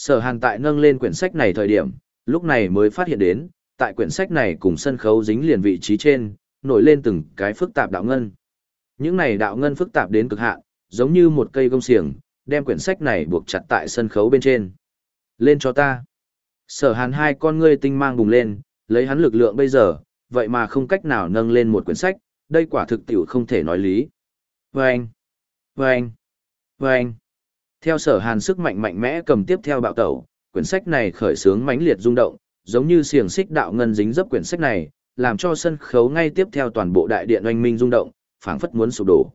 Sở hàn tại nâng lên quyển sách này thời điểm, lúc này mới phát hiện đến, tại quyển sách này cùng sân khấu dính liền vị trí trên, nổi lên từng cái phức tạp đạo ngân. Những này đạo ngân phức tạp đến cực hạn, giống như một cây gông xiềng, đem quyển sách này buộc chặt tại sân khấu bên trên. Lên cho ta. Sở hàn hai con ngươi tinh mang bùng lên, lấy hắn lực lượng bây giờ, vậy mà không cách nào nâng lên một quyển sách, đây quả thực tiểu không thể nói lý. Vâng! Vâng! Vâng! Theo sở hàn sức mạnh mạnh mẽ cầm tiếp theo bạo tẩu, quyển sách này khởi sướng mãnh liệt rung động, giống như xiềng xích đạo ngân dính dấp quyển sách này, làm cho sân khấu ngay tiếp theo toàn bộ đại điện oanh minh rung động, phảng phất muốn sụp đổ.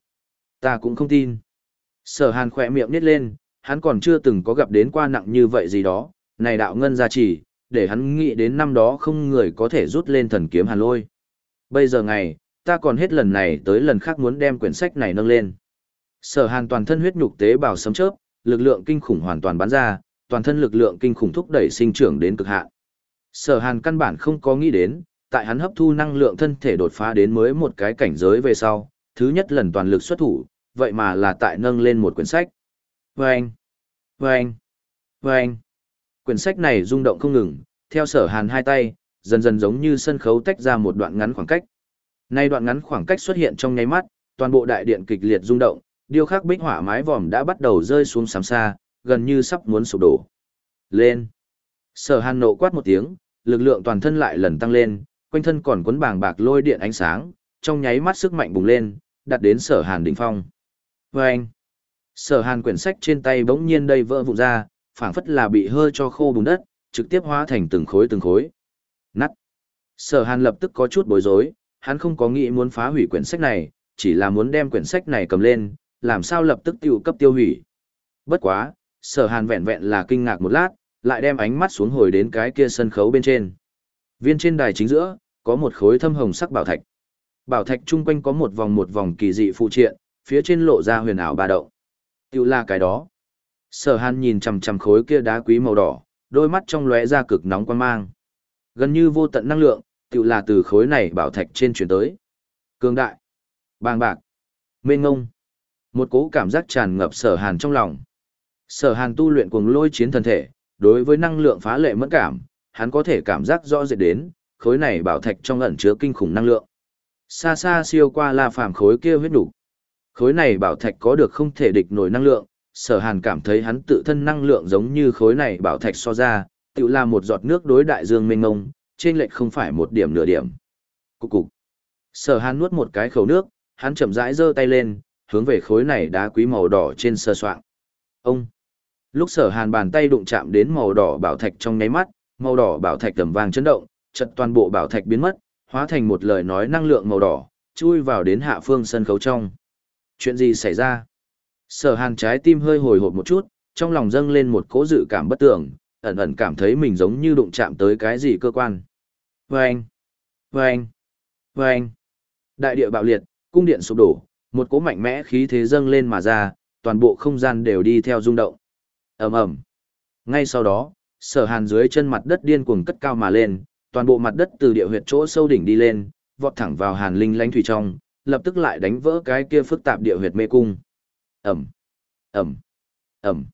Ta cũng không tin. Sở hàn khỏe miệng nít lên, hắn còn chưa từng có gặp đến qua nặng như vậy gì đó, này đạo ngân gia trì, để hắn nghĩ đến năm đó không người có thể rút lên thần kiếm hàn lôi. Bây giờ ngày, ta còn hết lần này tới lần khác muốn đem quyển sách này nâng lên. Sở hàn toàn thân huyết nhục tế bào sấm chớp, lực lượng kinh khủng hoàn toàn bắn ra, toàn thân lực lượng kinh khủng thúc đẩy sinh trưởng đến cực hạn. Sở hàn căn bản không có nghĩ đến, tại hắn hấp thu năng lượng thân thể đột phá đến mới một cái cảnh giới về sau, thứ nhất lần toàn lực xuất thủ, vậy mà là tại nâng lên một quyển sách. Vâng! Vâng! Vâng! Quyển sách này rung động không ngừng, theo sở hàn hai tay, dần dần giống như sân khấu tách ra một đoạn ngắn khoảng cách. Nay đoạn ngắn khoảng cách xuất hiện trong nháy mắt, toàn bộ đại điện kịch liệt rung động, điêu khắc bích hỏa mái vòm đã bắt đầu rơi xuống sám xa, gần như sắp muốn sụp đổ. Lên! Sở hàn nộ quát một tiếng, lực lượng toàn thân lại lần tăng lên, quanh thân còn cuốn bàng bạc lôi điện ánh sáng, trong nháy mắt sức mạnh bùng lên, đặt đến sở hàn đỉnh phong. Vâng! Sở hàn quyển sách trên tay bỗng nhiên đây vỡ vụn ra, phảng phất là bị hơi cho khô bùn đất, trực tiếp hóa thành từng khối từng khối. Nắt! Sở hàn lập tức có chút bối rối, hắn không có nghĩ muốn phá hủy quyển sách này, chỉ là muốn đem quyển sách này cầm lên, làm sao lập tức tiêu cấp tiêu hủy. Bất quá, sở hàn vẹn vẹn là kinh ngạc một lát, lại đem ánh mắt xuống hồi đến cái kia sân khấu bên trên. Viên trên đài chính giữa, có một khối thâm hồng sắc bảo thạch. Bảo thạch chung quanh có một vòng một vòng kỳ dị phụ triện, phía trên lộ ra huyền ảo ba động. Tiêu là cái đó. Sở hàn nhìn chằm chằm khối kia đá quý màu đỏ, đôi mắt trong lóe ra cực nóng quan mang. Gần như vô tận năng lượng, tiêu là từ khối này bảo thạch trên chuyển tới. Cường đại, bàng bạc, mênh ngông. Một cố cảm giác tràn ngập sở hàn trong lòng. Sở hàn tu luyện cuồng lôi chiến thần thể, đối với năng lượng phá lệ mẫn cảm, hắn có thể cảm giác rõ rệt đến, khối này bảo thạch trong ẩn chứa kinh khủng năng lượng. Xa xa siêu qua la phàm khối kia huyết đủ. Khối này bảo thạch có được không thể địch nổi năng lượng, sở hàn cảm thấy hắn tự thân năng lượng giống như khối này bảo thạch so ra, tự là một giọt nước đối đại dương mênh mông trên lệch không phải một điểm nửa điểm. Cục cục. Sở hàn nuốt một cái khẩu nước, hắn chậm rãi giơ tay lên, hướng về khối này đá quý màu đỏ trên sơ soạn. Ông. Lúc sở hàn bàn tay đụng chạm đến màu đỏ bảo thạch trong nháy mắt, màu đỏ bảo thạch tầm vàng chấn động, chật toàn bộ bảo thạch biến mất, hóa thành một lời nói năng lượng màu đỏ, chui vào đến hạ phương sân khấu trong. Chuyện gì xảy ra? Sở hàn trái tim hơi hồi hộp một chút, trong lòng dâng lên một cỗ dự cảm bất tưởng, ẩn ẩn cảm thấy mình giống như đụng chạm tới cái gì cơ quan. Vâng! Vâng! Vâng! Đại địa bạo liệt, cung điện sụp đổ, một cỗ mạnh mẽ khí thế dâng lên mà ra, toàn bộ không gian đều đi theo rung động ầm ầm ngay sau đó sở hàn dưới chân mặt đất điên cuồng cất cao mà lên toàn bộ mặt đất từ địa huyệt chỗ sâu đỉnh đi lên vọt thẳng vào hàn linh lãnh thủy trong lập tức lại đánh vỡ cái kia phức tạp địa huyệt mê cung ầm. ầm. ầm.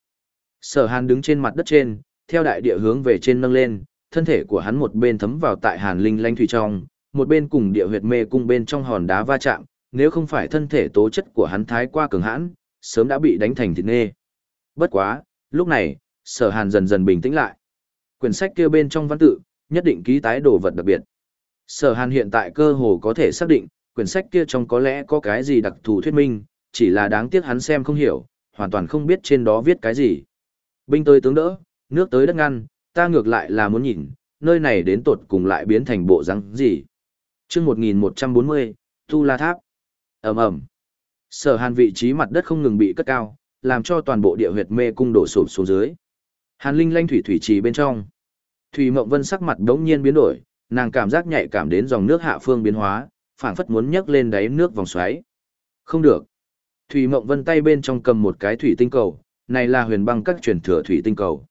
sở hàn đứng trên mặt đất trên theo đại địa hướng về trên nâng lên thân thể của hắn một bên thấm vào tại hàn linh lãnh thủy trong một bên cùng địa huyệt mê cung bên trong hòn đá va chạm nếu không phải thân thể tố chất của hắn thái qua cường hãn sớm đã bị đánh thành thịt nê. bất quá Lúc này, sở hàn dần dần bình tĩnh lại. Quyển sách kia bên trong văn tự, nhất định ký tái đồ vật đặc biệt. Sở hàn hiện tại cơ hồ có thể xác định, quyển sách kia trong có lẽ có cái gì đặc thù thuyết minh, chỉ là đáng tiếc hắn xem không hiểu, hoàn toàn không biết trên đó viết cái gì. Binh tới tướng đỡ, nước tới đất ngăn, ta ngược lại là muốn nhìn, nơi này đến tột cùng lại biến thành bộ răng gì. chương 1140, Tu La Tháp ầm ầm Sở hàn vị trí mặt đất không ngừng bị cất cao, làm cho toàn bộ địa huyệt mê cung đổ sụp xuống dưới. Hàn Linh lanh thủy thủy trì bên trong. Thủy Mộng Vân sắc mặt đống nhiên biến đổi, nàng cảm giác nhạy cảm đến dòng nước hạ phương biến hóa, phảng phất muốn nhấc lên đáy nước vòng xoáy. Không được. Thủy Mộng Vân tay bên trong cầm một cái thủy tinh cầu, này là huyền băng các truyền thừa thủy tinh cầu.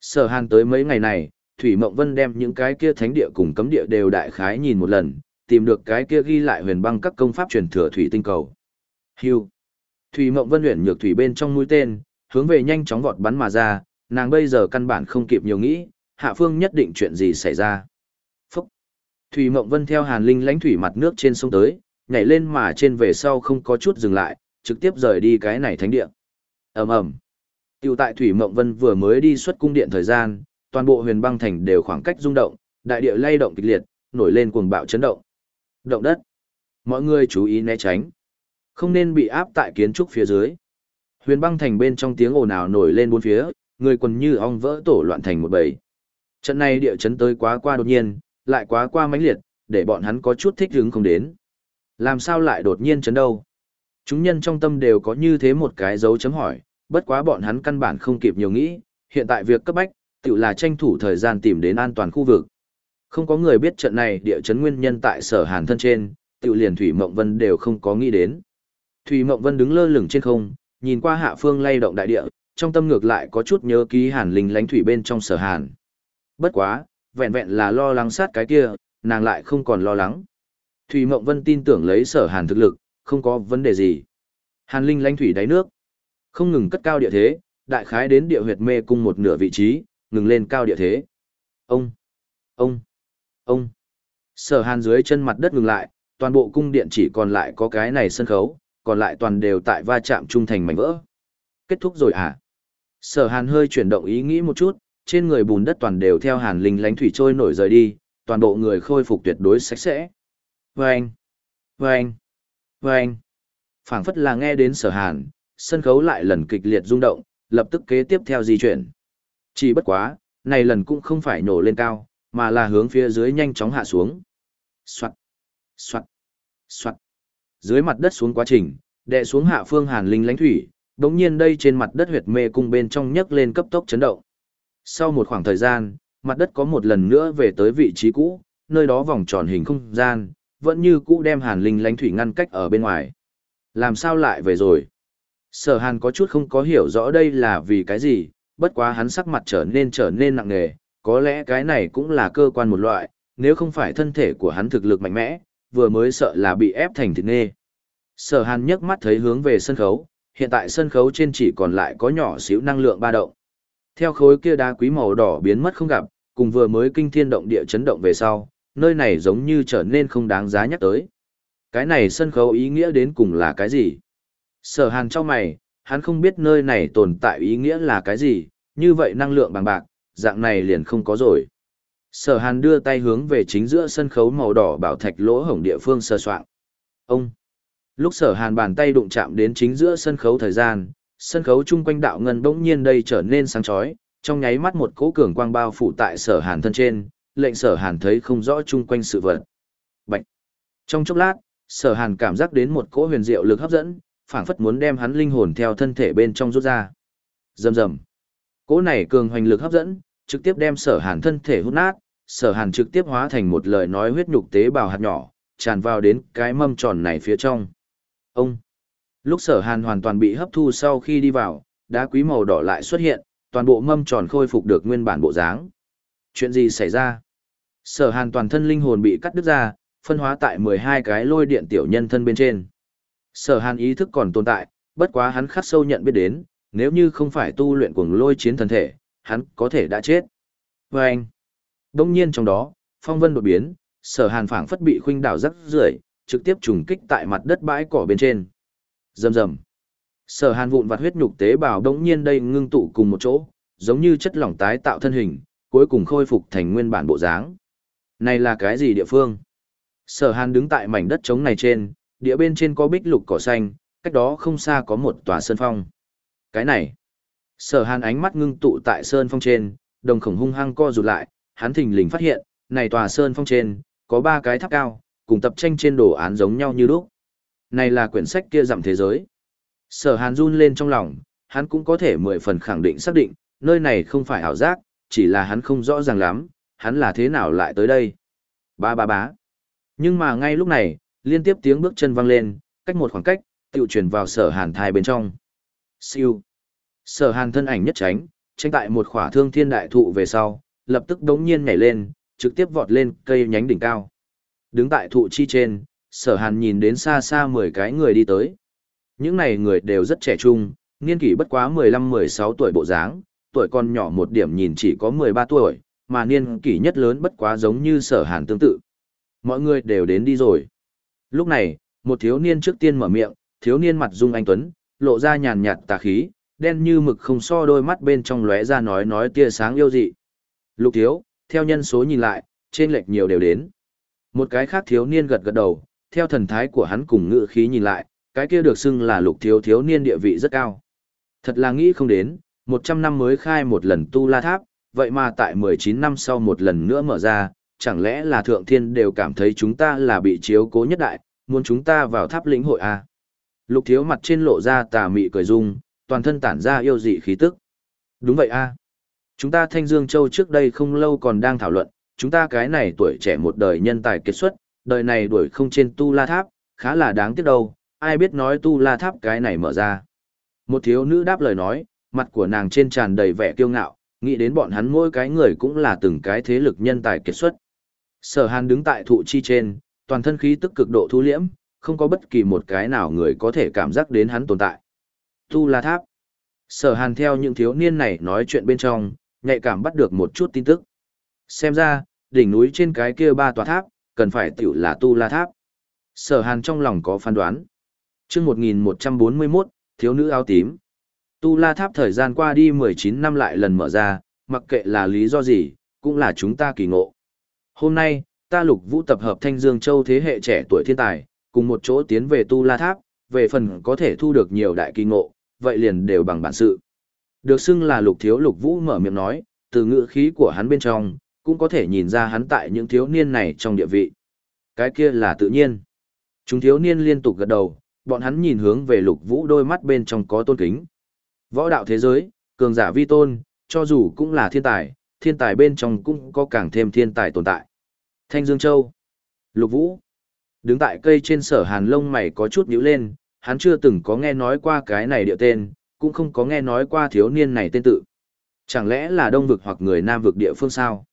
Sở Hàn tới mấy ngày này, Thủy Mộng Vân đem những cái kia thánh địa cùng cấm địa đều đại khái nhìn một lần, tìm được cái kia ghi lại huyền băng các công pháp truyền thừa thủy tinh cầu. Hưu. Thủy Mộng Vân luyện nhược thủy bên trong mũi tên, hướng về nhanh chóng vọt bắn mà ra, nàng bây giờ căn bản không kịp nhiều nghĩ, hạ phương nhất định chuyện gì xảy ra. Phúc! Thủy Mộng Vân theo hàn linh lãnh thủy mặt nước trên sông tới, nhảy lên mà trên về sau không có chút dừng lại, trực tiếp rời đi cái này thánh địa. ầm ầm tiêu tại Thủy Mộng Vân vừa mới đi xuất cung điện thời gian, toàn bộ huyền băng thành đều khoảng cách rung động, đại địa lay động kịch liệt, nổi lên cuồng bạo chấn động. Động đất. Mọi người chú ý né tránh. Không nên bị áp tại kiến trúc phía dưới. Huyền băng thành bên trong tiếng ồn ào nổi lên bốn phía, người quần như ong vỡ tổ loạn thành một bầy. Trận này địa chấn tới quá qua đột nhiên, lại quá qua mãnh liệt, để bọn hắn có chút thích hứng không đến. Làm sao lại đột nhiên chấn đâu? Chúng nhân trong tâm đều có như thế một cái dấu chấm hỏi, bất quá bọn hắn căn bản không kịp nhiều nghĩ, hiện tại việc cấp bách, tự là tranh thủ thời gian tìm đến an toàn khu vực. Không có người biết trận này địa chấn nguyên nhân tại sở hàn thân trên, tự liền Thủy Mộng Vân đều không có nghĩ đến. Thủy Mộng Vân đứng lơ lửng trên không, nhìn qua hạ phương lay động đại địa, trong tâm ngược lại có chút nhớ ký hàn linh lánh thủy bên trong sở hàn. Bất quá, vẹn vẹn là lo lắng sát cái kia, nàng lại không còn lo lắng. Thủy Mộng Vân tin tưởng lấy sở hàn thực lực, không có vấn đề gì. Hàn linh lánh thủy đáy nước, không ngừng cất cao địa thế, đại khái đến địa huyệt mê cung một nửa vị trí, ngừng lên cao địa thế. Ông, ông, ông. Sở hàn dưới chân mặt đất ngừng lại, toàn bộ cung điện chỉ còn lại có cái này sân khấu, còn lại toàn đều tại va chạm trung thành mảnh vỡ. Kết thúc rồi à? Sở hàn hơi chuyển động ý nghĩ một chút, trên người bùn đất toàn đều theo hàn linh lánh thủy trôi nổi rời đi, toàn bộ người khôi phục tuyệt đối sạch sẽ. Vâng! Vâng! Vâng! phảng phất là nghe đến sở hàn, sân khấu lại lần kịch liệt rung động, lập tức kế tiếp theo di chuyển. Chỉ bất quá, này lần cũng không phải nổ lên cao, mà là hướng phía dưới nhanh chóng hạ xuống. Soạt! Soạt! Soạt! Dưới mặt đất xuống quá trình, đệ xuống hạ phương hàn linh lãnh thủy, đống nhiên đây trên mặt đất huyệt mê cung bên trong nhấc lên cấp tốc chấn động. Sau một khoảng thời gian, mặt đất có một lần nữa về tới vị trí cũ, nơi đó vòng tròn hình không gian, vẫn như cũ đem hàn linh lãnh thủy ngăn cách ở bên ngoài. Làm sao lại về rồi? Sở hàn có chút không có hiểu rõ đây là vì cái gì, bất quá hắn sắc mặt trở nên trở nên nặng nề, có lẽ cái này cũng là cơ quan một loại, nếu không phải thân thể của hắn thực lực mạnh mẽ, vừa mới sợ là bị ép thành thịt nê. Sở hàn nhấc mắt thấy hướng về sân khấu, hiện tại sân khấu trên chỉ còn lại có nhỏ xíu năng lượng ba động. Theo khối kia đá quý màu đỏ biến mất không gặp, cùng vừa mới kinh thiên động địa chấn động về sau, nơi này giống như trở nên không đáng giá nhắc tới. Cái này sân khấu ý nghĩa đến cùng là cái gì? Sở hàn cho mày, hắn không biết nơi này tồn tại ý nghĩa là cái gì, như vậy năng lượng bằng bạc, dạng này liền không có rồi. Sở hàn đưa tay hướng về chính giữa sân khấu màu đỏ bảo thạch lỗ hổng địa phương sơ soạn. Ông! Lúc sở hàn bàn tay đụng chạm đến chính giữa sân khấu thời gian, sân khấu chung quanh đạo ngân bỗng nhiên đây trở nên sáng chói, trong nháy mắt một cỗ cường quang bao phủ tại sở hàn thân trên, lệnh sở hàn thấy không rõ chung quanh sự vật. Bạch! Trong chốc lát, sở hàn cảm giác đến một cỗ huyền diệu lực hấp dẫn, phảng phất muốn đem hắn linh hồn theo thân thể bên trong rút ra. Rầm rầm. Cỗ này cường hoành lực hấp dẫn, trực tiếp đem sở hàn thân thể hút nát, sở hàn trực tiếp hóa thành một lời nói huyết nhục tế bào hạt nhỏ, tràn vào đến cái mâm tròn này phía trong. Ông! Lúc sở hàn hoàn toàn bị hấp thu sau khi đi vào, đá quý màu đỏ lại xuất hiện, toàn bộ mâm tròn khôi phục được nguyên bản bộ dáng. Chuyện gì xảy ra? Sở hàn toàn thân linh hồn bị cắt đứt ra, phân hóa tại 12 cái lôi điện tiểu nhân thân bên trên. Sở hàn ý thức còn tồn tại, bất quá hắn khắc sâu nhận biết đến, nếu như không phải tu luyện cuồng lôi chiến thần thể, hắn có thể đã chết. Và anh, đông nhiên trong đó, phong vân đột biến, sở hàn phảng phất bị khuynh đảo rắc rưởi trực tiếp trùng kích tại mặt đất bãi cỏ bên trên. Rầm rầm. Sở Hàn vụn vặt huyết nhục tế bào đống nhiên đây ngưng tụ cùng một chỗ, giống như chất lỏng tái tạo thân hình, cuối cùng khôi phục thành nguyên bản bộ dáng. Này là cái gì địa phương? Sở Hàn đứng tại mảnh đất trống này trên, địa bên trên có bích lục cỏ xanh, cách đó không xa có một tòa sơn phong. Cái này. Sở Hàn ánh mắt ngưng tụ tại sơn phong trên, đồng khổng hung hăng co rụt lại, hắn thình lình phát hiện, này tòa sơn phong trên, có ba cái tháp cao, cùng tập tranh trên đồ án giống nhau như lúc. Này là quyển sách kia dặm thế giới. Sở hàn run lên trong lòng, hắn cũng có thể mười phần khẳng định xác định, nơi này không phải ảo giác, chỉ là hắn không rõ ràng lắm, hắn là thế nào lại tới đây. Ba ba bá. Nhưng mà ngay lúc này, liên tiếp tiếng bước chân vang lên, cách một khoảng cách, tiêu truyền vào sở hàn thai bên trong. Siêu. Sở hàn thân ảnh nhất tránh, tranh tại một khỏa thương thiên đại thụ về sau, lập tức đống nhiên nhảy lên, trực tiếp vọt lên cây nhánh đỉnh cao. Đứng tại thụ chi trên, sở hàn nhìn đến xa xa 10 cái người đi tới. Những này người đều rất trẻ trung, niên kỷ bất quá 15-16 tuổi bộ dáng, tuổi còn nhỏ một điểm nhìn chỉ có 13 tuổi, mà niên kỷ nhất lớn bất quá giống như sở hàn tương tự. Mọi người đều đến đi rồi. Lúc này, một thiếu niên trước tiên mở miệng, thiếu niên mặt dung anh tuấn, lộ ra nhàn nhạt tà khí, đen như mực không so đôi mắt bên trong lóe ra nói nói tia sáng yêu dị. Lục thiếu, theo nhân số nhìn lại, trên lệch nhiều đều đến. Một cái khác thiếu niên gật gật đầu, theo thần thái của hắn cùng ngự khí nhìn lại, cái kia được xưng là lục thiếu thiếu niên địa vị rất cao. Thật là nghĩ không đến, 100 năm mới khai một lần tu la tháp, vậy mà tại 19 năm sau một lần nữa mở ra, chẳng lẽ là thượng thiên đều cảm thấy chúng ta là bị chiếu cố nhất đại, muốn chúng ta vào tháp lĩnh hội à? Lục thiếu mặt trên lộ ra tà mị cười dung, toàn thân tản ra yêu dị khí tức. Đúng vậy a Chúng ta Thanh Dương Châu trước đây không lâu còn đang thảo luận, chúng ta cái này tuổi trẻ một đời nhân tài kết xuất, đời này đuổi không trên tu la tháp, khá là đáng tiếc đâu, ai biết nói tu la tháp cái này mở ra. Một thiếu nữ đáp lời nói, mặt của nàng trên tràn đầy vẻ kiêu ngạo, nghĩ đến bọn hắn mỗi cái người cũng là từng cái thế lực nhân tài kết xuất. Sở hàn đứng tại thụ chi trên, toàn thân khí tức cực độ thu liễm, không có bất kỳ một cái nào người có thể cảm giác đến hắn tồn tại. Tu La Tháp. Sở Hàn theo những thiếu niên này nói chuyện bên trong, nhạy cảm bắt được một chút tin tức. Xem ra, đỉnh núi trên cái kia ba tòa tháp, cần phải tiểu là Tu La Tháp. Sở Hàn trong lòng có phán đoán. chương 1141, thiếu nữ áo tím. Tu La Tháp thời gian qua đi 19 năm lại lần mở ra, mặc kệ là lý do gì, cũng là chúng ta kỳ ngộ. Hôm nay, ta lục vũ tập hợp Thanh Dương Châu thế hệ trẻ tuổi thiên tài, cùng một chỗ tiến về Tu La Tháp, về phần có thể thu được nhiều đại kỳ ngộ, vậy liền đều bằng bản sự. Được xưng là lục thiếu lục vũ mở miệng nói, từ ngữ khí của hắn bên trong, cũng có thể nhìn ra hắn tại những thiếu niên này trong địa vị. Cái kia là tự nhiên. Chúng thiếu niên liên tục gật đầu, bọn hắn nhìn hướng về lục vũ đôi mắt bên trong có tôn kính. Võ đạo thế giới, cường giả vi tôn, cho dù cũng là thiên tài, thiên tài bên trong cũng có càng thêm thiên tài tồn tại. Thanh Dương Châu, Lục Vũ, đứng tại cây trên sở hàn lông mày có chút nhíu lên, hắn chưa từng có nghe nói qua cái này địa tên, cũng không có nghe nói qua thiếu niên này tên tự. Chẳng lẽ là đông vực hoặc người nam vực địa phương sao?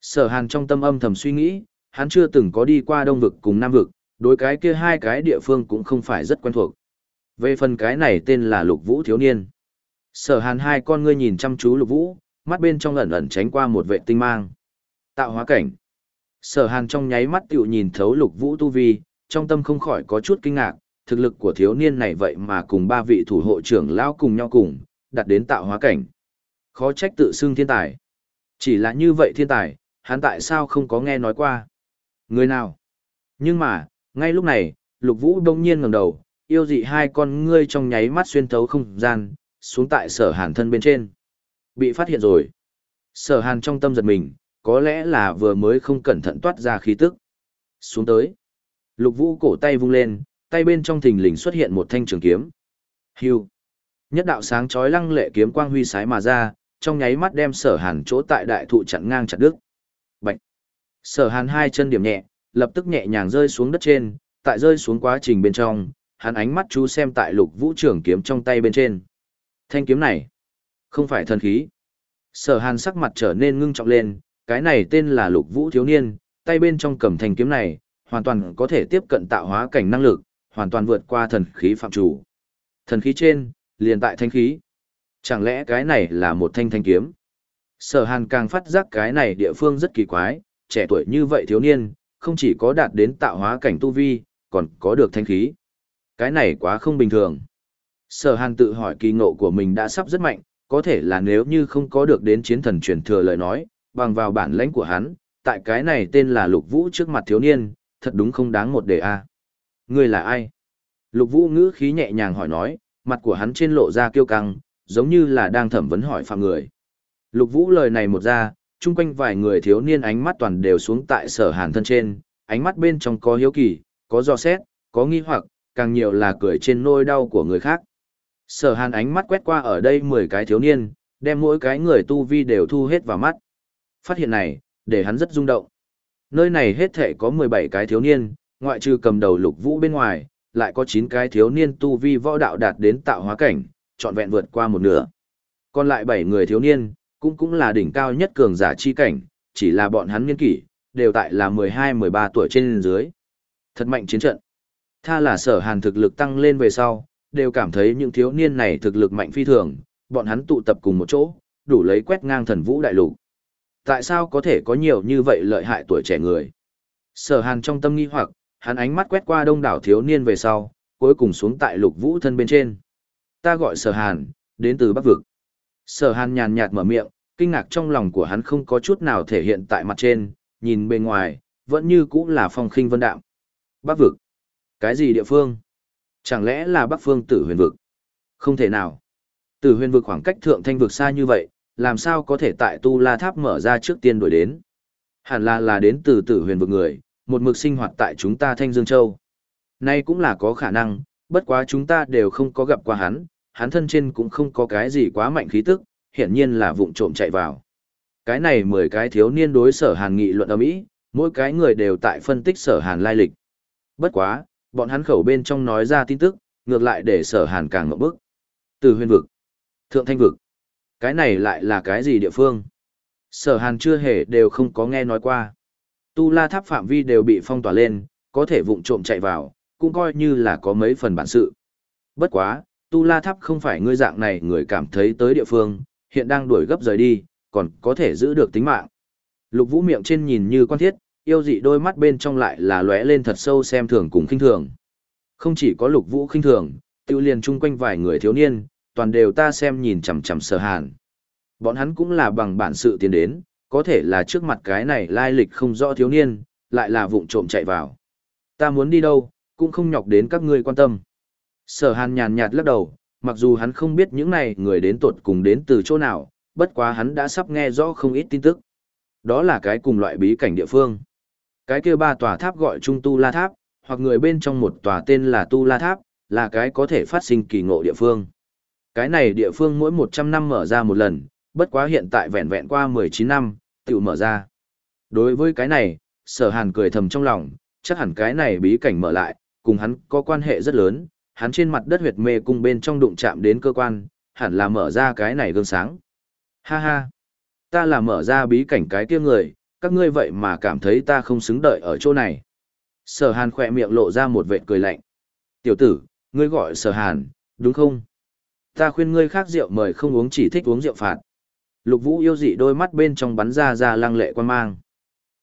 Sở hàn trong tâm âm thầm suy nghĩ, hắn chưa từng có đi qua đông vực cùng nam vực, đối cái kia hai cái địa phương cũng không phải rất quen thuộc. Về phần cái này tên là lục vũ thiếu niên. Sở hàn hai con ngươi nhìn chăm chú lục vũ, mắt bên trong ẩn ẩn tránh qua một vệ tinh mang. Tạo hóa cảnh. Sở hàn trong nháy mắt tiểu nhìn thấu lục vũ tu vi, trong tâm không khỏi có chút kinh ngạc, thực lực của thiếu niên này vậy mà cùng ba vị thủ hộ trưởng lao cùng nhau cùng, đặt đến tạo hóa cảnh. Khó trách tự xưng thiên tài. Chỉ là như vậy thiên tài, hắn tại sao không có nghe nói qua? Người nào? Nhưng mà, ngay lúc này, lục vũ đông nhiên ngẩng đầu, yêu dị hai con ngươi trong nháy mắt xuyên thấu không gian, xuống tại sở hàn thân bên trên. Bị phát hiện rồi. Sở hàn trong tâm giật mình, có lẽ là vừa mới không cẩn thận toát ra khí tức. Xuống tới. Lục vũ cổ tay vung lên, tay bên trong thình lình xuất hiện một thanh trường kiếm. Hưu. Nhất đạo sáng chói lăng lệ kiếm quang huy sái mà ra, trong nháy mắt đem sở hàn chỗ tại đại thụ chặn ngang chặt đứt. Bạch. Sở hàn hai chân điểm nhẹ, lập tức nhẹ nhàng rơi xuống đất trên, tại rơi xuống quá trình bên trong, hắn ánh mắt chú xem tại lục vũ trường kiếm trong tay bên trên. Thanh kiếm này, không phải thần khí. Sở hàn sắc mặt trở nên ngưng trọng lên, cái này tên là lục vũ thiếu niên, tay bên trong cầm thanh kiếm này, hoàn toàn có thể tiếp cận tạo hóa cảnh năng lực, hoàn toàn vượt qua thần khí phạm chủ. Thần khí trên, liền tại thanh khí. Chẳng lẽ cái này là một thanh thanh kiếm? Sở hàn càng phát giác cái này địa phương rất kỳ quái, trẻ tuổi như vậy thiếu niên, không chỉ có đạt đến tạo hóa cảnh tu vi, còn có được thanh khí. Cái này quá không bình thường. Sở hàn tự hỏi kỳ ngộ của mình đã sắp rất mạnh, có thể là nếu như không có được đến chiến thần truyền thừa lời nói, bằng vào bản lãnh của hắn, tại cái này tên là lục vũ trước mặt thiếu niên, thật đúng không đáng một đề a. Ngươi là ai? Lục Vũ ngữ khí nhẹ nhàng hỏi nói, mặt của hắn trên lộ ra kiêu căng, giống như là đang thẩm vấn hỏi phạm người. Lục Vũ lời này một ra, chung quanh vài người thiếu niên ánh mắt toàn đều xuống tại sở hàn thân trên, ánh mắt bên trong có hiếu kỳ, có do xét, có nghi hoặc, càng nhiều là cười trên nôi đau của người khác. Sở hàn ánh mắt quét qua ở đây 10 cái thiếu niên, đem mỗi cái người tu vi đều thu hết vào mắt. Phát hiện này, để hắn rất rung động. Nơi này hết thể có 17 cái thiếu niên, ngoại trừ cầm đầu lục vũ bên ngoài, lại có 9 cái thiếu niên tu vi võ đạo đạt đến tạo hóa cảnh, trọn vẹn vượt qua một nửa. Còn lại 7 người thiếu niên, cũng cũng là đỉnh cao nhất cường giả chi cảnh, chỉ là bọn hắn niên kỷ, đều tại là 12-13 tuổi trên dưới. Thật mạnh chiến trận. Tha là sở hàn thực lực tăng lên về sau, đều cảm thấy những thiếu niên này thực lực mạnh phi thường, bọn hắn tụ tập cùng một chỗ, đủ lấy quét ngang thần vũ đại lục. Tại sao có thể có nhiều như vậy lợi hại tuổi trẻ người? Sở hàn trong tâm nghi hoặc, hắn ánh mắt quét qua đông đảo thiếu niên về sau, cuối cùng xuống tại lục vũ thân bên trên. Ta gọi sở hàn, đến từ bắc vực. Sở hàn nhàn nhạt mở miệng, kinh ngạc trong lòng của hắn không có chút nào thể hiện tại mặt trên, nhìn bên ngoài, vẫn như cũng là phong khinh vân đạm. Bắc vực. Cái gì địa phương? Chẳng lẽ là bắc phương tử huyền vực? Không thể nào. Tử huyền vực khoảng cách thượng thanh vực xa như vậy, làm sao có thể tại tu la tháp mở ra trước tiên đuổi đến? Hẳn là là đến từ tử huyền vực người, một mực sinh hoạt tại chúng ta thanh dương châu. Nay cũng là có khả năng, bất quá chúng ta đều không có gặp qua hắn, hắn thân trên cũng không có cái gì quá mạnh khí tức, hiển nhiên là vụng trộm chạy vào. Cái này mười cái thiếu niên đối sở hàn nghị luận âm ý, mỗi cái người đều tại phân tích sở hàn lai lịch. Bất quá, bọn hắn khẩu bên trong nói ra tin tức, ngược lại để sở hàn càng ngậm bức. Từ huyền vực, thượng thanh vực, cái này lại là cái gì địa phương? Sở hàn chưa hề đều không có nghe nói qua. Tu la tháp phạm vi đều bị phong tỏa lên, có thể vụng trộm chạy vào, cũng coi như là có mấy phần bản sự. Bất quá, tu la tháp không phải ngươi dạng này người cảm thấy tới địa phương, hiện đang đuổi gấp rời đi, còn có thể giữ được tính mạng. Lục vũ miệng trên nhìn như quan thiết, yêu dị đôi mắt bên trong lại là lóe lên thật sâu xem thường cùng khinh thường. Không chỉ có lục vũ khinh thường, tiêu liền chung quanh vài người thiếu niên, toàn đều ta xem nhìn chằm chằm sở hàn. Bọn hắn cũng là bằng bản sự tiến đến, có thể là trước mặt cái này lai lịch không rõ thiếu niên, lại là vụng trộm chạy vào. Ta muốn đi đâu, cũng không nhọc đến các ngươi quan tâm. Sở hàn nhàn nhạt lắc đầu, mặc dù hắn không biết những này người đến tuột cùng đến từ chỗ nào, bất quá hắn đã sắp nghe rõ không ít tin tức. Đó là cái cùng loại bí cảnh địa phương. Cái kia ba tòa tháp gọi Trung Tu La Tháp, hoặc người bên trong một tòa tên là Tu La Tháp, là cái có thể phát sinh kỳ ngộ địa phương. Cái này địa phương mỗi 100 năm mở ra một lần, bất quá hiện tại vẹn vẹn qua 19 năm, tự mở ra. Đối với cái này, sở hàn cười thầm trong lòng, chắc hẳn cái này bí cảnh mở lại, cùng hắn có quan hệ rất lớn, hắn trên mặt đất huyệt mê cung bên trong đụng chạm đến cơ quan, hẳn là mở ra cái này gương sáng. Ha ha, ta là mở ra bí cảnh cái kia người, các ngươi vậy mà cảm thấy ta không xứng đợi ở chỗ này. Sở hàn khỏe miệng lộ ra một vệt cười lạnh. Tiểu tử, ngươi gọi sở hàn, đúng không? Ta khuyên ngươi khác rượu mời không uống chỉ thích uống rượu phạt. Lục vũ yêu dị đôi mắt bên trong bắn ra ra lăng lệ quan mang.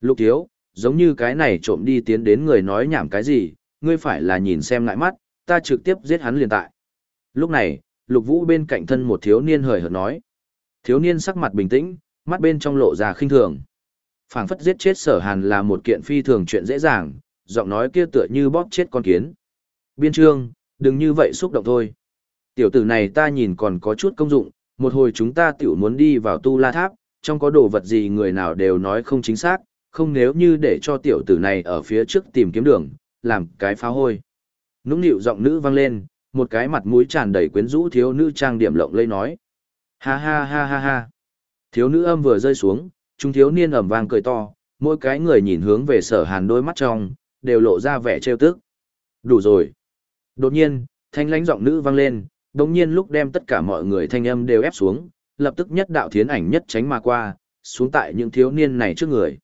Lục thiếu, giống như cái này trộm đi tiến đến người nói nhảm cái gì, ngươi phải là nhìn xem ngại mắt, ta trực tiếp giết hắn liền tại. Lúc này, lục vũ bên cạnh thân một thiếu niên hời hợt nói. Thiếu niên sắc mặt bình tĩnh, mắt bên trong lộ ra khinh thường. phảng phất giết chết sở hàn là một kiện phi thường chuyện dễ dàng, giọng nói kia tựa như bóp chết con kiến. Biên trương, đừng như vậy xúc động thôi. Tiểu tử này ta nhìn còn có chút công dụng, một hồi chúng ta tiểu muốn đi vào tu la tháp, trong có đồ vật gì người nào đều nói không chính xác, không nếu như để cho tiểu tử này ở phía trước tìm kiếm đường, làm cái phá hôi. Nũng nịu giọng nữ vang lên, một cái mặt mũi tràn đầy quyến rũ thiếu nữ trang điểm lộng lây nói. Ha ha ha ha ha. Thiếu nữ âm vừa rơi xuống, chúng thiếu niên ầm vang cười to, mỗi cái người nhìn hướng về sở hàn đôi mắt trong, đều lộ ra vẻ trêu tức. Đủ rồi. Đột nhiên, thanh lãnh giọng nữ vang lên, đồng nhiên lúc đem tất cả mọi người thanh âm đều ép xuống, lập tức nhất đạo thiến ảnh nhất tránh mà qua, xuống tại những thiếu niên này trước người.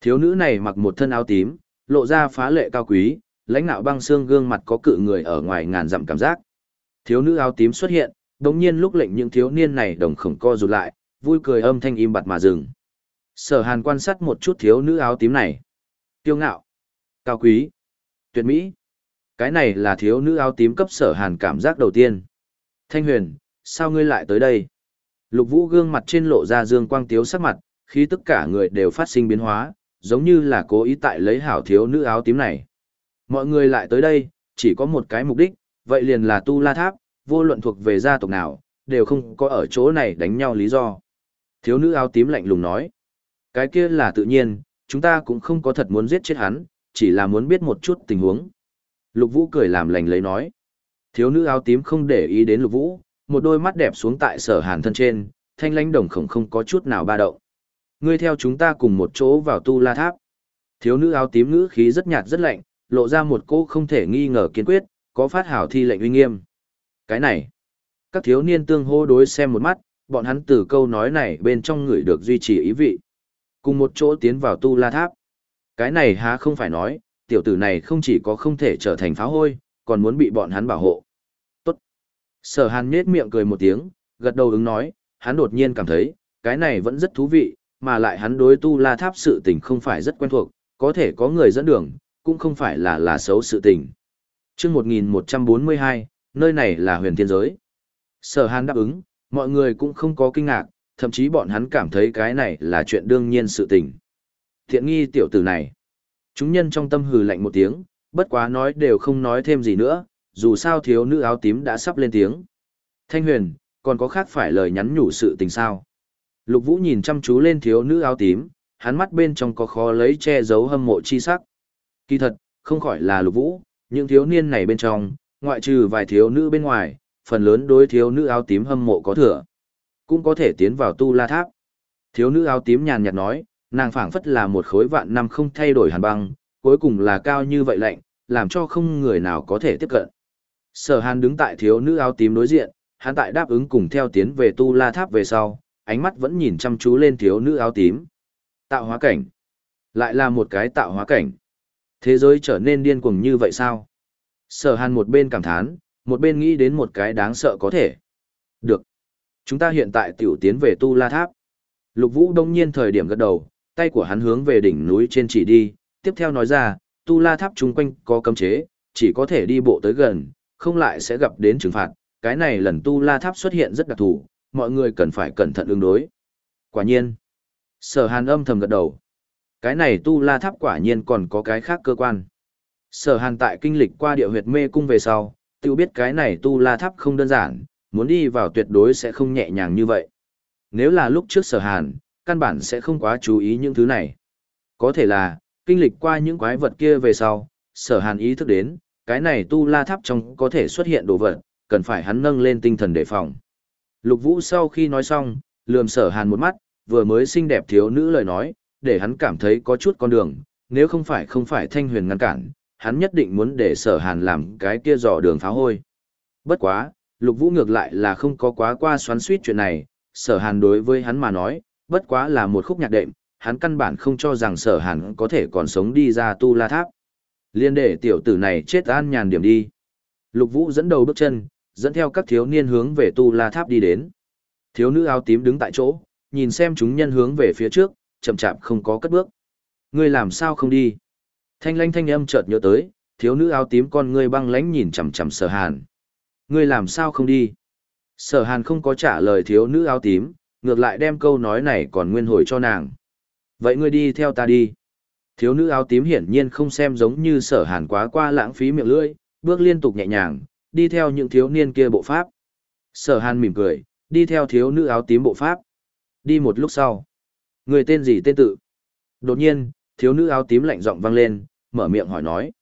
Thiếu nữ này mặc một thân áo tím, lộ ra phá lệ cao quý, lãnh nạo băng xương gương mặt có cự người ở ngoài ngàn dặm cảm giác. Thiếu nữ áo tím xuất hiện, đồng nhiên lúc lệnh những thiếu niên này đồng khổng co rụt lại, vui cười âm thanh im bặt mà dừng. Sở hàn quan sát một chút thiếu nữ áo tím này. Tiêu ngạo, cao quý, tuyệt mỹ. Cái này là thiếu nữ áo tím cấp sở hàn cảm giác đầu tiên. Thanh huyền, sao ngươi lại tới đây? Lục vũ gương mặt trên lộ ra dương quang tiếu sắc mặt, khi tất cả người đều phát sinh biến hóa, giống như là cố ý tại lấy hảo thiếu nữ áo tím này. Mọi người lại tới đây, chỉ có một cái mục đích, vậy liền là tu la tháp, vô luận thuộc về gia tộc nào, đều không có ở chỗ này đánh nhau lý do. Thiếu nữ áo tím lạnh lùng nói. Cái kia là tự nhiên, chúng ta cũng không có thật muốn giết chết hắn, chỉ là muốn biết một chút tình huống. Lục Vũ cười làm lành lấy nói. Thiếu nữ áo tím không để ý đến Lục Vũ, một đôi mắt đẹp xuống tại sở hàn thân trên, thanh lãnh đồng khổng không có chút nào ba động. Ngươi theo chúng ta cùng một chỗ vào tu la tháp. Thiếu nữ áo tím ngữ khí rất nhạt rất lạnh, lộ ra một cô không thể nghi ngờ kiên quyết, có phát hảo thi lệnh uy nghiêm. Cái này, các thiếu niên tương hô đối xem một mắt, bọn hắn từ câu nói này bên trong người được duy trì ý vị. Cùng một chỗ tiến vào tu la tháp. Cái này há không phải nói, tiểu tử này không chỉ có không thể trở thành phá hôi, còn muốn bị bọn hắn bảo hộ. Sở hàn nết miệng cười một tiếng, gật đầu ứng nói, hắn đột nhiên cảm thấy, cái này vẫn rất thú vị, mà lại hắn đối tu la tháp sự tình không phải rất quen thuộc, có thể có người dẫn đường, cũng không phải là là xấu sự tình. Trước 1142, nơi này là huyền thiên giới. Sở hàn đáp ứng, mọi người cũng không có kinh ngạc, thậm chí bọn hắn cảm thấy cái này là chuyện đương nhiên sự tình. Thiện nghi tiểu tử này. Chúng nhân trong tâm hừ lạnh một tiếng, bất quá nói đều không nói thêm gì nữa, dù sao thiếu nữ áo tím đã sắp lên tiếng. Thanh huyền, còn có khác phải lời nhắn nhủ sự tình sao. Lục Vũ nhìn chăm chú lên thiếu nữ áo tím, hắn mắt bên trong có khó lấy che giấu hâm mộ chi sắc. Kỳ thật, không khỏi là Lục Vũ, những thiếu niên này bên trong, ngoại trừ vài thiếu nữ bên ngoài, phần lớn đối thiếu nữ áo tím hâm mộ có thừa. Cũng có thể tiến vào tu la tháp. Thiếu nữ áo tím nhàn nhạt nói, nàng phảng phất là một khối vạn năm không thay đổi hàn băng, cuối cùng là cao như vậy lạnh, làm cho không người nào có thể tiếp cận. Sở hàn đứng tại thiếu nữ áo tím đối diện, hắn tại đáp ứng cùng theo tiến về tu la tháp về sau, ánh mắt vẫn nhìn chăm chú lên thiếu nữ áo tím. Tạo hóa cảnh. Lại là một cái tạo hóa cảnh. Thế giới trở nên điên cuồng như vậy sao? Sở hàn một bên cảm thán, một bên nghĩ đến một cái đáng sợ có thể. Được. Chúng ta hiện tại tiểu tiến về tu la tháp. Lục vũ đông nhiên thời điểm gật đầu, tay của hắn hướng về đỉnh núi trên chỉ đi, tiếp theo nói ra, tu la tháp chung quanh có cấm chế, chỉ có thể đi bộ tới gần, không lại sẽ gặp đến trừng phạt. Cái này lần tu la tháp xuất hiện rất đặc thù, mọi người cần phải cẩn thận ứng đối. Quả nhiên. Sở hàn âm thầm gật đầu. Cái này tu la tháp quả nhiên còn có cái khác cơ quan. Sở hàn tại kinh lịch qua địa huyệt mê cung về sau, tiêu biết cái này tu la tháp không đơn giản, muốn đi vào tuyệt đối sẽ không nhẹ nhàng như vậy. Nếu là lúc trước sở hàn, căn bản sẽ không quá chú ý những thứ này. Có thể là, kinh lịch qua những quái vật kia về sau, sở hàn ý thức đến, cái này tu la tháp trong có thể xuất hiện đồ vật, cần phải hắn nâng lên tinh thần đề phòng. Lục Vũ sau khi nói xong, lườm sở hàn một mắt, vừa mới xinh đẹp thiếu nữ lời nói, để hắn cảm thấy có chút con đường, nếu không phải không phải thanh huyền ngăn cản, hắn nhất định muốn để sở hàn làm cái kia dò đường pháo hôi. Bất quá, Lục Vũ ngược lại là không có quá qua xoắn suýt chuyện này, sở hàn đối với hắn mà nói, bất quá là một khúc nhạc đệm, hắn căn bản không cho rằng sở hàn có thể còn sống đi ra tu la tháp. Liên để tiểu tử này chết an nhàn điểm đi. Lục Vũ dẫn đầu bước chân, dẫn theo các thiếu niên hướng về tu la tháp đi đến. Thiếu nữ áo tím đứng tại chỗ, nhìn xem chúng nhân hướng về phía trước, chậm chạp không có cất bước. Ngươi làm sao không đi? Thanh lanh thanh âm chợt nhớ tới, thiếu nữ áo tím con ngươi băng lãnh nhìn chằm chằm sở hàn. Ngươi làm sao không đi? Sở hàn không có trả lời thiếu nữ áo tím, ngược lại đem câu nói này còn nguyên hồi cho nàng. Vậy ngươi đi theo ta đi. Thiếu nữ áo tím hiển nhiên không xem giống như sở hàn quá qua lãng phí miệng lưỡi, bước liên tục nhẹ nhàng, đi theo những thiếu niên kia bộ pháp. Sở hàn mỉm cười, đi theo thiếu nữ áo tím bộ pháp. Đi một lúc sau. Người tên gì tên tự? Đột nhiên, thiếu nữ áo tím lạnh giọng vang lên, mở miệng hỏi nói.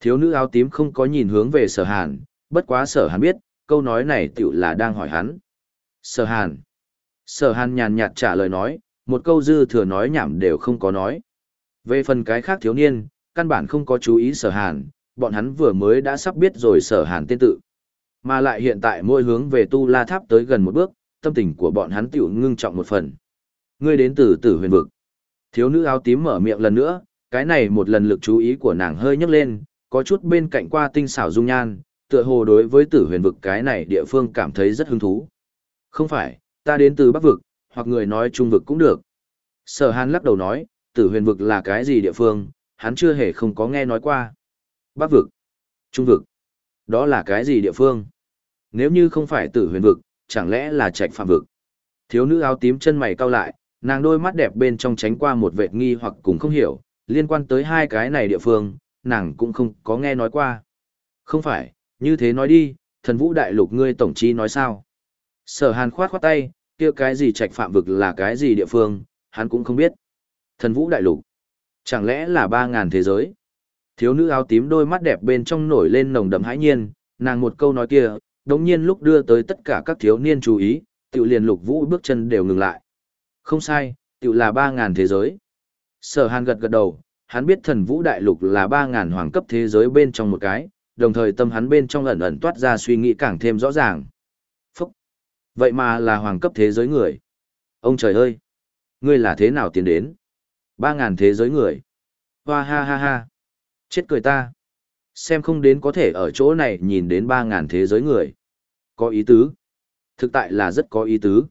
Thiếu nữ áo tím không có nhìn hướng về sở hàn, bất quá sở hàn biết, câu nói này tựu là đang hỏi hắn. Sở hàn. Sở hàn nhàn nhạt trả lời nói, một câu dư thừa nói nhảm đều không có nói. Về phần cái khác thiếu niên, căn bản không có chú ý sở hàn, bọn hắn vừa mới đã sắp biết rồi sở hàn tên tự. Mà lại hiện tại mỗi hướng về tu la tháp tới gần một bước, tâm tình của bọn hắn tiểu ngưng trọng một phần. Ngươi đến từ tử huyền vực. Thiếu nữ áo tím mở miệng lần nữa, cái này một lần lực chú ý của nàng hơi nhấc lên, có chút bên cạnh qua tinh xảo dung nhan, tựa hồ đối với tử huyền vực cái này địa phương cảm thấy rất hứng thú. Không phải, ta đến từ bắc vực, hoặc người nói trung vực cũng được. Sở hàn lắc đầu nói, tử huyền vực là cái gì địa phương, hắn chưa hề không có nghe nói qua. Bắc vực, trung vực, đó là cái gì địa phương? Nếu như không phải tử huyền vực, chẳng lẽ là trạch phạm vực? Thiếu nữ áo tím chân mày cau lại, nàng đôi mắt đẹp bên trong tránh qua một vệt nghi hoặc cùng không hiểu, liên quan tới hai cái này địa phương, nàng cũng không có nghe nói qua. Không phải, như thế nói đi, thần vũ đại lục ngươi tổng chi nói sao? Sở hàn khoát khoát tay, kia cái gì trạch phạm vực là cái gì địa phương, hắn cũng không biết. Thần vũ đại lục, chẳng lẽ là ba ngàn thế giới? Thiếu nữ áo tím đôi mắt đẹp bên trong nổi lên nồng đậm hãi nhiên, nàng một câu nói kia, đống nhiên lúc đưa tới tất cả các thiếu niên chú ý, tiểu liền lục vũ bước chân đều ngừng lại. Không sai, tiểu là ba ngàn thế giới. Sở hàn gật gật đầu, hắn biết thần vũ đại lục là ba ngàn hoàng cấp thế giới bên trong một cái, đồng thời tâm hắn bên trong ẩn ẩn toát ra suy nghĩ càng thêm rõ ràng. Phúc! Vậy mà là hoàng cấp thế giới người. Ông trời ơi! Ngươi là thế nào tiến đến? Ba ngàn thế giới người. Hoa ha ha ha! Chết cười ta! Xem không đến có thể ở chỗ này nhìn đến ba ngàn thế giới người. Có ý tứ. Thực tại là rất có ý tứ.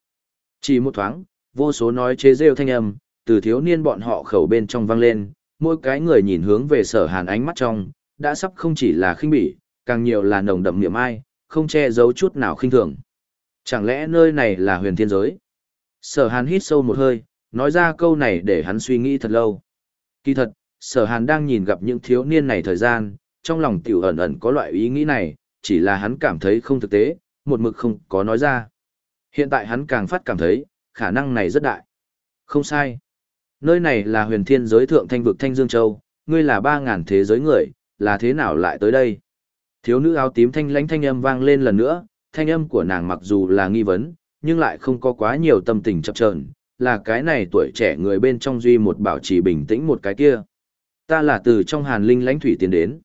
Chỉ một thoáng, vô số nói chế rêu thanh âm, từ thiếu niên bọn họ khẩu bên trong vang lên, mỗi cái người nhìn hướng về sở hàn ánh mắt trong, đã sắp không chỉ là khinh bỉ, càng nhiều là nồng đậm niệm ai, không che giấu chút nào khinh thường. Chẳng lẽ nơi này là huyền thiên giới? Sở hàn hít sâu một hơi, nói ra câu này để hắn suy nghĩ thật lâu. Kỳ thật, sở hàn đang nhìn gặp những thiếu niên này thời gian, trong lòng tiểu ẩn ẩn có loại ý nghĩ này, chỉ là hắn cảm thấy không thực tế, một mực không có nói ra. Hiện tại hắn càng phát cảm thấy, khả năng này rất đại. Không sai. Nơi này là huyền thiên giới thượng thanh vực Thanh Dương Châu, ngươi là ba ngàn thế giới người, là thế nào lại tới đây? Thiếu nữ áo tím thanh lãnh thanh âm vang lên lần nữa, thanh âm của nàng mặc dù là nghi vấn, nhưng lại không có quá nhiều tâm tình chập chờn, là cái này tuổi trẻ người bên trong duy một bảo trì bình tĩnh một cái kia. Ta là từ trong hàn linh lãnh thủy tiến đến.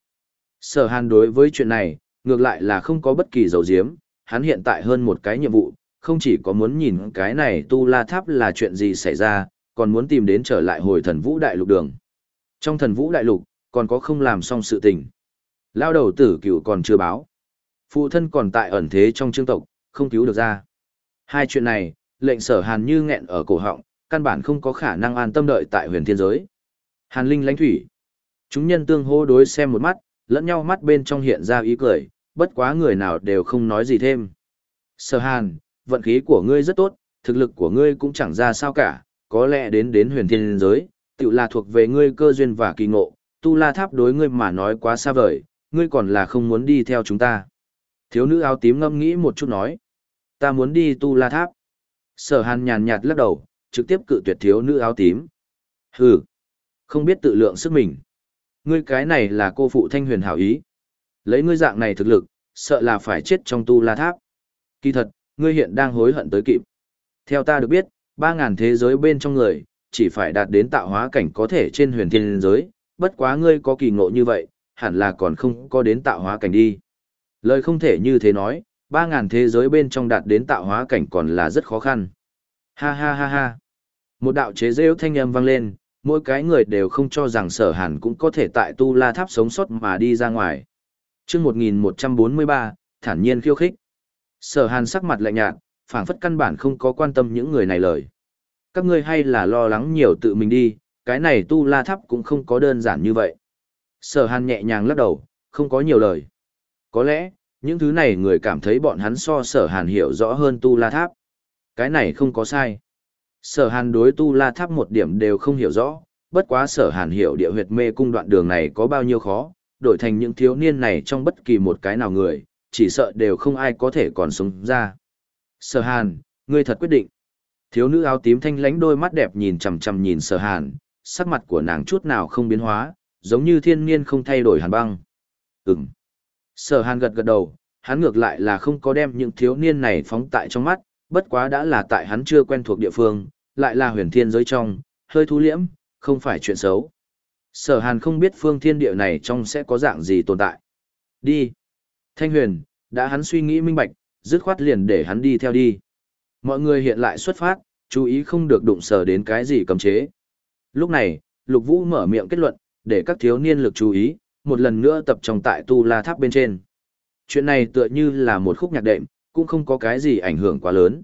Sở hàn đối với chuyện này, ngược lại là không có bất kỳ dấu diếm, hắn hiện tại hơn một cái nhiệm vụ, không chỉ có muốn nhìn cái này tu la tháp là chuyện gì xảy ra, còn muốn tìm đến trở lại hồi thần vũ đại lục đường. Trong thần vũ đại lục, còn có không làm xong sự tình. Lao đầu tử cựu còn chưa báo. Phụ thân còn tại ẩn thế trong trương tộc, không cứu được ra. Hai chuyện này, lệnh sở hàn như nghẹn ở cổ họng, căn bản không có khả năng an tâm đợi tại huyền thiên giới. Hàn linh lãnh thủy. Chúng nhân tương hô đối xem một mắt, lẫn nhau mắt bên trong hiện ra ý cười, bất quá người nào đều không nói gì thêm. Sở hàn, vận khí của ngươi rất tốt, thực lực của ngươi cũng chẳng ra sao cả, có lẽ đến đến huyền thiên giới, tự là thuộc về ngươi cơ duyên và kỳ ngộ, tu la tháp đối ngươi mà nói quá xa vời, ngươi còn là không muốn đi theo chúng ta. Thiếu nữ áo tím ngâm nghĩ một chút nói, ta muốn đi tu la tháp. Sở hàn nhàn nhạt lắc đầu, trực tiếp cự tuyệt thiếu nữ áo tím. Hừ, không biết tự lượng sức mình. Ngươi cái này là cô phụ thanh huyền hảo ý. Lấy ngươi dạng này thực lực, sợ là phải chết trong tu la tháp. Kỳ thật, ngươi hiện đang hối hận tới kịp. Theo ta được biết, ba ngàn thế giới bên trong người, chỉ phải đạt đến tạo hóa cảnh có thể trên huyền thiên giới, bất quá ngươi có kỳ ngộ như vậy, hẳn là còn không có đến tạo hóa cảnh đi. Lời không thể như thế nói, ba ngàn thế giới bên trong đạt đến tạo hóa cảnh còn là rất khó khăn. Ha ha ha ha. Một đạo chế rêu thanh âm vang lên, mỗi cái người đều không cho rằng sở hàn cũng có thể tại tu la tháp sống sót mà đi ra ngoài. Trước 1143, thản nhiên khiêu khích. Sở hàn sắc mặt lạnh nhạt, phảng phất căn bản không có quan tâm những người này lời. Các ngươi hay là lo lắng nhiều tự mình đi, cái này tu la tháp cũng không có đơn giản như vậy. Sở hàn nhẹ nhàng lắc đầu, không có nhiều lời. Có lẽ, những thứ này người cảm thấy bọn hắn so sở hàn hiểu rõ hơn tu la tháp. Cái này không có sai. Sở hàn đối tu la tháp một điểm đều không hiểu rõ, bất quá sở hàn hiểu địa huyệt mê cung đoạn đường này có bao nhiêu khó, đổi thành những thiếu niên này trong bất kỳ một cái nào người, chỉ sợ đều không ai có thể còn sống ra. Sở hàn, ngươi thật quyết định. Thiếu nữ áo tím thanh lánh đôi mắt đẹp nhìn chằm chằm nhìn sở hàn, sắc mặt của nàng chút nào không biến hóa, giống như thiên nhiên không thay đổi hàn băng. Ừm. Sở hàn gật gật đầu, hắn ngược lại là không có đem những thiếu niên này phóng tại trong mắt, bất quá đã là tại hắn chưa quen thuộc địa phương, lại là huyền thiên giới trong, hơi thú liễm, không phải chuyện xấu. Sở hàn không biết phương thiên địa này trong sẽ có dạng gì tồn tại. Đi. Thanh huyền, đã hắn suy nghĩ minh bạch, dứt khoát liền để hắn đi theo đi. Mọi người hiện lại xuất phát, chú ý không được đụng sở đến cái gì cấm chế. Lúc này, Lục Vũ mở miệng kết luận, để các thiếu niên lực chú ý, một lần nữa tập trung tại tu la tháp bên trên. Chuyện này tựa như là một khúc nhạc đệm, cũng không có cái gì ảnh hưởng quá lớn.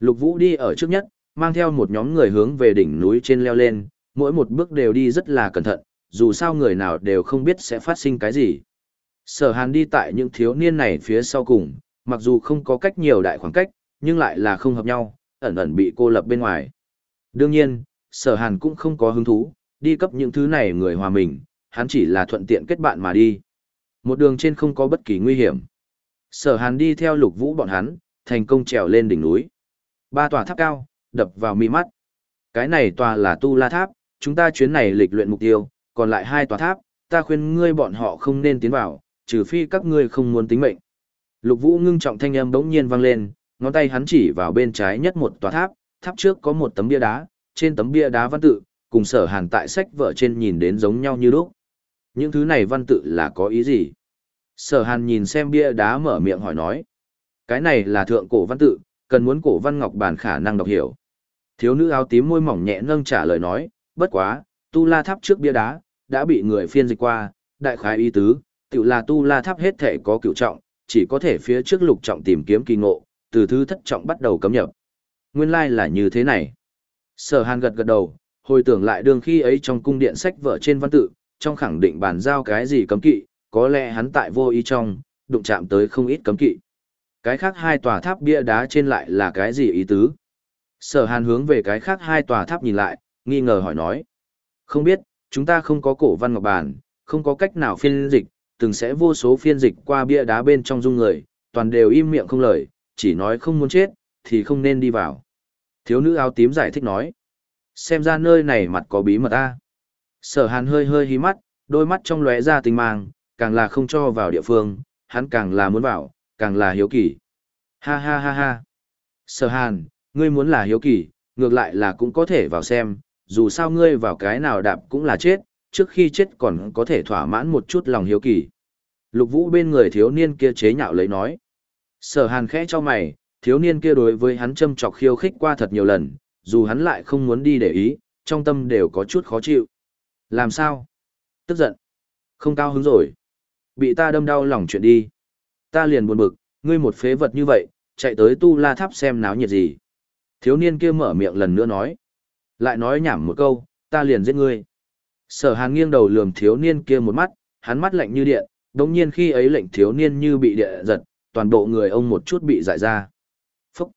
Lục Vũ đi ở trước nhất, mang theo một nhóm người hướng về đỉnh núi trên leo lên, mỗi một bước đều đi rất là cẩn thận, dù sao người nào đều không biết sẽ phát sinh cái gì. Sở Hàn đi tại những thiếu niên này phía sau cùng, mặc dù không có cách nhiều đại khoảng cách, nhưng lại là không hợp nhau, ẩn ẩn bị cô lập bên ngoài. Đương nhiên, Sở Hàn cũng không có hứng thú, đi cấp những thứ này người hòa mình, hắn chỉ là thuận tiện kết bạn mà đi. Một đường trên không có bất kỳ nguy hiểm. Sở Hàn đi theo lục vũ bọn hắn, thành công trèo lên đỉnh núi. Ba tòa tháp cao, đập vào mi mắt. Cái này tòa là Tu La Tháp, chúng ta chuyến này lịch luyện mục tiêu, còn lại hai tòa tháp, ta khuyên ngươi bọn họ không nên tiến vào, trừ phi các ngươi không muốn tính mệnh. Lục Vũ ngưng trọng thanh âm bỗng nhiên vang lên, ngón tay hắn chỉ vào bên trái nhất một tòa tháp, tháp trước có một tấm bia đá, trên tấm bia đá văn tự, cùng sở hàn tại sách vợ trên nhìn đến giống nhau như lúc. Những thứ này văn tự là có ý gì? Sở hàn nhìn xem bia đá mở miệng hỏi nói. Cái này là thượng cổ văn tự, cần muốn cổ văn ngọc bản khả năng đọc hiểu. Thiếu nữ áo tím môi mỏng nhẹ nâng trả lời nói, bất quá, tu la tháp trước bia đá, đã bị người phiên dịch qua, đại khái ý tứ, tự là tu la tháp hết thể có cựu trọng, chỉ có thể phía trước lục trọng tìm kiếm kỳ ngộ, từ thứ thất trọng bắt đầu cấm nhập. Nguyên lai like là như thế này. Sở hàn gật gật đầu, hồi tưởng lại đường khi ấy trong cung điện sách vở trên văn tự, trong khẳng định bàn giao cái gì cấm kỵ, có lẽ hắn tại vô ý trong, đụng chạm tới không ít cấm kỵ. Cái khác hai tòa tháp bia đá trên lại là cái gì ý tứ? Sở hàn hướng về cái khác hai tòa tháp nhìn lại, nghi ngờ hỏi nói. Không biết, chúng ta không có cổ văn ngọc bản, không có cách nào phiên dịch, từng sẽ vô số phiên dịch qua bia đá bên trong dung người, toàn đều im miệng không lời, chỉ nói không muốn chết, thì không nên đi vào. Thiếu nữ áo tím giải thích nói. Xem ra nơi này mặt có bí mật ta. Sở hàn hơi hơi hí mắt, đôi mắt trong lóe ra tình mang, càng là không cho vào địa phương, hắn càng là muốn vào, càng là hiếu kỳ. Ha ha ha ha. Sở hàn, ngươi muốn là hiếu kỳ, ngược lại là cũng có thể vào xem, dù sao ngươi vào cái nào đạp cũng là chết, trước khi chết còn có thể thỏa mãn một chút lòng hiếu kỳ. Lục vũ bên người thiếu niên kia chế nhạo lấy nói. Sở hàn khẽ cho mày, thiếu niên kia đối với hắn châm chọc khiêu khích qua thật nhiều lần, dù hắn lại không muốn đi để ý, trong tâm đều có chút khó chịu. Làm sao? Tức giận. Không cao hứng rồi. Bị ta đâm đau lòng chuyện đi. Ta liền buồn bực, ngươi một phế vật như vậy, chạy tới tu la tháp xem náo nhiệt gì. Thiếu niên kia mở miệng lần nữa nói. Lại nói nhảm một câu, ta liền giết ngươi. Sở hàn nghiêng đầu lườm thiếu niên kia một mắt, hắn mắt lạnh như điện, đồng nhiên khi ấy lệnh thiếu niên như bị địa giật, toàn bộ người ông một chút bị dại ra. Phúc!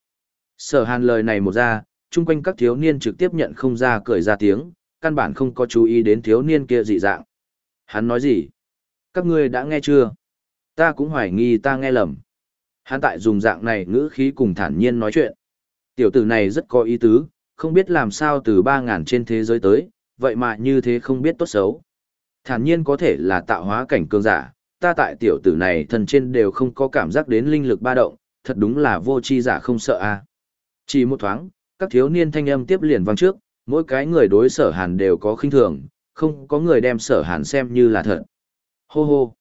Sở hàn lời này một ra, chung quanh các thiếu niên trực tiếp nhận không ra cười ra tiếng, căn bản không có chú ý đến thiếu niên kia dị dạng. Hắn nói gì? Các ngươi đã nghe chưa? Ta cũng hoài nghi ta nghe lầm. Hắn tại dùng dạng này ngữ khí cùng thản nhiên nói chuyện. Tiểu tử này rất có ý tứ, không biết làm sao từ 3.000 trên thế giới tới, vậy mà như thế không biết tốt xấu. Thản nhiên có thể là tạo hóa cảnh cường giả, ta tại tiểu tử này thần trên đều không có cảm giác đến linh lực ba động, thật đúng là vô chi giả không sợ a. Chỉ một thoáng, các thiếu niên thanh âm tiếp liền vang trước, mỗi cái người đối sở hàn đều có khinh thường, không có người đem sở hàn xem như là thật. Hô hô.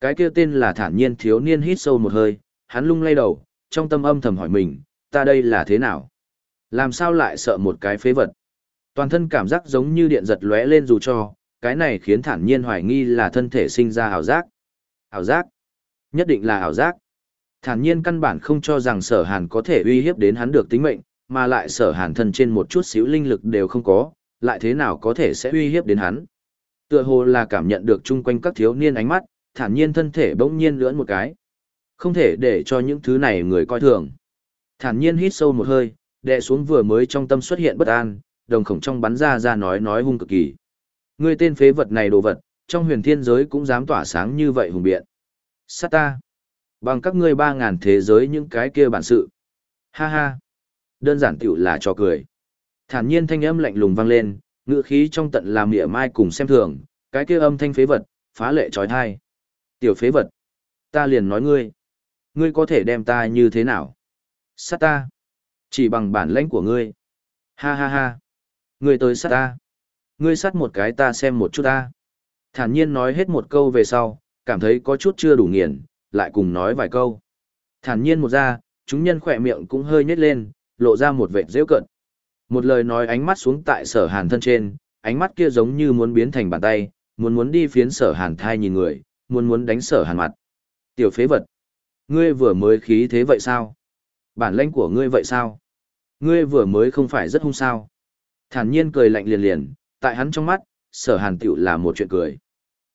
Cái kia tên là thản nhiên thiếu niên hít sâu một hơi, hắn lung lay đầu, trong tâm âm thầm hỏi mình, ta đây là thế nào? Làm sao lại sợ một cái phế vật? Toàn thân cảm giác giống như điện giật lóe lên dù cho, cái này khiến thản nhiên hoài nghi là thân thể sinh ra ảo giác. Ảo giác? Nhất định là ảo giác. Thản nhiên căn bản không cho rằng sở hàn có thể uy hiếp đến hắn được tính mệnh, mà lại sở hàn thân trên một chút xíu linh lực đều không có, lại thế nào có thể sẽ uy hiếp đến hắn. Tựa hồ là cảm nhận được chung quanh các thiếu niên ánh mắt, thản nhiên thân thể bỗng nhiên lưỡn một cái. Không thể để cho những thứ này người coi thường. Thản nhiên hít sâu một hơi, đè xuống vừa mới trong tâm xuất hiện bất an, đồng khổng trong bắn ra ra nói nói hung cực kỳ. Ngươi tên phế vật này đồ vật, trong huyền thiên giới cũng dám tỏa sáng như vậy hùng biện. Sát ta! Bằng các ngươi ba ngàn thế giới những cái kia bản sự. Ha ha! Đơn giản tiểu là cho cười. Thản nhiên thanh âm lạnh lùng vang lên, ngựa khí trong tận làm mỉa mai cùng xem thường, cái kia âm thanh phế vật, phá lệ trói thai. Tiểu phế vật! Ta liền nói ngươi. Ngươi có thể đem ta như thế nào? Sát ta! Chỉ bằng bản lãnh của ngươi. Ha ha ha! Ngươi tới sát ta! Ngươi sát một cái ta xem một chút ta. Thản nhiên nói hết một câu về sau, cảm thấy có chút chưa đủ nghiền, lại cùng nói vài câu. Thản nhiên một ra, chúng nhân khỏe miệng cũng hơi nhếch lên, lộ ra một vệt rêu cận. Một lời nói ánh mắt xuống tại sở hàn thân trên, ánh mắt kia giống như muốn biến thành bàn tay, muốn muốn đi phiến sở hàn thai nhìn người, muốn muốn đánh sở hàn mặt. Tiểu phế vật, ngươi vừa mới khí thế vậy sao? Bản lãnh của ngươi vậy sao? Ngươi vừa mới không phải rất hung sao? Thản nhiên cười lạnh liền liền, tại hắn trong mắt, sở hàn tiểu là một chuyện cười.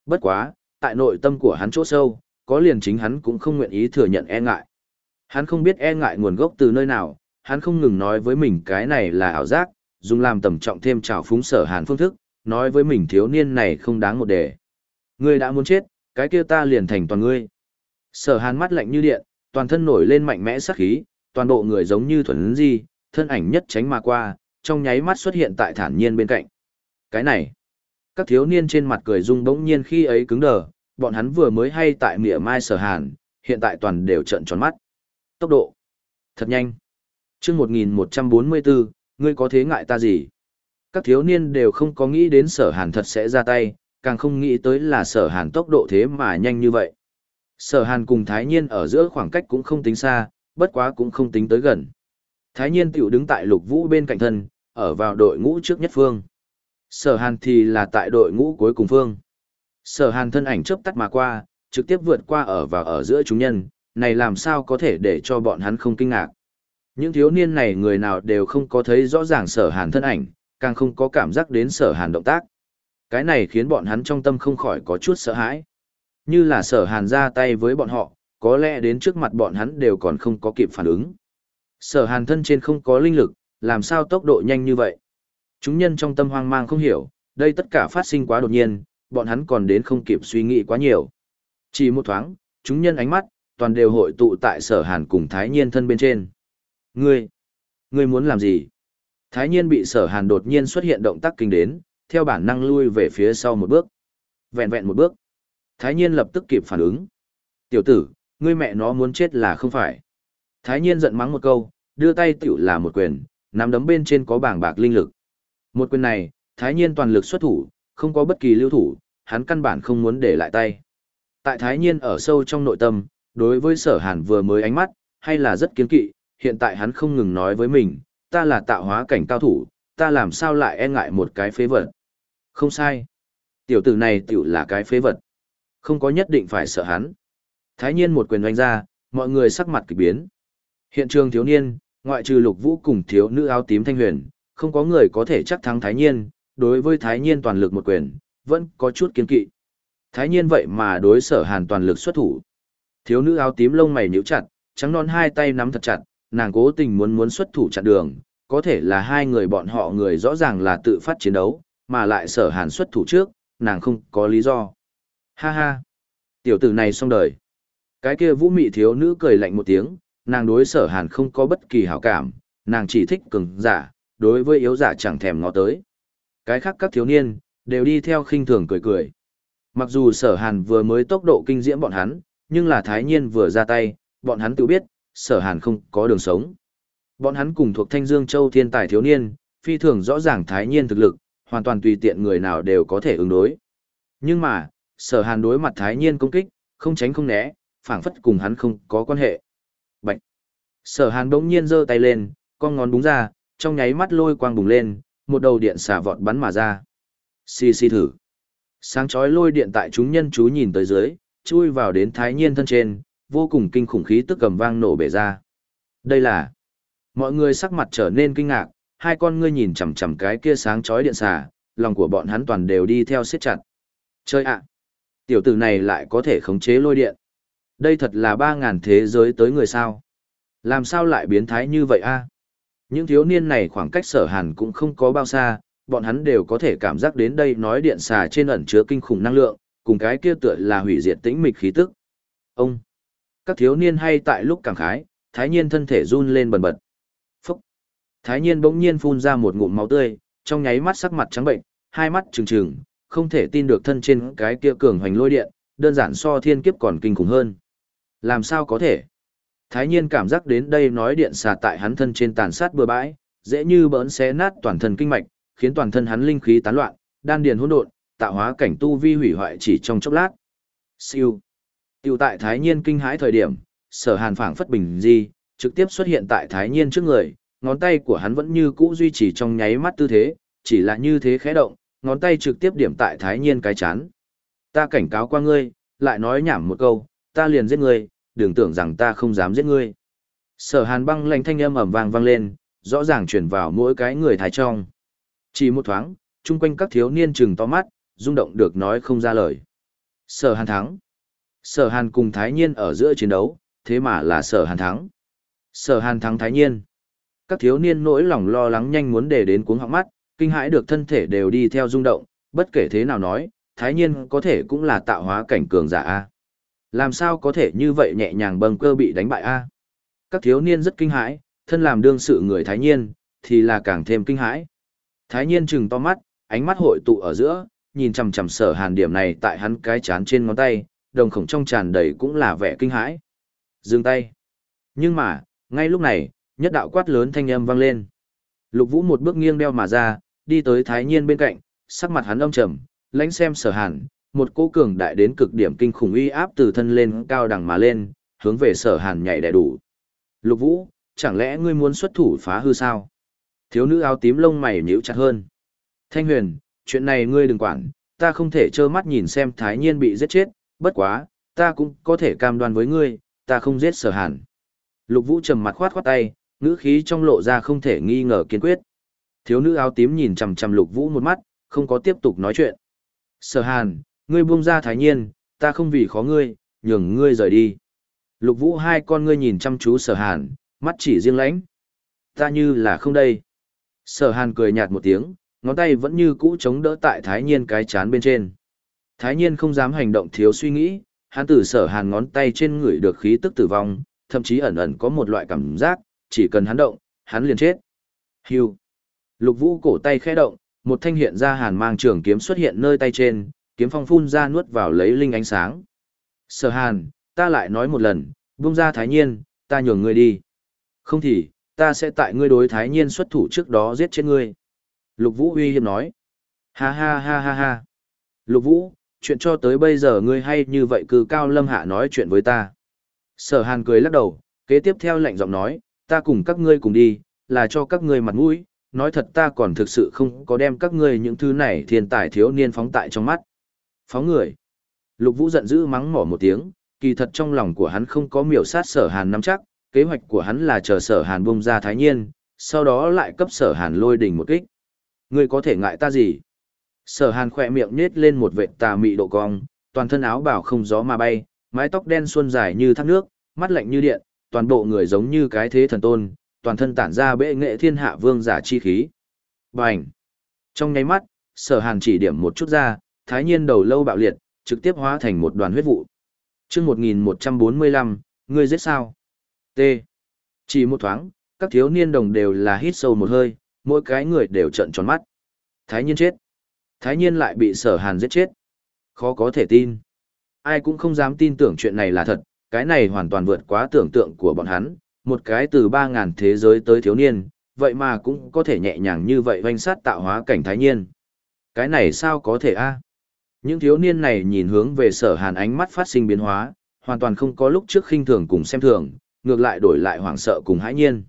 Bất quá, tại nội tâm của hắn chỗ sâu, có liền chính hắn cũng không nguyện ý thừa nhận e ngại. Hắn không biết e ngại nguồn gốc từ nơi nào, hắn không ngừng nói với mình cái này là ảo giác, dùng làm tầm trọng thêm trào phúng sở hàn phương thức, nói với mình thiếu niên này không đáng một đề. Ngươi đã muốn chết, cái kia ta liền thành toàn ngươi. Sở hàn mắt lạnh như điện, toàn thân nổi lên mạnh mẽ sắc khí, toàn bộ người giống như thuần di, thân ảnh nhất tránh mà qua, trong nháy mắt xuất hiện tại thản nhiên bên cạnh. Cái này, các thiếu niên trên mặt cười rung bỗng nhiên khi ấy cứng đờ, bọn hắn vừa mới hay tại mỉa mai sở hàn, hiện tại toàn đều trợn tròn mắt. Tốc độ, thật nhanh. Trước 1144, ngươi có thế ngại ta gì? Các thiếu niên đều không có nghĩ đến sở hàn thật sẽ ra tay, càng không nghĩ tới là sở hàn tốc độ thế mà nhanh như vậy. Sở hàn cùng thái nhiên ở giữa khoảng cách cũng không tính xa, bất quá cũng không tính tới gần. Thái nhiên tiểu đứng tại lục vũ bên cạnh thân, ở vào đội ngũ trước nhất phương. Sở hàn thì là tại đội ngũ cuối cùng phương. Sở hàn thân ảnh chớp tắt mà qua, trực tiếp vượt qua ở và ở giữa chúng nhân, này làm sao có thể để cho bọn hắn không kinh ngạc. Những thiếu niên này người nào đều không có thấy rõ ràng sở hàn thân ảnh, càng không có cảm giác đến sở hàn động tác. Cái này khiến bọn hắn trong tâm không khỏi có chút sợ hãi. Như là sở hàn ra tay với bọn họ, có lẽ đến trước mặt bọn hắn đều còn không có kịp phản ứng. Sở hàn thân trên không có linh lực, làm sao tốc độ nhanh như vậy? Chúng nhân trong tâm hoang mang không hiểu, đây tất cả phát sinh quá đột nhiên, bọn hắn còn đến không kịp suy nghĩ quá nhiều. Chỉ một thoáng, chúng nhân ánh mắt, toàn đều hội tụ tại sở hàn cùng thái nhiên thân bên trên. Ngươi, ngươi muốn làm gì? Thái nhiên bị sở hàn đột nhiên xuất hiện động tác kinh đến, theo bản năng lui về phía sau một bước. Vẹn vẹn một bước. Thái nhiên lập tức kịp phản ứng. Tiểu tử, ngươi mẹ nó muốn chết là không phải. Thái nhiên giận mắng một câu, đưa tay tiểu là một quyền, nắm đấm bên trên có bảng bạc linh lực. Một quyền này, thái nhiên toàn lực xuất thủ, không có bất kỳ lưu thủ, hắn căn bản không muốn để lại tay. Tại thái nhiên ở sâu trong nội tâm, đối với sở hàn vừa mới ánh mắt, hay là rất kiến kỵ, hiện tại hắn không ngừng nói với mình, ta là tạo hóa cảnh cao thủ, ta làm sao lại e ngại một cái phế vật. Không sai. Tiểu tử này tiểu là cái phế vật. Không có nhất định phải sợ hắn. Thái nhiên một quyền đánh ra, mọi người sắc mặt kỳ biến. Hiện trường thiếu niên, ngoại trừ lục vũ cùng thiếu nữ áo tím thanh huyền, không có người có thể chắc thắng thái nhiên, đối với thái nhiên toàn lực một quyền, vẫn có chút kiên kỵ. Thái nhiên vậy mà đối sở hàn toàn lực xuất thủ. Thiếu nữ áo tím lông mày nhíu chặt, trắng non hai tay nắm thật chặt, nàng cố tình muốn muốn xuất thủ chặn đường, có thể là hai người bọn họ người rõ ràng là tự phát chiến đấu, mà lại sở hàn xuất thủ trước, nàng không có lý do. Ha ha! Tiểu tử này xong đời. Cái kia vũ mị thiếu nữ cười lạnh một tiếng, nàng đối sở hàn không có bất kỳ hảo cảm, nàng chỉ thích cường giả, đối với yếu giả chẳng thèm ngó tới. Cái khác các thiếu niên, đều đi theo khinh thường cười cười. Mặc dù sở hàn vừa mới tốc độ kinh diễm bọn hắn, nhưng là thái nhiên vừa ra tay, bọn hắn tự biết, sở hàn không có đường sống. Bọn hắn cùng thuộc Thanh Dương Châu thiên tài thiếu niên, phi thường rõ ràng thái nhiên thực lực, hoàn toàn tùy tiện người nào đều có thể ứng đối. Nhưng mà, sở hàn đối mặt thái nhiên công kích, không tránh không né, phảng phất cùng hắn không có quan hệ. Bạch! Sở hàn bỗng nhiên giơ tay lên, con ngón búng ra, trong nháy mắt lôi quang bùng lên, một đầu điện xả vọt bắn mà ra. Xì xì thử. Sáng chói lôi điện tại chúng nhân chú nhìn tới dưới, chui vào đến thái nhiên thân trên, vô cùng kinh khủng khí tức cầm vang nổ bể ra. Đây là... Mọi người sắc mặt trở nên kinh ngạc, hai con ngươi nhìn chằm chằm cái kia sáng chói điện xà, lòng của bọn hắn toàn đều đi theo siết chặt. Chơi ạ! Tiểu tử này lại có thể khống chế lôi điện. Đây thật là ba ngàn thế giới tới người sao. Làm sao lại biến thái như vậy a? Những thiếu niên này khoảng cách sở hàn cũng không có bao xa, bọn hắn đều có thể cảm giác đến đây nói điện xà trên ẩn chứa kinh khủng năng lượng, cùng cái kia tựa là hủy diệt tĩnh mịch khí tức. Ông! Các thiếu niên hay tại lúc cảm khái, thái nhiên thân thể run lên bần bật. Phúc! Thái nhiên bỗng nhiên phun ra một ngụm máu tươi, trong nháy mắt sắc mặt trắng bệnh, hai mắt trừng trừng, không thể tin được thân trên cái kia cường hoành lôi điện, đơn giản so thiên kiếp còn kinh khủng hơn. Làm sao có thể? Thái nhiên cảm giác đến đây nói điện xà tại hắn thân trên tàn sát bừa bãi, dễ như bỡn xé nát toàn thân kinh mạch, khiến toàn thân hắn linh khí tán loạn, đan điền hỗn độn, tạo hóa cảnh tu vi hủy hoại chỉ trong chốc lát. Siêu tiểu tại Thái Nhiên kinh hãi thời điểm, sở hàn phảng phất bình di, trực tiếp xuất hiện tại Thái Nhiên trước người, ngón tay của hắn vẫn như cũ duy trì trong nháy mắt tư thế, chỉ là như thế khẽ động, ngón tay trực tiếp điểm tại Thái Nhiên cái chán. Ta cảnh cáo qua ngươi, lại nói nhảm một câu, ta liền giết ngươi, đừng tưởng rằng ta không dám giết ngươi. Sở hàn băng lạnh thanh âm ầm vang vang lên, rõ ràng truyền vào mỗi cái người thái trong. Chỉ một thoáng, chung quanh các thiếu niên trừng to mắt, rung động được nói không ra lời. Sở hàn thắng. Sở hàn cùng thái nhiên ở giữa chiến đấu, thế mà là sở hàn thắng. Sở hàn thắng thái nhiên. Các thiếu niên nỗi lòng lo lắng nhanh muốn để đến cuống họng mắt, kinh hãi được thân thể đều đi theo rung động, bất kể thế nào nói, thái nhiên có thể cũng là tạo hóa cảnh cường giả a. Làm sao có thể như vậy nhẹ nhàng bâng cơ bị đánh bại a? Các thiếu niên rất kinh hãi, thân làm đương sự người thái nhiên, thì là càng thêm kinh hãi. Thái nhiên trừng to mắt, ánh mắt hội tụ ở giữa, nhìn chằm chằm sở hàn điểm này tại hắn cái chán trên ngón tay, đồng khổng trong tràn đầy cũng là vẻ kinh hãi. Dừng tay. Nhưng mà, ngay lúc này, nhất đạo quát lớn thanh âm vang lên. Lục Vũ một bước nghiêng đeo mà ra, đi tới Thái Nhiên bên cạnh, sắc mặt hắn âm trầm, lãnh xem sở hàn, một cỗ cường đại đến cực điểm kinh khủng uy áp từ thân lên cao đẳng mà lên, hướng về sở hàn nhảy đè đủ. Lục Vũ, chẳng lẽ ngươi muốn xuất thủ phá hư sao? Thiếu nữ áo tím lông mày nhíu chặt hơn. Thanh huyền, chuyện này ngươi đừng quản, ta không thể trơ mắt nhìn xem thái nhiên bị giết chết, bất quá, ta cũng có thể cam đoan với ngươi, ta không giết sở hàn. Lục vũ trầm mặt khoát khoát tay, ngữ khí trong lộ ra không thể nghi ngờ kiên quyết. Thiếu nữ áo tím nhìn chằm chằm Lục Vũ một mắt, không có tiếp tục nói chuyện. Sở Hàn, ngươi buông ra Thái Nhiên, ta không vì khó ngươi, nhường ngươi rời đi. Lục Vũ hai con ngươi nhìn chăm chú Sở Hàn, mắt chỉ riêng lãnh. Ta như là không đây. Sở Hàn cười nhạt một tiếng, ngón tay vẫn như cũ chống đỡ tại Thái Nhiên cái chán bên trên. Thái Nhiên không dám hành động thiếu suy nghĩ, hắn Tử Sở Hàn ngón tay trên người được khí tức tử vong, thậm chí ẩn ẩn có một loại cảm giác, chỉ cần hắn động, hắn liền chết. Hưu. Lục Vũ cổ tay khẽ động, một thanh hiện ra hàn mang trường kiếm xuất hiện nơi tay trên, kiếm phong phun ra nuốt vào lấy linh ánh sáng. Sở Hàn, ta lại nói một lần, buông ra Thái Nhiên, ta nhường ngươi đi. Không thì, ta sẽ tại ngươi đối Thái Nhiên xuất thủ trước đó giết chết ngươi. Lục Vũ uy hiếp nói. Ha ha ha ha ha. Lục Vũ, chuyện cho tới bây giờ ngươi hay như vậy cứ cao lâm hạ nói chuyện với ta. Sở Hàn cười lắc đầu, kế tiếp theo lạnh giọng nói, ta cùng các ngươi cùng đi, là cho các ngươi mặt mũi, nói thật ta còn thực sự không có đem các ngươi những thứ này thiên tài thiếu niên phóng tại trong mắt. Phóng người. Lục Vũ giận dữ mắng mỏ một tiếng, kỳ thật trong lòng của hắn không có miểu sát sở hàn nắm chắc, kế hoạch của hắn là chờ sở hàn bung ra thái nhiên, sau đó lại cấp sở hàn lôi đỉnh một kích. Ngươi có thể ngại ta gì? Sở hàn khỏe miệng nhết lên một vệt tà mị độ cong, toàn thân áo bảo không gió mà bay, mái tóc đen xuân dài như thác nước, mắt lạnh như điện, toàn bộ người giống như cái thế thần tôn, toàn thân tản ra bệ nghệ thiên hạ vương giả chi khí. Bành! Trong nháy mắt, sở hàn chỉ điểm một chút ra, thái nhiên đầu lâu bạo liệt, trực tiếp hóa thành một đoàn huyết vụ. chương 1145, ngươi giết sao? T. Chỉ một thoáng, các thiếu niên đồng đều là hít sâu một hơi, mỗi cái người đều trợn tròn mắt. Thái nhiên chết. Thái nhiên lại bị sở hàn giết chết. Khó có thể tin. Ai cũng không dám tin tưởng chuyện này là thật, cái này hoàn toàn vượt quá tưởng tượng của bọn hắn, một cái từ 3.000 thế giới tới thiếu niên, vậy mà cũng có thể nhẹ nhàng như vậy vanh sát tạo hóa cảnh thái nhiên. Cái này sao có thể a? Những thiếu niên này nhìn hướng về sở hàn ánh mắt phát sinh biến hóa, hoàn toàn không có lúc trước khinh thường cùng xem thường, ngược lại đổi lại hoảng sợ cùng hãi nhiên.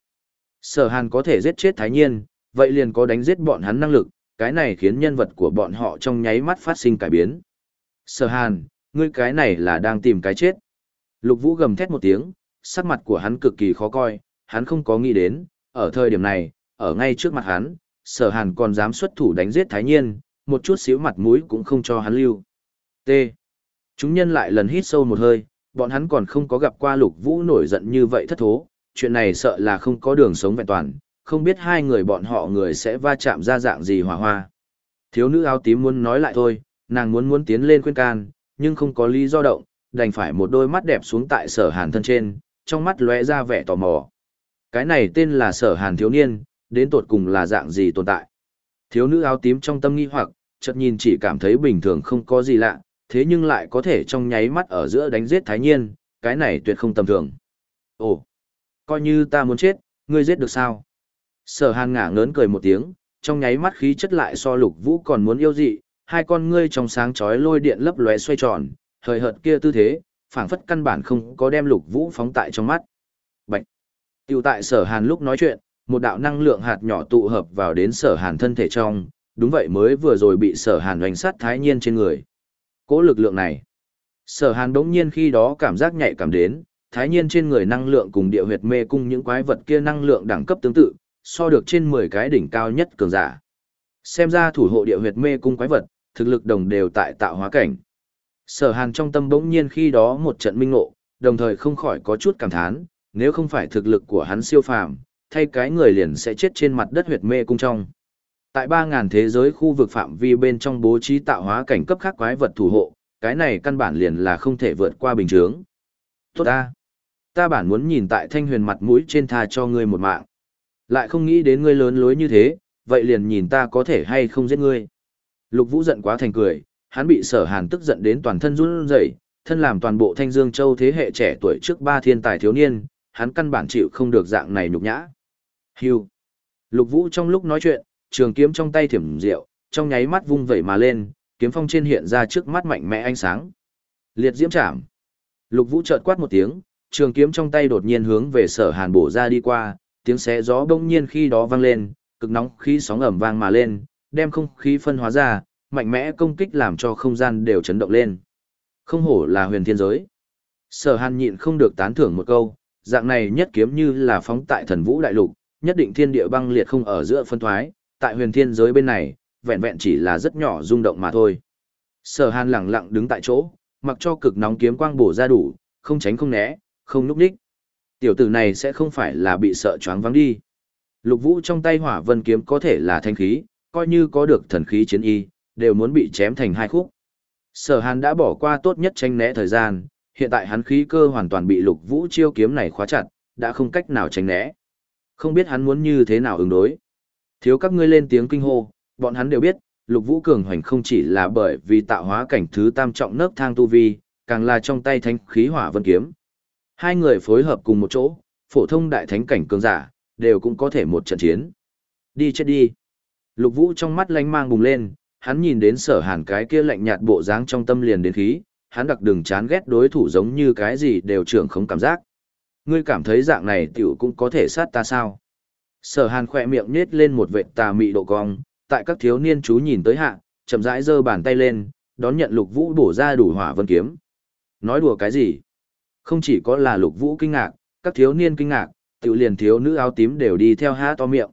Sở hàn có thể giết chết thái nhiên, vậy liền có đánh giết bọn hắn năng lực, cái này khiến nhân vật của bọn họ trong nháy mắt phát sinh cải biến. Sở hàn, ngươi cái này là đang tìm cái chết. Lục vũ gầm thét một tiếng, sắc mặt của hắn cực kỳ khó coi, hắn không có nghĩ đến, ở thời điểm này, ở ngay trước mặt hắn, sở hàn còn dám xuất thủ đánh giết thái nhiên, một chút xíu mặt mũi cũng không cho hắn lưu. T. Chúng nhân lại lần hít sâu một hơi, bọn hắn còn không có gặp qua lục vũ nổi giận như vậy thất thố, chuyện này sợ là không có đường sống vẹn toàn, không biết hai người bọn họ người sẽ va chạm ra dạng gì hỏa hoa. Thiếu nữ áo tím muốn nói lại thôi, nàng muốn muốn tiến lên khuyên can, nhưng không có lý do động, đành phải một đôi mắt đẹp xuống tại sở hàn thân trên, trong mắt lóe ra vẻ tò mò. Cái này tên là sở hàn thiếu niên, đến tột cùng là dạng gì tồn tại. Thiếu nữ áo tím trong tâm nghi hoặc, chợt nhìn chỉ cảm thấy bình thường không có gì lạ, thế nhưng lại có thể trong nháy mắt ở giữa đánh giết thái nhiên, cái này tuyệt không tầm thường. Ồ, coi như ta muốn chết, ngươi giết được sao? Sở hàn ngả ngớn cười một tiếng, trong nháy mắt khí chất lại so lục vũ còn muốn yêu dị, hai con ngươi trong sáng chói lôi điện lấp lóe xoay tròn, hời hợt kia tư thế, phảng phất căn bản không có đem lục vũ phóng tại trong mắt. Bạch! Tiểu tại sở hàn lúc nói chuyện, một đạo năng lượng hạt nhỏ tụ hợp vào đến sở hàn thân thể trong, đúng vậy mới vừa rồi bị sở hàn hoành sát thái nhiên trên người. Cố lực lượng này. Sở hàn đống nhiên khi đó cảm giác nhạy cảm đến, thái nhiên trên người năng lượng cùng địa huyệt mê cung những quái vật kia năng lượng đẳng cấp tương tự, so được trên 10 cái đỉnh cao nhất cường giả. Xem ra thủ hộ địa huyệt mê cung quái vật, thực lực đồng đều tại tạo hóa cảnh. Sở hàn trong tâm bỗng nhiên khi đó một trận minh ngộ, đồng thời không khỏi có chút cảm thán, nếu không phải thực lực của hắn siêu phàm, thay cái người liền sẽ chết trên mặt đất huyệt mê cung trong. Tại 3.000 thế giới khu vực phạm vi bên trong bố trí tạo hóa cảnh cấp khác quái vật thủ hộ, cái này căn bản liền là không thể vượt qua bình chướng. Tốt ta! Ta bản muốn nhìn tại thanh huyền mặt mũi trên tha cho ngươi một mạng. Lại không nghĩ đến ngươi lớn lối như thế, vậy liền nhìn ta có thể hay không giết ngươi. Lục Vũ giận quá thành cười, hắn bị sở hàn tức giận đến toàn thân run rẩy, thân làm toàn bộ thanh dương châu thế hệ trẻ tuổi trước ba thiên tài thiếu niên, hắn căn bản chịu không được dạng này nhục nhã. Hưu. Lục Vũ trong lúc nói chuyện, trường kiếm trong tay thiểm diệu, trong nháy mắt vung vẩy mà lên, kiếm phong trên hiện ra trước mắt mạnh mẽ ánh sáng. Liệt diễm chạm. Lục Vũ chợt quát một tiếng, trường kiếm trong tay đột nhiên hướng về Sở Hàn bổ ra đi qua, tiếng xé gió bỗng nhiên khi đó vang lên, cực nóng khí sóng ẩm vang mà lên, đem không khí phân hóa ra, mạnh mẽ công kích làm cho không gian đều chấn động lên. Không hổ là huyền thiên giới. Sở Hàn nhịn không được tán thưởng một câu, dạng này nhất kiếm như là phóng tại thần vũ đại lục, nhất định thiên địa băng liệt không ở giữa phân thoái, tại huyền thiên giới bên này, vẹn vẹn chỉ là rất nhỏ rung động mà thôi. Sở Hàn lặng lặng đứng tại chỗ, mặc cho cực nóng kiếm quang bổ ra đủ, không tránh không né, không núp đích. Tiểu tử này sẽ không phải là bị sợ choáng vắng đi. Lục Vũ trong tay Hỏa Vân kiếm có thể là thanh khí, coi như có được thần khí chiến y, đều muốn bị chém thành hai khúc. Sở Hàn đã bỏ qua tốt nhất tranh né thời gian, hiện tại hắn khí cơ hoàn toàn bị Lục Vũ chiêu kiếm này khóa chặt, đã không cách nào tránh né. Không biết hắn muốn như thế nào ứng đối. Thiếu các ngươi lên tiếng kinh hô, bọn hắn đều biết, Lục Vũ cường hoành không chỉ là bởi vì tạo hóa cảnh thứ tam trọng nấc thang tu vi, càng là trong tay thanh khí hỏa vân kiếm. Hai người phối hợp cùng một chỗ, phổ thông đại thánh cảnh cường giả, đều cũng có thể một trận chiến. Đi chết đi. Lục Vũ trong mắt lánh mang bùng lên, hắn nhìn đến sở hàn cái kia lạnh nhạt bộ dáng trong tâm liền đến khí, hắn đặc đừng chán ghét đối thủ giống như cái gì đều trưởng không cảm giác. Ngươi cảm thấy dạng này tiểu cũng có thể sát ta sao? Sở hàn khỏe miệng nết lên một vệt tà mị độ cong, tại các thiếu niên chú nhìn tới hạ, chậm rãi giơ bàn tay lên, đón nhận lục vũ bổ ra đủ hỏa vân kiếm. Nói đùa cái gì? Không chỉ có là lục vũ kinh ngạc, các thiếu niên kinh ngạc, tiểu liền thiếu nữ áo tím đều đi theo há to miệng.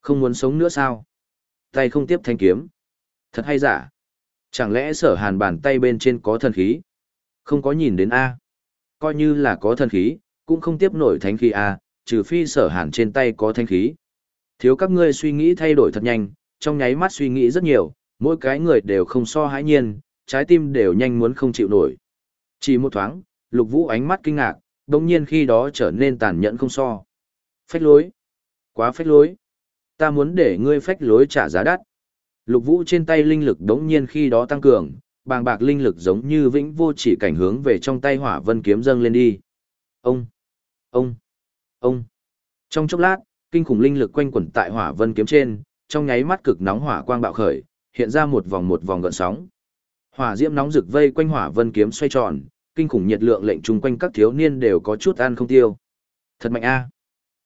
Không muốn sống nữa sao? Tay không tiếp thanh kiếm. Thật hay giả? Chẳng lẽ sở hàn bàn tay bên trên có thần khí? Không có nhìn đến A. Coi như là có thần khí, cũng không tiếp nổi thánh khí A, trừ phi sở hàn trên tay có thanh khí. Thiếu các ngươi suy nghĩ thay đổi thật nhanh, trong nháy mắt suy nghĩ rất nhiều, mỗi cái người đều không so hãi nhiên, trái tim đều nhanh muốn không chịu nổi. Chỉ một thoáng, lục vũ ánh mắt kinh ngạc, đồng nhiên khi đó trở nên tàn nhẫn không so. Phách lối. Quá phách lối. Ta muốn để ngươi phách lối trả giá đắt. Lục vũ trên tay linh lực đống nhiên khi đó tăng cường, bàng bạc linh lực giống như vĩnh vô chỉ cảnh hướng về trong tay hỏa vân kiếm dâng lên đi. Ông! Ông! Ông! Trong chốc lát, kinh khủng linh lực quanh quẩn tại hỏa vân kiếm trên, trong nháy mắt cực nóng hỏa quang bạo khởi, hiện ra một vòng một vòng gợn sóng. Hỏa diễm nóng rực vây quanh hỏa vân kiếm xoay tròn, kinh khủng nhiệt lượng lệnh chung quanh các thiếu niên đều có chút ăn không tiêu. Thật mạnh a.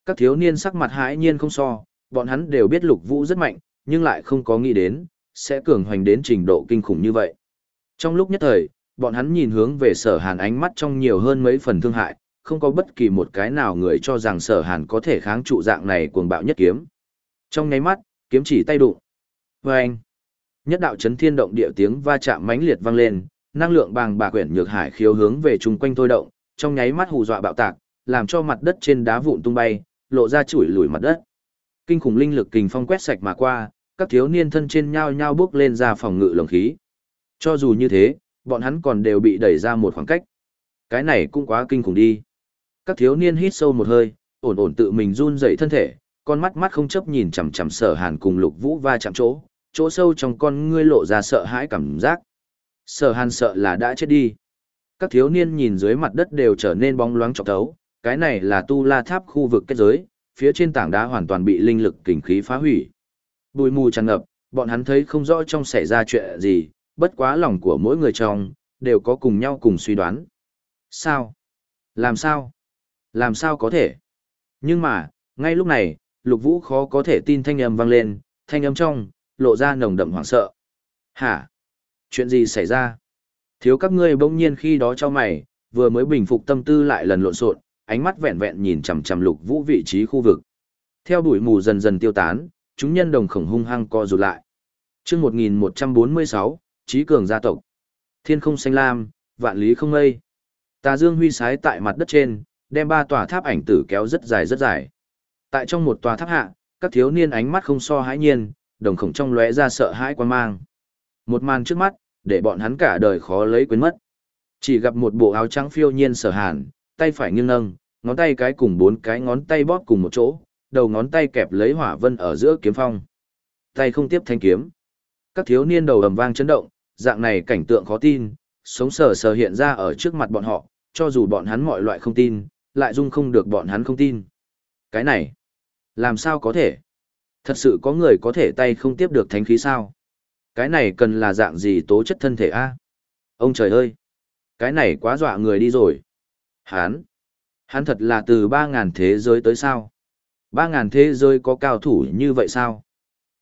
Các thiếu niên sắc mặt hãi nhiên không so, bọn hắn đều biết Lục Vũ rất mạnh, nhưng lại không có nghĩ đến sẽ cường hoành đến trình độ kinh khủng như vậy. Trong lúc nhất thời, bọn hắn nhìn hướng về Sở Hàn ánh mắt trong nhiều hơn mấy phần thương hại, không có bất kỳ một cái nào người cho rằng Sở Hàn có thể kháng trụ dạng này cuồng bạo nhất kiếm. Trong nháy mắt, kiếm chỉ tay đụng. Vâng! Nhất đạo chấn thiên động địa tiếng va chạm mãnh liệt vang lên, năng lượng bàng bạc quyển nhược hải khiếu hướng về chung quanh thôi động, trong nháy mắt hù dọa bạo tạc, làm cho mặt đất trên đá vụn tung bay, lộ ra chuỗi lùi mặt đất. Kinh khủng linh lực kình phong quét sạch mà qua, các thiếu niên thân trên nhao nhao bước lên ra phòng ngự lồng khí. Cho dù như thế, bọn hắn còn đều bị đẩy ra một khoảng cách. Cái này cũng quá kinh khủng đi. Các thiếu niên hít sâu một hơi, ổn ổn tự mình run dậy thân thể, con mắt mắt không chấp nhìn chằm chằm sở hàn cùng lục vũ va chạm chỗ, chỗ sâu trong con ngươi lộ ra sợ hãi cảm giác. Sở hàn sợ là đã chết đi. Các thiếu niên nhìn dưới mặt đất đều trở nên bóng loáng trọc thấu, cái này là tu la tháp khu vực kết giới, phía trên tảng đá hoàn toàn bị linh lực kình khí phá hủy. Bụi mù tràn ngập, bọn hắn thấy không rõ trong xảy ra chuyện gì, bất quá lòng của mỗi người trong, đều có cùng nhau cùng suy đoán. Sao? Làm sao? Làm sao có thể? Nhưng mà, ngay lúc này, lục vũ khó có thể tin thanh âm vang lên, thanh âm trong, lộ ra nồng đậm hoảng sợ. Hả? Chuyện gì xảy ra? Thiếu các ngươi bỗng nhiên khi đó cho mày, vừa mới bình phục tâm tư lại lần lộn xộn, ánh mắt vẹn vẹn nhìn chằm chằm lục vũ vị trí khu vực. Theo đuổi mù dần dần tiêu tán, chúng nhân đồng khổng hung hăng co rụt lại. Chương 1146, Trí cường gia tộc. Thiên không xanh lam, vạn lý không ngây. Tà Dương huy sái tại mặt đất trên, đem ba tòa tháp ảnh tử kéo rất dài rất dài. Tại trong một tòa tháp hạ, các thiếu niên ánh mắt không so hãi nhiên, đồng khổng trong lóe ra sợ hãi quan mang. Một màn trước mắt, để bọn hắn cả đời khó lấy quên mất. Chỉ gặp một bộ áo trắng phiêu nhiên sở hàn, tay phải nghiêng nâng, ngón tay cái cùng bốn cái ngón tay bóp cùng một chỗ, đầu ngón tay kẹp lấy hỏa vân ở giữa kiếm phong. Tay không tiếp thanh kiếm. Các thiếu niên đầu ầm vang chấn động, dạng này cảnh tượng khó tin, sống sờ sờ hiện ra ở trước mặt bọn họ, cho dù bọn hắn mọi loại không tin, lại dung không được bọn hắn không tin. Cái này, làm sao có thể? Thật sự có người có thể tay không tiếp được thánh khí sao? Cái này cần là dạng gì tố chất thân thể a? Ông trời ơi! Cái này quá dọa người đi rồi. Hán! hán thật là từ ba ngàn thế giới tới sao? Ba ngàn thế giới có cao thủ như vậy sao?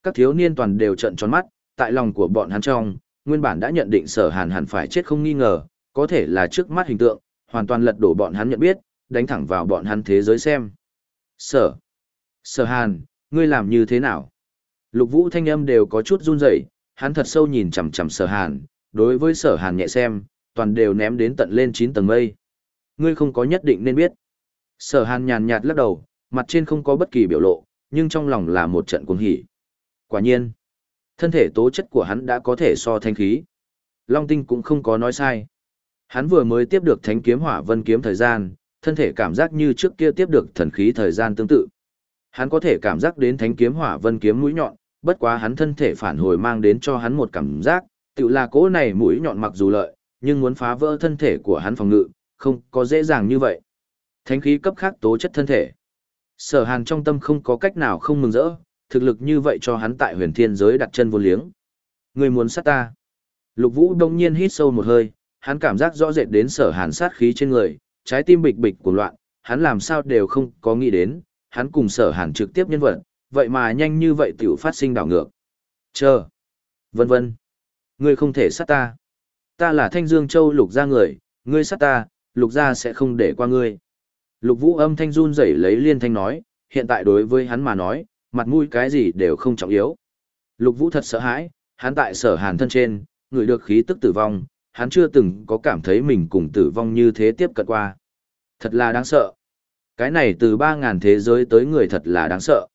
Các thiếu niên toàn đều trận tròn mắt, tại lòng của bọn hắn trong, nguyên bản đã nhận định sở hàn hẳn phải chết không nghi ngờ, có thể là trước mắt hình tượng, hoàn toàn lật đổ bọn hắn nhận biết, đánh thẳng vào bọn hắn thế giới xem. Sở. Sở hàn, ngươi làm như thế nào? Lục vũ thanh âm đều có chút run rẩy, hắn thật sâu nhìn chằm chằm sở hàn, đối với sở hàn nhẹ xem, toàn đều ném đến tận lên chín tầng mây. Ngươi không có nhất định nên biết. Sở hàn nhàn nhạt lắc đầu, mặt trên không có bất kỳ biểu lộ, nhưng trong lòng là một trận cuồng hỉ. Quả nhiên, thân thể tố chất của hắn đã có thể so thanh khí. Long tinh cũng không có nói sai. Hắn vừa mới tiếp được thánh kiếm hỏa vân kiếm thời gian, thân thể cảm giác như trước kia tiếp được thần khí thời gian tương tự. Hắn có thể cảm giác đến thánh kiếm hỏa vân kiếm mũi nhọn, bất quá hắn thân thể phản hồi mang đến cho hắn một cảm giác, tự là cỗ này mũi nhọn mặc dù lợi, nhưng muốn phá vỡ thân thể của hắn phòng ngự, không có dễ dàng như vậy. Thánh khí cấp khác tố chất thân thể. Sở Hàn trong tâm không có cách nào không mừng rỡ, thực lực như vậy cho hắn tại huyền thiên giới đặt chân vô liếng. Người muốn sát ta. Lục Vũ đông nhiên hít sâu một hơi, hắn cảm giác rõ rệt đến sở Hàn sát khí trên người, trái tim bịch bịch của loạn, hắn làm sao đều không có nghĩ đến, hắn cùng sở Hàn trực tiếp nhân vật, vậy mà nhanh như vậy tiểu phát sinh đảo ngược. Chờ. Vân vân. Ngươi không thể sát ta. Ta là Thanh Dương Châu lục gia người, ngươi sát ta, lục gia sẽ không để qua ngươi. Lục vũ âm thanh run rẩy lấy liên thanh nói, hiện tại đối với hắn mà nói, mặt mũi cái gì đều không trọng yếu. Lục vũ thật sợ hãi, hắn tại sở hàn thân trên, người được khí tức tử vong, hắn chưa từng có cảm thấy mình cùng tử vong như thế tiếp cận qua. Thật là đáng sợ. Cái này từ 3.000 thế giới tới người thật là đáng sợ.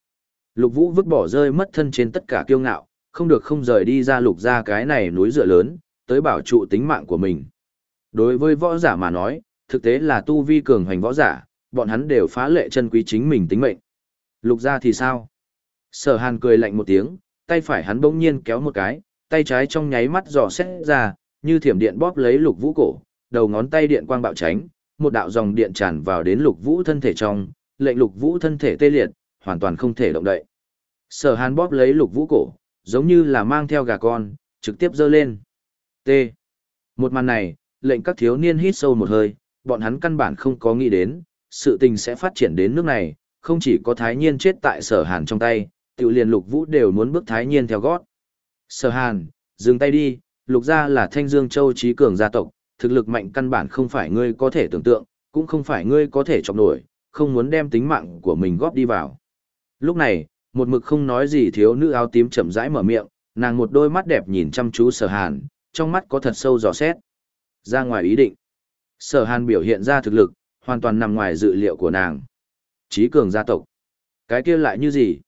Lục vũ vứt bỏ rơi mất thân trên tất cả kiêu ngạo, không được không rời đi ra lục ra cái này núi dựa lớn, tới bảo trụ tính mạng của mình. Đối với võ giả mà nói, thực tế là tu vi cường hoành võ giả, bọn hắn đều phá lệ chân quý chính mình tính mệnh. Lục ra thì sao? Sở hàn cười lạnh một tiếng, tay phải hắn bỗng nhiên kéo một cái, tay trái trong nháy mắt dò xét ra, như thiểm điện bóp lấy lục vũ cổ, đầu ngón tay điện quang bạo tránh, một đạo dòng điện tràn vào đến lục vũ thân thể trong, lệnh lục vũ thân thể tê liệt, hoàn toàn không thể động đậy. Sở hàn bóp lấy lục vũ cổ, giống như là mang theo gà con, trực tiếp giơ lên. T. Một màn này, lệnh các thiếu niên hít sâu một hơi, bọn hắn căn bản không có nghĩ đến, sự tình sẽ phát triển đến nước này, không chỉ có Thái Nhiên chết tại sở hàn trong tay, tiểu liền lục vũ đều muốn bước Thái Nhiên theo gót. Sở hàn, dừng tay đi, lục gia là thanh dương châu trí cường gia tộc, thực lực mạnh căn bản không phải ngươi có thể tưởng tượng, cũng không phải ngươi có thể chọc nổi, không muốn đem tính mạng của mình góp đi vào. Lúc này, một mực không nói gì thiếu nữ áo tím chậm rãi mở miệng, nàng một đôi mắt đẹp nhìn chăm chú sở hàn, trong mắt có thật sâu dò xét. Ra ngoài ý định. Sở hàn biểu hiện ra thực lực, hoàn toàn nằm ngoài dự liệu của nàng. Trí cường gia tộc. Cái kia lại như gì?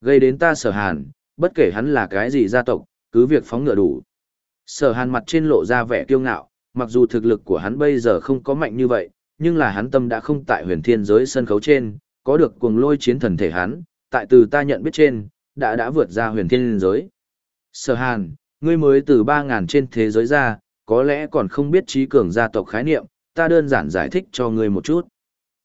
Gây đến ta sở hàn, bất kể hắn là cái gì gia tộc, cứ việc phóng ngựa đủ. Sở hàn mặt trên lộ ra vẻ kiêu ngạo, mặc dù thực lực của hắn bây giờ không có mạnh như vậy, nhưng là hắn tâm đã không tại huyền thiên giới sân khấu trên, có được cuồng lôi chiến thần thể hắn, tại từ ta nhận biết trên, đã đã vượt ra huyền thiên giới. Sở hàn, ngươi mới từ 3.000 trên thế giới ra, có lẽ còn không biết trí cường gia tộc khái niệm, ta đơn giản giải thích cho ngươi một chút.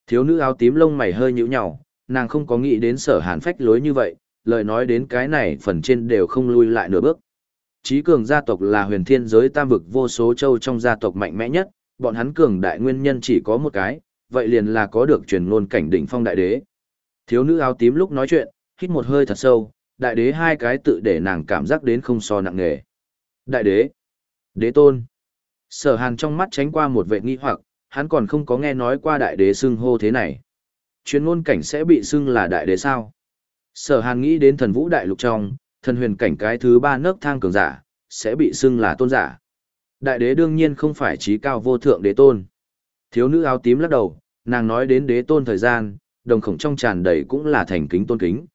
Thiếu nữ áo tím lông mày hơi nhíu nhào, nàng không có nghĩ đến sở hàn phách lối như vậy, lời nói đến cái này phần trên đều không lui lại nửa bước. Trí cường gia tộc là huyền thiên giới tam vực vô số châu trong gia tộc mạnh mẽ nhất, bọn hắn cường đại nguyên nhân chỉ có một cái, vậy liền là có được truyền ngôn cảnh đỉnh phong đại đế. Thiếu nữ áo tím lúc nói chuyện, hít một hơi thật sâu, đại đế hai cái tự để nàng cảm giác đến không so nặng nề. Đại đế, đế tôn. Sở hàn trong mắt tránh qua một vệ nghi hoặc, hắn còn không có nghe nói qua đại đế xưng hô thế này. Chuyên ngôn cảnh sẽ bị xưng là đại đế sao? Sở hàn nghĩ đến thần vũ đại lục trong, thần huyền cảnh cái thứ ba nấc thang cường giả, sẽ bị xưng là tôn giả. Đại đế đương nhiên không phải trí cao vô thượng đế tôn. Thiếu nữ áo tím lắc đầu, nàng nói đến đế tôn thời gian, đồng khổng trong tràn đầy cũng là thành kính tôn kính.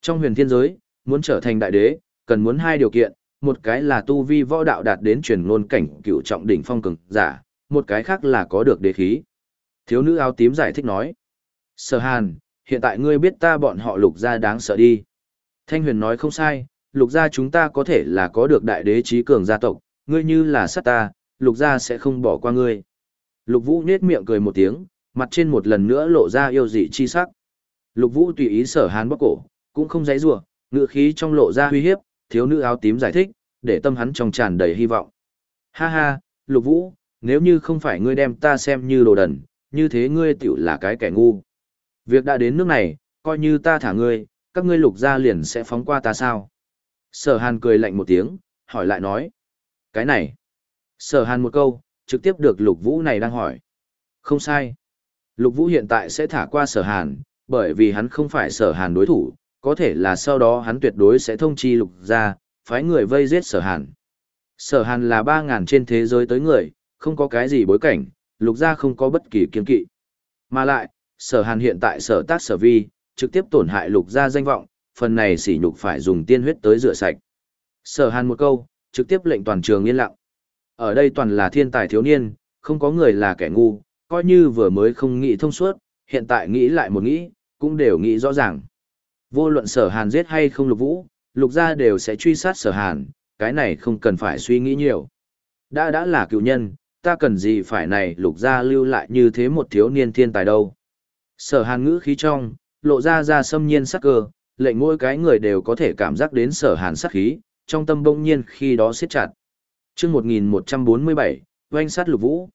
Trong huyền thiên giới, muốn trở thành đại đế, cần muốn hai điều kiện, một cái là tu vi võ đạo đạt đến truyền ngôn cảnh cựu trọng đỉnh phong cường giả, một cái khác là có được đế khí. Thiếu nữ áo tím giải thích nói. Sở hàn, hiện tại ngươi biết ta bọn họ lục gia đáng sợ đi. Thanh huyền nói không sai, lục gia chúng ta có thể là có được đại đế trí cường gia tộc, ngươi như là sát ta, lục gia sẽ không bỏ qua ngươi. Lục vũ nết miệng cười một tiếng, mặt trên một lần nữa lộ ra yêu dị chi sắc. Lục vũ tùy ý sở hàn bóc cổ, cũng không dãy rủa ngựa khí trong lộ ra uy hiếp, thiếu nữ áo tím giải thích, để tâm hắn trong tràn đầy hy vọng. Ha ha, lục vũ, nếu như không phải ngươi đem ta xem như đồ đần, như thế ngươi tiểu là cái kẻ ngu. Việc đã đến nước này, coi như ta thả ngươi, các ngươi lục gia liền sẽ phóng qua ta sao? Sở hàn cười lạnh một tiếng, hỏi lại nói. Cái này. Sở hàn một câu, trực tiếp được lục vũ này đang hỏi. Không sai. Lục Vũ hiện tại sẽ thả qua sở hàn, bởi vì hắn không phải sở hàn đối thủ, có thể là sau đó hắn tuyệt đối sẽ thông chi lục ra, phái người vây giết sở hàn. Sở hàn là 3.000 trên thế giới tới người, không có cái gì bối cảnh, lục ra không có bất kỳ kiên kỵ. Mà lại, sở hàn hiện tại sở tác sở vi, trực tiếp tổn hại lục ra danh vọng, phần này sỉ nhục phải dùng tiên huyết tới rửa sạch. Sở hàn một câu, trực tiếp lệnh toàn trường yên lặng. Ở đây toàn là thiên tài thiếu niên, không có người là kẻ ngu, coi như vừa mới không nghĩ thông suốt, hiện tại nghĩ lại một nghĩ, cũng đều nghĩ rõ ràng. Vô luận sở hàn giết hay không lục vũ, lục gia đều sẽ truy sát sở hàn, cái này không cần phải suy nghĩ nhiều. Đã đã là cựu nhân, ta cần gì phải này lục gia lưu lại như thế một thiếu niên thiên tài đâu. Sở hàn ngữ khí trong, lộ ra ra xâm nhiên sắc cơ, lệnh mỗi cái người đều có thể cảm giác đến sở hàn sắc khí, trong tâm bỗng nhiên khi đó siết chặt. chương 1147, doanh sát lục vũ.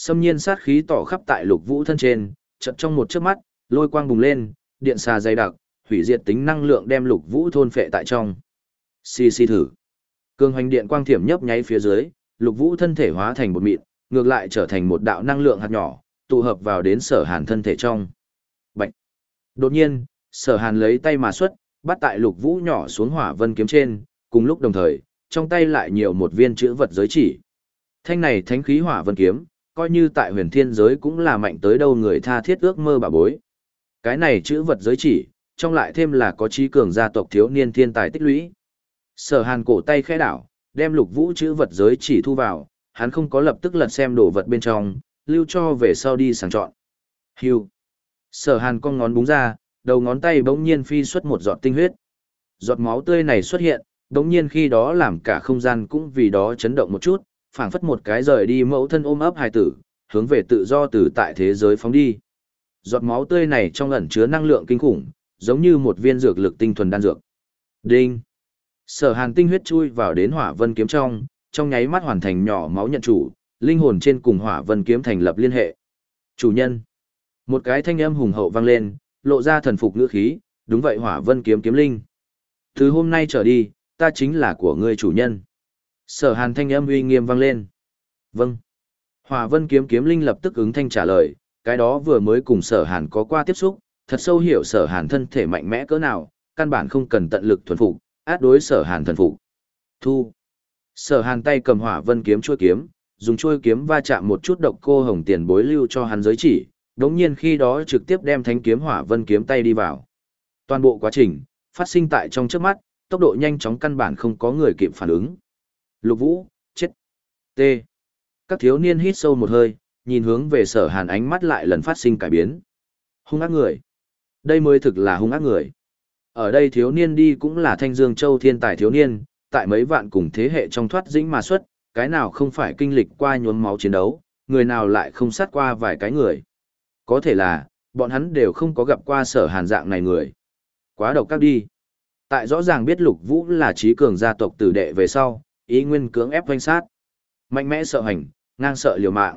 Xâm nhiên sát khí tỏ khắp tại lục vũ thân trên, chợt trong một chớp mắt, lôi quang bùng lên, điện xà dày đặc, hủy diệt tính năng lượng đem lục vũ thôn phệ tại trong. Xì xì thử. Cường hoành điện quang thiểm nhấp nháy phía dưới, lục vũ thân thể hóa thành một mịn, ngược lại trở thành một đạo năng lượng hạt nhỏ, tụ hợp vào đến sở hàn thân thể trong. Bạch. Đột nhiên, sở hàn lấy tay mà xuất, bắt tại lục vũ nhỏ xuống hỏa vân kiếm trên, cùng lúc đồng thời, trong tay lại nhiều một viên chữ vật giới chỉ. Thanh này thánh khí hỏa vân kiếm, coi như tại huyền thiên giới cũng là mạnh tới đâu người tha thiết ước mơ bà bối. Cái này chữ vật giới chỉ, trong lại thêm là có trí cường gia tộc thiếu niên thiên tài tích lũy. Sở hàn cổ tay khẽ đảo, đem lục vũ chữ vật giới chỉ thu vào, hắn không có lập tức lật xem đồ vật bên trong, lưu cho về sau đi sàng chọn. Hưu. Sở hàn con ngón búng ra, đầu ngón tay bỗng nhiên phi xuất một giọt tinh huyết. Giọt máu tươi này xuất hiện, bỗng nhiên khi đó làm cả không gian cũng vì đó chấn động một chút, phảng phất một cái rời đi mẫu thân ôm ấp hài tử, hướng về tự do từ tại thế giới phóng đi. Giọt máu tươi này trong ẩn chứa năng lượng kinh khủng, giống như một viên dược lực tinh thuần đan dược. Đinh. Sở Hàn tinh huyết chui vào đến Hỏa Vân kiếm trong, trong nháy mắt hoàn thành nhỏ máu nhận chủ, linh hồn trên cùng Hỏa Vân kiếm thành lập liên hệ. Chủ nhân. Một cái thanh âm hùng hậu vang lên, lộ ra thần phục ngữ khí, đúng vậy Hỏa Vân kiếm kiếm linh. Từ hôm nay trở đi, ta chính là của ngươi chủ nhân. Sở Hàn thanh âm uy nghiêm vang lên. Vâng. Hòa Vân kiếm kiếm linh lập tức ứng thanh trả lời, cái đó vừa mới cùng Sở Hàn có qua tiếp xúc, thật sâu hiểu Sở Hàn thân thể mạnh mẽ cỡ nào, căn bản không cần tận lực thuần phục, át đối Sở Hàn thần phục. Thu. Sở Hàn tay cầm Hỏa Vân kiếm chuôi kiếm, dùng chuôi kiếm va chạm một chút độc cô hồng tiền bối lưu cho hắn giới chỉ, đống nhiên khi đó trực tiếp đem thánh kiếm Hỏa Vân kiếm tay đi vào. Toàn bộ quá trình phát sinh tại trong trước mắt, tốc độ nhanh chóng căn bản không có người kịp phản ứng. Lục Vũ, chết. T. Các thiếu niên hít sâu một hơi, nhìn hướng về sở hàn ánh mắt lại lần phát sinh cải biến. Hung ác người. Đây mới thực là hung ác người. Ở đây thiếu niên đi cũng là thanh dương châu thiên tài thiếu niên, tại mấy vạn cùng thế hệ trong thoát dĩnh mà xuất, cái nào không phải kinh lịch qua nhuốm máu chiến đấu, người nào lại không sát qua vài cái người. Có thể là, bọn hắn đều không có gặp qua sở hàn dạng này người. Quá độc các đi. Tại rõ ràng biết lục vũ là trí cường gia tộc tử đệ về sau, ý nguyên cưỡng ép doanh sát. Mạnh mẽ sợ hành, ngang sợ liều mạng.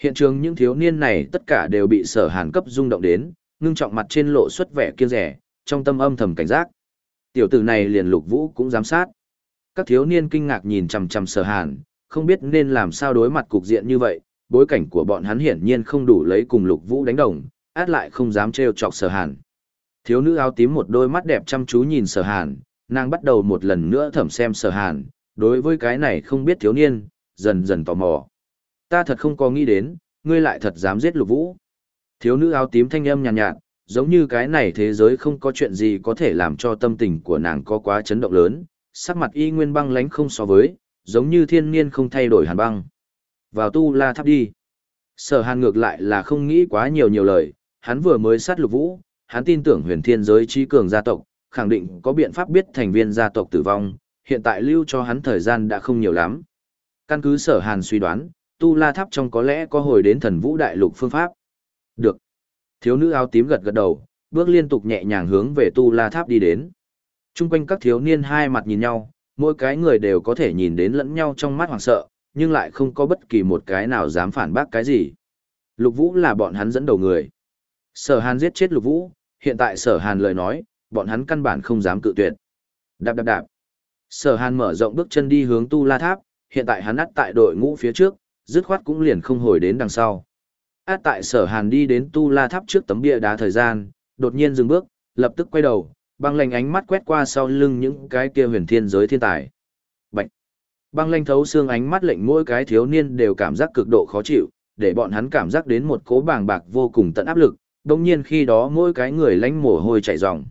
Hiện trường những thiếu niên này tất cả đều bị sở hàn cấp rung động đến, ngưng trọng mặt trên lộ xuất vẻ kiêng rẻ, trong tâm âm thầm cảnh giác. Tiểu tử này liền lục vũ cũng giám sát. Các thiếu niên kinh ngạc nhìn chằm chằm sở hàn, không biết nên làm sao đối mặt cục diện như vậy, bối cảnh của bọn hắn hiển nhiên không đủ lấy cùng lục vũ đánh đồng, át lại không dám trêu chọc sở hàn. Thiếu nữ áo tím một đôi mắt đẹp chăm chú nhìn sở hàn, nàng bắt đầu một lần nữa thẩm xem sở hàn, đối với cái này không biết thiếu niên, dần dần tò mò. Ta thật không có nghĩ đến, ngươi lại thật dám giết lục vũ. Thiếu nữ áo tím thanh âm nhàn nhạt, nhạt, giống như cái này thế giới không có chuyện gì có thể làm cho tâm tình của nàng có quá chấn động lớn, sắc mặt y nguyên băng lánh không so với, giống như thiên niên không thay đổi hàn băng. Vào tu la tháp đi. Sở hàn ngược lại là không nghĩ quá nhiều nhiều lời, hắn vừa mới sát lục vũ, hắn tin tưởng huyền thiên giới trí cường gia tộc, khẳng định có biện pháp biết thành viên gia tộc tử vong, hiện tại lưu cho hắn thời gian đã không nhiều lắm. Căn cứ sở hàn suy đoán, tu la tháp trong có lẽ có hồi đến thần vũ đại lục phương pháp. Được. Thiếu nữ áo tím gật gật đầu, bước liên tục nhẹ nhàng hướng về tu la tháp đi đến. Trung quanh các thiếu niên hai mặt nhìn nhau, mỗi cái người đều có thể nhìn đến lẫn nhau trong mắt hoảng sợ, nhưng lại không có bất kỳ một cái nào dám phản bác cái gì. Lục Vũ là bọn hắn dẫn đầu người. Sở Hàn giết chết Lục Vũ, hiện tại Sở Hàn lời nói, bọn hắn căn bản không dám cự tuyệt. Đạp đạp đạp. Sở Hàn mở rộng bước chân đi hướng Tu La Tháp, hiện tại hắn ắt tại đội ngũ phía trước, dứt khoát cũng liền không hồi đến đằng sau. Át tại sở hàn đi đến tu la tháp trước tấm bia đá thời gian, đột nhiên dừng bước, lập tức quay đầu, băng lanh ánh mắt quét qua sau lưng những cái kia huyền thiên giới thiên tài. Bạch! Băng lanh thấu xương ánh mắt lệnh mỗi cái thiếu niên đều cảm giác cực độ khó chịu, để bọn hắn cảm giác đến một cố bàng bạc vô cùng tận áp lực, đồng nhiên khi đó mỗi cái người lánh mồ hôi chảy ròng.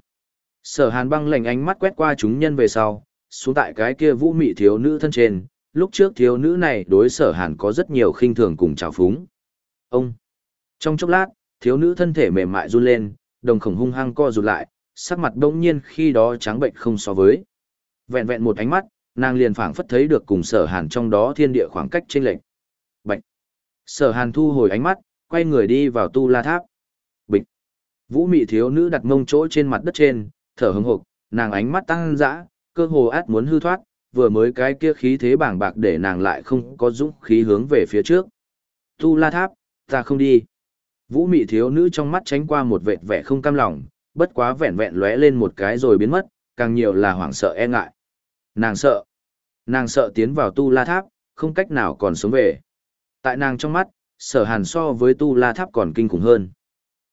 Sở hàn băng lệnh ánh mắt quét qua chúng nhân về sau, xuống tại cái kia vũ mị thiếu nữ thân trên, lúc trước thiếu nữ này đối sở hàn có rất nhiều khinh thường cùng trào phúng. Ông! Trong chốc lát, thiếu nữ thân thể mềm mại run lên, đồng khổng hung hăng co rụt lại, sắc mặt đông nhiên khi đó trắng bệnh không so với. Vẹn vẹn một ánh mắt, nàng liền phảng phất thấy được cùng sở hàn trong đó thiên địa khoảng cách chênh lệch. Bạch! Sở hàn thu hồi ánh mắt, quay người đi vào tu la tháp. Bịch! Vũ mị thiếu nữ đặt mông chỗ trên mặt đất trên, thở hứng hộp, nàng ánh mắt tăng dã, cơ hồ át muốn hư thoát, vừa mới cái kia khí thế bảng bạc để nàng lại không có dũng khí hướng về phía trước. Tu la tháp, ta không đi. Vũ mị thiếu nữ trong mắt tránh qua một vệt vẻ không cam lòng, bất quá vẹn vẹn lóe lên một cái rồi biến mất, càng nhiều là hoảng sợ e ngại. Nàng sợ. Nàng sợ tiến vào tu la tháp, không cách nào còn sống về. Tại nàng trong mắt, sở hàn so với tu la tháp còn kinh khủng hơn.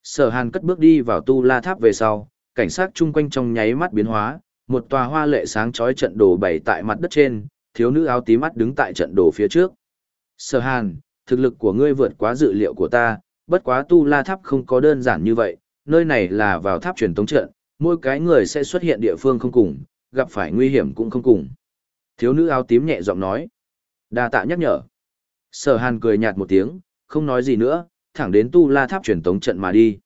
Sở hàn cất bước đi vào tu la tháp về sau, cảnh sát chung quanh trong nháy mắt biến hóa, một tòa hoa lệ sáng chói trận đồ bày tại mặt đất trên, thiếu nữ áo tím mắt đứng tại trận đồ phía trước. Sở hàn, thực lực của ngươi vượt quá dự liệu của ta, bất quá tu la tháp không có đơn giản như vậy, nơi này là vào tháp truyền tống trận, mỗi cái người sẽ xuất hiện địa phương không cùng, gặp phải nguy hiểm cũng không cùng. Thiếu nữ áo tím nhẹ giọng nói. đa tạ nhắc nhở. Sở hàn cười nhạt một tiếng, không nói gì nữa, thẳng đến tu la tháp truyền tống trận mà đi.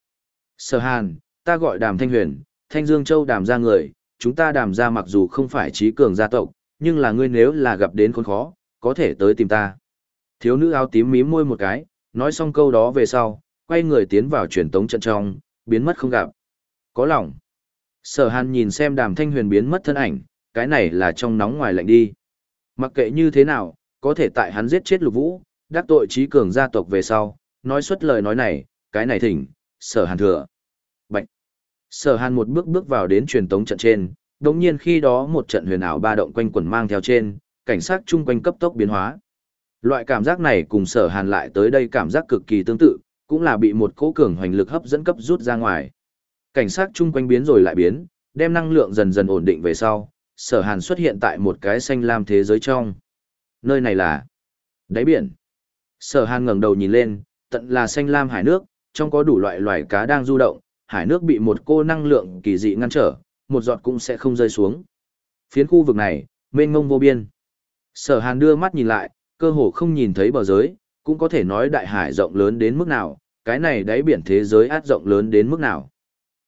Sở hàn, ta gọi đàm thanh huyền, thanh dương châu đàm ra người, chúng ta đàm ra mặc dù không phải trí cường gia tộc, nhưng là ngươi nếu là gặp đến khốn khó, có thể tới tìm ta. Thiếu nữ áo tím mím môi một cái, nói xong câu đó về sau, quay người tiến vào truyền tống trận trong, biến mất không gặp. Có lòng. Sở hàn nhìn xem đàm thanh huyền biến mất thân ảnh, cái này là trong nóng ngoài lạnh đi. Mặc kệ như thế nào, có thể tại hắn giết chết lục vũ, đắc tội trí cường gia tộc về sau, nói xuất lời nói này, cái này thỉnh, sở hàn thừa. Sở hàn một bước bước vào đến truyền tống trận trên, đồng nhiên khi đó một trận huyền ảo ba động quanh quần mang theo trên, cảnh sát chung quanh cấp tốc biến hóa. Loại cảm giác này cùng sở hàn lại tới đây cảm giác cực kỳ tương tự, cũng là bị một cỗ cường hoành lực hấp dẫn cấp rút ra ngoài. Cảnh sát chung quanh biến rồi lại biến, đem năng lượng dần dần ổn định về sau, sở hàn xuất hiện tại một cái xanh lam thế giới trong. Nơi này là đáy biển. Sở hàn ngẩng đầu nhìn lên, tận là xanh lam hải nước, trong có đủ loại loài cá đang du động, hải nước bị một cô năng lượng kỳ dị ngăn trở, một giọt cũng sẽ không rơi xuống. Phiến khu vực này, mênh mông vô biên. Sở hàn đưa mắt nhìn lại, cơ hồ không nhìn thấy bờ giới, cũng có thể nói đại hải rộng lớn đến mức nào, cái này đáy biển thế giới át rộng lớn đến mức nào.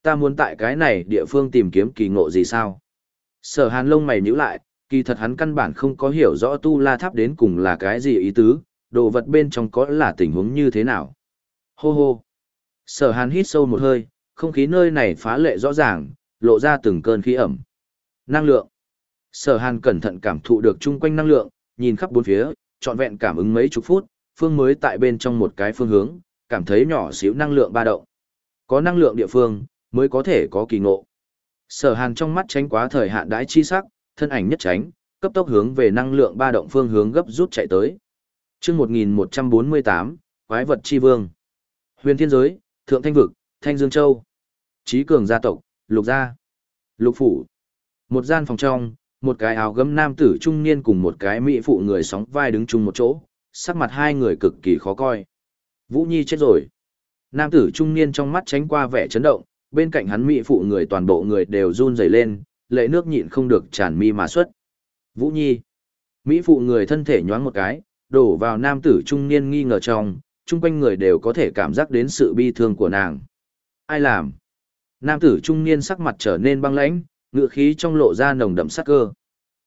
Ta muốn tại cái này địa phương tìm kiếm kỳ ngộ gì sao? Sở hàn lông mày nhíu lại, kỳ thật hắn căn bản không có hiểu rõ tu la tháp đến cùng là cái gì ý tứ, đồ vật bên trong có là tình huống như thế nào. Hô hô. Sở hàn hít sâu một hơi, không khí nơi này phá lệ rõ ràng, lộ ra từng cơn khí ẩm. Năng lượng. Sở hàn cẩn thận cảm thụ được chung quanh năng lượng, nhìn khắp bốn phía, trọn vẹn cảm ứng mấy chục phút, phương mới tại bên trong một cái phương hướng, cảm thấy nhỏ xíu năng lượng ba động. Có năng lượng địa phương, mới có thể có kỳ ngộ. Sở hàn trong mắt tránh quá thời hạn đãi chi sắc, thân ảnh nhất tránh, cấp tốc hướng về năng lượng ba động phương hướng gấp rút chạy tới. chương 1148, Quái vật chi vương. Huyền thiên giới, Thượng Thanh Vực, Thanh Dương Châu. Trí cường gia tộc, Lục Gia. Lục Phủ. Một gian phòng trong, một cái áo gấm nam tử trung niên cùng một cái mỹ phụ người sóng vai đứng chung một chỗ, sắc mặt hai người cực kỳ khó coi. Vũ Nhi chết rồi. Nam tử trung niên trong mắt tránh qua vẻ chấn động, bên cạnh hắn mỹ phụ người toàn bộ người đều run rẩy lên, lệ nước nhịn không được tràn mi mà xuất. Vũ Nhi. Mỹ phụ người thân thể nhoáng một cái, đổ vào nam tử trung niên nghi ngờ trong, chung quanh người đều có thể cảm giác đến sự bi thương của nàng. Ai làm? Nam tử trung niên sắc mặt trở nên băng lãnh, ngựa khí trong lộ ra nồng đậm sát cơ.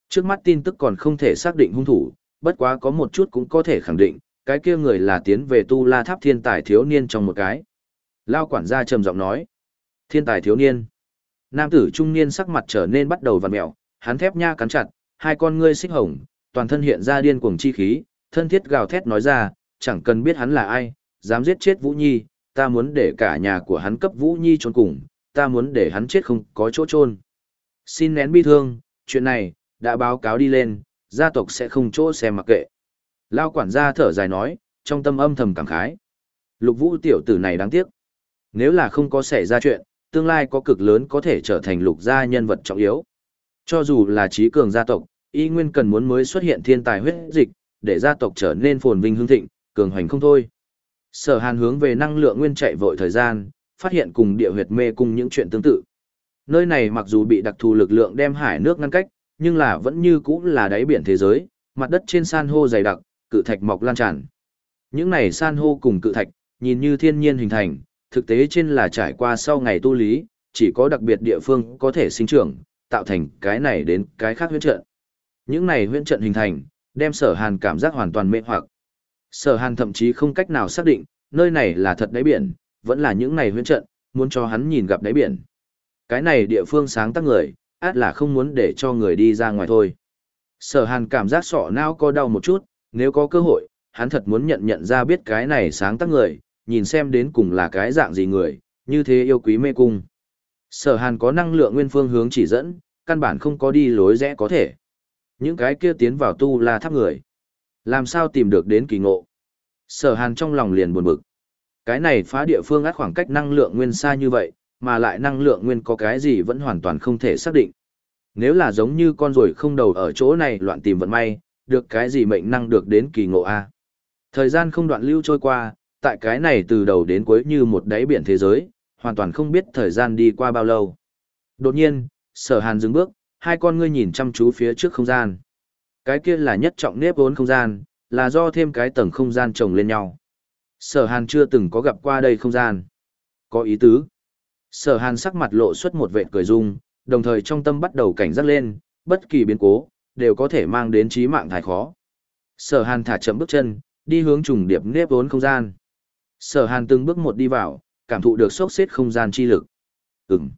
Trước mắt tin tức còn không thể xác định hung thủ, bất quá có một chút cũng có thể khẳng định, cái kia người là tiến về tu la tháp thiên tài thiếu niên trong một cái. Lao quản gia trầm giọng nói. Thiên tài thiếu niên. Nam tử trung niên sắc mặt trở nên bắt đầu vằn mẹo, hắn thép nha cắn chặt, hai con ngươi xích hồng, toàn thân hiện ra điên cuồng chi khí, thân thiết gào thét nói ra, chẳng cần biết hắn là ai, dám giết chết Vũ Nhi, ta muốn để cả nhà của hắn cấp Vũ Nhi trốn cùng, ta muốn để hắn chết không có chỗ trôn. Xin nén bi thương, chuyện này, đã báo cáo đi lên, gia tộc sẽ không chỗ xem mặc kệ. Lao quản gia thở dài nói, trong tâm âm thầm cảm khái. Lục vũ tiểu tử này đáng tiếc. Nếu là không có xảy ra chuyện, tương lai có cực lớn có thể trở thành lục gia nhân vật trọng yếu. Cho dù là trí cường gia tộc, y nguyên cần muốn mới xuất hiện thiên tài huyết dịch, để gia tộc trở nên phồn vinh hương thịnh, cường hoành không thôi. Sở Hàn hướng về năng lượng nguyên chạy vội thời gian, phát hiện cùng địa huyệt mê cùng những chuyện tương tự. Nơi này mặc dù bị đặc thù lực lượng đem hải nước ngăn cách, nhưng là vẫn như cũ là đáy biển thế giới, mặt đất trên san hô dày đặc, cự thạch mọc lan tràn. Những này san hô cùng cự thạch, nhìn như thiên nhiên hình thành, thực tế trên là trải qua sau ngày tu lý, chỉ có đặc biệt địa phương có thể sinh trưởng, tạo thành cái này đến cái khác huyễn trận. Những này huyễn trận hình thành, đem sở hàn cảm giác hoàn toàn mê hoặc. Sở hàn thậm chí không cách nào xác định, nơi này là thật đáy biển, vẫn là những này huyễn trận, muốn cho hắn nhìn gặp đáy biển. Cái này địa phương sáng tác người, át là không muốn để cho người đi ra ngoài thôi. Sở hàn cảm giác sọ não có đau một chút, nếu có cơ hội, hắn thật muốn nhận nhận ra biết cái này sáng tác người, nhìn xem đến cùng là cái dạng gì người, như thế yêu quý mê cung. Sở hàn có năng lượng nguyên phương hướng chỉ dẫn, căn bản không có đi lối rẽ có thể. Những cái kia tiến vào tu la tháp người. Làm sao tìm được đến kỳ ngộ? Sở hàn trong lòng liền buồn bực. Cái này phá địa phương át khoảng cách năng lượng nguyên xa như vậy, mà lại năng lượng nguyên có cái gì vẫn hoàn toàn không thể xác định. Nếu là giống như con ruồi không đầu ở chỗ này loạn tìm vận may, được cái gì mệnh năng được đến kỳ ngộ a. Thời gian không đoạn lưu trôi qua, tại cái này từ đầu đến cuối như một đáy biển thế giới, hoàn toàn không biết thời gian đi qua bao lâu. Đột nhiên, sở hàn dừng bước, hai con ngươi nhìn chăm chú phía trước không gian. Cái kia là nhất trọng nếp vốn không gian, là do thêm cái tầng không gian chồng lên nhau. Sở hàn chưa từng có gặp qua đây không gian. Có ý tứ. Sở hàn sắc mặt lộ xuất một vệ cười dung, đồng thời trong tâm bắt đầu cảnh giác lên, bất kỳ biến cố, đều có thể mang đến trí mạng thái khó. Sở hàn thả chậm bước chân, đi hướng trùng điệp nếp vốn không gian. Sở hàn từng bước một đi vào, cảm thụ được sốc xếp không gian chi lực. Ừm.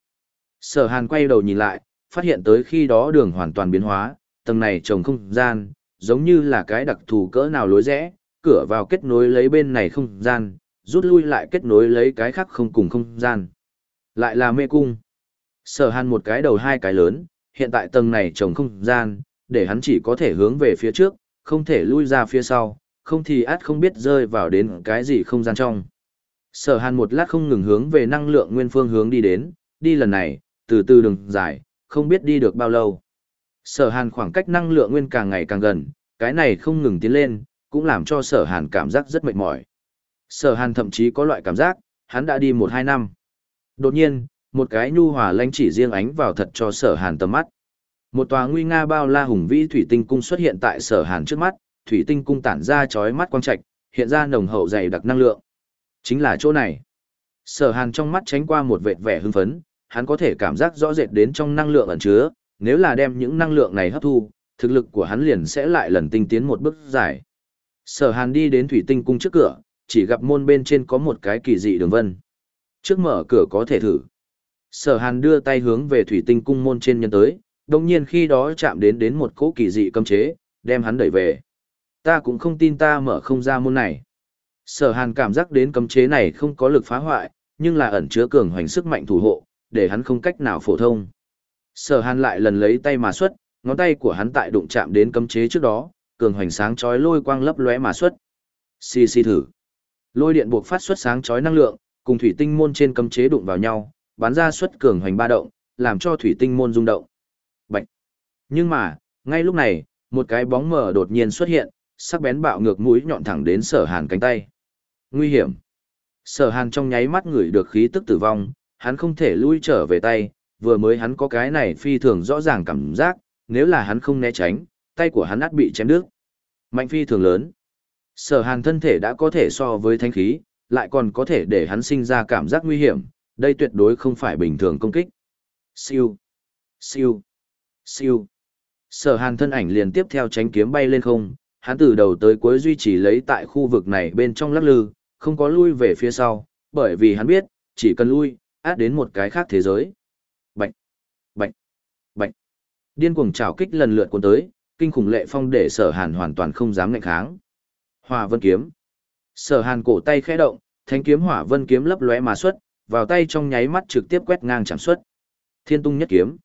Sở hàn quay đầu nhìn lại, phát hiện tới khi đó đường hoàn toàn biến hóa, tầng này trồng không gian, giống như là cái đặc thù cỡ nào lối rẽ, cửa vào kết nối lấy bên này không gian, rút lui lại kết nối lấy cái khác không cùng không gian. Lại là mê cung. Sở hàn một cái đầu hai cái lớn, hiện tại tầng này trồng không gian, để hắn chỉ có thể hướng về phía trước, không thể lui ra phía sau, không thì át không biết rơi vào đến cái gì không gian trong. Sở hàn một lát không ngừng hướng về năng lượng nguyên phương hướng đi đến, đi lần này, từ từ đường dài, không biết đi được bao lâu. Sở hàn khoảng cách năng lượng nguyên càng ngày càng gần, cái này không ngừng tiến lên, cũng làm cho sở hàn cảm giác rất mệt mỏi. Sở hàn thậm chí có loại cảm giác, hắn đã đi một hai năm. Đột nhiên, một cái nhu hòa lanh chỉ riêng ánh vào thật cho sở hàn tầm mắt. Một tòa nguy nga bao la hùng vĩ thủy tinh cung xuất hiện tại sở hàn trước mắt, thủy tinh cung tản ra chói mắt quang trạch, hiện ra nồng hậu dày đặc năng lượng. Chính là chỗ này. Sở hàn trong mắt tránh qua một vệt vẻ hưng phấn, hắn có thể cảm giác rõ rệt đến trong năng lượng ẩn chứa, nếu là đem những năng lượng này hấp thu, thực lực của hắn liền sẽ lại lần tinh tiến một bước dài. Sở hàn đi đến thủy tinh cung trước cửa, chỉ gặp môn bên trên có một cái kỳ dị đường vân. Trước mở cửa có thể thử. Sở hàn đưa tay hướng về thủy tinh cung môn trên nhân tới, đồng nhiên khi đó chạm đến đến một cỗ kỳ dị cấm chế, đem hắn đẩy về. Ta cũng không tin ta mở không ra môn này. Sở hàn cảm giác đến cấm chế này không có lực phá hoại, nhưng là ẩn chứa cường hoành sức mạnh thủ hộ, để hắn không cách nào phổ thông. Sở hàn lại lần lấy tay mà xuất, ngón tay của hắn tại đụng chạm đến cấm chế trước đó, cường hoành sáng chói lôi quang lấp lóe mà xuất. Xì xì thử. Lôi điện buộc phát xuất sáng chói năng lượng, cùng thủy tinh môn trên cấm chế đụng vào nhau, bắn ra xuất cường hoành ba động, làm cho thủy tinh môn rung động. Bạch. Nhưng mà, ngay lúc này, một cái bóng mờ đột nhiên xuất hiện, sắc bén bạo ngược mũi nhọn thẳng đến sở hàn cánh tay. Nguy hiểm. Sở hàn trong nháy mắt ngửi được khí tức tử vong, hắn không thể lui trở về tay, vừa mới hắn có cái này phi thường rõ ràng cảm giác, nếu là hắn không né tránh, tay của hắn át bị chém đứt. Mạnh phi thường lớn. Sở hàn thân thể đã có thể so với thanh khí, lại còn có thể để hắn sinh ra cảm giác nguy hiểm, đây tuyệt đối không phải bình thường công kích. Siêu, siêu, siêu. Sở hàn thân ảnh liền tiếp theo tránh kiếm bay lên không, hắn từ đầu tới cuối duy trì lấy tại khu vực này bên trong lắc lư, không có lui về phía sau, bởi vì hắn biết, chỉ cần lui, át đến một cái khác thế giới. Bạch, bạch, bạch. Điên cuồng trào kích lần lượt cuốn tới, kinh khủng lệ phong để sở hàn hoàn toàn không dám ngạnh kháng. Hỏa vân kiếm. Sở hàn cổ tay khẽ động, thanh kiếm hỏa vân kiếm lấp lóe mà xuất, vào tay trong nháy mắt trực tiếp quét ngang chạm xuất. Thiên tung nhất kiếm.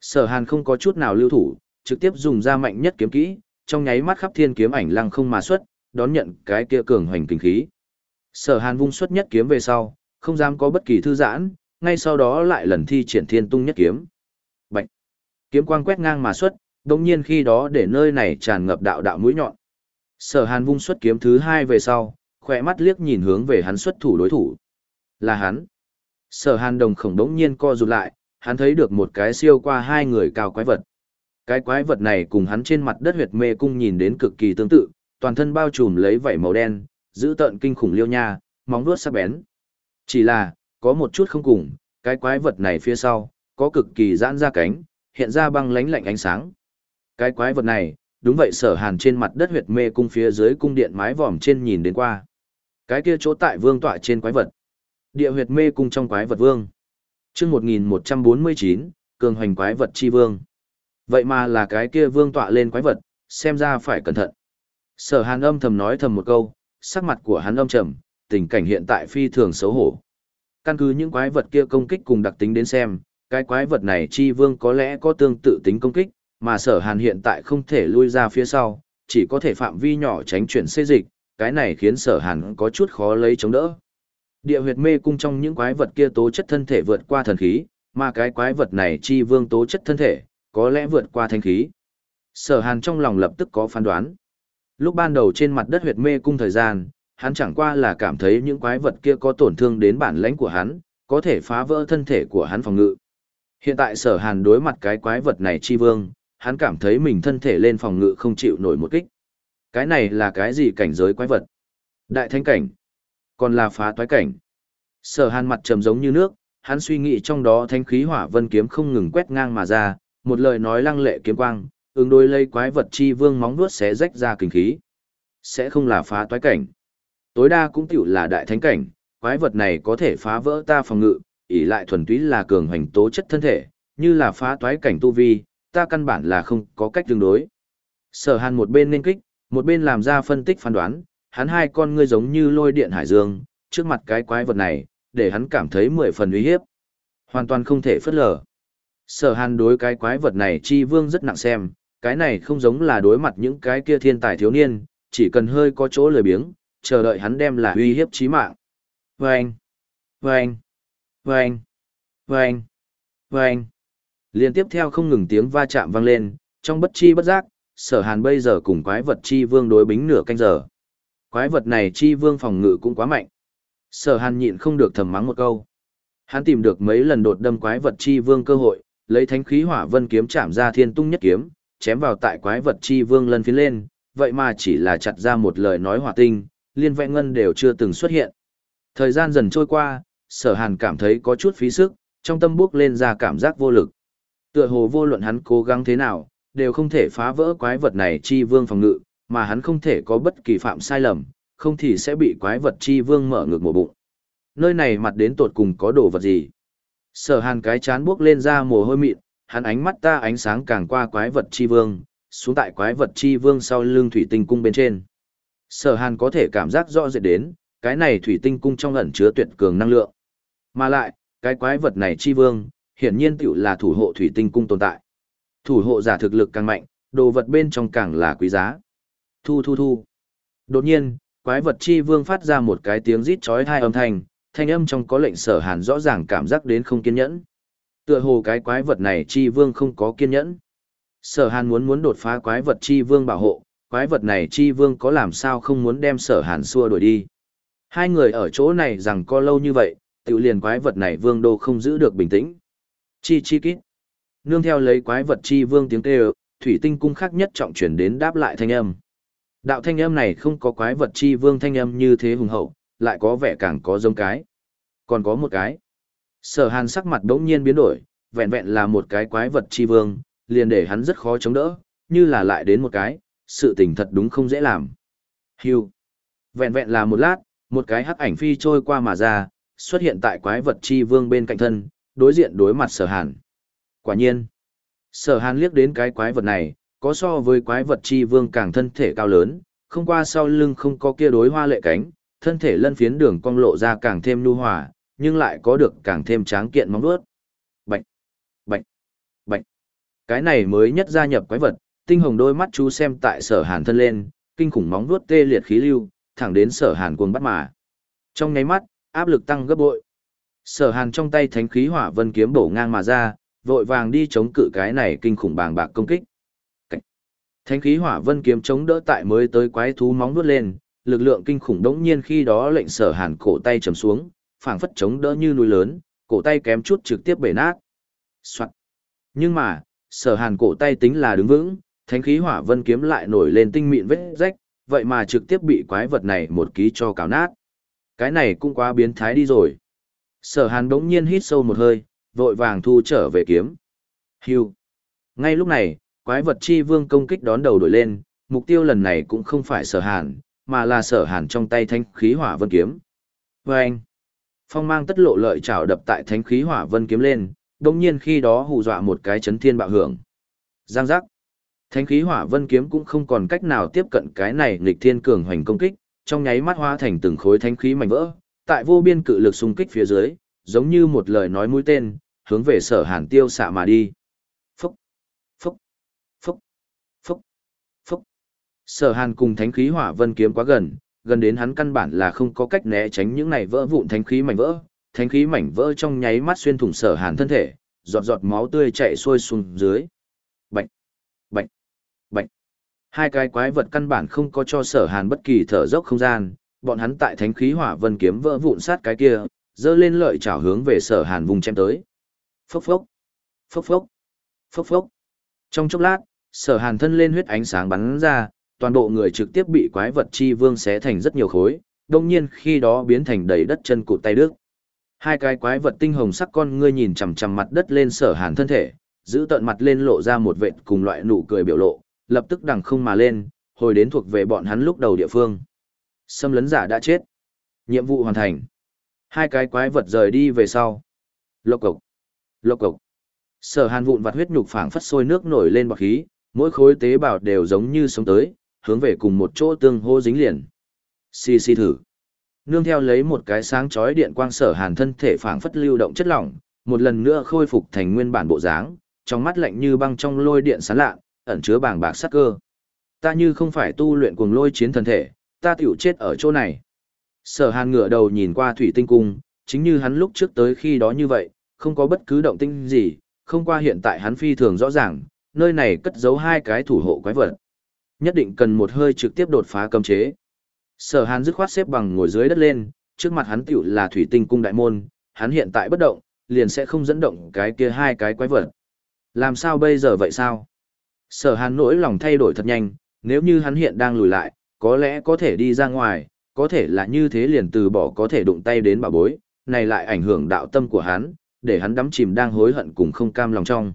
Sở hàn không có chút nào lưu thủ, trực tiếp dùng ra mạnh nhất kiếm kỹ, trong nháy mắt khắp thiên kiếm ảnh lăng không mà xuất, đón nhận cái kia cường hoành kinh khí. Sở hàn vung xuất nhất kiếm về sau, không dám có bất kỳ thư giãn, ngay sau đó lại lần thi triển thiên tung nhất kiếm. Bạch! Kiếm quang quét ngang mà xuất, đồng nhiên khi đó để nơi này tràn ngập đạo đạo mũi nhọn. Sở hàn vung xuất kiếm thứ hai về sau, khỏe mắt liếc nhìn hướng về hắn xuất thủ đối thủ. Là hắn. Sở hàn đồng khổng đống nhiên co rụt lại, hắn thấy được một cái siêu qua hai người cao quái vật. Cái quái vật này cùng hắn trên mặt đất huyệt mê cung nhìn đến cực kỳ tương tự, toàn thân bao trùm lấy vảy màu đen, giữ tợn kinh khủng liêu nha, móng vuốt sắc bén. Chỉ là, có một chút không cùng, cái quái vật này phía sau, có cực kỳ giãn ra cánh, hiện ra băng lánh lạnh ánh sáng. Cái quái vật này, đúng vậy sở hàn trên mặt đất huyệt mê cung phía dưới cung điện mái vòm trên nhìn đến qua. Cái kia chỗ tại vương tọa trên quái vật. Địa huyệt mê cung trong quái vật vương. chương 1149, cường hoành quái vật chi vương. Vậy mà là cái kia vương tọa lên quái vật, xem ra phải cẩn thận. Sở hàn âm thầm nói thầm một câu, sắc mặt của hắn âm trầm, tình cảnh hiện tại phi thường xấu hổ. Căn cứ những quái vật kia công kích cùng đặc tính đến xem, cái quái vật này chi vương có lẽ có tương tự tính công kích, mà sở hàn hiện tại không thể lui ra phía sau, chỉ có thể phạm vi nhỏ tránh chuyển xê dịch, cái này khiến sở hàn có chút khó lấy chống đỡ. Địa huyệt mê cung trong những quái vật kia tố chất thân thể vượt qua thần khí, mà cái quái vật này chi vương tố chất thân thể, có lẽ vượt qua thanh khí. Sở hàn trong lòng lập tức có phán đoán. Lúc ban đầu trên mặt đất huyệt mê cung thời gian, hắn chẳng qua là cảm thấy những quái vật kia có tổn thương đến bản lãnh của hắn, có thể phá vỡ thân thể của hắn phòng ngự. Hiện tại sở hàn đối mặt cái quái vật này chi vương, hắn cảm thấy mình thân thể lên phòng ngự không chịu nổi một kích. Cái này là cái gì cảnh giới quái vật? Đại thánh cảnh. Còn là phá toái cảnh. Sở hàn mặt trầm giống như nước, hắn suy nghĩ trong đó thanh khí hỏa vân kiếm không ngừng quét ngang mà ra, một lời nói lăng lệ kiếm quang, ứng đối lây quái vật chi vương móng vuốt sẽ rách ra kinh khí. Sẽ không là phá toái cảnh. Tối đa cũng tiểu là đại thánh cảnh, quái vật này có thể phá vỡ ta phòng ngự, ỷ lại thuần túy là cường hành tố chất thân thể, như là phá toái cảnh tu vi, ta căn bản là không có cách tương đối. Sở Hàn một bên nên kích, một bên làm ra phân tích phán đoán, hắn hai con ngươi giống như lôi điện hải dương, trước mặt cái quái vật này, để hắn cảm thấy mười phần uy hiếp. Hoàn toàn không thể phất lờ. Sở Hàn đối cái quái vật này chi vương rất nặng xem, cái này không giống là đối mặt những cái kia thiên tài thiếu niên, chỉ cần hơi có chỗ lười biếng, chờ đợi hắn đem là uy hiếp chí mạng. Vâng! Vâng! Vâng! Vâng! Vâng! Liên tiếp theo không ngừng tiếng va chạm vang lên, trong bất chi bất giác, sở hàn bây giờ cùng quái vật chi vương đối bính nửa canh giờ. Quái vật này chi vương phòng ngự cũng quá mạnh. Sở hàn nhịn không được thầm mắng một câu. Hắn tìm được mấy lần đột đâm quái vật chi vương cơ hội, lấy thánh khí hỏa vân kiếm chạm ra thiên tung nhất kiếm, chém vào tại quái vật chi vương lần phía lên, vậy mà chỉ là chặt ra một lời nói hỏa tinh, liên vẹn ngân đều chưa từng xuất hiện. Thời gian dần trôi qua, sở hàn cảm thấy có chút phí sức, trong tâm bước lên ra cảm giác vô lực. Tựa hồ vô luận hắn cố gắng thế nào, đều không thể phá vỡ quái vật này chi vương phòng ngự, mà hắn không thể có bất kỳ phạm sai lầm, không thì sẽ bị quái vật chi vương mở ngược một bụng. Nơi này mặt đến tột cùng có đồ vật gì? Sở hàn cái chán bước lên ra mồ hôi mịn, hắn ánh mắt ta ánh sáng càng qua quái vật chi vương, xuống tại quái vật chi vương sau lưng thủy tinh cung bên trên. Sở hàn có thể cảm giác rõ rệt đến, cái này thủy tinh cung trong ẩn chứa tuyệt cường năng lượng. Mà lại, cái quái vật này chi vương, hiển nhiên tiểu là thủ hộ thủy tinh cung tồn tại. Thủ hộ giả thực lực càng mạnh, đồ vật bên trong càng là quý giá. Thu thu thu. Đột nhiên, quái vật chi vương phát ra một cái tiếng rít chói tai âm thanh, thanh âm trong có lệnh sở hàn rõ ràng cảm giác đến không kiên nhẫn. Tựa hồ cái quái vật này chi vương không có kiên nhẫn. Sở hàn muốn muốn đột phá quái vật chi vương bảo hộ, quái vật này chi vương có làm sao không muốn đem sở hàn xua đuổi đi. Hai người ở chỗ này rằng có lâu như vậy, tự liền quái vật này vương đô không giữ được bình tĩnh. Chi chi kít. Nương theo lấy quái vật chi vương tiếng kêu, thủy tinh cung khác nhất trọng chuyển đến đáp lại thanh âm. Đạo thanh âm này không có quái vật chi vương thanh âm như thế hùng hậu, lại có vẻ càng có giống cái. Còn có một cái. Sở hàn sắc mặt đống nhiên biến đổi, vẹn vẹn là một cái quái vật chi vương, liền để hắn rất khó chống đỡ, như là lại đến một cái, sự tình thật đúng không dễ làm. Hưu. Vẹn vẹn là một lát, một cái hắc ảnh phi trôi qua mà ra, xuất hiện tại quái vật chi vương bên cạnh thân, đối diện đối mặt sở hàn. Quả nhiên, sở hàn liếc đến cái quái vật này, có so với quái vật chi vương càng thân thể cao lớn, không qua sau lưng không có kia đối hoa lệ cánh, thân thể lân phiến đường cong lộ ra càng thêm nhu hòa, nhưng lại có được càng thêm tráng kiện móng vuốt. bệnh bệnh bệnh Cái này mới nhất gia nhập quái vật, tinh hồng đôi mắt chú xem tại sở hàn thân lên, kinh khủng móng vuốt tê liệt khí lưu, thẳng đến sở hàn cuồng bắt mà. Trong nháy mắt, áp lực tăng gấp bội. Sở Hàn trong tay thánh khí hỏa vân kiếm bổ ngang mà ra, vội vàng đi chống cự cái này kinh khủng bàng bạc công kích. Thánh khí hỏa vân kiếm chống đỡ tại mới tới quái thú móng vuốt lên, lực lượng kinh khủng đống nhiên khi đó lệnh Sở Hàn cổ tay trầm xuống, phảng phất chống đỡ như núi lớn, cổ tay kém chút trực tiếp bể nát. Soạn. Nhưng mà, Sở Hàn cổ tay tính là đứng vững, thánh khí hỏa vân kiếm lại nổi lên tinh mịn vết rách, vậy mà trực tiếp bị quái vật này một ký cho cào nát. Cái này cũng quá biến thái đi rồi. Sở hàn đống nhiên hít sâu một hơi, vội vàng thu trở về kiếm. Hưu. Ngay lúc này, quái vật chi vương công kích đón đầu đổi lên, mục tiêu lần này cũng không phải sở hàn, mà là sở hàn trong tay thanh khí hỏa vân kiếm. Vâng! Phong mang tất lộ lợi chảo đập tại thánh khí hỏa vân kiếm lên, đồng nhiên khi đó hù dọa một cái chấn thiên bạo hưởng. Giang giác! Thánh khí hỏa vân kiếm cũng không còn cách nào tiếp cận cái này nghịch thiên cường hoành công kích, trong nháy mắt hóa thành từng khối thánh khí mảnh vỡ, tại vô biên cự lực xung kích phía dưới, giống như một lời nói mũi tên, hướng về sở hàn tiêu xạ mà đi. Phúc, phúc, phúc, phúc, phúc. Sở hàn cùng thánh khí hỏa vân kiếm quá gần, gần đến hắn căn bản là không có cách né tránh những này vỡ vụn thánh khí mảnh vỡ. Thánh khí mảnh vỡ trong nháy mắt xuyên thủng sở hàn thân thể, giọt giọt máu tươi chảy xuôi xuống dưới. Bạch, bạch, bạch. Hai cái quái vật căn bản không có cho sở hàn bất kỳ thở dốc không gian, bọn hắn tại thánh khí hỏa vân kiếm vỡ vụn sát cái kia, dơ lên lợi chảo hướng về sở hàn vùng chém tới. Phốc phốc, phốc phốc, phốc phốc. Trong chốc lát, sở hàn thân lên huyết ánh sáng bắn ra, toàn bộ người trực tiếp bị quái vật chi vương xé thành rất nhiều khối, đồng nhiên khi đó biến thành đầy đất chân cụt tay đứt. Hai cái quái vật tinh hồng sắc con ngươi nhìn chằm chằm mặt đất lên sở hàn thân thể, giữ tận mặt lên lộ ra một vệt cùng loại nụ cười biểu lộ, lập tức đằng không mà lên, hồi đến thuộc về bọn hắn lúc đầu địa phương. Xâm lấn giả đã chết. Nhiệm vụ hoàn thành. Hai cái quái vật rời đi về sau. Lộc cộc. Lộc cộc. Sở hàn vụn vặt huyết nhục phảng phất sôi nước nổi lên bọc khí, mỗi khối tế bào đều giống như sống tới, hướng về cùng một chỗ tương hô dính liền. Xì xì thử. Nương theo lấy một cái sáng chói điện quang sở hàn thân thể phảng phất lưu động chất lỏng, một lần nữa khôi phục thành nguyên bản bộ dáng, trong mắt lạnh như băng trong lôi điện sáng lạ, ẩn chứa bàng bạc sắc cơ. Ta như không phải tu luyện cuồng lôi chiến thần thể, ta tiểu chết ở chỗ này. Sở hàn ngửa đầu nhìn qua thủy tinh cung, chính như hắn lúc trước tới khi đó như vậy, không có bất cứ động tinh gì, không qua hiện tại hắn phi thường rõ ràng, nơi này cất giấu hai cái thủ hộ quái vật. Nhất định cần một hơi trực tiếp đột phá cấm chế. Sở hàn dứt khoát xếp bằng ngồi dưới đất lên, trước mặt hắn tiểu là thủy tinh cung đại môn, hắn hiện tại bất động, liền sẽ không dẫn động cái kia hai cái quái vật. Làm sao bây giờ vậy sao? Sở hàn nỗi lòng thay đổi thật nhanh, nếu như hắn hiện đang lùi lại, có lẽ có thể đi ra ngoài, có thể là như thế liền từ bỏ có thể đụng tay đến bà bối, này lại ảnh hưởng đạo tâm của hắn, để hắn đắm chìm đang hối hận cùng không cam lòng trong.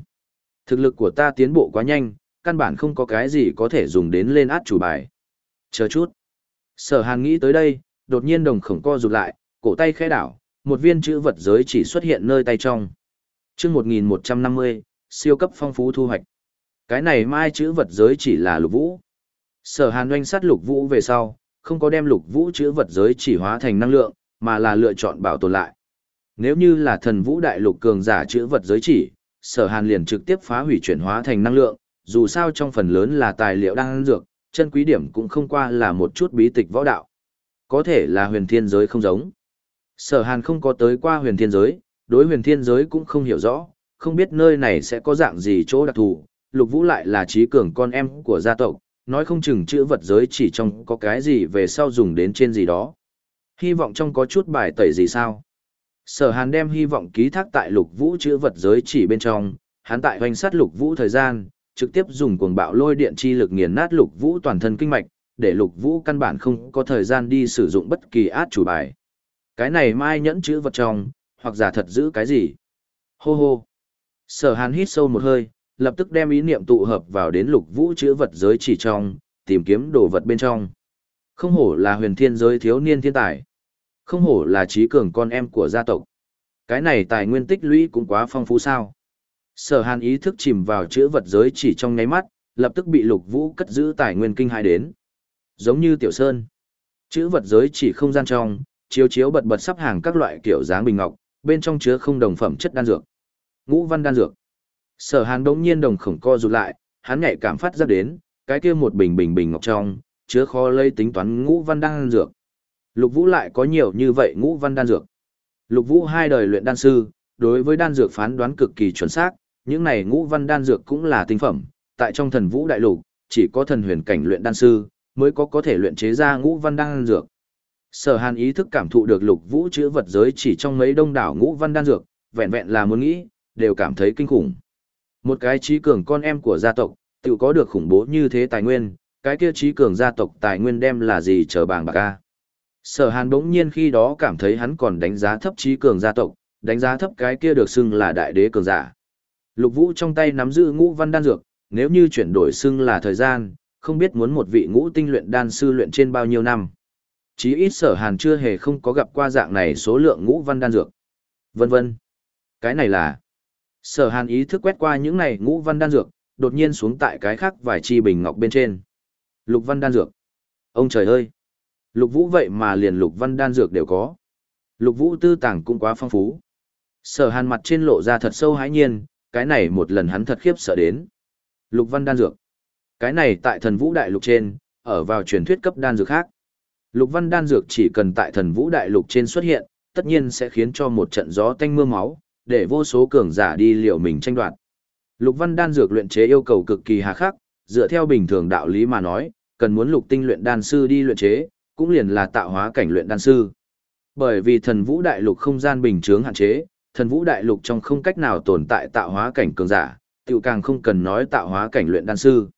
Thực lực của ta tiến bộ quá nhanh, căn bản không có cái gì có thể dùng đến lên át chủ bài. Chờ chút. Sở hàn nghĩ tới đây, đột nhiên đồng khổng co rụt lại, cổ tay khẽ đảo, một viên chữ vật giới chỉ xuất hiện nơi tay trong. chương 1150, siêu cấp phong phú thu hoạch. Cái này mai chữ vật giới chỉ là lục vũ. Sở hàn oanh sát lục vũ về sau, không có đem lục vũ chữ vật giới chỉ hóa thành năng lượng, mà là lựa chọn bảo tồn lại. Nếu như là thần vũ đại lục cường giả chữ vật giới chỉ, sở hàn liền trực tiếp phá hủy chuyển hóa thành năng lượng, dù sao trong phần lớn là tài liệu đang dược, chân quý điểm cũng không qua là một chút bí tịch võ đạo. Có thể là huyền thiên giới không giống. Sở hàn không có tới qua huyền thiên giới, đối huyền thiên giới cũng không hiểu rõ, không biết nơi này sẽ có dạng gì chỗ đặc thù, lục vũ lại là trí cường con em của gia tộc, nói không chừng chữ vật giới chỉ trong có cái gì về sau dùng đến trên gì đó. Hy vọng trong có chút bài tẩy gì sao. Sở hàn đem hy vọng ký thác tại lục vũ chữ vật giới chỉ bên trong, hắn tại hoành sát lục vũ thời gian, trực tiếp dùng cuồng bạo lôi điện chi lực nghiền nát lục vũ toàn thân kinh mạch, để lục vũ căn bản không có thời gian đi sử dụng bất kỳ át chủ bài. Cái này mai nhẫn chữ vật trong, hoặc giả thật giữ cái gì. Hô hô. Sở hàn hít sâu một hơi, lập tức đem ý niệm tụ hợp vào đến lục vũ chữ vật giới chỉ trong, tìm kiếm đồ vật bên trong. Không hổ là huyền thiên giới thiếu niên thiên tài. Không hổ là trí cường con em của gia tộc. Cái này tài nguyên tích lũy cũng quá phong phú sao. Sở hàn ý thức chìm vào chữ vật giới chỉ trong nháy mắt, lập tức bị lục vũ cất giữ tài nguyên kinh hai đến. Giống như tiểu sơn. Chữ vật giới chỉ không gian trong, chiếu chiếu bật bật sắp hàng các loại kiểu dáng bình ngọc, bên trong chứa không đồng phẩm chất đan dược. Ngũ văn đan dược. Sở hàn đống nhiên đồng khổng co rụt lại, hắn nhạy cảm phát ra đến, cái kia một bình bình bình ngọc trong, chứa kho lây tính toán ngũ văn đan dược. Lục Vũ lại có nhiều như vậy ngũ văn đan dược. Lục Vũ hai đời luyện đan sư, đối với đan dược phán đoán cực kỳ chuẩn xác, những này ngũ văn đan dược cũng là tinh phẩm, tại trong thần vũ đại lục, chỉ có thần huyền cảnh luyện đan sư mới có có thể luyện chế ra ngũ văn đan dược. Sở Hàn ý thức cảm thụ được Lục Vũ chứa vật giới chỉ trong mấy đông đảo ngũ văn đan dược, vẹn vẹn là muốn nghĩ, đều cảm thấy kinh khủng. Một cái trí cường con em của gia tộc, tự có được khủng bố như thế tài nguyên, cái kia trí cường gia tộc tài nguyên đem là gì chờ bàng bạc ca. Sở Hàn bỗng nhiên khi đó cảm thấy hắn còn đánh giá thấp trí cường gia tộc, đánh giá thấp cái kia được xưng là đại đế cường giả. Lục Vũ trong tay nắm giữ ngũ văn đan dược, nếu như chuyển đổi xưng là thời gian, không biết muốn một vị ngũ tinh luyện đan sư luyện trên bao nhiêu năm. Chí ít Sở Hàn chưa hề không có gặp qua dạng này số lượng ngũ văn đan dược. Vân vân. Cái này là Sở Hàn ý thức quét qua những này ngũ văn đan dược, đột nhiên xuống tại cái khác vài chi bình ngọc bên trên. Lục văn đan dược. Ông trời ơi! Lục vũ vậy mà liền lục văn đan dược đều có. Lục vũ tư tàng cũng quá phong phú. Sở hàn mặt trên lộ ra thật sâu hãi nhiên, cái này một lần hắn thật khiếp sợ đến. Lục văn đan dược. Cái này tại thần vũ đại lục trên, ở vào truyền thuyết cấp đan dược khác. Lục văn đan dược chỉ cần tại thần vũ đại lục trên xuất hiện, tất nhiên sẽ khiến cho một trận gió tanh mưa máu, để vô số cường giả đi liệu mình tranh đoạt. Lục văn đan dược luyện chế yêu cầu cực kỳ hà khắc, dựa theo bình thường đạo lý mà nói, cần muốn lục tinh luyện đan sư đi luyện chế, cũng liền là tạo hóa cảnh luyện đan sư. Bởi vì thần vũ đại lục không gian bình chướng hạn chế, thần vũ đại lục trong không cách nào tồn tại tạo hóa cảnh cường giả, tiểu càng không cần nói tạo hóa cảnh luyện đan sư.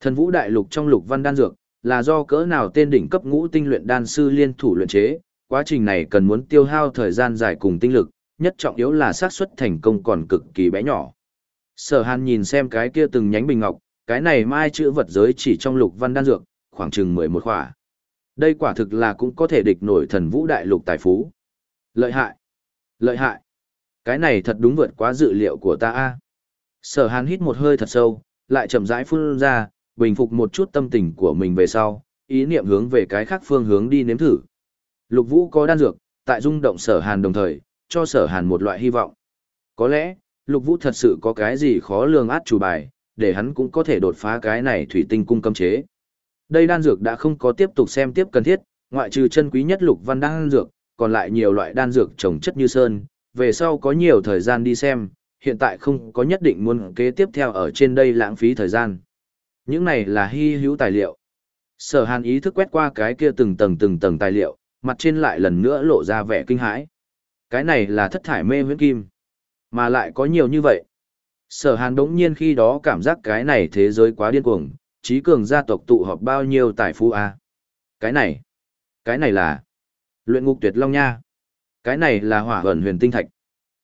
Thần vũ đại lục trong lục văn đan dược, là do cỡ nào tên đỉnh cấp ngũ tinh luyện đan sư liên thủ luyện chế, quá trình này cần muốn tiêu hao thời gian dài cùng tinh lực, nhất trọng yếu là xác suất thành công còn cực kỳ bé nhỏ. Sở Hàn nhìn xem cái kia từng nhánh bình ngọc, cái này mai chữ vật giới chỉ trong lục văn đan dược, khoảng chừng 11 khỏa. Đây quả thực là cũng có thể địch nổi thần vũ đại lục tài phú. Lợi hại. Lợi hại. Cái này thật đúng vượt quá dự liệu của ta a. Sở Hàn hít một hơi thật sâu, lại chậm rãi phun ra, bình phục một chút tâm tình của mình về sau, ý niệm hướng về cái khác phương hướng đi nếm thử. Lục Vũ có đan dược, tại rung động Sở Hàn đồng thời, cho Sở Hàn một loại hy vọng. Có lẽ, Lục Vũ thật sự có cái gì khó lường át chủ bài, để hắn cũng có thể đột phá cái này thủy tinh cung cấm chế. Đây đan dược đã không có tiếp tục xem tiếp cần thiết, ngoại trừ chân quý nhất lục văn đan dược, còn lại nhiều loại đan dược trồng chất như sơn, về sau có nhiều thời gian đi xem, hiện tại không có nhất định muốn kế tiếp theo ở trên đây lãng phí thời gian. Những này là hy hữu tài liệu. Sở Hàn ý thức quét qua cái kia từng tầng từng tầng tài liệu, mặt trên lại lần nữa lộ ra vẻ kinh hãi. Cái này là thất thải mê huyễn kim. Mà lại có nhiều như vậy. Sở hàn đống nhiên khi đó cảm giác cái này thế giới quá điên cuồng, trí cường gia tộc tụ họp bao nhiêu tài phú a Cái này, cái này là luyện ngục tuyệt long nha. Cái này là hỏa ẩn huyền tinh thạch.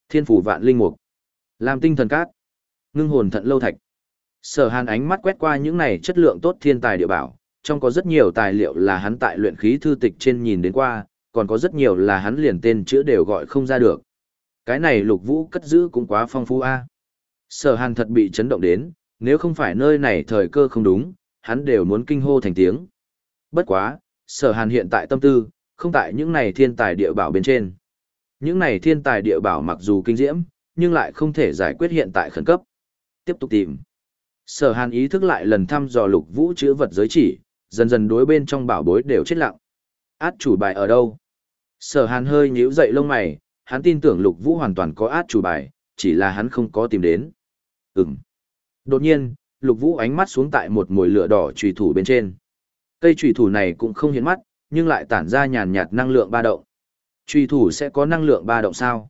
Thiên phủ vạn linh mục. Làm tinh thần cát. Ngưng hồn thận lâu thạch. Sở hàn ánh mắt quét qua những này chất lượng tốt thiên tài địa bảo, trong có rất nhiều tài liệu là hắn tại luyện khí thư tịch trên nhìn đến qua, còn có rất nhiều là hắn liền tên chữ đều gọi không ra được. Cái này lục vũ cất giữ cũng quá phong phú a. Sở hàn thật bị chấn động đến, nếu không phải nơi này thời cơ không đúng, hắn đều muốn kinh hô thành tiếng. Bất quá, sở hàn hiện tại tâm tư, không tại những này thiên tài địa bảo bên trên. Những này thiên tài địa bảo mặc dù kinh diễm, nhưng lại không thể giải quyết hiện tại khẩn cấp. Tiếp tục tìm. Sở hàn ý thức lại lần thăm dò lục vũ chữ vật giới chỉ, dần dần đối bên trong bảo bối đều chết lặng. Át chủ bài ở đâu? Sở hàn hơi nhíu dậy lông mày, hắn tin tưởng lục vũ hoàn toàn có át chủ bài, chỉ là hắn không có tìm đến. Ừm. Đột nhiên, lục vũ ánh mắt xuống tại một mồi lửa đỏ trùy thủ bên trên. Cây trùy thủ này cũng không hiến mắt, nhưng lại tản ra nhàn nhạt năng lượng ba động. Trùy thủ sẽ có năng lượng ba động sao?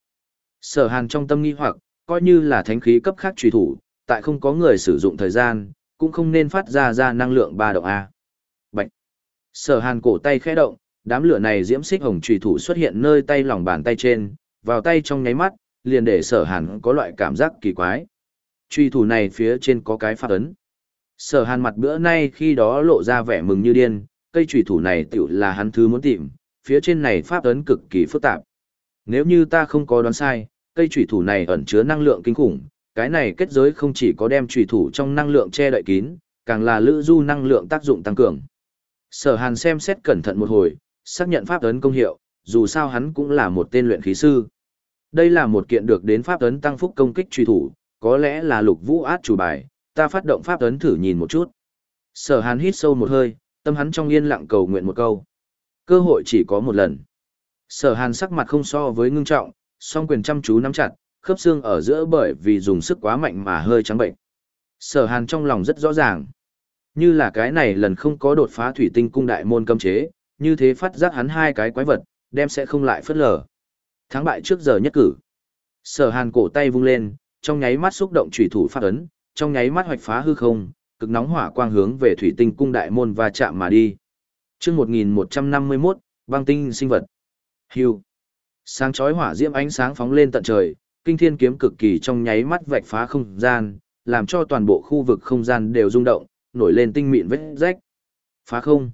Sở hàn trong tâm nghi hoặc, coi như là thánh khí cấp khác trùy thủ, tại không có người sử dụng thời gian, cũng không nên phát ra ra năng lượng ba động A. Bạch! Sở hàn cổ tay khẽ động, đám lửa này diễm xích hồng trùy thủ xuất hiện nơi tay lòng bàn tay trên, vào tay trong nháy mắt, liền để sở hàn có loại cảm giác kỳ quái. Truy thủ này phía trên có cái phát ấn. Sở hàn mặt bữa nay khi đó lộ ra vẻ mừng như điên, cây trùy thủ này tựu là hắn thứ muốn tìm, phía trên này pháp ấn cực kỳ phức tạp. Nếu như ta không có đoán sai, cây trùy thủ này ẩn chứa năng lượng kinh khủng, cái này kết giới không chỉ có đem trùy thủ trong năng lượng che đậy kín, càng là lữ du năng lượng tác dụng tăng cường. Sở Hàn xem xét cẩn thận một hồi, xác nhận pháp ấn công hiệu, dù sao hắn cũng là một tên luyện khí sư. Đây là một kiện được đến pháp ấn tăng phúc công kích truy thủ, có lẽ là lục vũ át chủ bài, ta phát động pháp ấn thử nhìn một chút. Sở hàn hít sâu một hơi, tâm hắn trong yên lặng cầu nguyện một câu. Cơ hội chỉ có một lần. Sở hàn sắc mặt không so với ngưng trọng, song quyền chăm chú nắm chặt, khớp xương ở giữa bởi vì dùng sức quá mạnh mà hơi trắng bệnh. Sở hàn trong lòng rất rõ ràng. Như là cái này lần không có đột phá thủy tinh cung đại môn cấm chế, như thế phát giác hắn hai cái quái vật, đem sẽ không lại phất lở. Thắng bại trước giờ nhất cử. Sở hàn cổ tay vung lên, trong nháy mắt xúc động trùy thủ phát ấn, trong nháy mắt hoạch phá hư không, cực nóng hỏa quang hướng về thủy tinh cung đại môn và chạm mà đi. chương 1151, băng tinh sinh vật. Hưu. Sáng chói hỏa diễm ánh sáng phóng lên tận trời, kinh thiên kiếm cực kỳ trong nháy mắt vạch phá không gian, làm cho toàn bộ khu vực không gian đều rung động, nổi lên tinh mịn vết rách. Phá không.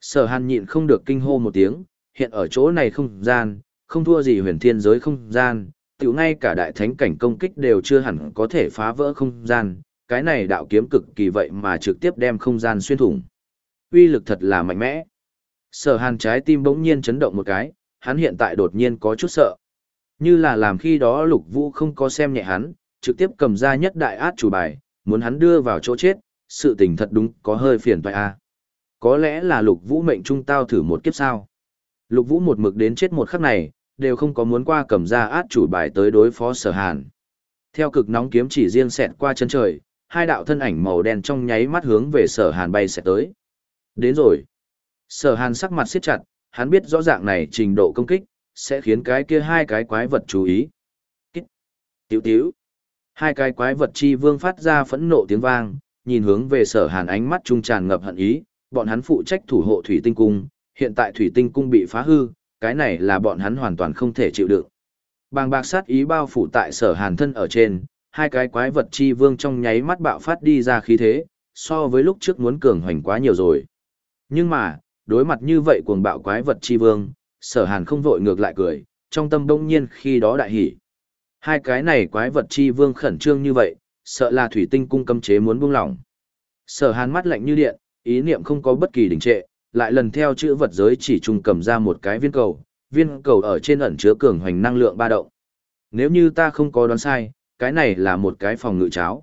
Sở hàn nhịn không được kinh hô một tiếng, hiện ở chỗ này không gian, không thua gì huyền thiên giới không gian, tiểu ngay cả đại thánh cảnh công kích đều chưa hẳn có thể phá vỡ không gian, cái này đạo kiếm cực kỳ vậy mà trực tiếp đem không gian xuyên thủng. Uy lực thật là mạnh mẽ. Sở hàn trái tim bỗng nhiên chấn động một cái, hắn hiện tại đột nhiên có chút sợ. Như là làm khi đó lục vũ không có xem nhẹ hắn, trực tiếp cầm ra nhất đại át chủ bài, muốn hắn đưa vào chỗ chết, sự tình thật đúng có hơi phiền toái a. Có lẽ là lục vũ mệnh trung tao thử một kiếp sao. Lục vũ một mực đến chết một khắc này, đều không có muốn qua cầm ra át chủ bài tới đối phó sở hàn. Theo cực nóng kiếm chỉ riêng xẹt qua chân trời, hai đạo thân ảnh màu đen trong nháy mắt hướng về sở hàn bay sẽ tới. Đến rồi. Sở hàn sắc mặt siết chặt, hắn biết rõ ràng này trình độ công kích, sẽ khiến cái kia hai cái quái vật chú ý. Kích. Tiểu tiểu. Hai cái quái vật chi vương phát ra phẫn nộ tiếng vang, nhìn hướng về sở hàn ánh mắt trung tràn ngập hận ý, bọn hắn phụ trách thủ hộ thủy tinh cung, hiện tại thủy tinh cung bị phá hư, cái này là bọn hắn hoàn toàn không thể chịu đựng. Bàng bạc sát ý bao phủ tại sở hàn thân ở trên, hai cái quái vật chi vương trong nháy mắt bạo phát đi ra khí thế, so với lúc trước muốn cường hoành quá nhiều rồi. Nhưng mà, đối mặt như vậy cuồng bạo quái vật chi vương, sở hàn không vội ngược lại cười, trong tâm đông nhiên khi đó đại hỉ. Hai cái này quái vật chi vương khẩn trương như vậy, sợ là thủy tinh cung cấm chế muốn buông lỏng. Sở hàn mắt lạnh như điện, ý niệm không có bất kỳ đình trệ, lại lần theo chữ vật giới chỉ trùng cầm ra một cái viên cầu, viên cầu ở trên ẩn chứa cường hoành năng lượng ba động. Nếu như ta không có đoán sai, cái này là một cái phòng ngự cháo.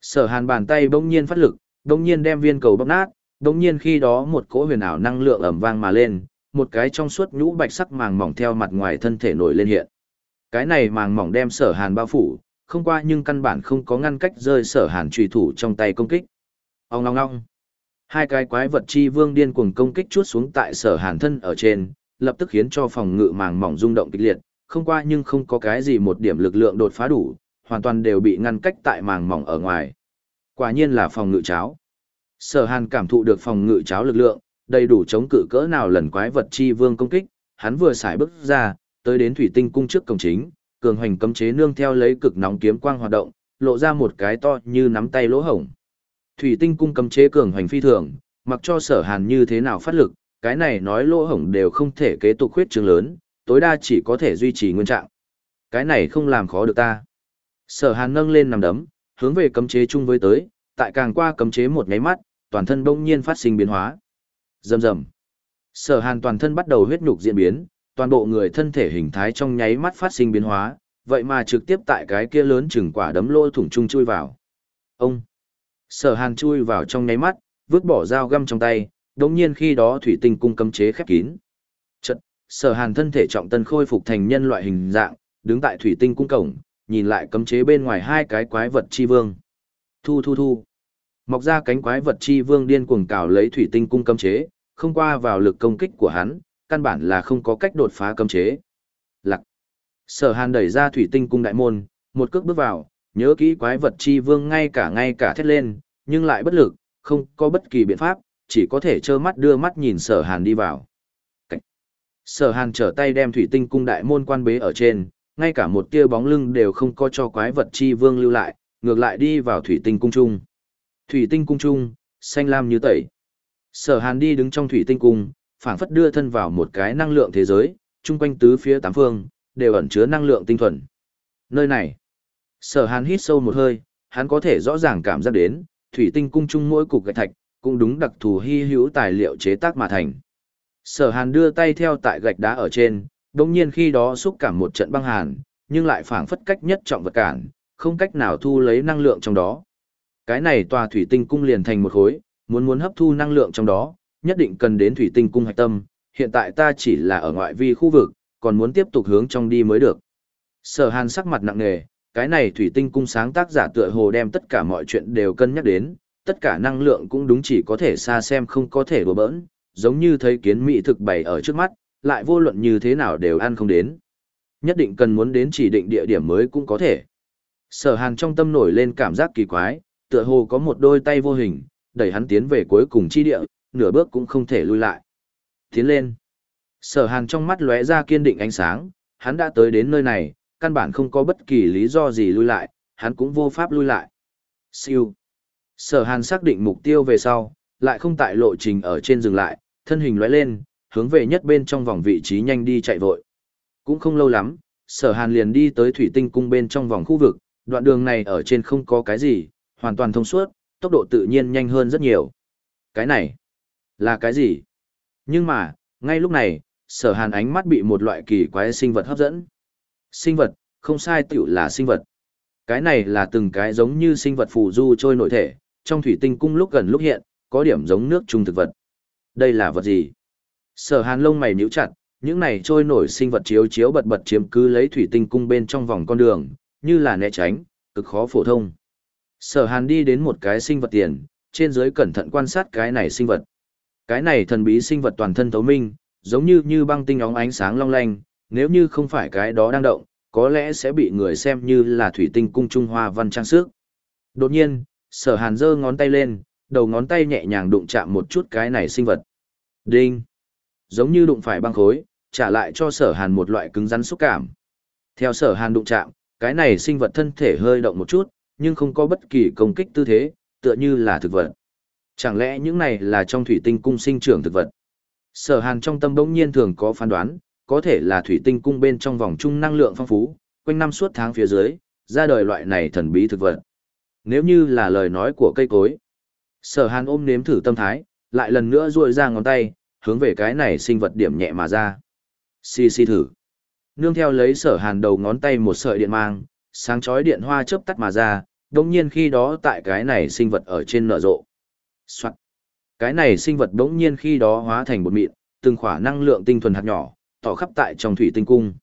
Sở hàn bàn tay bỗng nhiên phát lực, bỗng nhiên đem viên cầu bóc nát, bỗng nhiên khi đó một cỗ huyền ảo năng lượng ầm vang mà lên, một cái trong suốt nhũ bạch sắc màng mỏng theo mặt ngoài thân thể nổi lên hiện. Cái này màng mỏng đem sở hàn bao phủ, không qua nhưng căn bản không có ngăn cách rơi sở hàn trùy thủ trong tay công kích. Ông ong ong. Hai cái quái vật chi vương điên cuồng công kích chuốt xuống tại sở hàn thân ở trên, lập tức khiến cho phòng ngự màng mỏng rung động kịch liệt, không qua nhưng không có cái gì một điểm lực lượng đột phá đủ, hoàn toàn đều bị ngăn cách tại màng mỏng ở ngoài. Quả nhiên là phòng ngự cháo. Sở Hàn cảm thụ được phòng ngự cháo lực lượng, đầy đủ chống cự cỡ nào lần quái vật chi vương công kích, hắn vừa xài bước ra, tới đến thủy tinh cung trước cổng chính, cường hoành cấm chế nương theo lấy cực nóng kiếm quang hoạt động, lộ ra một cái to như nắm tay lỗ hổng. Thủy tinh cung cấm chế cường hoành phi thường, mặc cho sở hàn như thế nào phát lực, cái này nói lỗ hổng đều không thể kế tục khuyết trường lớn, tối đa chỉ có thể duy trì nguyên trạng. Cái này không làm khó được ta. Sở hàn nâng lên nằm đấm, hướng về cấm chế chung với tới, tại càng qua cấm chế một nháy mắt, toàn thân bỗng nhiên phát sinh biến hóa. Rầm rầm. Sở hàn toàn thân bắt đầu huyết nhục diễn biến, toàn bộ người thân thể hình thái trong nháy mắt phát sinh biến hóa, vậy mà trực tiếp tại cái kia lớn chừng quả đấm lỗ thủng chung chui vào. Ông. Sở hàn chui vào trong nháy mắt, vứt bỏ dao găm trong tay, đống nhiên khi đó thủy tinh cung cấm chế khép kín. Chật, sở hàn thân thể trọng tân khôi phục thành nhân loại hình dạng, đứng tại thủy tinh cung cổng, nhìn lại cấm chế bên ngoài hai cái quái vật chi vương. Thu thu thu. Mọc ra cánh quái vật chi vương điên cuồng cào lấy thủy tinh cung cấm chế, không qua vào lực công kích của hắn, căn bản là không có cách đột phá cấm chế. Lặc. Sở Hàn đẩy ra thủy tinh cung đại môn, một cước bước vào, nhớ kỹ quái vật chi vương ngay cả ngay cả thét lên, nhưng lại bất lực, không có bất kỳ biện pháp, chỉ có thể trơ mắt đưa mắt nhìn Sở Hàn đi vào. Cách. Sở Hàn trở tay đem thủy tinh cung đại môn quan bế ở trên, ngay cả một tia bóng lưng đều không có cho quái vật chi vương lưu lại, ngược lại đi vào thủy tinh cung trung. Thủy tinh cung trung, xanh lam như tẩy. Sở Hàn đi đứng trong thủy tinh cung, phảng phất đưa thân vào một cái năng lượng thế giới, chung quanh tứ phía tám phương, đều ẩn chứa năng lượng tinh thuần. Nơi này, Sở Hàn hít sâu một hơi, hắn có thể rõ ràng cảm giác đến, thủy tinh cung trung mỗi cục gạch thạch, cũng đúng đặc thù hy hữu tài liệu chế tác mà thành. Sở Hàn đưa tay theo tại gạch đá ở trên, đồng nhiên khi đó xúc cảm một trận băng hàn, nhưng lại phảng phất cách nhất trọng vật cản, không cách nào thu lấy năng lượng trong đó. Cái này tòa thủy tinh cung liền thành một khối, muốn muốn hấp thu năng lượng trong đó, nhất định cần đến thủy tinh cung hạch tâm, hiện tại ta chỉ là ở ngoại vi khu vực, còn muốn tiếp tục hướng trong đi mới được. Sở hàn sắc mặt nặng nề, cái này thủy tinh cung sáng tác giả tựa hồ đem tất cả mọi chuyện đều cân nhắc đến, tất cả năng lượng cũng đúng chỉ có thể xa xem không có thể đùa bỡn, giống như thấy kiến mỹ thực bày ở trước mắt, lại vô luận như thế nào đều ăn không đến. Nhất định cần muốn đến chỉ định địa điểm mới cũng có thể. Sở hàn trong tâm nổi lên cảm giác kỳ quái, tựa hồ có một đôi tay vô hình, đẩy hắn tiến về cuối cùng chi địa, nửa bước cũng không thể lui lại. Tiến lên. Sở hàn trong mắt lóe ra kiên định ánh sáng, hắn đã tới đến nơi này, căn bản không có bất kỳ lý do gì lui lại, hắn cũng vô pháp lui lại. Siêu. Sở hàn xác định mục tiêu về sau, lại không tại lộ trình ở trên dừng lại, thân hình lóe lên, hướng về nhất bên trong vòng vị trí nhanh đi chạy vội. Cũng không lâu lắm, sở hàn liền đi tới thủy tinh cung bên trong vòng khu vực, đoạn đường này ở trên không có cái gì, hoàn toàn thông suốt, tốc độ tự nhiên nhanh hơn rất nhiều. Cái này, là cái gì? Nhưng mà, ngay lúc này, sở hàn ánh mắt bị một loại kỳ quái sinh vật hấp dẫn. Sinh vật, không sai tiểu là sinh vật. Cái này là từng cái giống như sinh vật phù du trôi nội thể, trong thủy tinh cung lúc gần lúc hiện, có điểm giống nước trung thực vật. Đây là vật gì? Sở hàn lông mày nhíu chặt, những này trôi nổi sinh vật chiếu chiếu bật bật chiếm cứ lấy thủy tinh cung bên trong vòng con đường, như là né tránh, cực khó phổ thông. Sở hàn đi đến một cái sinh vật tiền, trên dưới cẩn thận quan sát cái này sinh vật. Cái này thần bí sinh vật toàn thân thấu minh, giống như như băng tinh óng ánh sáng long lanh, nếu như không phải cái đó đang động, có lẽ sẽ bị người xem như là thủy tinh cung Trung Hoa văn trang sức. Đột nhiên, sở hàn giơ ngón tay lên, đầu ngón tay nhẹ nhàng đụng chạm một chút cái này sinh vật. Đinh! Giống như đụng phải băng khối, trả lại cho sở hàn một loại cứng rắn xúc cảm. Theo sở hàn đụng chạm, cái này sinh vật thân thể hơi động một chút, nhưng không có bất kỳ công kích tư thế, tựa như là thực vật. Chẳng lẽ những này là trong thủy tinh cung sinh trưởng thực vật? Sở hàn trong tâm bỗng nhiên thường có phán đoán, có thể là thủy tinh cung bên trong vòng trung năng lượng phong phú, quanh năm suốt tháng phía dưới, ra đời loại này thần bí thực vật. Nếu như là lời nói của cây cối. Sở hàn ôm nếm thử tâm thái, lại lần nữa duỗi ra ngón tay, hướng về cái này sinh vật điểm nhẹ mà ra. Xì xì thử. Nương theo lấy sở hàn đầu ngón tay một sợi điện mang, sáng chói điện hoa chớp tắt mà ra, đồng nhiên khi đó tại cái này sinh vật ở trên nở rộ. Soạn. Cái này sinh vật đống nhiên khi đó hóa thành một mịn, từng khỏa năng lượng tinh thuần hạt nhỏ, tỏ khắp tại trong thủy tinh cung.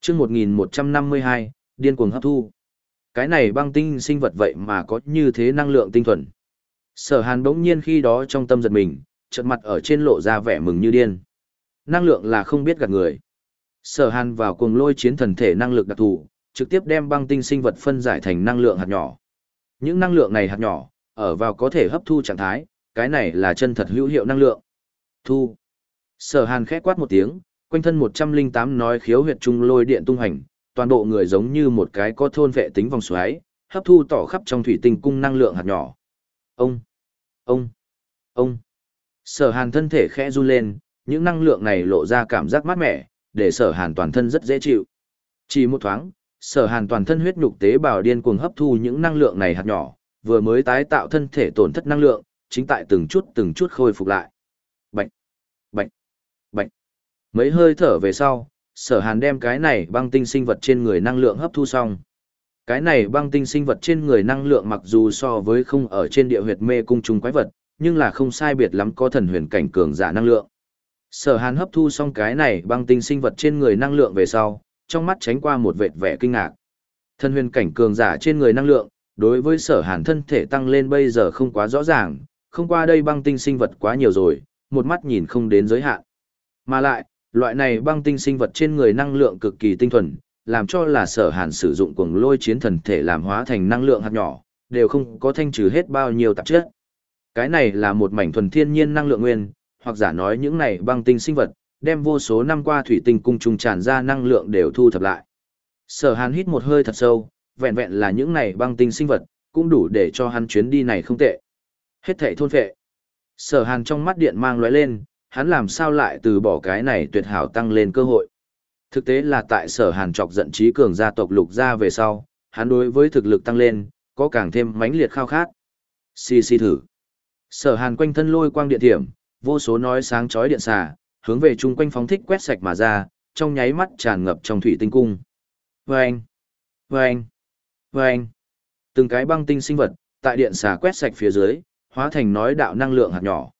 Trước 1152, điên cuồng hấp thu. Cái này băng tinh sinh vật vậy mà có như thế năng lượng tinh thuần. Sở hàn bỗng nhiên khi đó trong tâm giật mình, chợt mặt ở trên lộ ra vẻ mừng như điên. Năng lượng là không biết gạt người. Sở hàn vào cuồng lôi chiến thần thể năng lực đặc thù, trực tiếp đem băng tinh sinh vật phân giải thành năng lượng hạt nhỏ. Những năng lượng này hạt nhỏ, ở vào có thể hấp thu trạng thái, cái này là chân thật hữu hiệu năng lượng. Thu. Sở hàn khẽ quát một tiếng, quanh thân 108 nói khiếu huyệt trung lôi điện tung hành, toàn bộ người giống như một cái có thôn vệ tính vòng xoáy, hấp thu tỏ khắp trong thủy tinh cung năng lượng hạt nhỏ. Ông, ông, ông. Sở hàn thân thể khẽ run lên, những năng lượng này lộ ra cảm giác mát mẻ, để sở hàn toàn thân rất dễ chịu. Chỉ một thoáng, sở hàn toàn thân huyết nhục tế bào điên cuồng hấp thu những năng lượng này hạt nhỏ, vừa mới tái tạo thân thể tổn thất năng lượng, chính tại từng chút từng chút khôi phục lại. Mấy hơi thở về sau, sở hàn đem cái này băng tinh sinh vật trên người năng lượng hấp thu xong. Cái này băng tinh sinh vật trên người năng lượng mặc dù so với không ở trên địa huyệt mê cung trùng quái vật, nhưng là không sai biệt lắm có thần huyền cảnh cường giả năng lượng. Sở hàn hấp thu xong cái này băng tinh sinh vật trên người năng lượng về sau, trong mắt tránh qua một vệt vẻ kinh ngạc. Thần huyền cảnh cường giả trên người năng lượng, đối với sở hàn thân thể tăng lên bây giờ không quá rõ ràng, không qua đây băng tinh sinh vật quá nhiều rồi, một mắt nhìn không đến giới hạn. Mà lại, loại này băng tinh sinh vật trên người năng lượng cực kỳ tinh thuần, làm cho là sở hàn sử dụng cuồng lôi chiến thần thể làm hóa thành năng lượng hạt nhỏ, đều không có thanh trừ hết bao nhiêu tạp chất. Cái này là một mảnh thuần thiên nhiên năng lượng nguyên, hoặc giả nói những này băng tinh sinh vật, đem vô số năm qua thủy tinh cung trùng tràn ra năng lượng đều thu thập lại. Sở Hàn hít một hơi thật sâu, vẹn vẹn là những này băng tinh sinh vật, cũng đủ để cho hắn chuyến đi này không tệ. Hết thảy thôn phệ. Sở Hàn trong mắt điện mang lóe lên, hắn làm sao lại từ bỏ cái này tuyệt hảo tăng lên cơ hội. Thực tế là tại Sở Hàn chọc giận trí cường gia tộc lục gia về sau, hắn đối với thực lực tăng lên, có càng thêm mãnh liệt khao khát. Xì xì thử. Sở Hàn quanh thân lôi quang điện thiểm, vô số nói sáng chói điện xà, hướng về chung quanh phóng thích quét sạch mà ra, trong nháy mắt tràn ngập trong thủy tinh cung. Vâng! Vâng! Vâng! Từng cái băng tinh sinh vật, tại điện xà quét sạch phía dưới, hóa thành nói đạo năng lượng hạt nhỏ.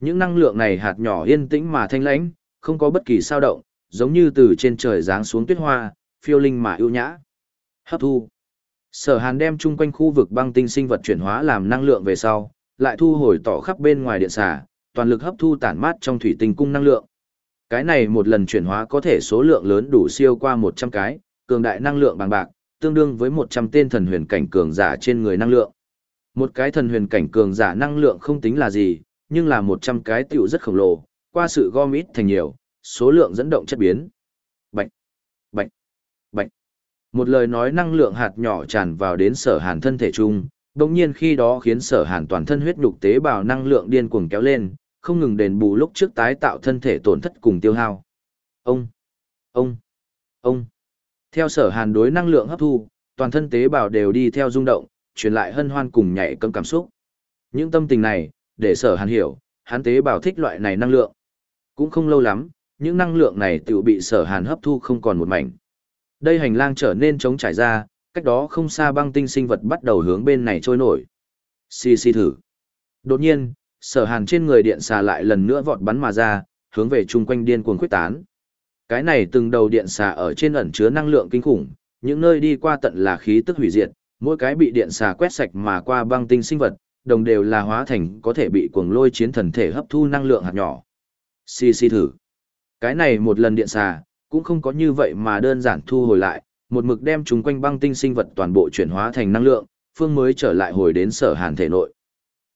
Những năng lượng này hạt nhỏ yên tĩnh mà thanh lãnh, không có bất kỳ sao động, giống như từ trên trời giáng xuống tuyết hoa, phiêu linh mà ưu nhã. Hấp thu. Sở Hàn đem chung quanh khu vực băng tinh sinh vật chuyển hóa làm năng lượng về sau, lại thu hồi tỏ khắp bên ngoài điện xà, toàn lực hấp thu tản mát trong thủy tinh cung năng lượng. Cái này một lần chuyển hóa có thể số lượng lớn đủ siêu qua 100 cái, cường đại năng lượng bằng bạc, tương đương với 100 tên thần huyền cảnh cường giả trên người năng lượng. Một cái thần huyền cảnh cường giả năng lượng không tính là gì, nhưng là 100 cái tiểu rất khổng lồ, qua sự gom ít thành nhiều, số lượng dẫn động chất biến. Bạch, bạch, bạch. Một lời nói năng lượng hạt nhỏ tràn vào đến sở hàn thân thể chung, đồng nhiên khi đó khiến sở hàn toàn thân huyết nhục tế bào năng lượng điên cuồng kéo lên, không ngừng đền bù lúc trước tái tạo thân thể tổn thất cùng tiêu hao. Ông, ông, ông. Theo sở hàn đối năng lượng hấp thu, toàn thân tế bào đều đi theo rung động, truyền lại hân hoan cùng nhảy cấm cảm xúc. Những tâm tình này, để sở hàn hiểu, hắn tế bào thích loại này năng lượng. Cũng không lâu lắm, những năng lượng này tự bị sở hàn hấp thu không còn một mảnh. Đây hành lang trở nên trống trải ra, cách đó không xa băng tinh sinh vật bắt đầu hướng bên này trôi nổi. Xì xì thử. Đột nhiên, sở hàn trên người điện xà lại lần nữa vọt bắn mà ra, hướng về chung quanh điên cuồng khuyết tán. Cái này từng đầu điện xà ở trên ẩn chứa năng lượng kinh khủng, những nơi đi qua tận là khí tức hủy diệt, mỗi cái bị điện xà quét sạch mà qua băng tinh sinh vật, đồng đều là hóa thành có thể bị cuồng lôi chiến thần thể hấp thu năng lượng hạt nhỏ. Xì xì thử. Cái này một lần điện xà, cũng không có như vậy mà đơn giản thu hồi lại, một mực đem chúng quanh băng tinh sinh vật toàn bộ chuyển hóa thành năng lượng, phương mới trở lại hồi đến sở hàn thể nội.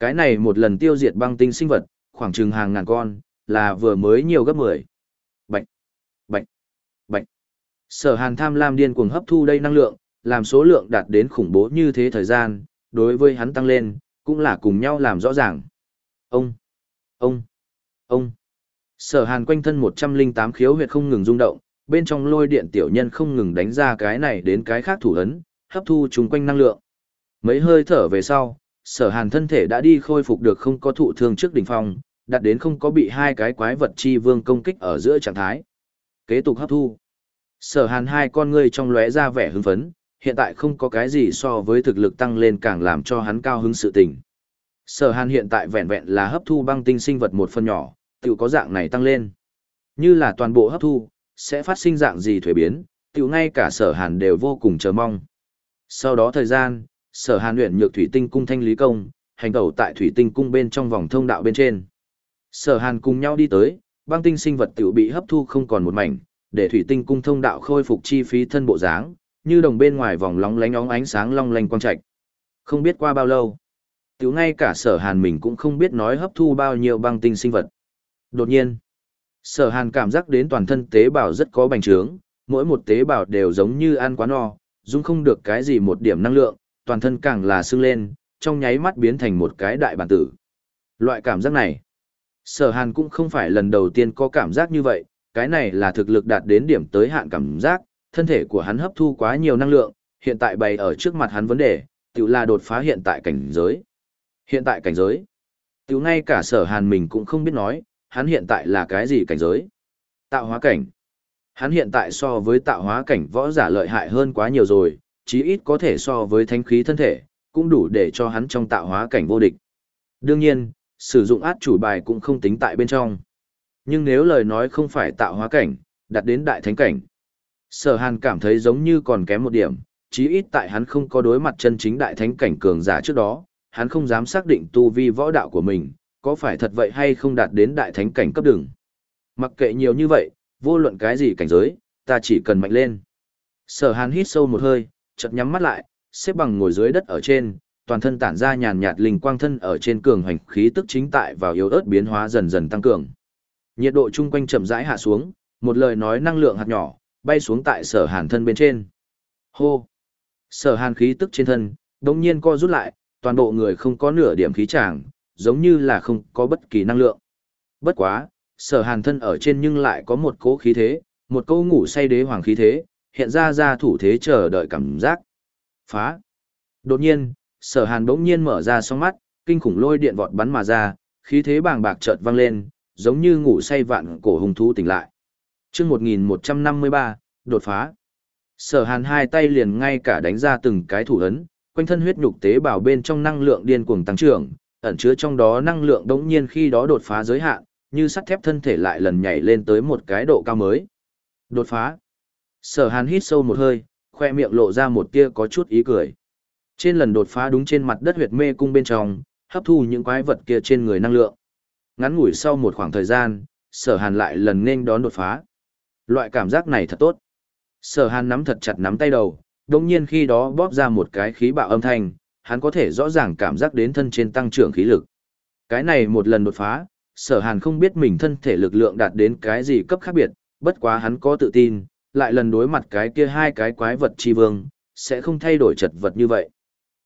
Cái này một lần tiêu diệt băng tinh sinh vật, khoảng chừng hàng ngàn con, là vừa mới nhiều gấp 10. Bạch, bạch, bạch. Sở hàn tham lam điên cuồng hấp thu đây năng lượng, làm số lượng đạt đến khủng bố như thế thời gian, đối với hắn tăng lên, cũng là cùng nhau làm rõ ràng. Ông, ông, ông. Sở hàn quanh thân 108 khiếu huyệt không ngừng rung động, bên trong lôi điện tiểu nhân không ngừng đánh ra cái này đến cái khác thủ ấn, hấp thu chung quanh năng lượng. Mấy hơi thở về sau, sở hàn thân thể đã đi khôi phục được không có thụ thương trước đỉnh phong, đạt đến không có bị hai cái quái vật chi vương công kích ở giữa trạng thái. Kế tục hấp thu. Sở hàn hai con ngươi trong lóe ra vẻ hưng phấn, hiện tại không có cái gì so với thực lực tăng lên càng làm cho hắn cao hứng sự tình. Sở hàn hiện tại vẹn vẹn là hấp thu băng tinh sinh vật một phần nhỏ, tiểu có dạng này tăng lên. Như là toàn bộ hấp thu, sẽ phát sinh dạng gì thuế biến, tiểu ngay cả sở hàn đều vô cùng chờ mong. Sau đó thời gian, sở hàn luyện nhược thủy tinh cung thanh lý công, hành tẩu tại thủy tinh cung bên trong vòng thông đạo bên trên. Sở hàn cùng nhau đi tới, băng tinh sinh vật tiểu bị hấp thu không còn một mảnh, để thủy tinh cung thông đạo khôi phục chi phí thân bộ dáng, như đồng bên ngoài vòng lóng lánh óng ánh sáng long lanh quang trạch. Không biết qua bao lâu, tiểu ngay cả sở hàn mình cũng không biết nói hấp thu bao nhiêu băng tinh sinh vật. Đột nhiên, sở hàn cảm giác đến toàn thân tế bào rất có bành trướng, mỗi một tế bào đều giống như ăn quá no, dung không được cái gì một điểm năng lượng, toàn thân càng là sưng lên, trong nháy mắt biến thành một cái đại bản tử. Loại cảm giác này, sở hàn cũng không phải lần đầu tiên có cảm giác như vậy, cái này là thực lực đạt đến điểm tới hạn cảm giác, thân thể của hắn hấp thu quá nhiều năng lượng, hiện tại bày ở trước mặt hắn vấn đề, tự là đột phá hiện tại cảnh giới. Hiện tại cảnh giới, Tiểu ngay cả sở hàn mình cũng không biết nói, hắn hiện tại là cái gì cảnh giới. Tạo hóa cảnh. Hắn hiện tại so với tạo hóa cảnh võ giả lợi hại hơn quá nhiều rồi, chí ít có thể so với thánh khí thân thể, cũng đủ để cho hắn trong tạo hóa cảnh vô địch. Đương nhiên, sử dụng át chủ bài cũng không tính tại bên trong. Nhưng nếu lời nói không phải tạo hóa cảnh, đặt đến đại thánh cảnh. Sở Hàn cảm thấy giống như còn kém một điểm, chí ít tại hắn không có đối mặt chân chính đại thánh cảnh cường giả trước đó, hắn không dám xác định tu vi võ đạo của mình, có phải thật vậy hay không đạt đến đại thánh cảnh cấp đường. Mặc kệ nhiều như vậy, vô luận cái gì cảnh giới, ta chỉ cần mạnh lên. Sở Hàn hít sâu một hơi, chợt nhắm mắt lại, xếp bằng ngồi dưới đất ở trên, toàn thân tản ra nhàn nhạt linh quang thân ở trên cường hành khí tức chính tại vào yếu ớt biến hóa dần dần tăng cường. Nhiệt độ chung quanh chậm rãi hạ xuống, một lời nói năng lượng hạt nhỏ, bay xuống tại sở hàn thân bên trên. Hô! Sở hàn khí tức trên thân, đồng nhiên co rút lại, toàn bộ người không có nửa điểm khí tràng, giống như là không có bất kỳ năng lượng. Bất quá, sở hàn thân ở trên nhưng lại có một cỗ khí thế, một câu ngủ say đế hoàng khí thế, hiện ra ra thủ thế chờ đợi cảm giác. Phá! Đột nhiên, sở hàn bỗng nhiên mở ra song mắt, kinh khủng lôi điện vọt bắn mà ra, khí thế bàng bạc chợt vang lên, giống như ngủ say vạn cổ hung thú tỉnh lại. Trước 1153, đột phá. Sở hàn hai tay liền ngay cả đánh ra từng cái thủ ấn, quanh thân huyết nhục tế bào bên trong năng lượng điên cuồng tăng trưởng, ẩn chứa trong đó năng lượng đống nhiên khi đó đột phá giới hạn, như sắt thép thân thể lại lần nhảy lên tới một cái độ cao mới. Đột phá. Sở hàn hít sâu một hơi, khoe miệng lộ ra một tia có chút ý cười. Trên lần đột phá đúng trên mặt đất huyệt mê cung bên trong, hấp thu những quái vật kia trên người năng lượng. Ngắn ngủi sau một khoảng thời gian, sở hàn lại lần nên đón đột phá. Loại cảm giác này thật tốt. Sở hàn nắm thật chặt nắm tay đầu, đồng nhiên khi đó bóp ra một cái khí bạo âm thanh, hắn có thể rõ ràng cảm giác đến thân trên tăng trưởng khí lực. Cái này một lần đột phá, sở hàn không biết mình thân thể lực lượng đạt đến cái gì cấp khác biệt, bất quá hắn có tự tin, lại lần đối mặt cái kia hai cái quái vật chi vương, sẽ không thay đổi chật vật như vậy.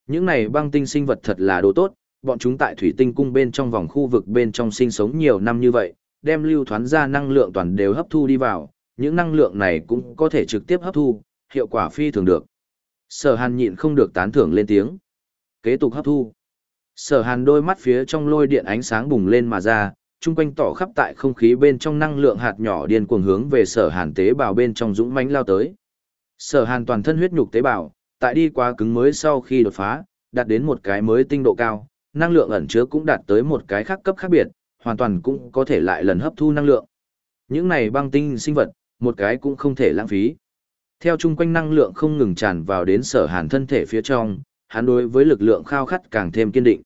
Những này băng tinh sinh vật thật là đồ tốt, bọn chúng tại thủy tinh cung bên trong vòng khu vực bên trong sinh sống nhiều năm như vậy, đem lưu thoán ra năng lượng toàn đều hấp thu đi vào, những năng lượng này cũng có thể trực tiếp hấp thu, hiệu quả phi thường được. Sở hàn nhịn không được tán thưởng lên tiếng. Kế tục hấp thu. Sở hàn đôi mắt phía trong lôi điện ánh sáng bùng lên mà ra, chung quanh tỏ khắp tại không khí bên trong năng lượng hạt nhỏ điên cuồng hướng về sở hàn tế bào bên trong dũng mãnh lao tới. Sở hàn toàn thân huyết nhục tế bào, tại đi qua cứng mới sau khi đột phá, đạt đến một cái mới tinh độ cao, năng lượng ẩn chứa cũng đạt tới một cái khác cấp khác biệt, hoàn toàn cũng có thể lại lần hấp thu năng lượng. Những này băng tinh sinh vật, một cái cũng không thể lãng phí. Theo chung quanh năng lượng không ngừng tràn vào đến sở hàn thân thể phía trong, hắn đối với lực lượng khao khát càng thêm kiên định.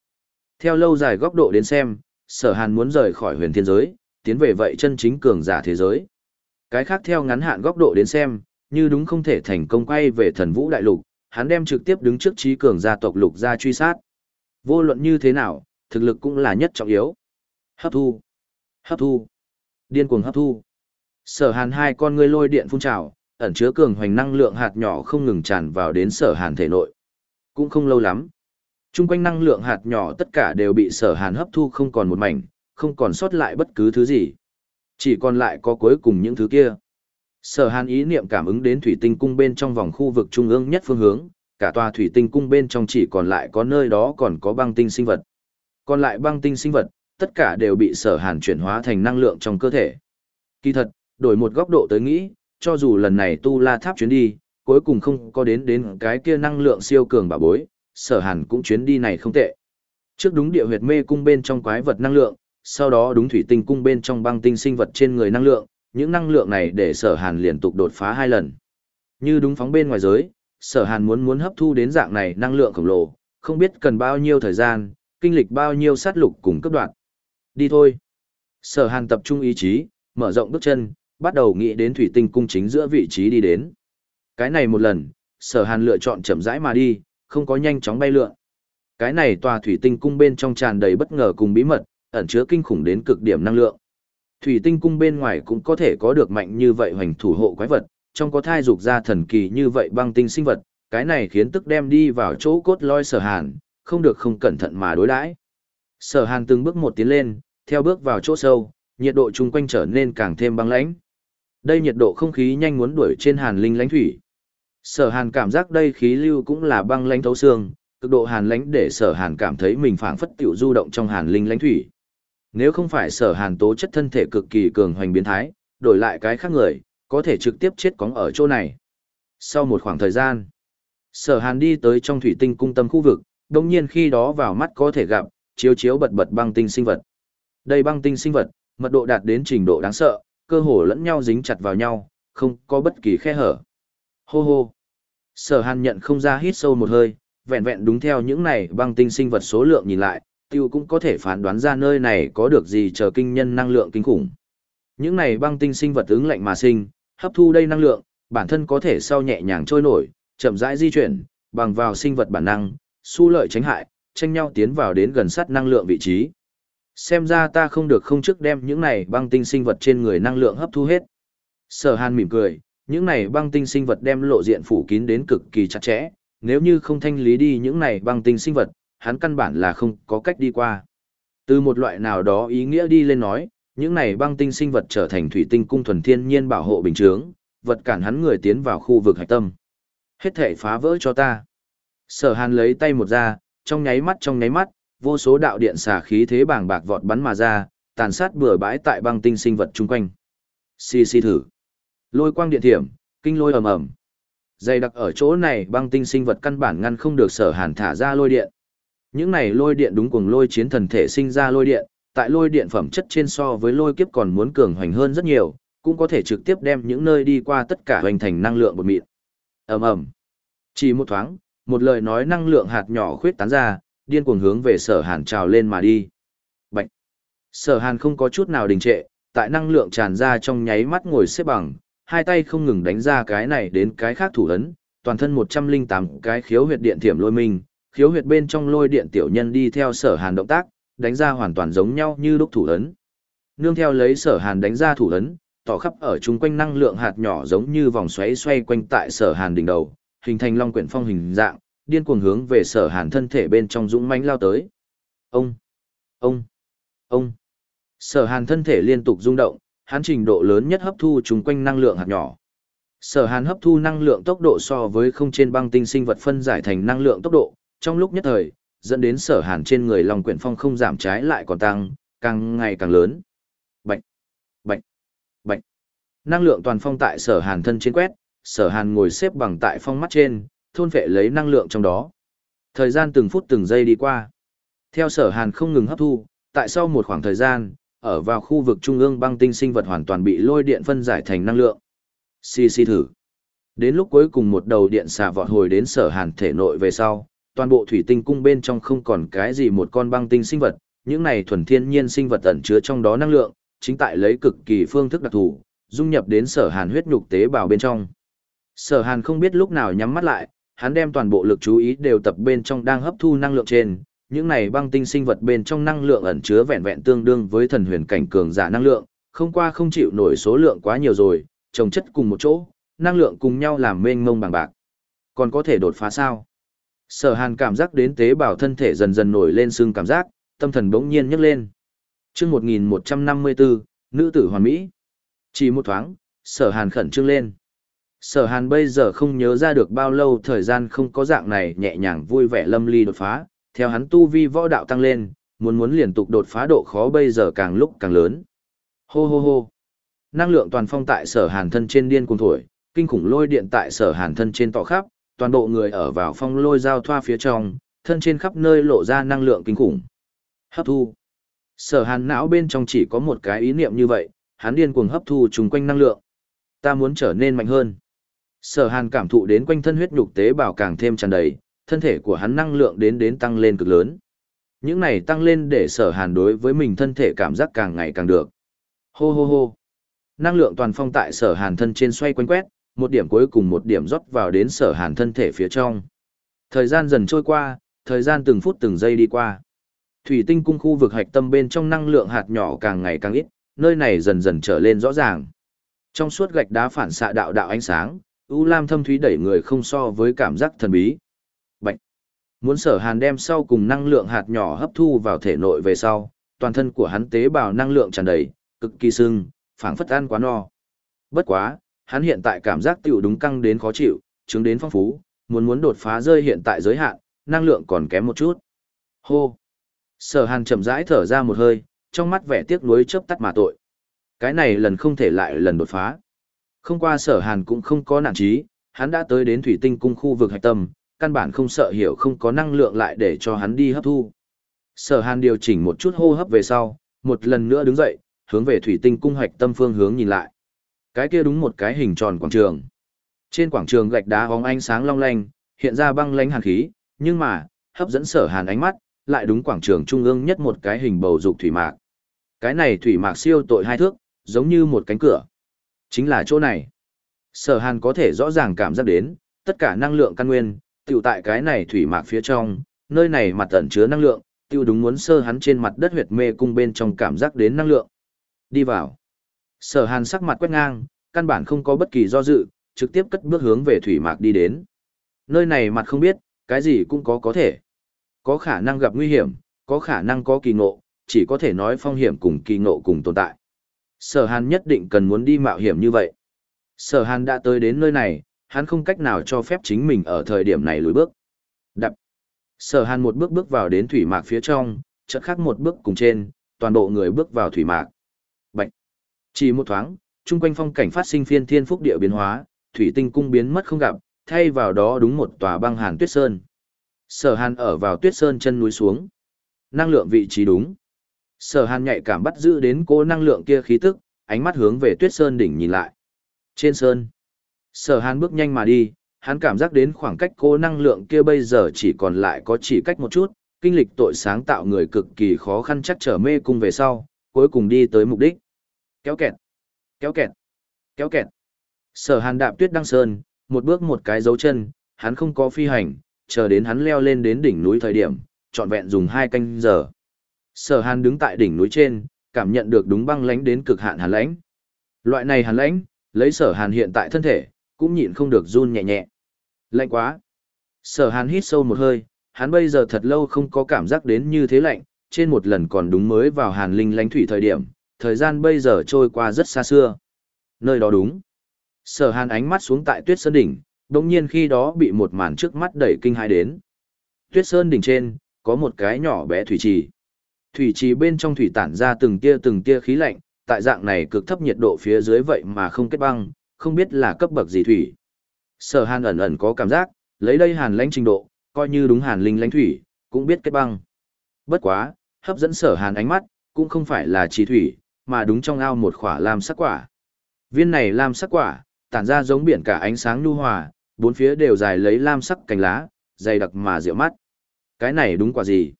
Theo lâu dài góc độ đến xem, sở hàn muốn rời khỏi huyền thiên giới, tiến về vậy chân chính cường giả thế giới. Cái khác theo ngắn hạn góc độ đến xem, như đúng không thể thành công quay về thần vũ đại lục, hắn đem trực tiếp đứng trước trí cường gia tộc lục gia truy sát. Vô luận như thế nào, thực lực cũng là nhất trọng yếu. Hấp thu, hấp thu, điên cuồng hấp thu. Sở hàn hai con ngươi lôi điện phun trào, ẩn chứa cường hoành năng lượng hạt nhỏ không ngừng tràn vào đến sở hàn thể nội. Cũng không lâu lắm. Trung quanh năng lượng hạt nhỏ tất cả đều bị sở hàn hấp thu không còn một mảnh, không còn sót lại bất cứ thứ gì. Chỉ còn lại có cuối cùng những thứ kia. Sở hàn ý niệm cảm ứng đến thủy tinh cung bên trong vòng khu vực trung ương nhất phương hướng, cả tòa thủy tinh cung bên trong chỉ còn lại có nơi đó còn có băng tinh sinh vật. Còn lại băng tinh sinh vật, tất cả đều bị sở hàn chuyển hóa thành năng lượng trong cơ thể. Kỳ thật, đổi một góc độ tới nghĩ, cho dù lần này tu la tháp chuyến đi, cuối cùng không có đến đến cái kia năng lượng siêu cường bà bối, sở hàn cũng chuyến đi này không tệ. Trước đúng địa huyệt mê cung bên trong quái vật năng lượng, sau đó đúng thủy tinh cung bên trong băng tinh sinh vật trên người năng lượng, những năng lượng này để sở hàn liên tục đột phá hai lần. Như đúng phóng bên ngoài giới, sở hàn muốn muốn hấp thu đến dạng này năng lượng khổng lồ, không biết cần bao nhiêu thời gian, kinh lịch bao nhiêu sát lục cùng cấp đoạn. Đi thôi. Sở hàn tập trung ý chí, mở rộng bước chân, bắt đầu nghĩ đến thủy tinh cung chính giữa vị trí đi đến. Cái này một lần, sở hàn lựa chọn chậm rãi mà đi, không có nhanh chóng bay lượn. Cái này tòa thủy tinh cung bên trong tràn đầy bất ngờ cùng bí mật, ẩn chứa kinh khủng đến cực điểm năng lượng. Thủy tinh cung bên ngoài cũng có thể có được mạnh như vậy hoành thủ hộ quái vật, trong có thai dục ra thần kỳ như vậy băng tinh sinh vật, cái này khiến tức đem đi vào chỗ cốt loi sở hàn, không được không cẩn thận mà đối đãi. Sở hàn từng bước một tiến lên, theo bước vào chỗ sâu, nhiệt độ chung quanh trở nên càng thêm băng lãnh. Đây nhiệt độ không khí nhanh muốn đuổi trên hàn linh lãnh thủy. Sở hàn cảm giác đây khí lưu cũng là băng lãnh thấu xương, cực độ hàn lãnh để sở hàn cảm thấy mình phảng phất tiểu du động trong hàn linh lãnh thủy. Nếu không phải sở hàn tố chất thân thể cực kỳ cường hoành biến thái, đổi lại cái khác người, có thể trực tiếp chết cóng ở chỗ này. Sau một khoảng thời gian, sở hàn đi tới trong thủy tinh cung tâm khu vực, đồng nhiên khi đó vào mắt có thể gặp, chiếu chiếu bật bật băng tinh sinh vật. Đây băng tinh sinh vật, mật độ đạt đến trình độ đáng sợ, cơ hồ lẫn nhau dính chặt vào nhau, không có bất kỳ khe hở. Hô hô. Sở hàn nhận không ra hít sâu một hơi, vẹn vẹn đúng theo những này băng tinh sinh vật số lượng nhìn lại, tiêu cũng có thể phán đoán ra nơi này có được gì chờ kinh nhân năng lượng kinh khủng. Những này băng tinh sinh vật ứng lạnh mà sinh, hấp thu đây năng lượng, bản thân có thể sau nhẹ nhàng trôi nổi, chậm rãi di chuyển, bằng vào sinh vật bản năng, su lợi tránh hại, tranh nhau tiến vào đến gần sát năng lượng vị trí. Xem ra ta không được không trước đem những này băng tinh sinh vật trên người năng lượng hấp thu hết. Sở Hàn mỉm cười, những này băng tinh sinh vật đem lộ diện phủ kín đến cực kỳ chặt chẽ, nếu như không thanh lý đi những này băng tinh sinh vật, hắn căn bản là không có cách đi qua. Từ một loại nào đó ý nghĩa đi lên nói, những này băng tinh sinh vật trở thành thủy tinh cung thuần thiên nhiên bảo hộ bình chướng, vật cản hắn người tiến vào khu vực hạch tâm. Hết thể phá vỡ cho ta. Sở Hàn lấy tay một ra, trong nháy mắt trong nháy mắt, vô số đạo điện xà khí thế bàng bạc vọt bắn mà ra, tàn sát bừa bãi tại băng tinh sinh vật chung quanh. Xì xì thử. Lôi quang điện thiểm, kinh lôi ầm ầm. Dày đặc ở chỗ này băng tinh sinh vật căn bản ngăn không được sở hàn thả ra lôi điện. Những này lôi điện đúng cùng lôi chiến thần thể sinh ra lôi điện, tại lôi điện phẩm chất trên so với lôi kiếp còn muốn cường hoành hơn rất nhiều, cũng có thể trực tiếp đem những nơi đi qua tất cả hoành thành năng lượng bột mịn. ầm ầm Chỉ một thoáng, một lời nói năng lượng hạt nhỏ khuyết tán ra, điên cuồng hướng về sở hàn trào lên mà đi. Bạch! Sở hàn không có chút nào đình trệ, tại năng lượng tràn ra trong nháy mắt ngồi xếp bằng, hai tay không ngừng đánh ra cái này đến cái khác thủ ấn, toàn thân 108 cái khiếu huyệt điện thiểm lôi mình, khiếu huyệt bên trong lôi điện tiểu nhân đi theo sở hàn động tác, đánh ra hoàn toàn giống nhau như lúc thủ ấn. Nương theo lấy sở hàn đánh ra thủ ấn, tỏ khắp ở chung quanh năng lượng hạt nhỏ giống như vòng xoáy xoay quanh tại sở hàn đỉnh đầu, hình thành long quyển phong hình dạng, điên cuồng hướng về sở hàn thân thể bên trong dũng mãnh lao tới. Ông, ông, ông. Sở hàn thân thể liên tục rung động, hắn trình độ lớn nhất hấp thu chung quanh năng lượng hạt nhỏ. Sở hàn hấp thu năng lượng tốc độ so với không trên băng tinh sinh vật phân giải thành năng lượng tốc độ, trong lúc nhất thời, dẫn đến sở hàn trên người lòng quyển phong không giảm trái lại còn tăng, càng ngày càng lớn. Bạch, bạch, bạch. Năng lượng toàn phong tại sở hàn thân trên quét, sở hàn ngồi xếp bằng tại phong mắt trên, thôn vệ lấy năng lượng trong đó. Thời gian từng phút từng giây đi qua. Theo sở hàn không ngừng hấp thu, tại sau một khoảng thời gian, ở vào khu vực trung ương băng tinh sinh vật hoàn toàn bị lôi điện phân giải thành năng lượng. Xì xì thử. Đến lúc cuối cùng một đầu điện xà vọt hồi đến sở hàn thể nội về sau, toàn bộ thủy tinh cung bên trong không còn cái gì một con băng tinh sinh vật, những này thuần thiên nhiên sinh vật ẩn chứa trong đó năng lượng, chính tại lấy cực kỳ phương thức đặc thù, dung nhập đến sở hàn huyết nhục tế bào bên trong. Sở hàn không biết lúc nào nhắm mắt lại, hắn đem toàn bộ lực chú ý đều tập bên trong đang hấp thu năng lượng trên, những này băng tinh sinh vật bên trong năng lượng ẩn chứa vẹn vẹn tương đương với thần huyền cảnh cường giả năng lượng, không qua không chịu nổi số lượng quá nhiều rồi, trồng chất cùng một chỗ, năng lượng cùng nhau làm mênh mông bằng bạc. Còn có thể đột phá sao? Sở Hàn cảm giác đến tế bào thân thể dần dần nổi lên xương cảm giác, tâm thần bỗng nhiên nhấc lên. Chương 1154, nữ tử hoàn mỹ. Chỉ một thoáng, Sở Hàn khẩn trương lên. Sở Hàn bây giờ không nhớ ra được bao lâu thời gian không có dạng này nhẹ nhàng vui vẻ lâm ly đột phá, theo hắn tu vi võ đạo tăng lên, muốn muốn liên tục đột phá độ khó bây giờ càng lúc càng lớn. Hô hô hô. Năng lượng toàn phong tại Sở Hàn thân trên điên cuồng thổi, kinh khủng lôi điện tại Sở Hàn thân trên tỏ khắp, toàn bộ người ở vào phong lôi giao thoa phía trong, thân trên khắp nơi lộ ra năng lượng kinh khủng. Hấp thu. Sở hàn não bên trong chỉ có một cái ý niệm như vậy, hắn điên cuồng hấp thu chung quanh năng lượng. Ta muốn trở nên mạnh hơn. Sở hàn cảm thụ đến quanh thân huyết nhục tế bào càng thêm tràn đầy, thân thể của hắn năng lượng đến đến tăng lên cực lớn. Những này tăng lên để sở hàn đối với mình thân thể cảm giác càng ngày càng được. Hô hô hô. Năng lượng toàn phong tại sở hàn thân trên xoay quanh quét, một điểm cuối cùng một điểm rót vào đến sở hàn thân thể phía trong. Thời gian dần trôi qua, thời gian từng phút từng giây đi qua. Thủy tinh cung khu vực hạch tâm bên trong năng lượng hạt nhỏ càng ngày càng ít, nơi này dần dần trở lên rõ ràng. Trong suốt gạch đá phản xạ đạo đạo ánh sáng, U Lam thâm thúy đẩy người không so với cảm giác thần bí. Bạch. Muốn sở hàn đem sau cùng năng lượng hạt nhỏ hấp thu vào thể nội về sau, toàn thân của hắn tế bào năng lượng tràn đầy, cực kỳ sưng, phảng phất ăn quá no. Bất quá, hắn hiện tại cảm giác tiểu đúng căng đến khó chịu, chứng đến phong phú, muốn muốn đột phá rơi hiện tại giới hạn, năng lượng còn kém một chút. Hô! Sở hàn chậm rãi thở ra một hơi, trong mắt vẻ tiếc nuối chớp tắt mà tội. Cái này lần không thể lại lần đột phá. Không qua sở hàn cũng không có nản trí, hắn đã tới đến thủy tinh cung khu vực hạch tâm, căn bản không sợ hiểu không có năng lượng lại để cho hắn đi hấp thu. Sở hàn điều chỉnh một chút hô hấp về sau, một lần nữa đứng dậy, hướng về thủy tinh cung hạch tâm phương hướng nhìn lại. Cái kia đúng một cái hình tròn quảng trường. Trên quảng trường gạch đá hóng ánh sáng long lanh, hiện ra băng lánh hàn khí, nhưng mà, hấp dẫn sở hàn ánh mắt, lại đúng quảng trường trung ương nhất một cái hình bầu dục thủy mạc. Cái này thủy mạc siêu tội hai thước, giống như một cánh cửa. Chính là chỗ này. Sở hàn có thể rõ ràng cảm giác đến, tất cả năng lượng căn nguyên, tiêu tại cái này thủy mạc phía trong, nơi này mặt ẩn chứa năng lượng, tiêu đúng muốn sơ hắn trên mặt đất huyệt mê cung bên trong cảm giác đến năng lượng. Đi vào. Sở hàn sắc mặt quét ngang, căn bản không có bất kỳ do dự, trực tiếp cất bước hướng về thủy mạc đi đến. Nơi này mặt không biết, cái gì cũng có có thể. Có khả năng gặp nguy hiểm, có khả năng có kỳ ngộ, chỉ có thể nói phong hiểm cùng kỳ ngộ cùng tồn tại. Sở hàn nhất định cần muốn đi mạo hiểm như vậy. Sở hàn đã tới đến nơi này, hắn không cách nào cho phép chính mình ở thời điểm này lùi bước. Đập. Sở hàn một bước bước vào đến thủy mạc phía trong, chợt khác một bước cùng trên, toàn bộ người bước vào thủy mạc. Bạch. Chỉ một thoáng, chung quanh phong cảnh phát sinh phiên thiên phúc địa biến hóa, thủy tinh cung biến mất không gặp, thay vào đó đúng một tòa băng hàn tuyết sơn. Sở Hàn ở vào tuyết sơn chân núi xuống. Năng lượng vị trí đúng. Sở hàn nhạy cảm bắt giữ đến cô năng lượng kia khí tức, ánh mắt hướng về tuyết sơn đỉnh nhìn lại. Trên sơn, sở hàn bước nhanh mà đi, hắn cảm giác đến khoảng cách cô năng lượng kia bây giờ chỉ còn lại có chỉ cách một chút, kinh lịch tội sáng tạo người cực kỳ khó khăn chắc trở mê cung về sau, cuối cùng đi tới mục đích. Kéo kẹt, kéo kẹt, kéo kẹt. Sở hàn đạp tuyết đăng sơn, một bước một cái dấu chân, hắn không có phi hành, chờ đến hắn leo lên đến đỉnh núi thời điểm, trọn vẹn dùng hai canh giờ. Sở hàn đứng tại đỉnh núi trên, cảm nhận được đúng băng lánh đến cực hạn hàn lãnh. Loại này hàn lãnh, lấy sở hàn hiện tại thân thể, cũng nhịn không được run nhẹ nhẹ. Lạnh quá. Sở hàn hít sâu một hơi, hắn bây giờ thật lâu không có cảm giác đến như thế lạnh, trên một lần còn đúng mới vào hàn linh lánh thủy thời điểm, thời gian bây giờ trôi qua rất xa xưa. Nơi đó đúng. Sở hàn ánh mắt xuống tại tuyết sơn đỉnh, đồng nhiên khi đó bị một màn trước mắt đẩy kinh hai đến. Tuyết sơn đỉnh trên, có một cái nhỏ bé thủy trì. Thủy trì bên trong thủy tản ra từng tia từng tia khí lạnh, tại dạng này cực thấp nhiệt độ phía dưới vậy mà không kết băng, không biết là cấp bậc gì thủy. Sở hàn ẩn ẩn có cảm giác, lấy đây hàn lãnh trình độ, coi như đúng hàn linh lãnh thủy, cũng biết kết băng. Bất quá, hấp dẫn sở hàn ánh mắt, cũng không phải là trì thủy, mà đúng trong ao một khỏa lam sắc quả. Viên này lam sắc quả, tản ra giống biển cả ánh sáng nhu hòa, bốn phía đều dài lấy lam sắc cành lá, dày đặc mà dịu mắt. Cái này đúng quả gì?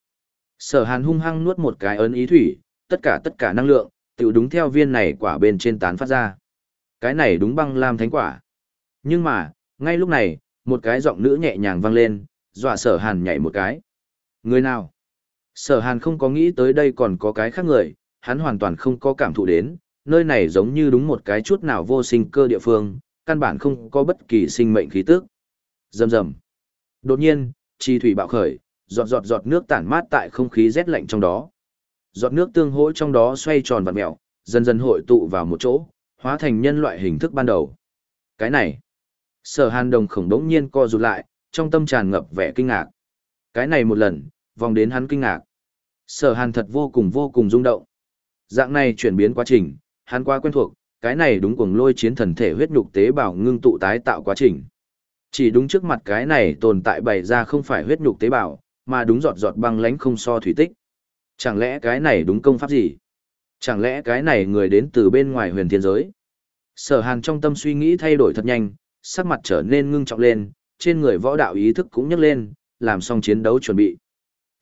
Sở hàn hung hăng nuốt một cái ấn ý thủy, tất cả tất cả năng lượng, tự đúng theo viên này quả bên trên tán phát ra. Cái này đúng băng lam thánh quả. Nhưng mà, ngay lúc này, một cái giọng nữ nhẹ nhàng vang lên, dọa sở hàn nhảy một cái. Người nào? Sở hàn không có nghĩ tới đây còn có cái khác người, hắn hoàn toàn không có cảm thụ đến, nơi này giống như đúng một cái chút nào vô sinh cơ địa phương, căn bản không có bất kỳ sinh mệnh khí tức. Rầm rầm. Đột nhiên, chi thủy bạo khởi, giọt giọt giọt nước tản mát tại không khí rét lạnh trong đó. Giọt nước tương hỗ trong đó xoay tròn vặn mèo, dần dần hội tụ vào một chỗ, hóa thành nhân loại hình thức ban đầu. Cái này, sở hàn đồng khổng đống nhiên co rụt lại, trong tâm tràn ngập vẻ kinh ngạc. Cái này một lần, vòng đến hắn kinh ngạc. Sở hàn thật vô cùng vô cùng rung động. Dạng này chuyển biến quá trình, hắn quá quen thuộc, cái này đúng cuồng lôi chiến thần thể huyết nhục tế bào ngưng tụ tái tạo quá trình. Chỉ đúng trước mặt cái này tồn tại bày ra không phải huyết nhục tế bào, mà đúng giọt giọt băng lánh không so thủy tích. Chẳng lẽ cái này đúng công pháp gì? Chẳng lẽ cái này người đến từ bên ngoài huyền thiên giới? Sở hàn trong tâm suy nghĩ thay đổi thật nhanh, sắc mặt trở nên ngưng trọng lên, trên người võ đạo ý thức cũng nhấc lên, làm xong chiến đấu chuẩn bị.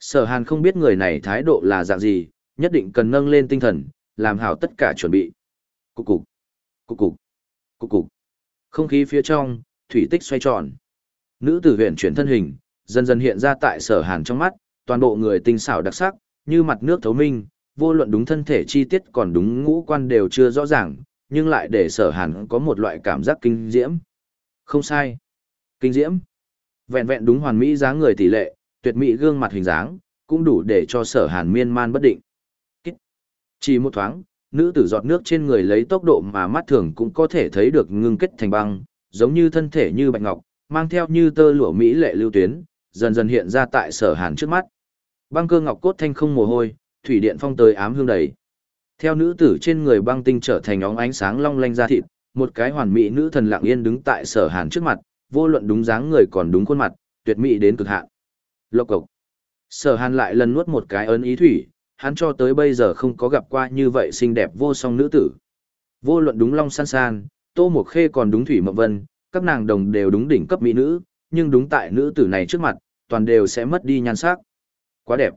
Sở hàn không biết người này thái độ là dạng gì, nhất định cần nâng lên tinh thần, làm hảo tất cả chuẩn bị. Cục cục, cục cục, cục cục. Không khí phía trong, thủy tích xoay tròn. Nữ tử huyện chuyển thân hình, dần dần hiện ra tại sở hàn trong mắt, toàn bộ người tinh xảo đặc sắc, như mặt nước thấu minh, vô luận đúng thân thể chi tiết còn đúng ngũ quan đều chưa rõ ràng, nhưng lại để sở hàn có một loại cảm giác kinh diễm. Không sai. Kinh diễm. Vẹn vẹn đúng hoàn mỹ dáng người tỷ lệ, tuyệt mỹ gương mặt hình dáng, cũng đủ để cho sở hàn miên man bất định. Chỉ một thoáng, nữ tử giọt nước trên người lấy tốc độ mà mắt thường cũng có thể thấy được ngưng kết thành băng, giống như thân thể như bạch ngọc, mang theo như tơ lụa mỹ lệ lưu tuyến, dần dần hiện ra tại sở hàn trước mắt. Băng cơ ngọc cốt thanh không mồ hôi, thủy điện phong tới ám hương đầy. Theo nữ tử trên người băng tinh trở thành óng ánh sáng long lanh ra thịt, một cái hoàn mỹ nữ thần lặng yên đứng tại sở hàn trước mặt, vô luận đúng dáng người còn đúng khuôn mặt, tuyệt mỹ đến cực hạn. Lộc cộc. Sở hàn lại lần nuốt một cái ấn ý thủy, hắn cho tới bây giờ không có gặp qua như vậy xinh đẹp vô song nữ tử. Vô luận đúng long san san, tô một khê còn đúng thủy mộng vân, các nàng đồng đều đúng đỉnh cấp mỹ nữ, nhưng đúng tại nữ tử này trước mặt, toàn đều sẽ mất đi nhan sắc. Quá đẹp.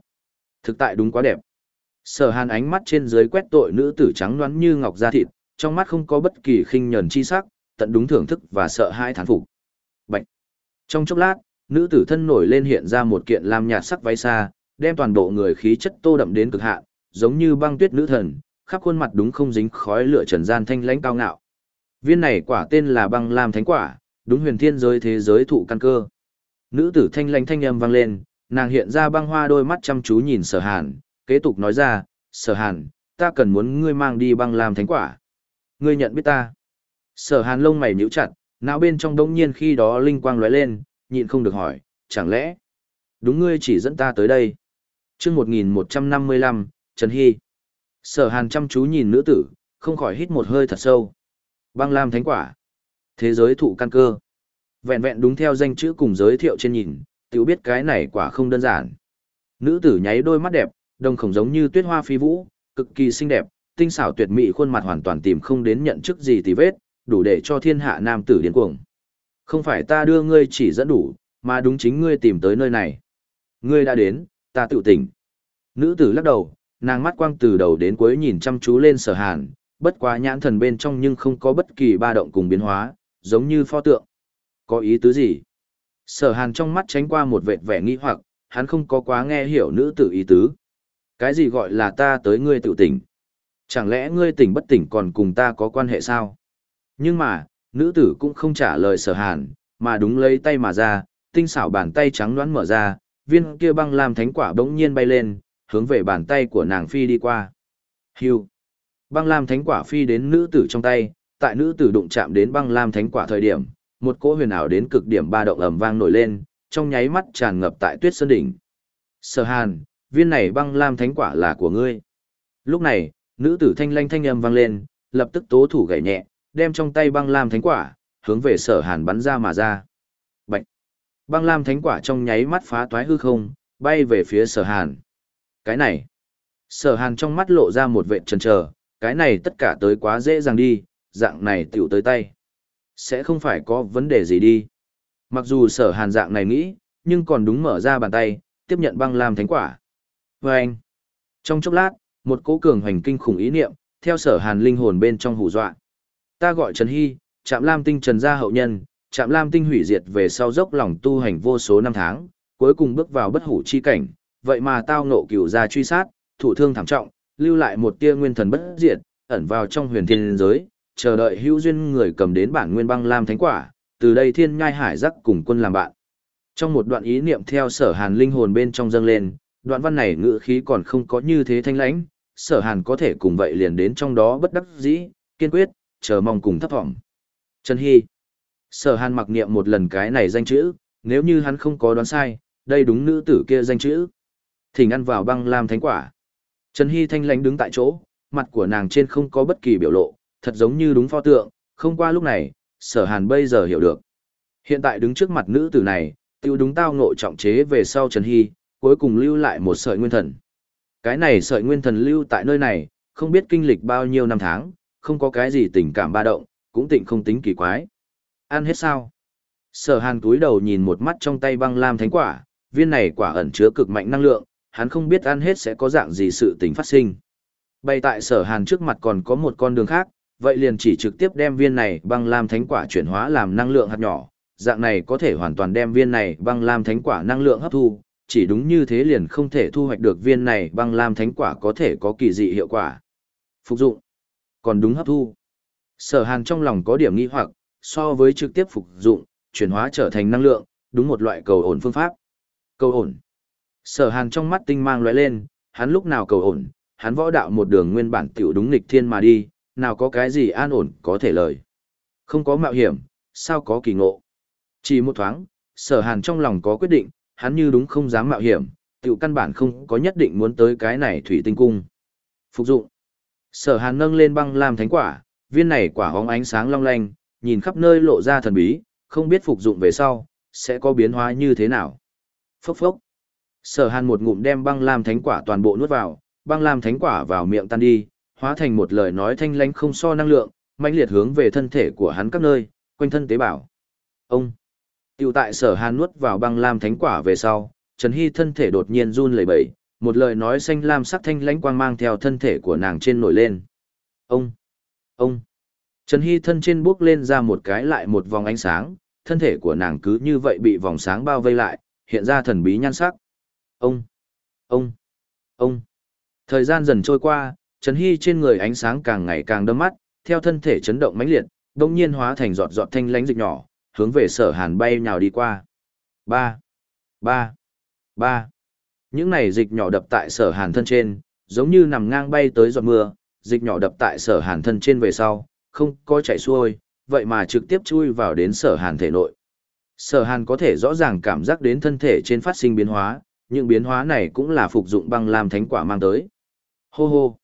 Thực tại đúng quá đẹp. Sở hàn ánh mắt trên dưới quét tội nữ tử trắng nõn như ngọc da thịt, trong mắt không có bất kỳ khinh nhẫn chi sắc, tận đúng thưởng thức và sợ hãi thán phục. Bạch. Trong chốc lát, nữ tử thân nổi lên hiện ra một kiện lam nhạt sắc váy xa, đem toàn bộ người khí chất tô đậm đến cực hạn, giống như băng tuyết nữ thần, khắp khuôn mặt đúng không dính khói lửa trần gian thanh lãnh cao ngạo. Viên này quả tên là băng lam thánh quả, đúng huyền thiên giới thế giới thụ căn cơ. Nữ tử thanh lãnh thanh âm vang lên, nàng hiện ra băng hoa đôi mắt chăm chú nhìn sở hàn, kế tục nói ra, sở hàn, ta cần muốn ngươi mang đi băng lam thánh quả. Ngươi nhận biết ta. Sở hàn lông mày nhíu chặt, não bên trong đống nhiên khi đó linh quang lóe lên, nhịn không được hỏi, chẳng lẽ, đúng ngươi chỉ dẫn ta tới đây chương 1155, Trần Hy. Sở hàn chăm chú nhìn nữ tử, không khỏi hít một hơi thật sâu. Băng lam thánh quả. Thế giới thụ căn cơ. Vẹn vẹn đúng theo danh chữ cùng giới thiệu trên nhìn, tiểu biết cái này quả không đơn giản. Nữ tử nháy đôi mắt đẹp, đồng khổng giống như tuyết hoa phi vũ, cực kỳ xinh đẹp, tinh xảo tuyệt mỹ khuôn mặt hoàn toàn tìm không đến nhận chức gì tì vết, đủ để cho thiên hạ nam tử điên cuồng. Không phải ta đưa ngươi chỉ dẫn đủ, mà đúng chính ngươi tìm tới nơi này. Ngươi đã đến, ta tự tỉnh. Nữ tử lắc đầu, nàng mắt quang từ đầu đến cuối nhìn chăm chú lên sở hàn, bất quá nhãn thần bên trong nhưng không có bất kỳ ba động cùng biến hóa, giống như pho tượng. Có ý tứ gì? Sở hàn trong mắt tránh qua một vệt vẻ nghi hoặc, hắn không có quá nghe hiểu nữ tử ý tứ. Cái gì gọi là ta tới ngươi tự tỉnh? Chẳng lẽ ngươi tỉnh bất tỉnh còn cùng ta có quan hệ sao? Nhưng mà, nữ tử cũng không trả lời sở hàn, mà đúng lấy tay mà ra, tinh xảo bàn tay trắng đoán mở ra, viên kia băng làm thánh quả bỗng nhiên bay lên, hướng về bàn tay của nàng phi đi qua. Hưu. Băng lam thánh quả phi đến nữ tử trong tay, tại nữ tử đụng chạm đến băng lam thánh quả thời điểm, một cỗ huyền ảo đến cực điểm ba động ầm vang nổi lên, trong nháy mắt tràn ngập tại tuyết sơn đỉnh. Sở Hàn, viên này băng lam thánh quả là của ngươi. Lúc này, nữ tử thanh lanh thanh âm vang lên, lập tức tố thủ gảy nhẹ, đem trong tay băng lam thánh quả, hướng về sở hàn bắn ra mà ra. Bạch! Băng lam thánh quả trong nháy mắt phá toái hư không, bay về phía sở hàn. Cái này! Sở hàn trong mắt lộ ra một vệ trần chờ, cái này tất cả tới quá dễ dàng đi, dạng này tiểu tới tay. Sẽ không phải có vấn đề gì đi. Mặc dù sở hàn dạng này nghĩ, nhưng còn đúng mở ra bàn tay, tiếp nhận băng lam thánh quả. Và anh! Trong chốc lát, một cỗ cường hoành kinh khủng ý niệm, theo sở hàn linh hồn bên trong hù dọa. Ta gọi Trần Hy, chạm Lam Tinh Trần gia hậu nhân, chạm Lam Tinh hủy diệt về sau dốc lòng tu hành vô số năm tháng, cuối cùng bước vào bất hủ chi cảnh, vậy mà tao nộ cửu gia truy sát, thủ thương thảm trọng, lưu lại một tia nguyên thần bất diệt, ẩn vào trong huyền thiên giới, chờ đợi hữu duyên người cầm đến bản nguyên băng lam thánh quả, từ đây thiên nhai hải giác cùng quân làm bạn. Trong một đoạn ý niệm theo sở hàn linh hồn bên trong dâng lên, đoạn văn này ngữ khí còn không có như thế thanh lãnh, sở hàn có thể cùng vậy liền đến trong đó bất đắc dĩ, kiên quyết, chờ mong cùng thấp vọng Trần Hy. Sở hàn mặc niệm một lần cái này danh chữ, nếu như hắn không có đoán sai, đây đúng nữ tử kia danh chữ. Thỉnh ăn vào băng lam thánh quả. Trần Hy thanh lãnh đứng tại chỗ, mặt của nàng trên không có bất kỳ biểu lộ, thật giống như đúng pho tượng, không qua lúc này, sở hàn bây giờ hiểu được. Hiện tại đứng trước mặt nữ tử này, tiêu đúng tao ngộ trọng chế về sau Trần Hy, cuối cùng lưu lại một sợi nguyên thần. Cái này sợi nguyên thần lưu tại nơi này, không biết kinh lịch bao nhiêu năm tháng, không có cái gì tình cảm ba động, cũng tịnh không tính kỳ quái. Ăn hết sao? Sở hàn túi đầu nhìn một mắt trong tay băng lam thánh quả, viên này quả ẩn chứa cực mạnh năng lượng, hắn không biết ăn hết sẽ có dạng gì sự tình phát sinh. Bày tại sở hàn trước mặt còn có một con đường khác, vậy liền chỉ trực tiếp đem viên này băng lam thánh quả chuyển hóa làm năng lượng hạt nhỏ, dạng này có thể hoàn toàn đem viên này băng lam thánh quả năng lượng hấp thu, chỉ đúng như thế liền không thể thu hoạch được viên này băng lam thánh quả có thể có kỳ dị hiệu quả. Phục dụng, còn đúng hấp thu. Sở hàn trong lòng có điểm nghi hoặc, so với trực tiếp phục dụng, chuyển hóa trở thành năng lượng, đúng một loại cầu ổn phương pháp. Cầu ổn. Sở hàn trong mắt tinh mang lóe lên, hắn lúc nào cầu ổn, hắn võ đạo một đường nguyên bản tiểu đúng nghịch thiên mà đi, nào có cái gì an ổn có thể lời. Không có mạo hiểm, sao có kỳ ngộ. Chỉ một thoáng, sở hàn trong lòng có quyết định, hắn như đúng không dám mạo hiểm, tiểu căn bản không có nhất định muốn tới cái này thủy tinh cung. Phục dụng. Sở hàn nâng lên băng làm thánh quả, viên này quả hóng ánh sáng long lanh, nhìn khắp nơi lộ ra thần bí, không biết phục dụng về sau, sẽ có biến hóa như thế nào. Phốc phốc. Sở hàn một ngụm đem băng lam thánh quả toàn bộ nuốt vào, băng lam thánh quả vào miệng tan đi, hóa thành một lời nói thanh lãnh không so năng lượng, mãnh liệt hướng về thân thể của hắn các nơi, quanh thân tế bào. Ông. Tiểu tại sở hàn nuốt vào băng lam thánh quả về sau, Trần Hy thân thể đột nhiên run lẩy bẩy, một lời nói xanh lam sắc thanh lãnh quang mang theo thân thể của nàng trên nổi lên. Ông! Ông! Trần Hy thân trên bước lên ra một cái lại một vòng ánh sáng, thân thể của nàng cứ như vậy bị vòng sáng bao vây lại, hiện ra thần bí nhan sắc. Ông! Ông! Ông! Thời gian dần trôi qua, Trần Hy trên người ánh sáng càng ngày càng đâm mắt, theo thân thể chấn động mãnh liệt, đông nhiên hóa thành giọt giọt thanh lãnh dịch nhỏ, hướng về sở hàn bay nhào đi qua. Ba! Ba! Ba! Những này dịch nhỏ đập tại sở hàn thân trên, giống như nằm ngang bay tới giọt mưa, dịch nhỏ đập tại sở hàn thân trên về sau, không có chạy xuôi, vậy mà trực tiếp chui vào đến sở hàn thể nội. Sở hàn có thể rõ ràng cảm giác đến thân thể trên phát sinh biến hóa, những biến hóa này cũng là phục dụng băng làm thánh quả mang tới. Hô hô!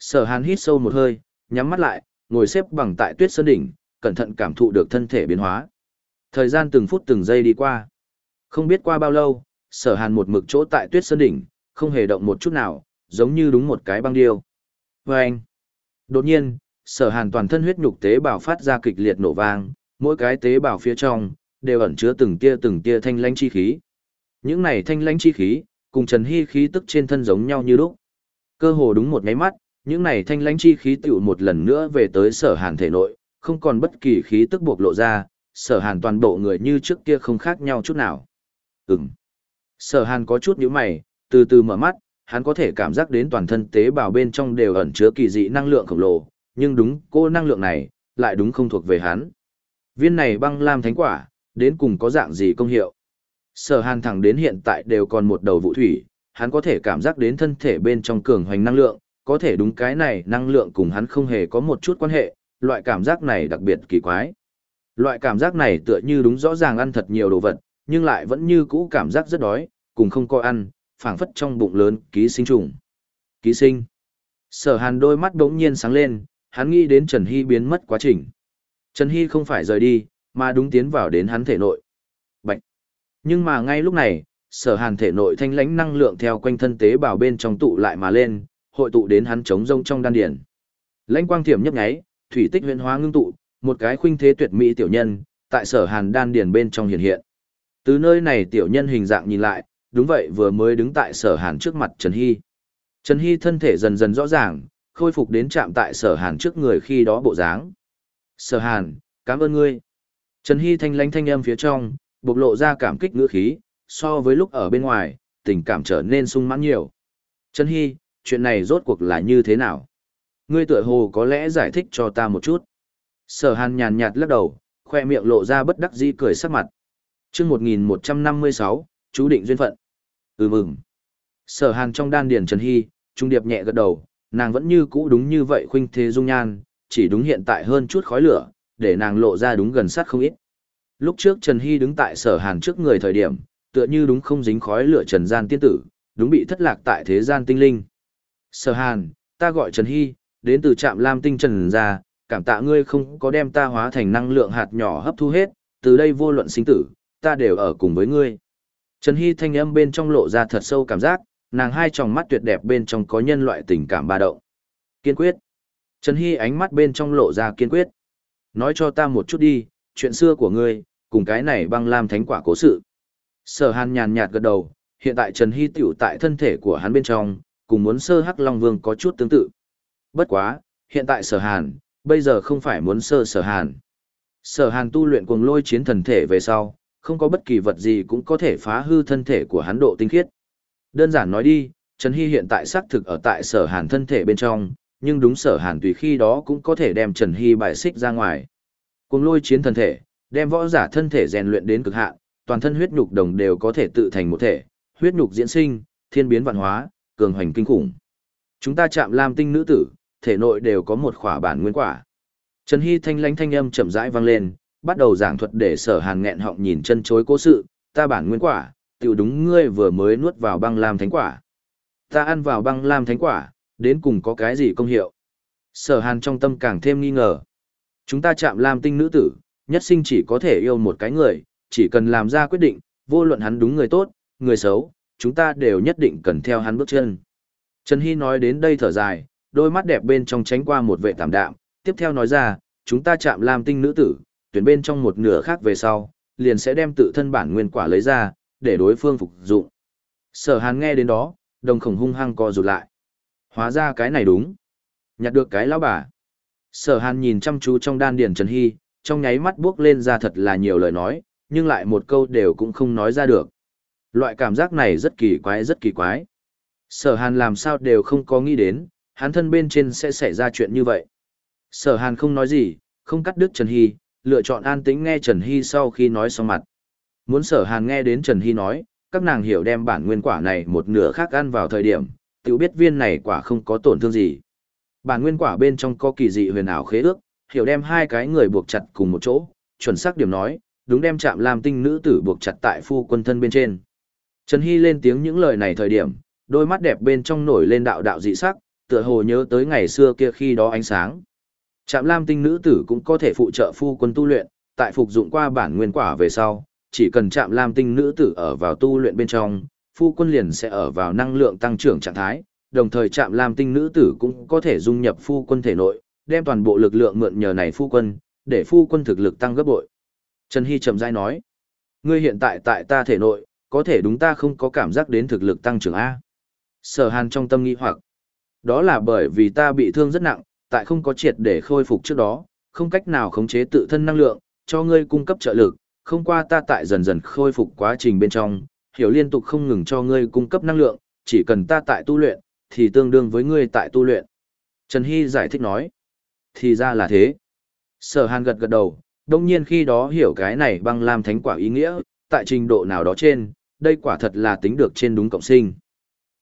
Sở hàn hít sâu một hơi, nhắm mắt lại, ngồi xếp bằng tại tuyết sơn đỉnh, cẩn thận cảm thụ được thân thể biến hóa. Thời gian từng phút từng giây đi qua. Không biết qua bao lâu, sở hàn một mực chỗ tại tuyết sơn đỉnh, không hề động một chút nào, giống như đúng một cái băng điêu. Và anh, đột nhiên, sở hàn toàn thân huyết nhục tế bào phát ra kịch liệt nổ vang, mỗi cái tế bào phía trong, đều ẩn chứa từng tia từng tia thanh lãnh chi khí. Những này thanh lãnh chi khí, cùng Trần Hy khí tức trên thân giống nhau như lúc. Cơ hồ đúng một ngáy mắt, những này thanh lãnh chi khí tựu một lần nữa về tới sở hàn thể nội, không còn bất kỳ khí tức buộc lộ ra, sở hàn toàn bộ người như trước kia không khác nhau chút nào. Ừm. Sở hàn có chút nhíu mày, từ từ mở mắt, hắn có thể cảm giác đến toàn thân tế bào bên trong đều ẩn chứa kỳ dị năng lượng khổng lồ, nhưng đúng cô năng lượng này, lại đúng không thuộc về hắn. Viên này băng lam thánh quả, đến cùng có dạng gì công hiệu? Sở hàn thẳng đến hiện tại đều còn một đầu vụ thủy, hắn có thể cảm giác đến thân thể bên trong cường hoành năng lượng, có thể đúng cái này năng lượng cùng hắn không hề có một chút quan hệ, loại cảm giác này đặc biệt kỳ quái. Loại cảm giác này tựa như đúng rõ ràng ăn thật nhiều đồ vật, nhưng lại vẫn như cũ cảm giác rất đói, cùng không có ăn, phảng phất trong bụng lớn ký sinh trùng. Ký sinh. Sở hàn đôi mắt đống nhiên sáng lên, hắn nghĩ đến Trần Hy biến mất quá trình. Trần Hy không phải rời đi, mà đúng tiến vào đến hắn thể nội. Bạch. Nhưng mà ngay lúc này, sở hàn thể nội thanh lãnh năng lượng theo quanh thân tế bào bên trong tụ lại mà lên, hội tụ đến hắn trống rông trong đan điển. Lãnh quang thiểm nhấp nháy, thủy tích Huyền hóa ngưng tụ, một cái khuynh thế tuyệt mỹ tiểu nhân, tại sở hàn đan điển bên trong hiện hiện. Từ nơi này tiểu nhân hình dạng nhìn lại, đúng vậy vừa mới đứng tại sở hàn trước mặt Trần Hy. Trần Hy thân thể dần dần rõ ràng, khôi phục đến chạm tại sở hàn trước người khi đó bộ dáng. Sở hàn, cảm ơn ngươi. Trần Hy thanh lánh thanh âm phía trong, bộc lộ ra cảm kích ngữ khí, so với lúc ở bên ngoài, tình cảm trở nên sung mãn nhiều. Trần Hy, chuyện này rốt cuộc là như thế nào? Ngươi tựa hồ có lẽ giải thích cho ta một chút. Sở hàn nhàn nhạt lắc đầu, khoe miệng lộ ra bất đắc dĩ cười sắc mặt. chương 1156, chú định duyên phận. Ừ mừng. Sở hàn trong đan điển Trần Hy, trung điệp nhẹ gật đầu, nàng vẫn như cũ đúng như vậy khuynh thế dung nhan, chỉ đúng hiện tại hơn chút khói lửa, để nàng lộ ra đúng gần sát không ít. Lúc trước Trần Hy đứng tại sở hàn trước người thời điểm, tựa như đúng không dính khói lửa trần gian tiên tử, đúng bị thất lạc tại thế gian tinh linh. Sở hàn, ta gọi Trần Hy, đến từ trạm Lam Tinh Trần ra, cảm tạ ngươi không có đem ta hóa thành năng lượng hạt nhỏ hấp thu hết, từ đây vô luận sinh tử, ta đều ở cùng với ngươi. Trần Hy thanh âm bên trong lộ ra thật sâu cảm giác, nàng hai tròng mắt tuyệt đẹp bên trong có nhân loại tình cảm ba động. Kiên quyết. Trần Hy ánh mắt bên trong lộ ra kiên quyết. Nói cho ta một chút đi, chuyện xưa của ngươi, cùng cái này băng lam thánh quả cố sự. Sở hàn nhàn nhạt gật đầu, hiện tại Trần Hy tiểu tại thân thể của hắn bên trong, cùng muốn sơ hắc long vương có chút tương tự. Bất quá, hiện tại sở hàn, bây giờ không phải muốn sơ sở hàn. Sở hàn tu luyện cuồng lôi chiến thần thể về sau, không có bất kỳ vật gì cũng có thể phá hư thân thể của hắn độ tinh khiết. Đơn giản nói đi, Trần Hy hiện tại xác thực ở tại sở hàn thân thể bên trong, nhưng đúng sở hàn tùy khi đó cũng có thể đem Trần Hy bài xích ra ngoài. Cùng lôi chiến thần thể, đem võ giả thân thể rèn luyện đến cực hạn, toàn thân huyết nhục đồng đều có thể tự thành một thể, huyết nhục diễn sinh, thiên biến vạn hóa, cường hoành kinh khủng. Chúng ta chạm lam tinh nữ tử, thể nội đều có một khỏa bản nguyên quả. Trần Hy thanh lãnh thanh âm chậm rãi vang lên, bắt đầu giảng thuật để sở hàn nghẹn họng nhìn chân chối cố sự, ta bản nguyên quả, tiểu đúng ngươi vừa mới nuốt vào băng lam thánh quả. Ta ăn vào băng lam thánh quả, đến cùng có cái gì công hiệu? Sở hàn trong tâm càng thêm nghi ngờ. Chúng ta chạm lam tinh nữ tử, nhất sinh chỉ có thể yêu một cái người, chỉ cần làm ra quyết định, vô luận hắn đúng người tốt, người xấu, chúng ta đều nhất định cần theo hắn bước chân. Trần Hy nói đến đây thở dài, đôi mắt đẹp bên trong tránh qua một vệ tạm đạm, tiếp theo nói ra, chúng ta chạm làm tinh nữ tử, tuyển bên trong một nửa khác về sau, liền sẽ đem tự thân bản nguyên quả lấy ra, để đối phương phục dụng. Sở Hàn nghe đến đó, đồng khổng hung hăng co rụt lại. Hóa ra cái này đúng. Nhặt được cái lão bà. Sở Hàn nhìn chăm chú trong đan điển Trần Hy, trong nháy mắt bước lên ra thật là nhiều lời nói, nhưng lại một câu đều cũng không nói ra được. Loại cảm giác này rất kỳ quái rất kỳ quái. Sở Hàn làm sao đều không có nghĩ đến, hắn thân bên trên sẽ xảy ra chuyện như vậy. Sở Hàn không nói gì, không cắt đứt Trần Hy, lựa chọn an tĩnh nghe Trần Hy sau khi nói xong mặt. Muốn sở hàn nghe đến Trần Hy nói, các nàng hiểu đem bản nguyên quả này một nửa khác ăn vào thời điểm, tự biết viên này quả không có tổn thương gì. Bản nguyên quả bên trong có kỳ dị huyền ảo khế ước, hiểu đem hai cái người buộc chặt cùng một chỗ, chuẩn xác điểm nói, đúng đem chạm làm tinh nữ tử buộc chặt tại phu quân thân bên trên. Trần Hy lên tiếng những lời này thời điểm, đôi mắt đẹp bên trong nổi lên đạo đạo dị sắc, tựa hồ nhớ tới ngày xưa kia khi đó ánh sáng. Trạm Lam tinh nữ tử cũng có thể phụ trợ phu quân tu luyện, tại phục dụng qua bản nguyên quả về sau, chỉ cần Trạm Lam tinh nữ tử ở vào tu luyện bên trong, phu quân liền sẽ ở vào năng lượng tăng trưởng trạng thái, đồng thời chạm lam tinh nữ tử cũng có thể dung nhập phu quân thể nội, đem toàn bộ lực lượng mượn nhờ này phu quân, để phu quân thực lực tăng gấp bội. Trần Hy chậm rãi nói, ngươi hiện tại tại ta thể nội, có thể đúng ta không có cảm giác đến thực lực tăng trưởng A. Sở hàn trong tâm nghi hoặc, đó là bởi vì ta bị thương rất nặng, tại không có triệt để khôi phục trước đó, không cách nào khống chế tự thân năng lượng, cho ngươi cung cấp trợ lực, không qua ta tại dần dần khôi phục quá trình bên trong, hiểu liên tục không ngừng cho ngươi cung cấp năng lượng, chỉ cần ta tại tu luyện, thì tương đương với ngươi tại tu luyện. Trần Hy giải thích nói, thì ra là thế. Sở hàn gật gật đầu, đông nhiên khi đó hiểu cái này băng lam thánh quả ý nghĩa, tại trình độ nào đó trên, đây quả thật là tính được trên đúng cộng sinh.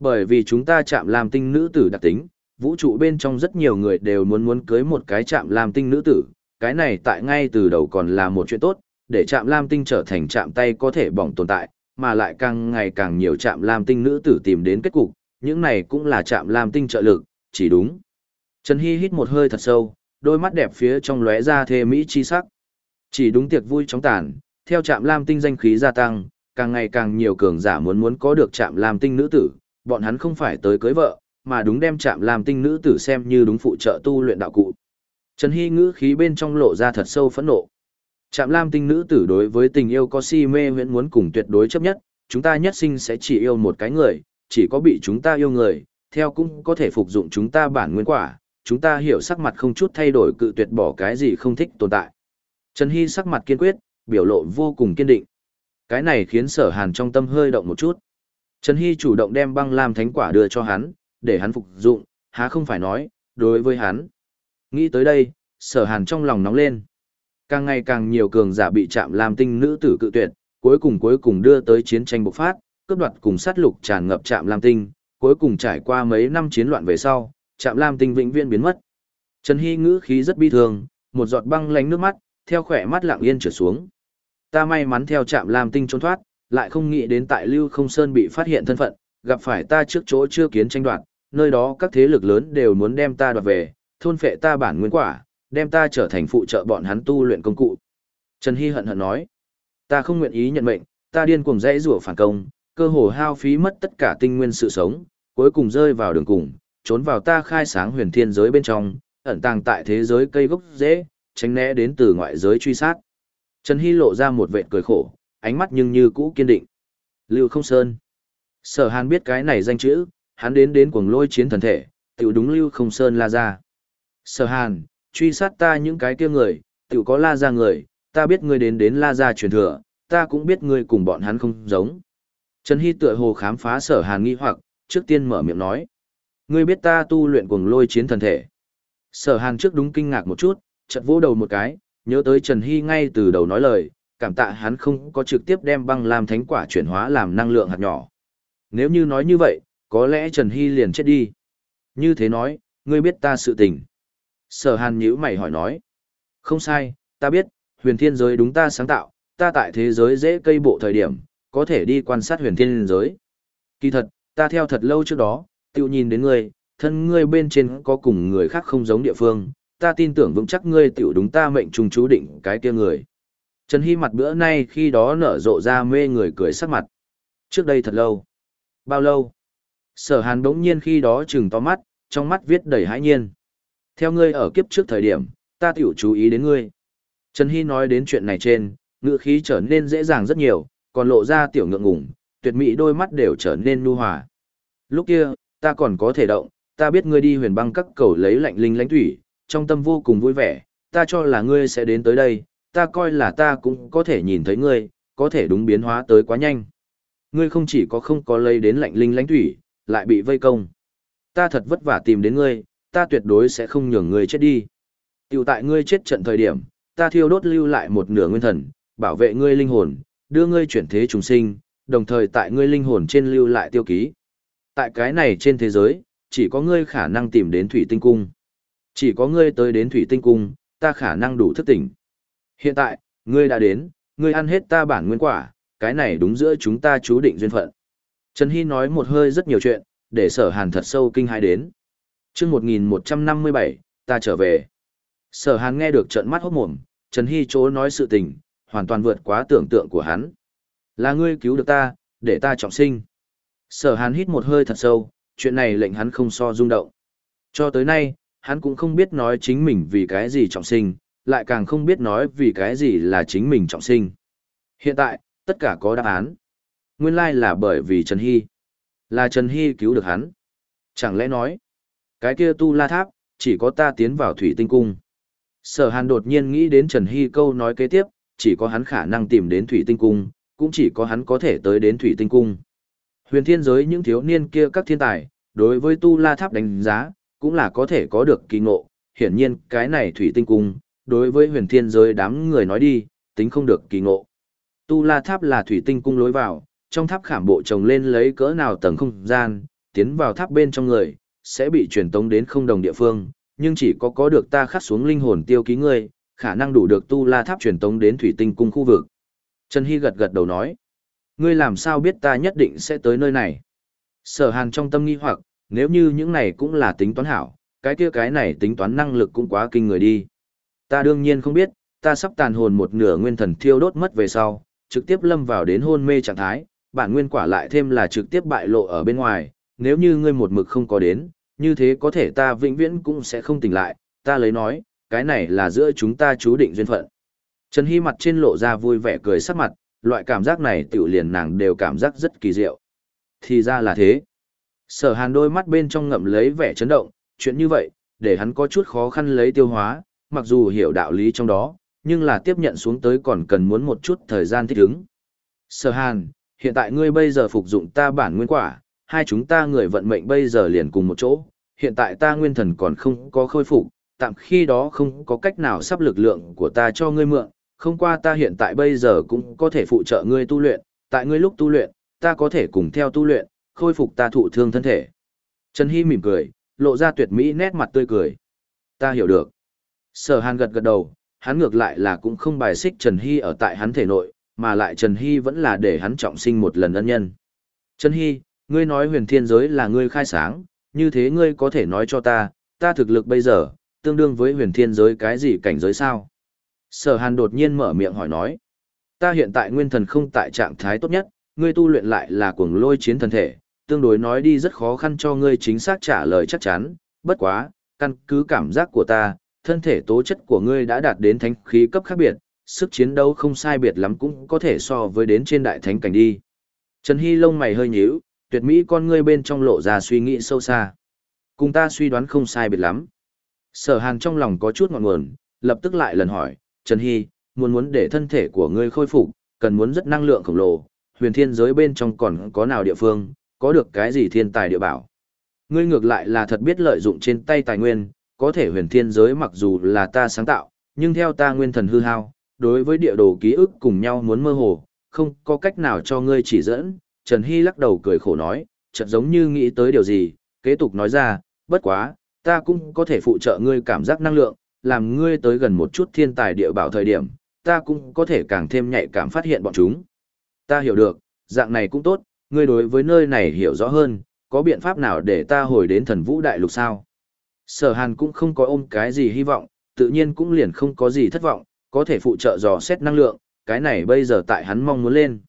Bởi vì chúng ta chạm làm tinh nữ tử đặc tính, vũ trụ bên trong rất nhiều người đều muốn muốn cưới một cái chạm làm tinh nữ tử, cái này tại ngay từ đầu còn là một chuyện tốt, để chạm lam tinh trở thành chạm tay có thể bỏng tồn tại, mà lại càng ngày càng nhiều chạm lam tinh nữ tử tìm đến kết cục, những này cũng là chạm lam tinh trợ lực, chỉ đúng. Trần Hy hít một hơi thật sâu, đôi mắt đẹp phía trong lóe ra thê mỹ chi sắc. Chỉ đúng tiệc vui chóng tàn, theo chạm lam tinh danh khí gia tăng, càng ngày càng nhiều cường giả muốn muốn có được chạm làm tinh nữ tử, bọn hắn không phải tới cưới vợ, mà đúng đem chạm làm tinh nữ tử xem như đúng phụ trợ tu luyện đạo cụ. Trần Hy ngữ khí bên trong lộ ra thật sâu phẫn nộ. Trạm lam tinh nữ tử đối với tình yêu có si mê huyễn muốn cùng tuyệt đối chấp nhất, chúng ta nhất sinh sẽ chỉ yêu một cái người, chỉ có bị chúng ta yêu người, theo cũng có thể phục dụng chúng ta bản nguyên quả, chúng ta hiểu sắc mặt không chút thay đổi cự tuyệt bỏ cái gì không thích tồn tại. Trần Hy sắc mặt kiên quyết, biểu lộ vô cùng kiên định. Cái này khiến sở hàn trong tâm hơi động một chút. Trần Hy chủ động đem băng lam thánh quả đưa cho hắn, để hắn phục dụng, há không phải nói, đối với hắn. Nghĩ tới đây, sở hàn trong lòng nóng lên. Càng ngày càng nhiều cường giả bị chạm làm tinh nữ tử cự tuyệt, cuối cùng cuối cùng đưa tới chiến tranh bộc phát, cướp đoạt cùng sát lục tràn ngập chạm lam tinh, cuối cùng trải qua mấy năm chiến loạn về sau, chạm lam tinh vĩnh viễn biến mất. Trần Hy ngữ khí rất bi thương, một giọt băng lánh nước mắt, theo khỏe mắt lặng yên trở xuống. Ta may mắn theo chạm lam tinh trốn thoát, lại không nghĩ đến tại Lưu Không Sơn bị phát hiện thân phận, gặp phải ta trước chỗ chưa kiến tranh đoạt, nơi đó các thế lực lớn đều muốn đem ta đoạt về, thôn phệ ta bản nguyên quả, đem ta trở thành phụ trợ bọn hắn tu luyện công cụ. Trần Hy hận hận nói, ta không nguyện ý nhận mệnh, ta điên cuồng dãy rủa phản công, cơ hồ hao phí mất tất cả tinh nguyên sự sống, cuối cùng rơi vào đường cùng, trốn vào ta khai sáng huyền thiên giới bên trong, ẩn tàng tại thế giới cây gốc dễ, tránh né đến từ ngoại giới truy sát. Trần Hy lộ ra một vệt cười khổ, ánh mắt nhưng như cũ kiên định. Lưu Không Sơn. Sở Hàn biết cái này danh chữ, hắn đến đến cuồng lôi chiến thần thể, tiểu đúng Lưu Không Sơn la ra. Sở Hàn, truy sát ta những cái kia người, tiểu có la ra người, ta biết ngươi đến đến la ra truyền thừa, ta cũng biết ngươi cùng bọn hắn không giống. Trần Hy tựa hồ khám phá sở hàn nghi hoặc, trước tiên mở miệng nói. Ngươi biết ta tu luyện cuồng lôi chiến thần thể. Sở hàn trước đúng kinh ngạc một chút, chợt vỗ đầu một cái, nhớ tới Trần Hy ngay từ đầu nói lời, cảm tạ hắn không có trực tiếp đem băng làm thánh quả chuyển hóa làm năng lượng hạt nhỏ. Nếu như nói như vậy, có lẽ Trần Hy liền chết đi. Như thế nói, ngươi biết ta sự tình. Sở hàn nhữ mày hỏi nói. Không sai, ta biết, huyền thiên giới đúng ta sáng tạo, ta tại thế giới dễ cây bộ thời điểm, có thể đi quan sát huyền thiên giới. Kỳ thật, ta theo thật lâu trước đó, tiêu nhìn đến ngươi, thân ngươi bên trên có cùng người khác không giống địa phương, ta tin tưởng vững chắc ngươi tiểu đúng ta mệnh trùng chú định cái kia người. Trần Hy mặt bữa nay khi đó nở rộ ra mê người cười sắc mặt. Trước đây thật lâu. Bao lâu? Sở hàn đống nhiên khi đó trừng to mắt, trong mắt viết đầy hãi nhiên. Theo ngươi ở kiếp trước thời điểm, ta tiểu chú ý đến ngươi. Trần Hy nói đến chuyện này trên, ngữ khí trở nên dễ dàng rất nhiều, còn lộ ra tiểu ngượng ngùng, tuyệt mỹ đôi mắt đều trở nên nu hòa. Lúc kia, ta còn có thể động, ta biết ngươi đi huyền băng các cầu lấy lạnh linh lãnh thủy, trong tâm vô cùng vui vẻ, ta cho là ngươi sẽ đến tới đây, ta coi là ta cũng có thể nhìn thấy ngươi, có thể đúng biến hóa tới quá nhanh. Ngươi không chỉ có không có lây đến lạnh linh lãnh thủy, lại bị vây công. Ta thật vất vả tìm đến ngươi, ta tuyệt đối sẽ không nhường ngươi chết đi. Tiểu tại ngươi chết trận thời điểm, ta thiêu đốt lưu lại một nửa nguyên thần, bảo vệ ngươi linh hồn, đưa ngươi chuyển thế trùng sinh, đồng thời tại ngươi linh hồn trên lưu lại tiêu ký. Tại cái này trên thế giới, chỉ có ngươi khả năng tìm đến thủy tinh cung. Chỉ có ngươi tới đến thủy tinh cung, ta khả năng đủ thức tỉnh. Hiện tại, ngươi đã đến, ngươi ăn hết ta bản nguyên quả, cái này đúng giữa chúng ta chú định duyên phận. Trần Hy nói một hơi rất nhiều chuyện, để sở hàn thật sâu kinh hai đến chương 1157, ta trở về. Sở hàn nghe được trận mắt hốt mồm, Trần Hy chỗ nói sự tình, hoàn toàn vượt quá tưởng tượng của hắn. Là ngươi cứu được ta, để ta trọng sinh. Sở hàn hít một hơi thật sâu, chuyện này lệnh hắn không so rung động. Cho tới nay, hắn cũng không biết nói chính mình vì cái gì trọng sinh, lại càng không biết nói vì cái gì là chính mình trọng sinh. Hiện tại, tất cả có đáp án. Nguyên lai là bởi vì Trần Hy. Là Trần Hy cứu được hắn. Chẳng lẽ nói, cái kia tu la tháp, chỉ có ta tiến vào thủy tinh cung. Sở hàn đột nhiên nghĩ đến Trần Hy câu nói kế tiếp, chỉ có hắn khả năng tìm đến thủy tinh cung, cũng chỉ có hắn có thể tới đến thủy tinh cung. Huyền thiên giới những thiếu niên kia các thiên tài, đối với tu la tháp đánh giá, cũng là có thể có được kỳ ngộ. Hiển nhiên, cái này thủy tinh cung, đối với huyền thiên giới đám người nói đi, tính không được kỳ ngộ. Tu la tháp là thủy tinh cung lối vào, trong tháp khảm bộ trồng lên lấy cỡ nào tầng không gian, tiến vào tháp bên trong người, sẽ bị truyền tống đến không đồng địa phương, nhưng chỉ có có được ta khắc xuống linh hồn tiêu ký ngươi, khả năng đủ được tu la tháp truyền tống đến thủy tinh cung khu vực. Trần Hy gật gật đầu nói, ngươi làm sao biết ta nhất định sẽ tới nơi này? Sở hàn trong tâm nghi hoặc, nếu như những này cũng là tính toán hảo, cái kia cái này tính toán năng lực cũng quá kinh người đi. Ta đương nhiên không biết, ta sắp tàn hồn một nửa nguyên thần thiêu đốt mất về sau, trực tiếp lâm vào đến hôn mê trạng thái, bản nguyên quả lại thêm là trực tiếp bại lộ ở bên ngoài, nếu như ngươi một mực không có đến, như thế có thể ta vĩnh viễn cũng sẽ không tỉnh lại, ta lấy nói, cái này là giữa chúng ta chú định duyên phận. Trần Hy mặt trên lộ ra vui vẻ cười sắc mặt, loại cảm giác này tiểu liền nàng đều cảm giác rất kỳ diệu. Thì ra là thế. Sở hàn đôi mắt bên trong ngậm lấy vẻ chấn động, chuyện như vậy, để hắn có chút khó khăn lấy tiêu hóa, mặc dù hiểu đạo lý trong đó, nhưng là tiếp nhận xuống tới còn cần muốn một chút thời gian thích ứng. Sở hàn, hiện tại ngươi bây giờ phục dụng ta bản nguyên quả, hai chúng ta người vận mệnh bây giờ liền cùng một chỗ, hiện tại ta nguyên thần còn không có khôi phục, tạm khi đó không có cách nào sắp lực lượng của ta cho ngươi mượn, không qua ta hiện tại bây giờ cũng có thể phụ trợ ngươi tu luyện, tại ngươi lúc tu luyện, ta có thể cùng theo tu luyện, khôi phục ta thụ thương thân thể. Trần Hy mỉm cười, lộ ra tuyệt mỹ nét mặt tươi cười. Ta hiểu được. Sở Hàn gật gật đầu, hắn ngược lại là cũng không bài xích Trần Hy ở tại hắn thể nội, mà lại Trần Hy vẫn là để hắn trọng sinh một lần ân nhân. Trần Hy, ngươi nói huyền thiên giới là ngươi khai sáng, như thế ngươi có thể nói cho ta, ta thực lực bây giờ, tương đương với huyền thiên giới cái gì cảnh giới sao? Sở hàn đột nhiên mở miệng hỏi nói, ta hiện tại nguyên thần không tại trạng thái tốt nhất, ngươi tu luyện lại là cuồng lôi chiến thần thể, tương đối nói đi rất khó khăn cho ngươi chính xác trả lời chắc chắn, bất quá, căn cứ cảm giác của ta, thân thể tố chất của ngươi đã đạt đến thánh khí cấp khác biệt, sức chiến đấu không sai biệt lắm cũng có thể so với đến trên đại thánh cảnh đi. Trần Hy lông mày hơi nhíu, tuyệt mỹ con ngươi bên trong lộ ra suy nghĩ sâu xa. Cùng ta suy đoán không sai biệt lắm. Sở hàn trong lòng có chút ngọn nguồn, lập tức lại lần hỏi, Trần Hy, muốn muốn để thân thể của ngươi khôi phục, cần muốn rất năng lượng khổng lồ, huyền thiên giới bên trong còn có nào địa phương, có được cái gì thiên tài địa bảo. Ngươi ngược lại là thật biết lợi dụng trên tay tài nguyên, có thể huyền thiên giới mặc dù là ta sáng tạo, nhưng theo ta nguyên thần hư hao, đối với địa đồ ký ức cùng nhau muốn mơ hồ, không có cách nào cho ngươi chỉ dẫn, Trần Hy lắc đầu cười khổ nói, chợt giống như nghĩ tới điều gì, kế tục nói ra, bất quá, ta cũng có thể phụ trợ ngươi cảm giác năng lượng, làm ngươi tới gần một chút thiên tài địa bảo thời điểm, ta cũng có thể càng thêm nhạy cảm phát hiện bọn chúng. Ta hiểu được, dạng này cũng tốt, ngươi đối với nơi này hiểu rõ hơn, có biện pháp nào để ta hồi đến thần vũ đại lục sao? Sở hàn cũng không có ôm cái gì hy vọng, tự nhiên cũng liền không có gì thất vọng, có thể phụ trợ dò xét năng lượng, cái này bây giờ tại hắn mong muốn lên.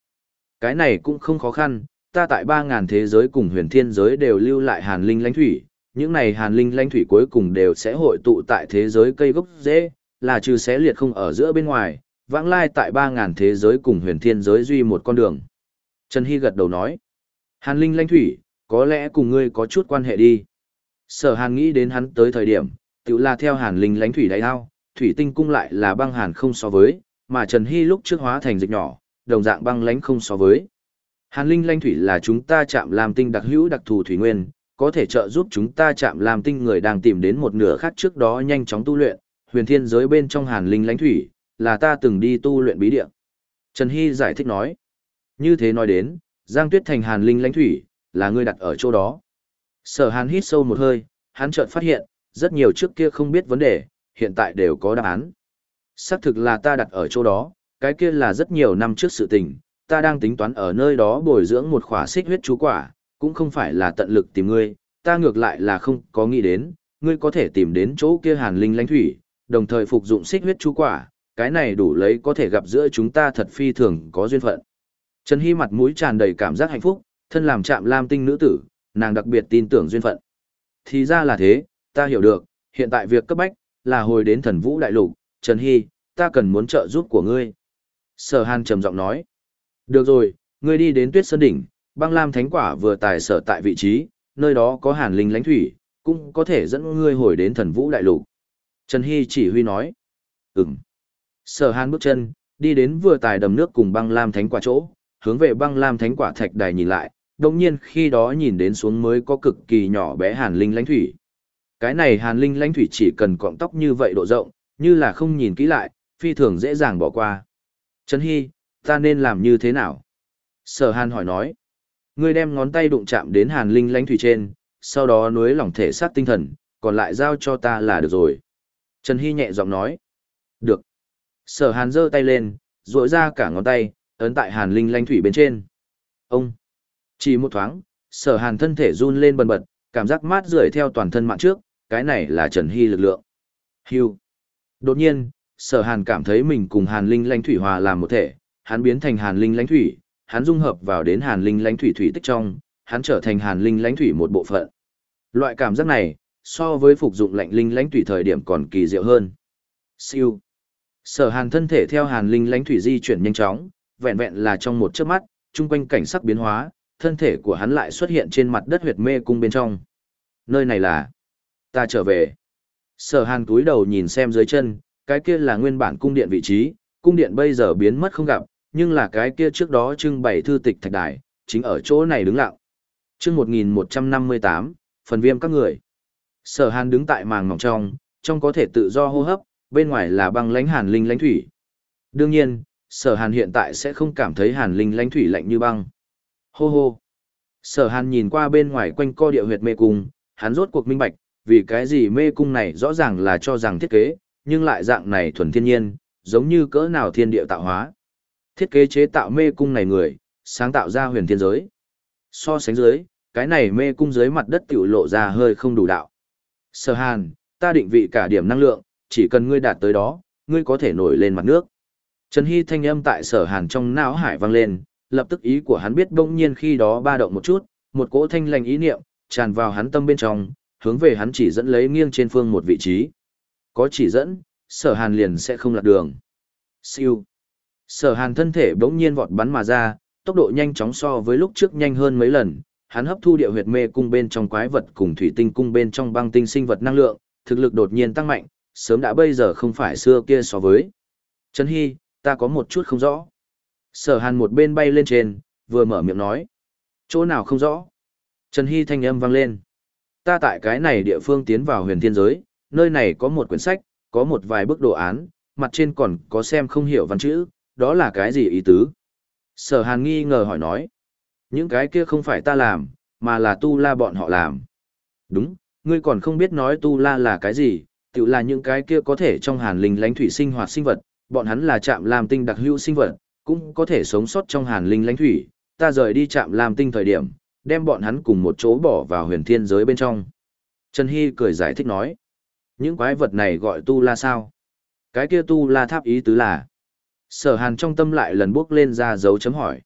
Cái này cũng không khó khăn, ta tại 3.000 thế giới cùng huyền thiên giới đều lưu lại hàn linh lãnh thủy, những này hàn linh lãnh thủy cuối cùng đều sẽ hội tụ tại thế giới cây gốc dễ, là trừ xé liệt không ở giữa bên ngoài, vãng lai tại 3.000 thế giới cùng huyền thiên giới duy một con đường. Trần Hy gật đầu nói, hàn linh lãnh thủy, có lẽ cùng ngươi có chút quan hệ đi. Sở hàn nghĩ đến hắn tới thời điểm, tự là theo hàn linh lãnh thủy đại ao, thủy tinh cung lại là băng hàn không so với, mà Trần Hy lúc trước hóa thành dịch nhỏ, đồng dạng băng lãnh không so với. Hàn linh lanh thủy là chúng ta chạm làm tinh đặc hữu đặc thù thủy nguyên, có thể trợ giúp chúng ta chạm làm tinh người đang tìm đến một nửa khác trước đó nhanh chóng tu luyện, huyền thiên giới bên trong hàn linh lãnh thủy, là ta từng đi tu luyện bí địa. Trần Hy giải thích nói. Như thế nói đến, Giang Tuyết Thành hàn linh lãnh thủy, là ngươi đặt ở chỗ đó. Sở hàn hít sâu một hơi, hắn chợt phát hiện, rất nhiều trước kia không biết vấn đề, hiện tại đều có đáp án. Xác thực là ta đặt ở chỗ đó, cái kia là rất nhiều năm trước sự tình, ta đang tính toán ở nơi đó bồi dưỡng một khỏa xích huyết chú quả, cũng không phải là tận lực tìm ngươi, ta ngược lại là không có nghĩ đến, ngươi có thể tìm đến chỗ kia hàn linh lãnh thủy, đồng thời phục dụng xích huyết chú quả, cái này đủ lấy có thể gặp giữa chúng ta thật phi thường có duyên phận. Trần Hy mặt mũi tràn đầy cảm giác hạnh phúc, thân làm chạm lam tinh nữ tử, nàng đặc biệt tin tưởng duyên phận. Thì ra là thế, ta hiểu được, hiện tại việc cấp bách, là hồi đến thần vũ đại lục, Trần Hy, ta cần muốn trợ giúp của ngươi. Sở Hàn trầm giọng nói. Được rồi, ngươi đi đến tuyết sơn đỉnh, băng lam thánh quả vừa tài sở tại vị trí, nơi đó có hàn linh lãnh thủy, cũng có thể dẫn ngươi hồi đến thần vũ đại lục. Trần Hy chỉ huy nói. Ừm. Sở Hàn bước chân, đi đến vừa tài đầm nước cùng băng lam thánh quả chỗ, hướng về băng lam thánh quả thạch đài nhìn lại, đồng nhiên khi đó nhìn đến xuống mới có cực kỳ nhỏ bé hàn linh lãnh thủy. Cái này hàn linh lãnh thủy chỉ cần cọng tóc như vậy độ rộng, như là không nhìn kỹ lại, phi thường dễ dàng bỏ qua. Trấn Hy, ta nên làm như thế nào? Sở hàn hỏi nói. Ngươi đem ngón tay đụng chạm đến hàn linh lãnh thủy trên, sau đó nuối lỏng thể xác tinh thần, còn lại giao cho ta là được rồi. Trần Hy nhẹ giọng nói. Được. Sở hàn giơ tay lên, rội ra cả ngón tay, ấn tại hàn linh lanh thủy bên trên. Ông. Chỉ một thoáng, sở hàn thân thể run lên bần bật, cảm giác mát rượi theo toàn thân mạng trước, cái này là Trần Hy lực lượng. Hưu. Đột nhiên, sở hàn cảm thấy mình cùng hàn linh lanh thủy hòa làm một thể, hắn biến thành hàn linh lanh thủy, hắn dung hợp vào đến hàn linh lanh thủy thủy tích trong, hắn trở thành hàn linh lanh thủy một bộ phận. Loại cảm giác này, so với phục dụng lạnh linh lãnh thủy thời điểm còn kỳ diệu hơn. Siêu. Sở hàn thân thể theo hàn linh lãnh thủy di chuyển nhanh chóng, vẹn vẹn là trong một chớp mắt, chung quanh cảnh sắc biến hóa, thân thể của hắn lại xuất hiện trên mặt đất huyệt mê cung bên trong. Nơi này là... Ta trở về. Sở hàn túi đầu nhìn xem dưới chân, cái kia là nguyên bản cung điện vị trí, cung điện bây giờ biến mất không gặp, nhưng là cái kia trước đó trưng bày thư tịch thạch đài, chính ở chỗ này đứng lặng. Trước 1158, phần viêm các người. Sở Hàn đứng tại màng mỏng trong, trong có thể tự do hô hấp, bên ngoài là băng lãnh hàn linh lãnh thủy. Đương nhiên, Sở Hàn hiện tại sẽ không cảm thấy hàn linh lãnh thủy lạnh như băng. Hô hô. Sở Hàn nhìn qua bên ngoài quanh co địa huyệt mê cung, hắn rốt cuộc minh bạch, vì cái gì mê cung này rõ ràng là cho rằng thiết kế, nhưng lại dạng này thuần thiên nhiên, giống như cỡ nào thiên địa tạo hóa. Thiết kế chế tạo mê cung này người, sáng tạo ra huyền thiên giới. So sánh dưới, cái này mê cung dưới mặt đất tiểu lộ ra hơi không đủ đạo. Sở Hàn, ta định vị cả điểm năng lượng, chỉ cần ngươi đạt tới đó, ngươi có thể nổi lên mặt nước. Trần Hy thanh âm tại Sở Hàn trong não hải vang lên, lập tức ý của hắn biết bỗng nhiên khi đó ba động một chút, một cỗ thanh lành ý niệm tràn vào hắn tâm bên trong, hướng về hắn chỉ dẫn lấy nghiêng trên phương một vị trí. Có chỉ dẫn, Sở Hàn liền sẽ không lạc đường. Siêu. Sở hàn thân thể bỗng nhiên vọt bắn mà ra, tốc độ nhanh chóng so với lúc trước nhanh hơn mấy lần, hắn hấp thu địa huyệt mê cung bên trong quái vật cùng thủy tinh cung bên trong băng tinh sinh vật năng lượng, thực lực đột nhiên tăng mạnh, sớm đã bây giờ không phải xưa kia so với. Trần Hy, ta có một chút không rõ. Sở hàn một bên bay lên trên, vừa mở miệng nói. Chỗ nào không rõ? Trần Hy thanh âm vang lên. Ta tại cái này địa phương tiến vào huyền thiên giới, nơi này có một quyển sách, có một vài bức đồ án, mặt trên còn có xem không hiểu văn chữ, đó là cái gì ý tứ? Sở hàn nghi ngờ hỏi nói. Những cái kia không phải ta làm, mà là tu la bọn họ làm. Đúng, ngươi còn không biết nói tu la là cái gì, tự là những cái kia có thể trong hàn linh Lánh thủy sinh hoạt sinh vật, bọn hắn là chạm làm tinh đặc hữu sinh vật, cũng có thể sống sót trong hàn linh lãnh thủy, ta rời đi chạm làm tinh thời điểm, đem bọn hắn cùng một chỗ bỏ vào huyền thiên giới bên trong. Trần Hy cười giải thích nói, những quái vật này gọi tu la sao? Cái kia tu la tháp ý tứ là, Sở hàn trong tâm lại lần bước lên ra dấu chấm hỏi.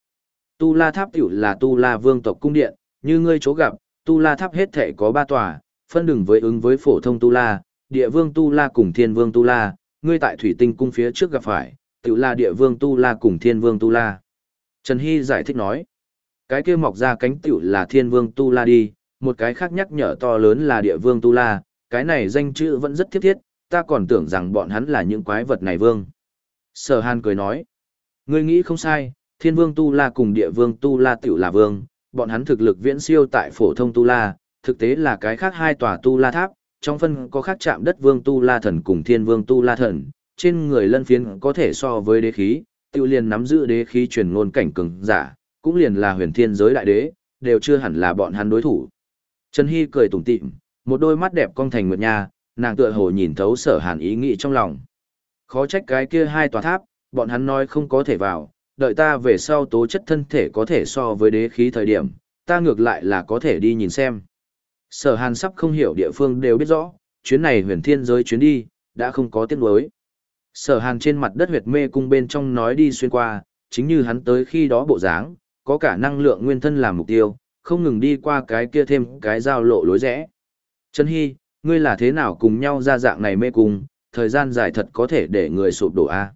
Tu La Tháp tiểu là Tu La Vương tộc cung điện, như ngươi chỗ gặp, Tu La Tháp hết thể có ba tòa, phân đừng với ứng với phổ thông Tu La, địa vương Tu La cùng thiên vương Tu La, ngươi tại thủy tinh cung phía trước gặp phải, tự là địa vương Tu La cùng thiên vương Tu La. Trần Hy giải thích nói, cái kia mọc ra cánh tiểu là thiên vương Tu La đi, một cái khác nhắc nhở to lớn là địa vương Tu La, cái này danh chữ vẫn rất thiết thiết, ta còn tưởng rằng bọn hắn là những quái vật này vương. Sở Hàn cười nói, ngươi nghĩ không sai, thiên vương Tu La cùng địa vương Tu La tiểu là vương, bọn hắn thực lực viễn siêu tại phổ thông Tu La, thực tế là cái khác hai tòa Tu La tháp, trong phân có khác chạm đất vương Tu La thần cùng thiên vương Tu La thần, trên người lân phiến có thể so với đế khí, tiêu liền nắm giữ đế khí truyền ngôn cảnh cường giả, cũng liền là huyền thiên giới đại đế, đều chưa hẳn là bọn hắn đối thủ. Trần Hy cười tủm tỉm, một đôi mắt đẹp cong thành nguyệt nha, nàng tựa hồ nhìn thấu sở hàn ý nghĩ trong lòng. Khó trách cái kia hai tòa tháp, bọn hắn nói không có thể vào, đợi ta về sau tố chất thân thể có thể so với đế khí thời điểm, ta ngược lại là có thể đi nhìn xem. Sở hàn sắp không hiểu địa phương đều biết rõ, chuyến này huyền thiên giới chuyến đi, đã không có tiếc nuối. Sở hàn trên mặt đất huyệt mê cung bên trong nói đi xuyên qua, chính như hắn tới khi đó bộ dáng, có cả năng lượng nguyên thân làm mục tiêu, không ngừng đi qua cái kia thêm cái giao lộ lối rẽ. Trần Hy, ngươi là thế nào cùng nhau ra dạng này mê cung, thời gian dài thật có thể để người sụp đổ a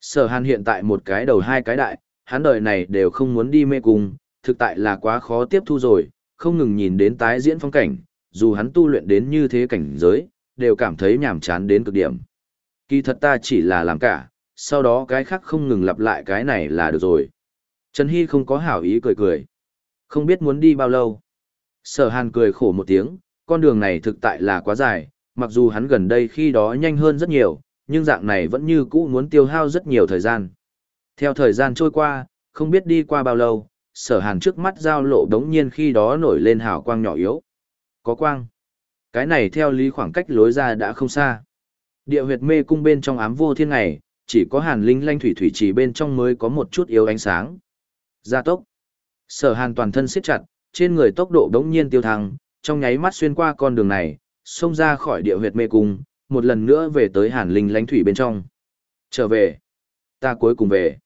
Sở hàn hiện tại một cái đầu hai cái đại, hắn đời này đều không muốn đi mê cung, thực tại là quá khó tiếp thu rồi, không ngừng nhìn đến tái diễn phong cảnh, dù hắn tu luyện đến như thế cảnh giới, đều cảm thấy nhàm chán đến cực điểm. Kỳ thật ta chỉ là làm cả, sau đó cái khác không ngừng lặp lại cái này là được rồi. Trần Hy không có hảo ý cười cười. Không biết muốn đi bao lâu. Sở hàn cười khổ một tiếng, con đường này thực tại là quá dài, mặc dù hắn gần đây khi đó nhanh hơn rất nhiều, nhưng dạng này vẫn như cũ muốn tiêu hao rất nhiều thời gian. Theo thời gian trôi qua, không biết đi qua bao lâu, sở hàn trước mắt giao lộ đống nhiên khi đó nổi lên hào quang nhỏ yếu. Có quang. Cái này theo lý khoảng cách lối ra đã không xa. Địa huyệt mê cung bên trong ám vô thiên ngày, chỉ có hàn linh lanh thủy thủy chỉ bên trong mới có một chút yếu ánh sáng. Gia tốc. Sở hàn toàn thân siết chặt, trên người tốc độ đống nhiên tiêu thăng, trong nháy mắt xuyên qua con đường này, xông ra khỏi địa huyệt mê cung, một lần nữa về tới hàn linh Lanh thủy bên trong. Trở về. Ta cuối cùng về.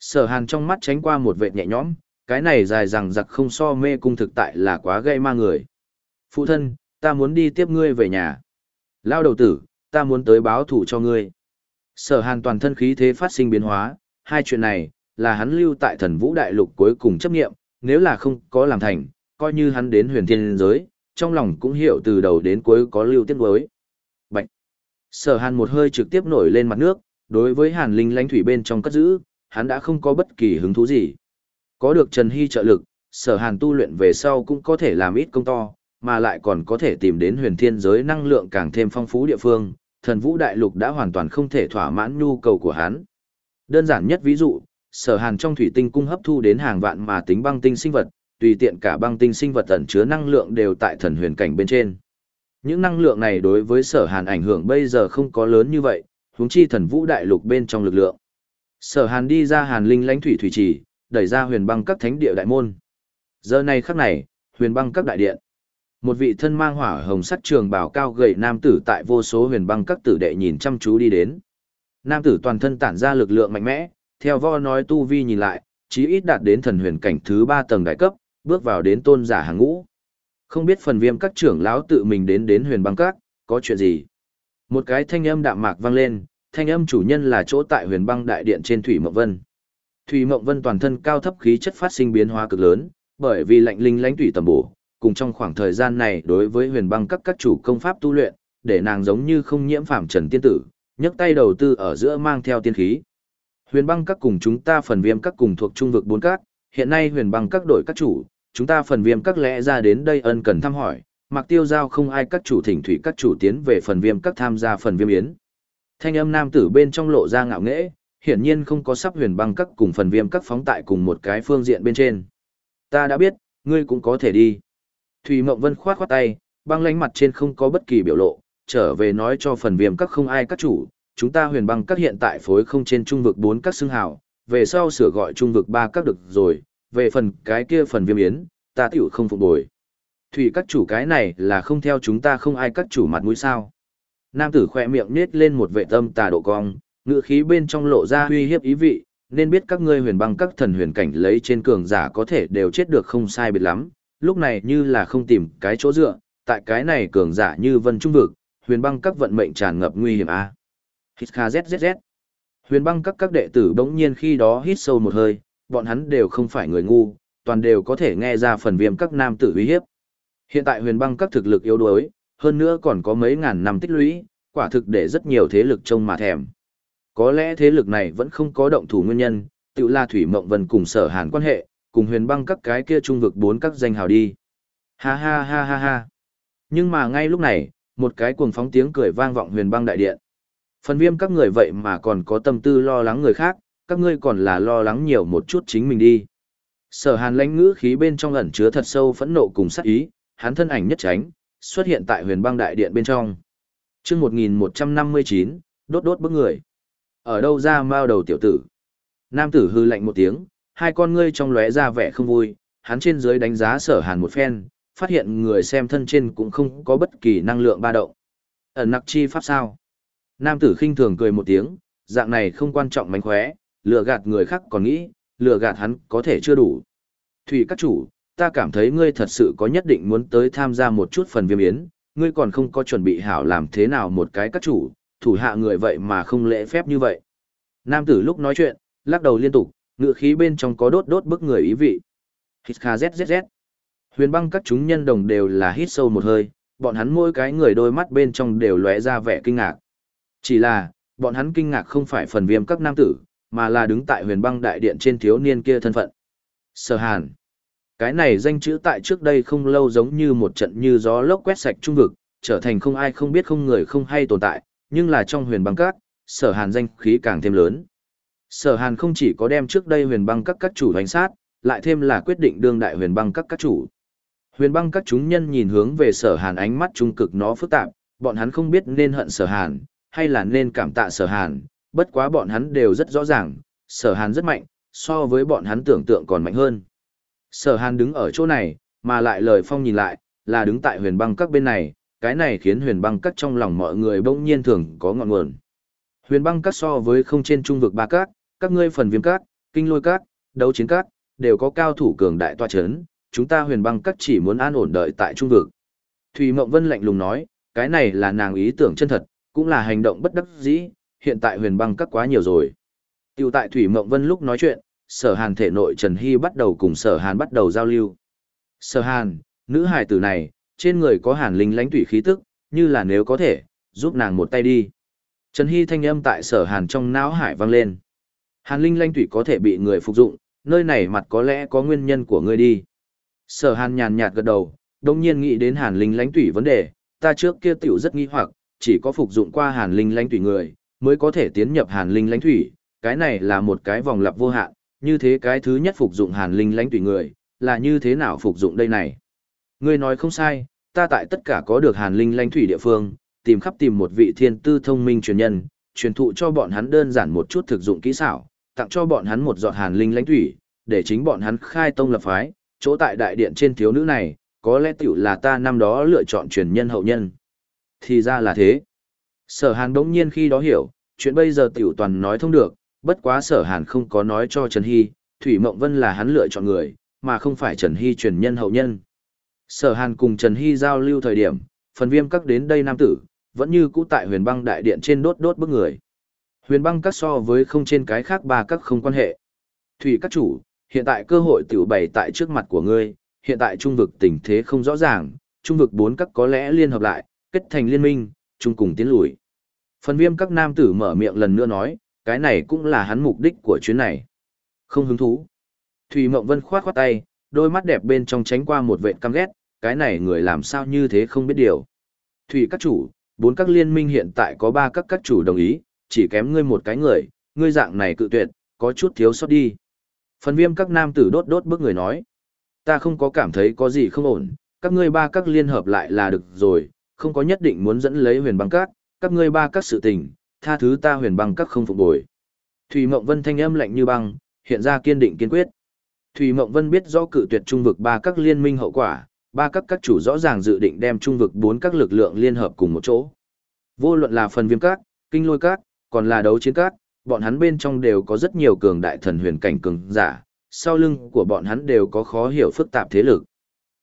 Sở hàn trong mắt tránh qua một vệt nhẹ nhõm, cái này dài rằng giặc không so mê cung thực tại là quá gây ma người. Phụ thân, ta muốn đi tiếp ngươi về nhà. Lao đầu tử, ta muốn tới báo thủ cho ngươi. Sở hàn toàn thân khí thế phát sinh biến hóa, hai chuyện này, là hắn lưu tại thần vũ đại lục cuối cùng chấp nghiệm, nếu là không có làm thành, coi như hắn đến huyền thiên giới, trong lòng cũng hiểu từ đầu đến cuối có lưu tiết đối. Bạch! Sở hàn một hơi trực tiếp nổi lên mặt nước, đối với hàn linh lãnh thủy bên trong cất giữ, hắn đã không có bất kỳ hứng thú gì. Có được Trần Hy trợ lực, sở hàn tu luyện về sau cũng có thể làm ít công to, mà lại còn có thể tìm đến huyền thiên giới năng lượng càng thêm phong phú địa phương, thần vũ đại lục đã hoàn toàn không thể thỏa mãn nhu cầu của hắn. Đơn giản nhất ví dụ, sở hàn trong thủy tinh cung hấp thu đến hàng vạn mà tính băng tinh sinh vật, tùy tiện cả băng tinh sinh vật ẩn chứa năng lượng đều tại thần huyền cảnh bên trên. Những năng lượng này đối với sở hàn ảnh hưởng bây giờ không có lớn như vậy, huống chi thần vũ đại lục bên trong lực lượng. Sở hàn đi ra hàn linh lãnh thủy thủy trì, đẩy ra huyền băng các thánh địa đại môn. Giờ này khắc này, huyền băng các đại điện. Một vị thân mang hỏa hồng sắc trường bào cao gầy nam tử tại vô số huyền băng các tử đệ nhìn chăm chú đi đến. Nam tử toàn thân tản ra lực lượng mạnh mẽ, theo vo nói tu vi nhìn lại, chí ít đạt đến thần huyền cảnh thứ ba tầng đại cấp, bước vào đến tôn giả hàng ngũ. Không biết phần viêm các trưởng lão tự mình đến đến huyền băng các, có chuyện gì? Một cái thanh âm đạm mạc vang lên, thanh âm chủ nhân là chỗ tại huyền băng đại điện trên Thủy Mộc Vân. Thủy Mộng Vân toàn thân cao thấp khí chất phát sinh biến hóa cực lớn, bởi vì lạnh linh lãnh tùy tầm bổ, cùng trong khoảng thời gian này đối với huyền băng các các chủ công pháp tu luyện, để nàng giống như không nhiễm phạm trần tiên tử, nhấc tay đầu tư ở giữa mang theo tiên khí. Huyền băng các cùng chúng ta phần viêm các cùng thuộc trung vực bốn các, hiện nay huyền băng các đổi các chủ, chúng ta phần viêm các lẽ ra đến đây ân cần thăm hỏi, mặc tiêu giao không ai các chủ thỉnh thủy các chủ tiến về phần viêm các tham gia phần viêm yến. Thanh âm nam tử bên trong lộ ra ngạo nghễ, hiển nhiên không có sắp huyền băng các cùng phần viêm các phóng tại cùng một cái phương diện bên trên. Ta đã biết, ngươi cũng có thể đi. Thủy Mộng Vân khoát khoát tay, băng lánh mặt trên không có bất kỳ biểu lộ, trở về nói cho phần viêm các không ai các chủ, chúng ta huyền băng các hiện tại phối không trên trung vực 4 các xưng hào, về sau sửa gọi trung vực 3 các được rồi, về phần cái kia phần viêm yến, ta tiểu không phục bồi. Thủy các chủ cái này là không theo chúng ta không ai các chủ mặt mũi sao. Nam tử khỏe miệng nết lên một vệ tâm tà độ cong, ngựa khí bên trong lộ ra uy hiếp ý vị, nên biết các ngươi huyền băng các thần huyền cảnh lấy trên cường giả có thể đều chết được không sai biệt lắm, lúc này như là không tìm cái chỗ dựa, tại cái này cường giả như vân trung vực, huyền băng các vận mệnh tràn ngập nguy hiểm a. Hít kha zzz. Huyền băng các các đệ tử bỗng nhiên khi đó hít sâu một hơi, bọn hắn đều không phải người ngu, toàn đều có thể nghe ra phần viêm các nam tử uy hiếp. Hiện tại huyền băng các thực lực yếu đuối, hơn nữa còn có mấy ngàn năm tích lũy, quả thực để rất nhiều thế lực trông mà thèm. Có lẽ thế lực này vẫn không có động thủ nguyên nhân, tự là Thủy Mộng Vân cùng sở hàn quan hệ, cùng huyền băng các cái kia trung vực bốn các danh hào đi. Ha ha ha ha ha. Nhưng mà ngay lúc này, một cái cuồng phóng tiếng cười vang vọng huyền băng đại điện. Phần viêm các người vậy mà còn có tâm tư lo lắng người khác, các ngươi còn là lo lắng nhiều một chút chính mình đi. Sở hàn lãnh ngữ khí bên trong ẩn chứa thật sâu phẫn nộ cùng sát ý, hắn thân ảnh nhất tránh, xuất hiện tại huyền băng đại điện bên trong. chương 1159, đốt đốt bức người. Ở đâu ra mao đầu tiểu tử? Nam tử hư lạnh một tiếng, hai con ngươi trong lóe ra vẻ không vui, hắn trên dưới đánh giá sở hàn một phen, phát hiện người xem thân trên cũng không có bất kỳ năng lượng ba động. Ẩn nặc chi pháp sao? Nam tử khinh thường cười một tiếng, dạng này không quan trọng mánh khóe, lừa gạt người khác còn nghĩ, lừa gạt hắn có thể chưa đủ. Thủy các chủ, ta cảm thấy ngươi thật sự có nhất định muốn tới tham gia một chút phần viêm yến, ngươi còn không có chuẩn bị hảo làm thế nào một cái các chủ, thủ hạ người vậy mà không lễ phép như vậy. Nam tử lúc nói chuyện, lắc đầu liên tục, ngựa khí bên trong có đốt đốt bức người ý vị. Hít kha zzz. Huyền băng các chúng nhân đồng đều là hít sâu một hơi, bọn hắn mỗi cái người đôi mắt bên trong đều lóe ra vẻ kinh ngạc. Chỉ là, bọn hắn kinh ngạc không phải phần viêm các nam tử, mà là đứng tại huyền băng đại điện trên thiếu niên kia thân phận. Sở Hàn. Cái này danh chữ tại trước đây không lâu giống như một trận như gió lốc quét sạch trung vực, trở thành không ai không biết không người không hay tồn tại, nhưng là trong huyền băng các, sở hàn danh khí càng thêm lớn. Sở hàn không chỉ có đem trước đây huyền băng các các chủ đánh sát, lại thêm là quyết định đương đại huyền băng các các chủ. Huyền băng các chúng nhân nhìn hướng về sở hàn ánh mắt trung cực nó phức tạp, bọn hắn không biết nên hận sở hàn, hay là nên cảm tạ sở hàn, bất quá bọn hắn đều rất rõ ràng, sở hàn rất mạnh, so với bọn hắn tưởng tượng còn mạnh hơn. Sở hàn đứng ở chỗ này, mà lại lời phong nhìn lại, là đứng tại huyền băng các bên này, cái này khiến huyền băng các trong lòng mọi người bỗng nhiên thường có ngọn nguồn. Huyền băng các so với không trên trung vực ba các, các ngươi phần viêm các, kinh lôi các, đấu chiến các, đều có cao thủ cường đại toa chấn, chúng ta huyền băng các chỉ muốn an ổn đợi tại trung vực. Thùy Mộng Vân lạnh lùng nói, cái này là nàng ý tưởng chân thật, cũng là hành động bất đắc dĩ, hiện tại huyền băng các quá nhiều rồi. Tiểu tại Thủy Mộng Vân lúc nói chuyện, sở hàn thể nội Trần Hy bắt đầu cùng sở hàn bắt đầu giao lưu. Sở hàn, nữ hài tử này, trên người có hàn linh lãnh thủy khí tức, như là nếu có thể, giúp nàng một tay đi. Trần Hy thanh âm tại sở hàn trong não hải vang lên. Hàn linh lãnh thủy có thể bị người phục dụng, nơi này mặt có lẽ có nguyên nhân của ngươi đi. Sở hàn nhàn nhạt gật đầu, đồng nhiên nghĩ đến hàn linh lãnh thủy vấn đề, ta trước kia tiểu rất nghi hoặc, chỉ có phục dụng qua hàn linh lãnh thủy người, mới có thể tiến nhập hàn linh lãnh thủy, cái này là một cái vòng lặp vô hạn, như thế cái thứ nhất phục dụng hàn linh lãnh thủy người, là như thế nào phục dụng đây này? Ngươi nói không sai, ta tại tất cả có được hàn linh lãnh thủy địa phương, tìm khắp tìm một vị thiên tư thông minh truyền nhân, truyền thụ cho bọn hắn đơn giản một chút thực dụng kỹ xảo, tặng cho bọn hắn một giọt hàn linh lãnh thủy, để chính bọn hắn khai tông lập phái, chỗ tại đại điện trên thiếu nữ này, có lẽ tiểu là ta năm đó lựa chọn truyền nhân hậu nhân. Thì ra là thế. Sở hàn đống nhiên khi đó hiểu, chuyện bây giờ tiểu toàn nói thông được, bất quá sở hàn không có nói cho Trần Hy, Thủy Mộng Vân là hắn lựa chọn người, mà không phải Trần Hy truyền nhân hậu nhân. Sở hàn cùng Trần Hy giao lưu thời điểm, phần viêm các đến đây nam tử, vẫn như cũ tại huyền băng đại điện trên đốt đốt bức người. Huyền băng các so với không trên cái khác ba các không quan hệ. Thủy các chủ, hiện tại cơ hội tiểu bày tại trước mặt của ngươi, hiện tại trung vực tình thế không rõ ràng, trung vực bốn các có lẽ liên hợp lại, kết thành liên minh, chung cùng tiến lùi. Phần viêm các nam tử mở miệng lần nữa nói, cái này cũng là hắn mục đích của chuyến này. Không hứng thú. Thủy Mộng Vân khoát khoát tay, đôi mắt đẹp bên trong tránh qua một vệ căm ghét, cái này người làm sao như thế không biết điều. Thủy các chủ, bốn các liên minh hiện tại có ba các các chủ đồng ý, chỉ kém ngươi một cái người, ngươi dạng này cự tuyệt, có chút thiếu sót đi. Phần viêm các nam tử đốt đốt bước người nói. Ta không có cảm thấy có gì không ổn, các ngươi ba các liên hợp lại là được rồi, không có nhất định muốn dẫn lấy huyền băng các, các ngươi ba các sự tình, tha thứ ta huyền băng các không phục bồi. Thủy Mộng Vân thanh âm lạnh như băng, hiện ra kiên định kiên quyết. Thủy Mộng Vân biết rõ cự tuyệt trung vực ba các liên minh hậu quả, ba các các chủ rõ ràng dự định đem trung vực bốn các lực lượng liên hợp cùng một chỗ. Vô luận là phần viêm các, kinh lôi các, còn là đấu chiến các, bọn hắn bên trong đều có rất nhiều cường đại thần huyền cảnh cường giả, sau lưng của bọn hắn đều có khó hiểu phức tạp thế lực.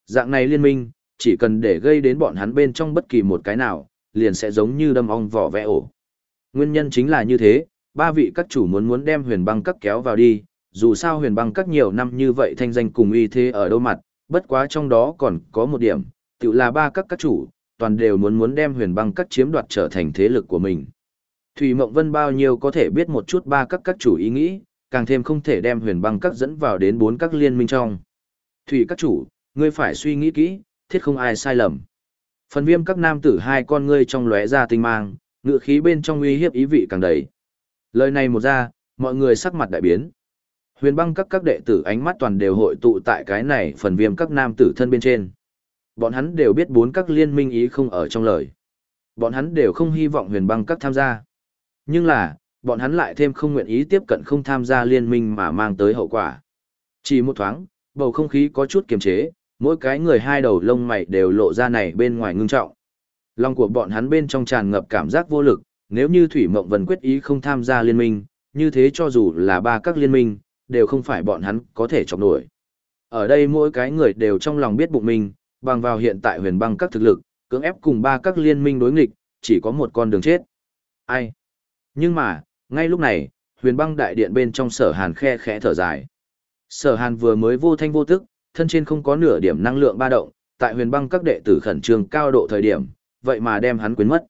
Dạng này liên minh, chỉ cần để gây đến bọn hắn bên trong bất kỳ một cái nào, liền sẽ giống như đâm ong vỏ vẽ ổ. Nguyên nhân chính là như thế, ba vị các chủ muốn muốn đem huyền băng các kéo vào đi, dù sao huyền băng các nhiều năm như vậy thanh danh cùng uy thế ở đâu mặt, bất quá trong đó còn có một điểm, tự là ba các các chủ, toàn đều muốn muốn đem huyền băng các chiếm đoạt trở thành thế lực của mình. Thủy Mộng Vân bao nhiêu có thể biết một chút ba các các chủ ý nghĩ, càng thêm không thể đem huyền băng các dẫn vào đến bốn các liên minh trong. Thủy các chủ, ngươi phải suy nghĩ kỹ, thiết không ai sai lầm. Phần viêm các nam tử hai con ngươi trong lóe ra tinh mang, ngựa khí bên trong uy hiếp ý vị càng đầy. Lời này một ra, mọi người sắc mặt đại biến. Huyền băng các các đệ tử ánh mắt toàn đều hội tụ tại cái này phần viêm các nam tử thân bên trên. Bọn hắn đều biết bốn các liên minh ý không ở trong lời. Bọn hắn đều không hy vọng huyền băng các tham gia. Nhưng là, bọn hắn lại thêm không nguyện ý tiếp cận không tham gia liên minh mà mang tới hậu quả. Chỉ một thoáng, bầu không khí có chút kiềm chế, mỗi cái người hai đầu lông mày đều lộ ra này bên ngoài ngưng trọng. Lòng của bọn hắn bên trong tràn ngập cảm giác vô lực, nếu như Thủy Mộng Vân quyết ý không tham gia liên minh, như thế cho dù là ba các liên minh, đều không phải bọn hắn có thể chọc nổi. Ở đây mỗi cái người đều trong lòng biết bụng mình, bằng vào hiện tại huyền băng các thực lực, cưỡng ép cùng ba các liên minh đối nghịch, chỉ có một con đường chết. Ai? Nhưng mà, ngay lúc này, huyền băng đại điện bên trong sở hàn khe khẽ thở dài. Sở hàn vừa mới vô thanh vô tức, thân trên không có nửa điểm năng lượng ba động, tại huyền băng các đệ tử khẩn trương cao độ thời điểm, vậy mà đem hắn quyến mất.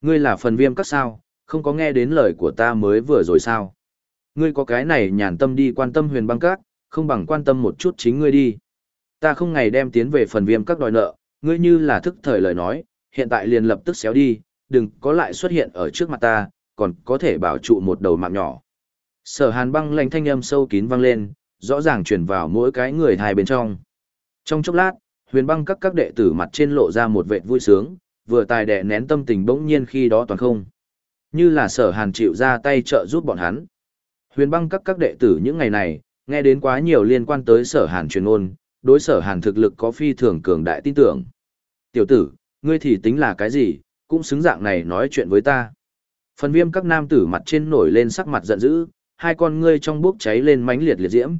Ngươi là phần viêm các sao, không có nghe đến lời của ta mới vừa rồi sao. Ngươi có cái này nhàn tâm đi quan tâm huyền băng các, không bằng quan tâm một chút chính ngươi đi. Ta không ngày đem tiến về phần viêm các đòi nợ, ngươi như là thức thời lời nói, hiện tại liền lập tức xéo đi, đừng có lại xuất hiện ở trước mặt ta, còn có thể bảo trụ một đầu mạng nhỏ. Sở hàn băng lạnh thanh âm sâu kín vang lên, rõ ràng truyền vào mỗi cái người hai bên trong. Trong chốc lát, huyền băng các các đệ tử mặt trên lộ ra một vệt vui sướng, vừa tài đẻ nén tâm tình bỗng nhiên khi đó toàn không. Như là sở hàn chịu ra tay trợ giúp bọn hắn. Huyền băng các các đệ tử những ngày này, nghe đến quá nhiều liên quan tới sở hàn truyền ôn, đối sở hàn thực lực có phi thường cường đại tin tưởng. Tiểu tử, ngươi thì tính là cái gì, cũng xứng dạng này nói chuyện với ta. Phần viêm các nam tử mặt trên nổi lên sắc mặt giận dữ, hai con ngươi trong bốc cháy lên mãnh liệt liệt diễm.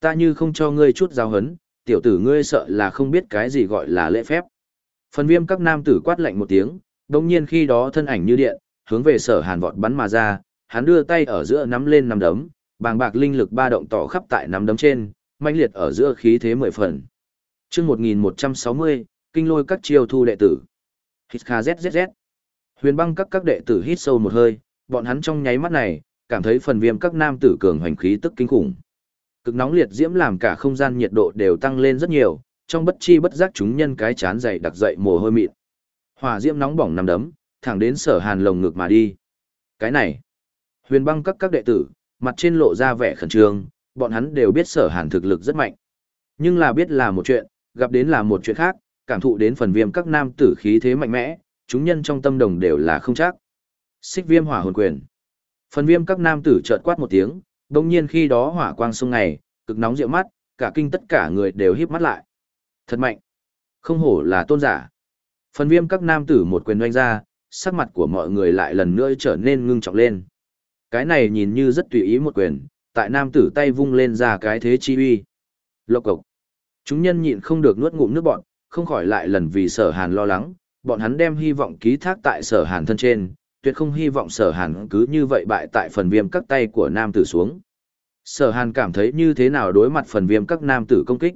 Ta như không cho ngươi chút giáo hấn, tiểu tử ngươi sợ là không biết cái gì gọi là lễ phép. Phần viêm các nam tử quát lạnh một tiếng, đồng nhiên khi đó thân ảnh như điện, hướng về sở hàn vọt bắn mà ra, hắn đưa tay ở giữa nắm lên nắm đấm, bàng bạc linh lực ba động tỏ khắp tại nắm đấm trên, mãnh liệt ở giữa khí thế mười phần. Chương 1160, kinh lôi các chiêu thu đệ tử. Hít kha zzz. Huyền băng các các đệ tử hít sâu một hơi, bọn hắn trong nháy mắt này, cảm thấy phần viêm các nam tử cường hoành khí tức kinh khủng. Cực nóng liệt diễm làm cả không gian nhiệt độ đều tăng lên rất nhiều, trong bất chi bất giác chúng nhân cái chán dày đặc dậy mồ hôi mịn. Hỏa diễm nóng bỏng nằm đấm, thẳng đến sở hàn lồng ngực mà đi. Cái này, huyền băng các các đệ tử, mặt trên lộ ra vẻ khẩn trương, bọn hắn đều biết sở hàn thực lực rất mạnh. Nhưng là biết là một chuyện, gặp đến là một chuyện khác, cảm thụ đến phần viêm các nam tử khí thế mạnh mẽ, chúng nhân trong tâm đồng đều là không chắc. Xích viêm hỏa hồn quyền. Phần viêm các nam tử chợt quát một tiếng, đồng nhiên khi đó hỏa quang sông ngày, cực nóng rượu mắt, cả kinh tất cả người đều híp mắt lại. Thật mạnh. Không hổ là tôn giả. Phần viêm các nam tử một quyền doanh ra, sắc mặt của mọi người lại lần nữa trở nên ngưng trọng lên. Cái này nhìn như rất tùy ý một quyền, tại nam tử tay vung lên ra cái thế chi uy. Lộc cộc. Chúng nhân nhịn không được nuốt ngụm nước bọn, không khỏi lại lần vì sở hàn lo lắng, bọn hắn đem hy vọng ký thác tại sở hàn thân trên, tuyệt không hy vọng sở hàn cứ như vậy bại tại phần viêm các tay của nam tử xuống. Sở hàn cảm thấy như thế nào đối mặt phần viêm các nam tử công kích.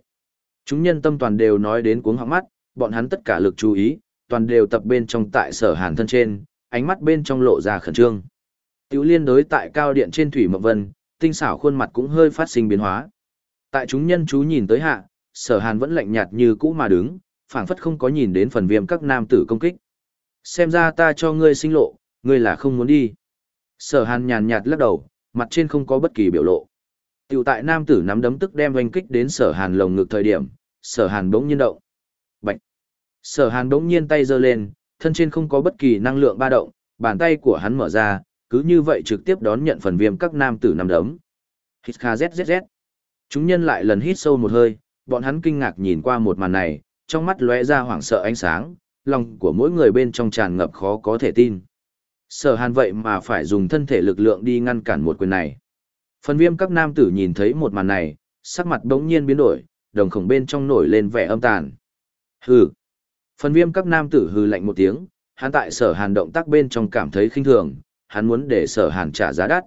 Chúng nhân tâm toàn đều nói đến cuống họng mắt, bọn hắn tất cả lực chú ý, toàn đều tập bên trong tại sở hàn thân trên, ánh mắt bên trong lộ ra khẩn trương. Tiểu liên đối tại cao điện trên thủy mộng vân, tinh xảo khuôn mặt cũng hơi phát sinh biến hóa. Tại chúng nhân chú nhìn tới hạ, sở hàn vẫn lạnh nhạt như cũ mà đứng, phảng phất không có nhìn đến phần viêm các nam tử công kích. Xem ra ta cho ngươi sinh lộ, ngươi là không muốn đi. Sở hàn nhàn nhạt lắc đầu, mặt trên không có bất kỳ biểu lộ. Tiểu tại nam tử nắm đấm tức đem oanh kích đến sở hàn lồng ngực thời điểm, sở hàn bỗng nhiên động. Bạch! Sở hàn bỗng nhiên tay giơ lên, thân trên không có bất kỳ năng lượng ba động, bàn tay của hắn mở ra, cứ như vậy trực tiếp đón nhận phần viêm các nam tử nằm đấm. Hít kha zzz. Chúng nhân lại lần hít sâu một hơi, bọn hắn kinh ngạc nhìn qua một màn này, trong mắt lóe ra hoảng sợ ánh sáng, lòng của mỗi người bên trong tràn ngập khó có thể tin. Sở hàn vậy mà phải dùng thân thể lực lượng đi ngăn cản một quyền này. Phần viêm các nam tử nhìn thấy một màn này, sắc mặt đống nhiên biến đổi, đồng khổng bên trong nổi lên vẻ âm tàn. Hừ. Phần viêm các nam tử hừ lạnh một tiếng, hắn tại sở hàn động tác bên trong cảm thấy khinh thường, hắn muốn để sở hàn trả giá đắt.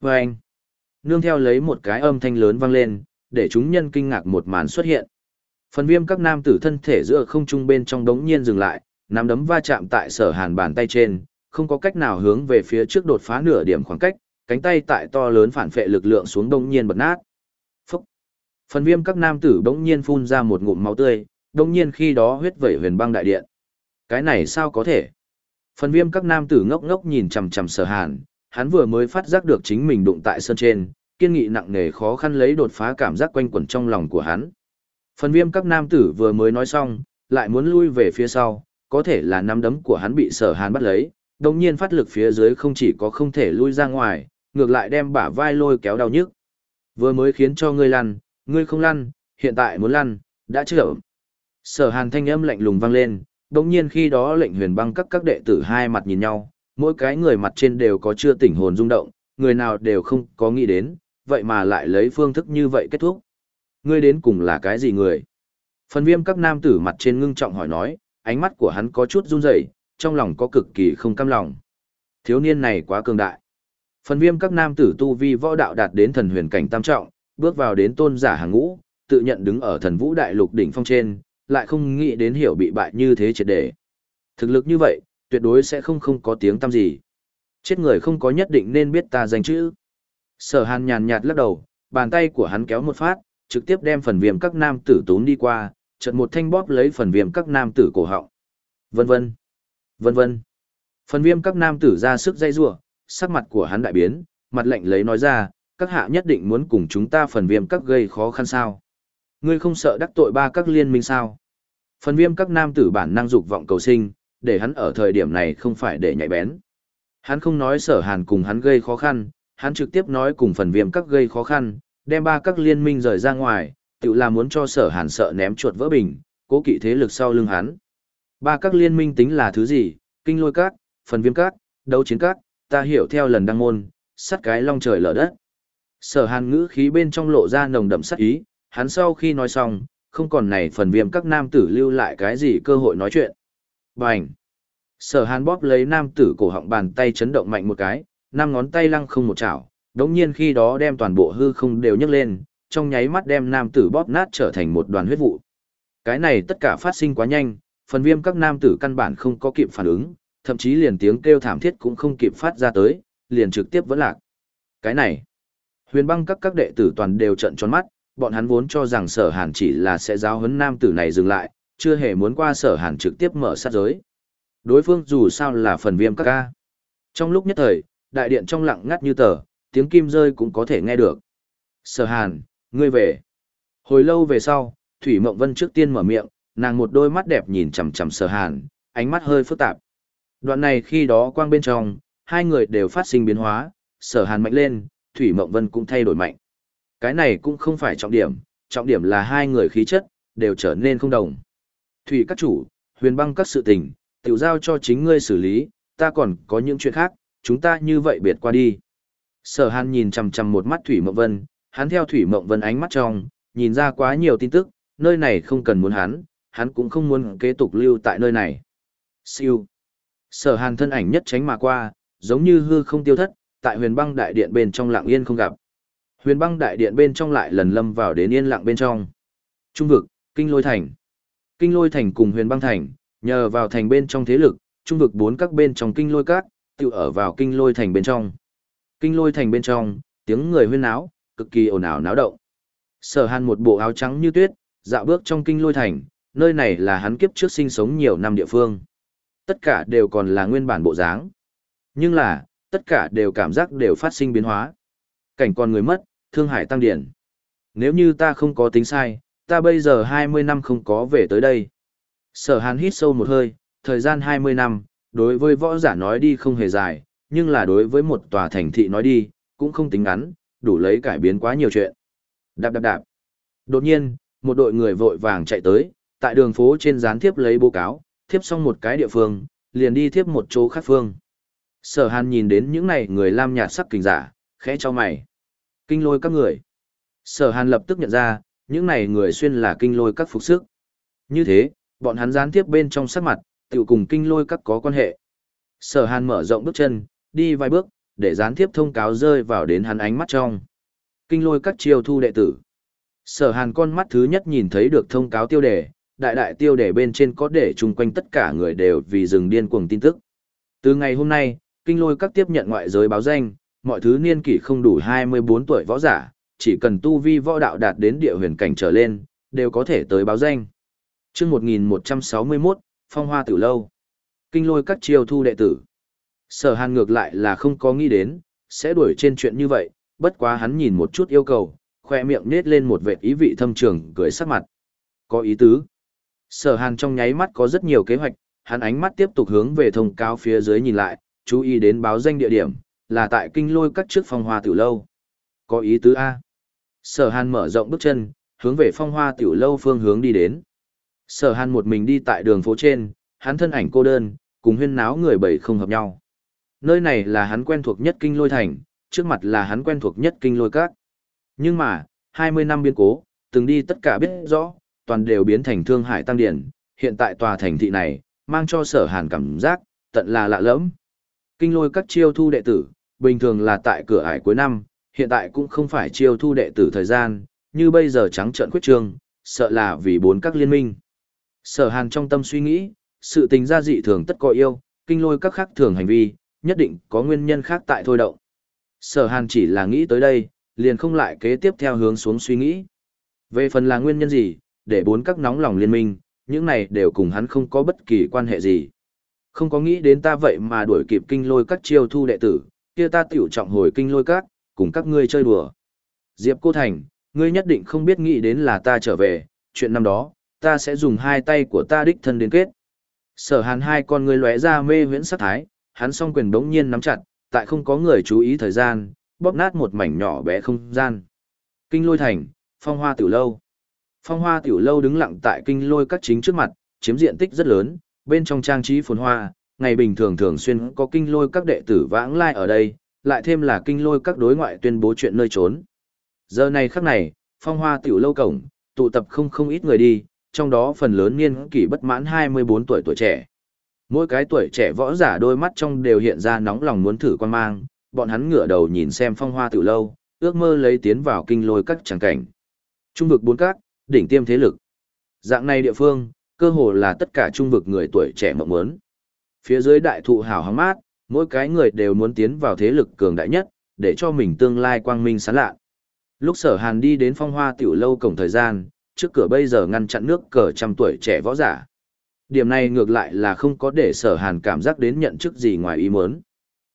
Và anh. Nương theo lấy một cái âm thanh lớn vang lên, để chúng nhân kinh ngạc một màn xuất hiện. Phần viêm các nam tử thân thể giữa không trung bên trong đống nhiên dừng lại, nắm đấm va chạm tại sở hàn bàn tay trên, không có cách nào hướng về phía trước đột phá nửa điểm khoảng cách, cánh tay tại to lớn phản phệ lực lượng xuống đống nhiên bật nát. Phúc! Phần viêm các nam tử đống nhiên phun ra một ngụm máu tươi, đống nhiên khi đó huyết vẩy huyền băng đại điện. Cái này sao có thể? Phần viêm các nam tử ngốc ngốc nhìn chằm chằm sở hàn, hắn vừa mới phát giác được chính mình đụng tại sơn trên, kiên nghị nặng nề khó khăn lấy đột phá cảm giác quanh quẩn trong lòng của hắn. Phần viêm các nam tử vừa mới nói xong, lại muốn lui về phía sau, có thể là nắm đấm của hắn bị sở hàn bắt lấy, đồng nhiên phát lực phía dưới không chỉ có không thể lui ra ngoài, ngược lại đem bả vai lôi kéo đau nhức. Vừa mới khiến cho ngươi lăn, ngươi không lăn, hiện tại muốn lăn, đã chữa. Sở hàn thanh âm lạnh lùng vang lên, đồng nhiên khi đó lệnh huyền băng các các đệ tử hai mặt nhìn nhau, mỗi cái người mặt trên đều có chưa tỉnh hồn rung động, người nào đều không có nghĩ đến, vậy mà lại lấy phương thức như vậy kết thúc. ngươi đến cùng là cái gì người? Phần viêm các nam tử mặt trên ngưng trọng hỏi nói, ánh mắt của hắn có chút run rẩy, trong lòng có cực kỳ không cam lòng. Thiếu niên này quá cường đại. Phần viêm các nam tử tu vi võ đạo đạt đến thần huyền cảnh tam trọng, bước vào đến tôn giả hàng ngũ, tự nhận đứng ở thần vũ đại lục đỉnh phong trên, lại không nghĩ đến hiểu bị bại như thế triệt để. Thực lực như vậy, tuyệt đối sẽ không không có tiếng tăm gì. Chết người không có nhất định nên biết ta danh chữ. Sở hàn nhàn nhạt lắc đầu, bàn tay của hắn kéo một phát, trực tiếp đem phần viêm các nam tử tốn đi qua, chợt một thanh bóp lấy phần viêm các nam tử cổ họng. Vân vân, vân vân. Phần viêm các nam tử ra sức dây rủa, sắc mặt của hắn đại biến, mặt lạnh lấy nói ra, các hạ nhất định muốn cùng chúng ta phần viêm các gây khó khăn sao. Ngươi không sợ đắc tội ba các liên minh sao? Phần viêm các nam tử bản năng dục vọng cầu sinh, để hắn ở thời điểm này không phải để nhạy bén. Hắn không nói sở hàn cùng hắn gây khó khăn, hắn trực tiếp nói cùng phần viêm các gây khó khăn, đem ba các liên minh rời ra ngoài, tự là muốn cho sở hàn sợ ném chuột vỡ bình, cố kỵ thế lực sau lưng hắn. Ba các liên minh tính là thứ gì, kinh lôi các, phần viêm các, đấu chiến các, ta hiểu theo lần đăng môn, sắt cái long trời lở đất. Sở hàn ngữ khí bên trong lộ ra nồng đậm sát ý, hắn sau khi nói xong, không còn này phần viêm các nam tử lưu lại cái gì cơ hội nói chuyện. Bành! Sở hàn bóp lấy nam tử cổ họng bàn tay chấn động mạnh một cái, năm ngón tay lăng không một chảo, đống nhiên khi đó đem toàn bộ hư không đều nhấc lên, trong nháy mắt đem nam tử bóp nát trở thành một đoàn huyết vụ. Cái này tất cả phát sinh quá nhanh, phần viêm các nam tử căn bản không có kịp phản ứng, thậm chí liền tiếng kêu thảm thiết cũng không kịp phát ra tới, liền trực tiếp vẫn lạc. Cái này, huyền băng các các đệ tử toàn đều trận tròn mắt, bọn hắn vốn cho rằng sở hàn chỉ là sẽ giáo huấn nam tử này dừng lại, chưa hề muốn qua sở hàn trực tiếp mở sát giới. Đối phương dù sao là phần viêm các ca. Trong lúc nhất thời, đại điện trong lặng ngắt như tờ, tiếng kim rơi cũng có thể nghe được. Sở hàn, ngươi về. Hồi lâu về sau, Thủy Mộng Vân trước tiên mở miệng, nàng một đôi mắt đẹp nhìn chằm chằm sở hàn, ánh mắt hơi phức tạp. Đoạn này khi đó quang bên trong, hai người đều phát sinh biến hóa, sở hàn mạnh lên, Thủy Mộng Vân cũng thay đổi mạnh. Cái này cũng không phải trọng điểm, trọng điểm là hai người khí chất, đều trở nên không đồng. Thủy các chủ, huyền băng các sự tình, tiểu giao cho chính ngươi xử lý, ta còn có những chuyện khác, chúng ta như vậy biệt qua đi. Sở hàn nhìn chằm chằm một mắt Thủy Mộng Vân, hắn theo Thủy Mộng Vân ánh mắt trong, nhìn ra quá nhiều tin tức, nơi này không cần muốn hắn, hắn cũng không muốn kế tục lưu tại nơi này. Siêu. Sở hàn thân ảnh nhất tránh mà qua, giống như hư không tiêu thất, tại huyền băng đại điện bên trong lặng yên không gặp. Huyền băng đại điện bên trong lại lần lâm vào đến yên lặng bên trong. Trung vực, kinh lôi thành. Kinh lôi thành cùng huyền băng thành, nhờ vào thành bên trong thế lực, trung vực bốn các bên trong kinh lôi cát tự ở vào kinh lôi thành bên trong. Kinh lôi thành bên trong, tiếng người huyên náo, cực kỳ ồn ào náo động. Sở Hàn một bộ áo trắng như tuyết, dạo bước trong kinh lôi thành, nơi này là hắn kiếp trước sinh sống nhiều năm địa phương. Tất cả đều còn là nguyên bản bộ dáng. Nhưng là, tất cả đều cảm giác đều phát sinh biến hóa. Cảnh con người mất, thương hải tăng điển. Nếu như ta không có tính sai, ta bây giờ 20 năm không có về tới đây. Sở hàn hít sâu một hơi, thời gian 20 năm, đối với võ giả nói đi không hề dài, nhưng là đối với một tòa thành thị nói đi, cũng không tính ngắn, đủ lấy cải biến quá nhiều chuyện. Đạp đạp đạp. Đột nhiên, một đội người vội vàng chạy tới, tại đường phố trên gián thiếp lấy bố cáo, thiếp xong một cái địa phương, liền đi thiếp một chỗ khác phương. Sở hàn nhìn đến những này người lam nhạt sắc kinh giả, khẽ cho mày. Kinh lôi các người. Sở hàn lập tức nhận ra, những này người xuyên là kinh lôi các phục sức. Như thế, bọn hắn gián tiếp bên trong sắc mặt, tự cùng kinh lôi các có quan hệ. Sở hàn mở rộng bước chân, đi vài bước, để gián tiếp thông cáo rơi vào đến hắn ánh mắt trong. Kinh lôi các chiêu thu đệ tử. Sở hàn con mắt thứ nhất nhìn thấy được thông cáo tiêu đề, đại đại tiêu đề bên trên có để chung quanh tất cả người đều vì rừng điên cuồng tin tức. Từ ngày hôm nay, kinh lôi các tiếp nhận ngoại giới báo danh, mọi thứ niên kỷ không đủ 24 tuổi võ giả, chỉ cần tu vi võ đạo đạt đến địa huyền cảnh trở lên, đều có thể tới báo danh. Chương 1161, Phong Hoa Tử Lâu. Kinh lôi các chiêu thu đệ tử. Sở hàn ngược lại là không có nghĩ đến, sẽ đuổi trên chuyện như vậy, bất quá hắn nhìn một chút yêu cầu, khoe miệng nết lên một vệt ý vị thâm trường, cười sắc mặt. Có ý tứ. Sở hàn trong nháy mắt có rất nhiều kế hoạch, hắn ánh mắt tiếp tục hướng về thông cáo phía dưới nhìn lại, chú ý đến báo danh địa điểm, là tại kinh lôi các trước phong hoa tiểu lâu. Có ý tứ A. Sở hàn mở rộng bước chân, hướng về phong hoa tiểu lâu phương hướng đi đến. Sở hàn một mình đi tại đường phố trên, hắn thân ảnh cô đơn, cùng huyên náo người bầy không hợp nhau. Nơi này là hắn quen thuộc nhất kinh lôi thành, trước mặt là hắn quen thuộc nhất kinh lôi các. Nhưng mà, 20 năm biên cố, từng đi tất cả biết rõ, toàn đều biến thành Thương Hải Tăng Điển, hiện tại tòa thành thị này, mang cho sở hàn cảm giác, tận là lạ lẫm. Kinh lôi các chiêu thu đệ tử, bình thường là tại cửa ải cuối năm, hiện tại cũng không phải chiêu thu đệ tử thời gian, như bây giờ trắng trợn khuyết trương, sợ là vì bốn các liên minh. Sở hàn trong tâm suy nghĩ, sự tình gia dị thường tất có yêu, kinh lôi các khác thường hành vi, nhất định có nguyên nhân khác tại thôi động. Sở hàn chỉ là nghĩ tới đây, liền không lại kế tiếp theo hướng xuống suy nghĩ. Về phần là nguyên nhân gì, để bốn các nóng lòng liên minh, những này đều cùng hắn không có bất kỳ quan hệ gì. Không có nghĩ đến ta vậy mà đuổi kịp kinh lôi các chiêu thu đệ tử, kia ta tiểu trọng hồi kinh lôi các, cùng các ngươi chơi đùa. Diệp Cô Thành, ngươi nhất định không biết nghĩ đến là ta trở về, chuyện năm đó, ta sẽ dùng hai tay của ta đích thân đến kết. Sở hàn hai con ngươi lóe ra mê huyễn sát thái, hắn song quyền đống nhiên nắm chặt, tại không có người chú ý thời gian, bóp nát một mảnh nhỏ bé không gian. Kinh lôi thành, phong hoa tiểu lâu. Phong hoa tiểu lâu đứng lặng tại kinh lôi các chính trước mặt, chiếm diện tích rất lớn, bên trong trang trí phồn hoa, ngày bình thường thường xuyên có kinh lôi các đệ tử vãng lai ở đây, lại thêm là kinh lôi các đối ngoại tuyên bố chuyện nơi trốn. Giờ này khắc này, phong hoa tiểu lâu cổng, tụ tập không không ít người đi, trong đó phần lớn niên kỷ bất mãn 24 tuổi tuổi trẻ. Mỗi cái tuổi trẻ võ giả đôi mắt trong đều hiện ra nóng lòng muốn thử quan mang, bọn hắn ngửa đầu nhìn xem phong hoa tiểu lâu, ước mơ lấy tiến vào kinh lôi các tràng cảnh. Trung vực bốn các, đỉnh tiêm thế lực. Dạng này địa phương, cơ hồ là tất cả trung vực người tuổi trẻ mộng muốn. Phía dưới đại thụ hào hóng mát, mỗi cái người đều muốn tiến vào thế lực cường đại nhất, để cho mình tương lai quang minh sáng lạ. Lúc sở hàn đi đến phong hoa tiểu lâu cổng thời gian, trước cửa bây giờ ngăn chặn nước cờ trăm tuổi trẻ võ giả. Điểm này ngược lại là không có để sở hàn cảm giác đến nhận chức gì ngoài ý muốn.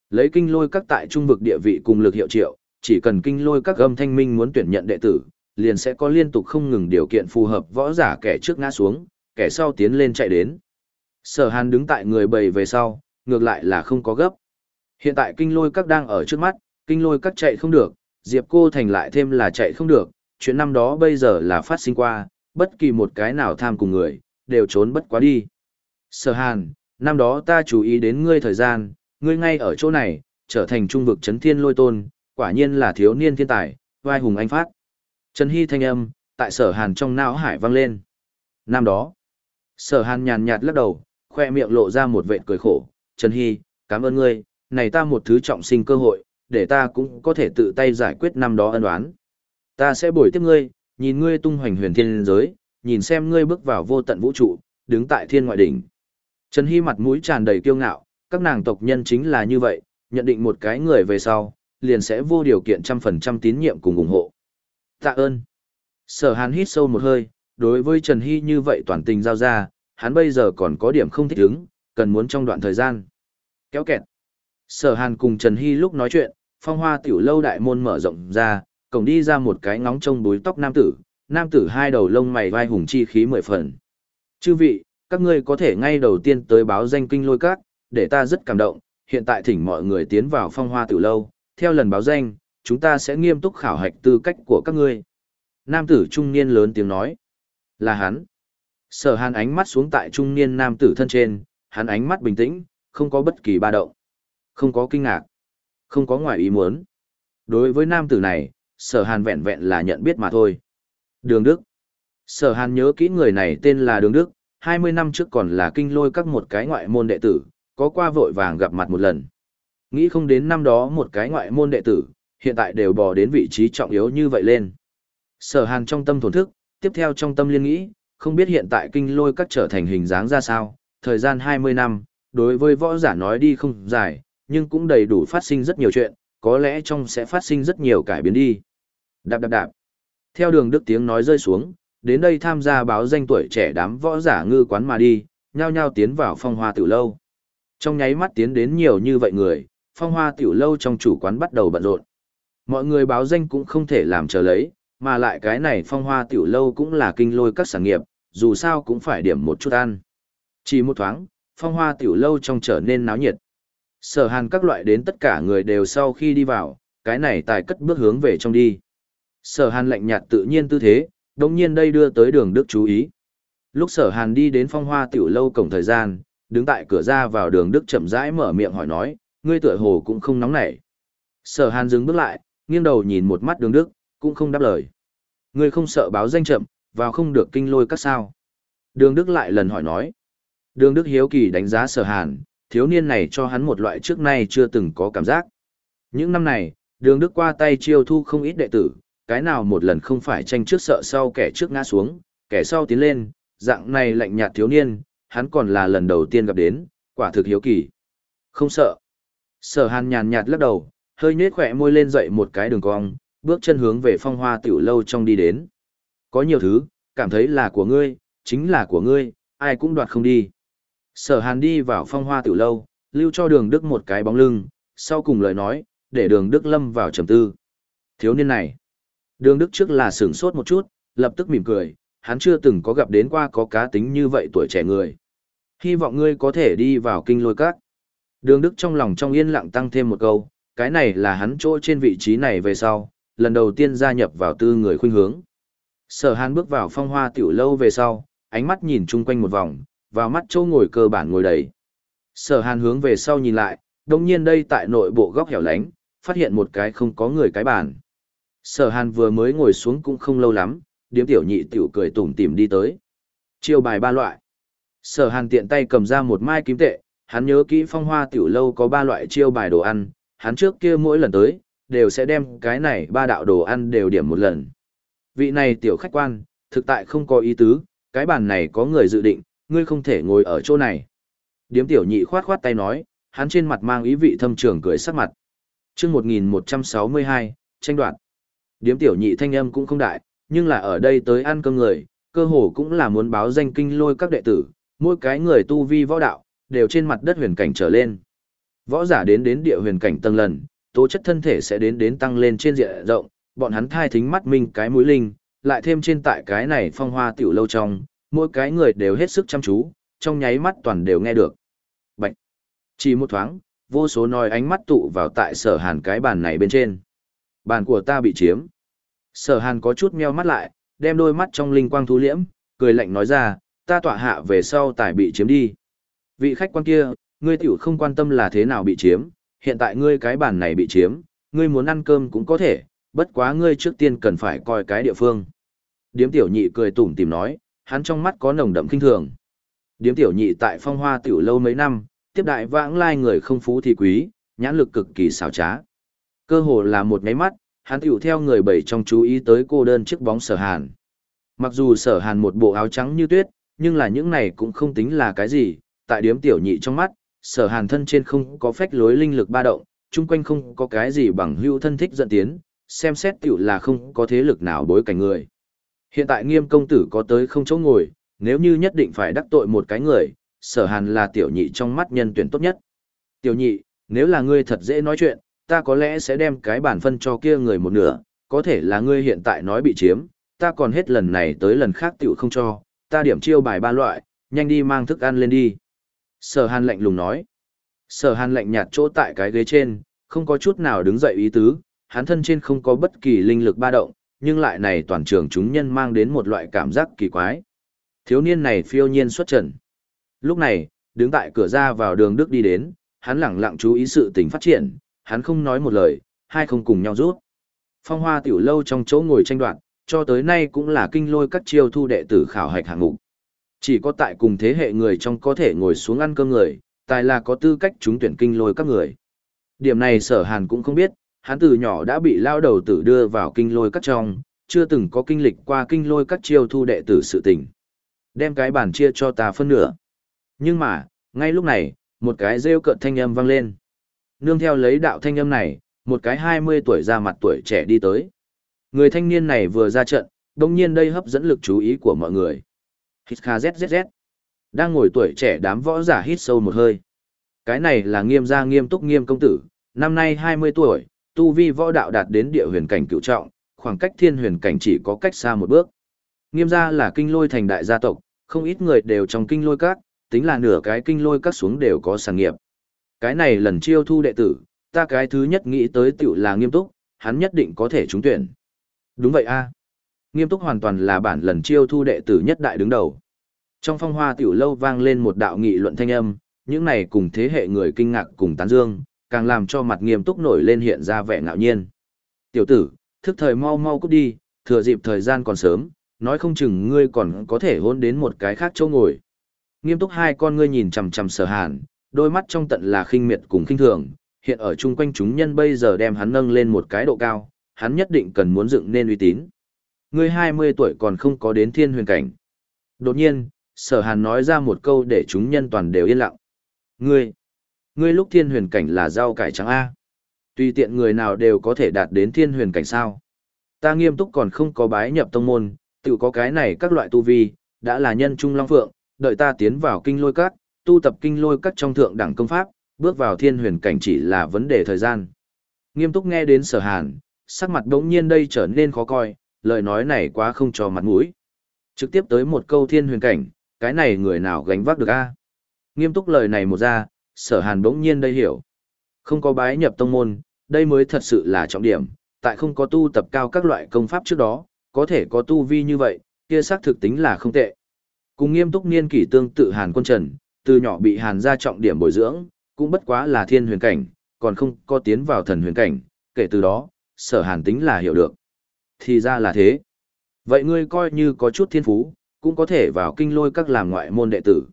Lấy kinh lôi các tại trung vực địa vị cùng lực hiệu triệu, chỉ cần kinh lôi các âm thanh minh muốn tuyển nhận đệ tử, liền sẽ có liên tục không ngừng điều kiện phù hợp võ giả kẻ trước ngã xuống, kẻ sau tiến lên chạy đến. Sở hàn đứng tại người bầy về sau, ngược lại là không có gấp. Hiện tại kinh lôi các đang ở trước mắt, kinh lôi các chạy không được, Diệp cô thành lại thêm là chạy không được, chuyện năm đó bây giờ là phát sinh qua, bất kỳ một cái nào tham cùng người, đều trốn bất quá đi. Sở hàn, năm đó ta chú ý đến ngươi thời gian, ngươi ngay ở chỗ này, trở thành trung vực chấn thiên lôi tôn, quả nhiên là thiếu niên thiên tài, vai hùng anh phát. Trần Hy thanh âm, tại sở hàn trong não hải vang lên. Năm đó, sở hàn nhàn nhạt lắc đầu, khoe miệng lộ ra một vệt cười khổ. Trần Hy, cảm ơn ngươi, này ta một thứ trọng sinh cơ hội, để ta cũng có thể tự tay giải quyết năm đó ân oán. Ta sẽ bồi tiếp ngươi, nhìn ngươi tung hoành huyền thiên giới, nhìn xem ngươi bước vào vô tận vũ trụ, đứng tại thiên ngoại đỉnh. Trần Hy mặt mũi tràn đầy kiêu ngạo, các nàng tộc nhân chính là như vậy, nhận định một cái người về sau, liền sẽ vô điều kiện trăm phần trăm tín nhiệm cùng ủng hộ. Tạ ơn. Sở hàn hít sâu một hơi, đối với Trần Hy như vậy toàn tình giao ra, hắn bây giờ còn có điểm không thích ứng, cần muốn trong đoạn thời gian. Kéo kẹt. Sở hàn cùng Trần Hy lúc nói chuyện, phong hoa tiểu lâu đại môn mở rộng ra, cổng đi ra một cái ngóng trông búi tóc nam tử, nam tử hai đầu lông mày vai hùng chi khí mười phần. Chư vị, các ngươi có thể ngay đầu tiên tới báo danh kinh lôi các, để ta rất cảm động, hiện tại thỉnh mọi người tiến vào phong hoa tiểu lâu, theo lần báo danh, chúng ta sẽ nghiêm túc khảo hạch tư cách của các ngươi. Nam tử trung niên lớn tiếng nói. Là hắn. Sở hàn ánh mắt xuống tại trung niên nam tử thân trên, hắn ánh mắt bình tĩnh, không có bất kỳ ba động. Không có kinh ngạc. Không có ngoài ý muốn. Đối với nam tử này, sở hàn vẹn vẹn là nhận biết mà thôi. Đường Đức. Sở hàn nhớ kỹ người này tên là Đường Đức, 20 năm trước còn là kinh lôi các một cái ngoại môn đệ tử, có qua vội vàng gặp mặt một lần. Nghĩ không đến năm đó một cái ngoại môn đệ tử, hiện tại đều bò đến vị trí trọng yếu như vậy lên. Sở hàn trong tâm thổn thức, tiếp theo trong tâm liên nghĩ, không biết hiện tại kinh lôi các trở thành hình dáng ra sao, thời gian 20 năm, đối với võ giả nói đi không dài, nhưng cũng đầy đủ phát sinh rất nhiều chuyện, có lẽ trong sẽ phát sinh rất nhiều cải biến đi. Đạp đạp đạp. Theo đường đức tiếng nói rơi xuống, đến đây tham gia báo danh tuổi trẻ đám võ giả ngư quán mà đi, nhao nhao tiến vào phong hoa tiểu lâu. Trong nháy mắt tiến đến nhiều như vậy người, phong hoa tiểu lâu trong chủ quán bắt đầu bận rộn. Mọi người báo danh cũng không thể làm chờ lấy, mà lại cái này phong hoa tiểu lâu cũng là kinh lôi các sản nghiệp, dù sao cũng phải điểm một chút ăn. Chỉ một thoáng, phong hoa tiểu lâu trong trở nên náo nhiệt. Sở hàn các loại đến tất cả người đều sau khi đi vào, cái này tài cất bước hướng về trong đi. Sở hàn lạnh nhạt tự nhiên tư thế, đồng nhiên đây đưa tới đường đức chú ý. Lúc sở hàn đi đến phong hoa tiểu lâu cổng thời gian, đứng tại cửa ra vào đường đức chậm rãi mở miệng hỏi nói, ngươi tựa hồ cũng không nóng nảy. Sở hàn dừng bước lại, nghiêng đầu nhìn một mắt đường đức, cũng không đáp lời. Ngươi không sợ báo danh chậm, vào không được kinh lôi các sao. Đường Đức lại lần hỏi nói. Đường Đức hiếu kỳ đánh giá sở hàn, thiếu niên này cho hắn một loại trước nay chưa từng có cảm giác. Những năm này, đường Đức qua tay chiêu thu không ít đệ tử, cái nào một lần không phải tranh trước sợ sau kẻ trước ngã xuống, kẻ sau tiến lên, dạng này lạnh nhạt thiếu niên, hắn còn là lần đầu tiên gặp đến, quả thực hiếu kỳ. Không sợ. Sở hàn nhàn nhạt lắc đầu, hơi nhếch khỏe môi lên dậy một cái đường cong, bước chân hướng về phong hoa tiểu lâu trong đi đến. Có nhiều thứ, cảm thấy là của ngươi, chính là của ngươi, ai cũng đoạt không đi. Sở hàn đi vào phong hoa tiểu lâu, lưu cho đường đức một cái bóng lưng, sau cùng lời nói, để đường đức lâm vào trầm tư. Thiếu niên này. Đường đức trước là sửng sốt một chút, lập tức mỉm cười, hắn chưa từng có gặp đến qua có cá tính như vậy tuổi trẻ người. Hy vọng ngươi có thể đi vào kinh lôi các. Đường Đức trong lòng trong yên lặng tăng thêm một câu, cái này là hắn chỗ trên vị trí này về sau, lần đầu tiên gia nhập vào tư người khuynh hướng. Sở Hàn bước vào phong hoa tiểu lâu về sau, ánh mắt nhìn chung quanh một vòng, vào mắt châu ngồi cơ bản ngồi đầy. Sở Hàn hướng về sau nhìn lại, đồng nhiên đây tại nội bộ góc hẻo lánh, phát hiện một cái không có người cái bàn. Sở Hàn vừa mới ngồi xuống cũng không lâu lắm, điếm tiểu nhị tiểu cười tủm tỉm đi tới. Chiêu bài ba loại. Sở Hàn tiện tay cầm ra một mai kim tệ, hắn nhớ kỹ phong hoa tiểu lâu có ba loại chiêu bài đồ ăn, hắn trước kia mỗi lần tới, đều sẽ đem cái này ba đạo đồ ăn đều điểm một lần. Vị này tiểu khách quan, thực tại không có ý tứ, cái bàn này có người dự định, ngươi không thể ngồi ở chỗ này. Điếm tiểu nhị khoát khoát tay nói, hắn trên mặt mang ý vị thâm trường cười sắc mặt. chương 1162, tranh đoạn. Điếm tiểu nhị thanh âm cũng không đại, nhưng là ở đây tới ăn cơm người, cơ hồ cũng là muốn báo danh kinh lôi các đệ tử, mỗi cái người tu vi võ đạo, đều trên mặt đất huyền cảnh trở lên. Võ giả đến đến địa huyền cảnh tầng lần, tố chất thân thể sẽ đến đến tăng lên trên diện rộng, bọn hắn thai thính mắt minh cái mũi linh, lại thêm trên tại cái này phong hoa tiểu lâu trong, mỗi cái người đều hết sức chăm chú, trong nháy mắt toàn đều nghe được. Bạch! Chỉ một thoáng, vô số nói ánh mắt tụ vào tại sở hàn cái bàn này bên trên. Bàn của ta bị chiếm. Sở hàn có chút meo mắt lại, đem đôi mắt trong linh quang thu liễm, cười lạnh nói ra, ta tọa hạ về sau tài bị chiếm đi. Vị khách quan kia, ngươi tiểu không quan tâm là thế nào bị chiếm, hiện tại ngươi cái bàn này bị chiếm, ngươi muốn ăn cơm cũng có thể, bất quá ngươi trước tiên cần phải coi cái địa phương. Điếm tiểu nhị cười tủm tìm nói, hắn trong mắt có nồng đậm kinh thường. Điếm tiểu nhị tại phong hoa tiểu lâu mấy năm, tiếp đại vãng lai người không phú thì quý, nhãn lực cực kỳ xảo trá. Cơ hồ là một nháy mắt, hắn tiểu theo người bảy trong chú ý tới cô đơn chiếc bóng sở hàn. Mặc dù sở hàn một bộ áo trắng như tuyết, nhưng là những này cũng không tính là cái gì, tại điếm tiểu nhị trong mắt, sở hàn thân trên không có phách lối linh lực ba động, chung quanh không có cái gì bằng hữu thân thích dẫn tiến, xem xét tiểu là không có thế lực nào bối cảnh người. Hiện tại nghiêm công tử có tới không chỗ ngồi, nếu như nhất định phải đắc tội một cái người, sở hàn là tiểu nhị trong mắt nhân tuyển tốt nhất. Tiểu nhị, nếu là ngươi thật dễ nói chuyện, ta có lẽ sẽ đem cái bản phân cho kia người một nửa, có thể là ngươi hiện tại nói bị chiếm, ta còn hết lần này tới lần khác tiểu không cho, ta điểm chiêu bài ba loại, nhanh đi mang thức ăn lên đi. Sở hàn lạnh lùng nói. Sở hàn lạnh nhạt chỗ tại cái ghế trên, không có chút nào đứng dậy ý tứ, hắn thân trên không có bất kỳ linh lực ba động, nhưng lại này toàn trường chúng nhân mang đến một loại cảm giác kỳ quái. Thiếu niên này phiêu nhiên xuất trần. Lúc này, đứng tại cửa ra vào đường Đức đi đến, hắn lẳng lặng chú ý sự tình phát triển, hắn không nói một lời, hai không cùng nhau rút. Phong hoa tiểu lâu trong chỗ ngồi tranh đoạt, cho tới nay cũng là kinh lôi các chiêu thu đệ tử khảo hạch hạng ngục, Chỉ có tại cùng thế hệ người trong có thể ngồi xuống ăn cơm người, tài là có tư cách trúng tuyển kinh lôi các người. Điểm này sở hàn cũng không biết, hắn từ nhỏ đã bị lao đầu tử đưa vào kinh lôi cắt trong, chưa từng có kinh lịch qua kinh lôi cắt chiêu thu đệ tử sự tình. Đem cái bàn chia cho ta phân nửa. Nhưng mà, ngay lúc này, một cái rêu cợt thanh âm vang lên. Nương theo lấy đạo thanh âm này, một cái 20 tuổi ra mặt tuổi trẻ đi tới. Người thanh niên này vừa ra trận, đồng nhiên đây hấp dẫn lực chú ý của mọi người. Hít kha zzz. Đang ngồi tuổi trẻ đám võ giả hít sâu một hơi. Cái này là nghiêm gia nghiêm túc nghiêm công tử, năm nay 20 tuổi, tu vi võ đạo đạt đến địa huyền cảnh cựu trọng, khoảng cách thiên huyền cảnh chỉ có cách xa một bước. Nghiêm gia là kinh lôi thành đại gia tộc, không ít người đều trong kinh lôi các, tính là nửa cái kinh lôi các xuống đều có sản nghiệp. Cái này lần chiêu thu đệ tử, ta cái thứ nhất nghĩ tới tiểu là nghiêm túc, hắn nhất định có thể trúng tuyển. Đúng vậy a Nghiêm túc hoàn toàn là bản lần chiêu thu đệ tử nhất đại đứng đầu. Trong phong hoa tiểu lâu vang lên một đạo nghị luận thanh âm, những này cùng thế hệ người kinh ngạc cùng tán dương, càng làm cho mặt nghiêm túc nổi lên hiện ra vẻ ngạo nhiên. Tiểu tử, thức thời mau mau cút đi, thừa dịp thời gian còn sớm, nói không chừng ngươi còn có thể hôn đến một cái khác chỗ ngồi. Nghiêm túc hai con ngươi nhìn chằm chằm sở hàn, đôi mắt trong tận là khinh miệt cùng khinh thường, hiện ở chung quanh chúng nhân bây giờ đem hắn nâng lên một cái độ cao, hắn nhất định cần muốn dựng nên uy tín. Ngươi 20 tuổi còn không có đến thiên huyền cảnh. Đột nhiên, sở hàn nói ra một câu để chúng nhân toàn đều yên lặng. Ngươi, ngươi lúc thiên huyền cảnh là rau cải trắng A. Tùy tiện người nào đều có thể đạt đến thiên huyền cảnh sao. Ta nghiêm túc còn không có bái nhập tông môn, tự có cái này các loại tu vi, đã là nhân trung long phượng, đợi ta tiến vào kinh lôi các, tu tập kinh lôi các trong thượng đẳng công pháp, bước vào thiên huyền cảnh chỉ là vấn đề thời gian. Nghiêm túc nghe đến sở hàn, sắc mặt đống nhiên đây trở nên khó coi, lời nói này quá không cho mặt mũi. Trực tiếp tới một câu thiên huyền cảnh, cái này người nào gánh vác được a? Nghiêm túc lời này một ra, sở hàn bỗng nhiên đây hiểu. Không có bái nhập tông môn, đây mới thật sự là trọng điểm, tại không có tu tập cao các loại công pháp trước đó, có thể có tu vi như vậy, kia xác thực tính là không tệ. Cùng nghiêm túc niên kỷ tương tự hàn quân trần, từ nhỏ bị hàn ra trọng điểm bồi dưỡng, cũng bất quá là thiên huyền cảnh, còn không có tiến vào thần huyền cảnh, kể từ đó, sở hàn tính là hiểu được. Thì ra là thế. Vậy ngươi coi như có chút thiên phú, cũng có thể vào kinh lôi các làm ngoại môn đệ tử.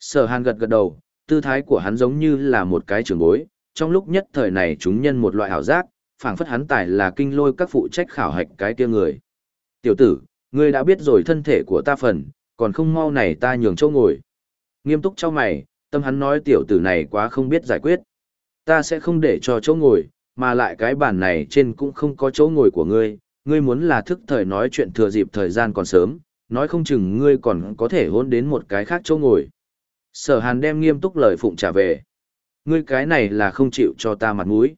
Sở hàn gật gật đầu, tư thái của hắn giống như là một cái trường bối, trong lúc nhất thời này chúng nhân một loại hảo giác, phảng phất hắn tài là kinh lôi các phụ trách khảo hạch cái kia người. Tiểu tử, ngươi đã biết rồi thân thể của ta phần, còn không mau này ta nhường châu ngồi. Nghiêm túc cho mày, tâm hắn nói tiểu tử này quá không biết giải quyết. Ta sẽ không để cho chỗ ngồi, mà lại cái bàn này trên cũng không có chỗ ngồi của ngươi, ngươi muốn là thức thời nói chuyện thừa dịp thời gian còn sớm, nói không chừng ngươi còn có thể hôn đến một cái khác chỗ ngồi. Sở hàn đem nghiêm túc lời phụng trả về. Ngươi cái này là không chịu cho ta mặt mũi.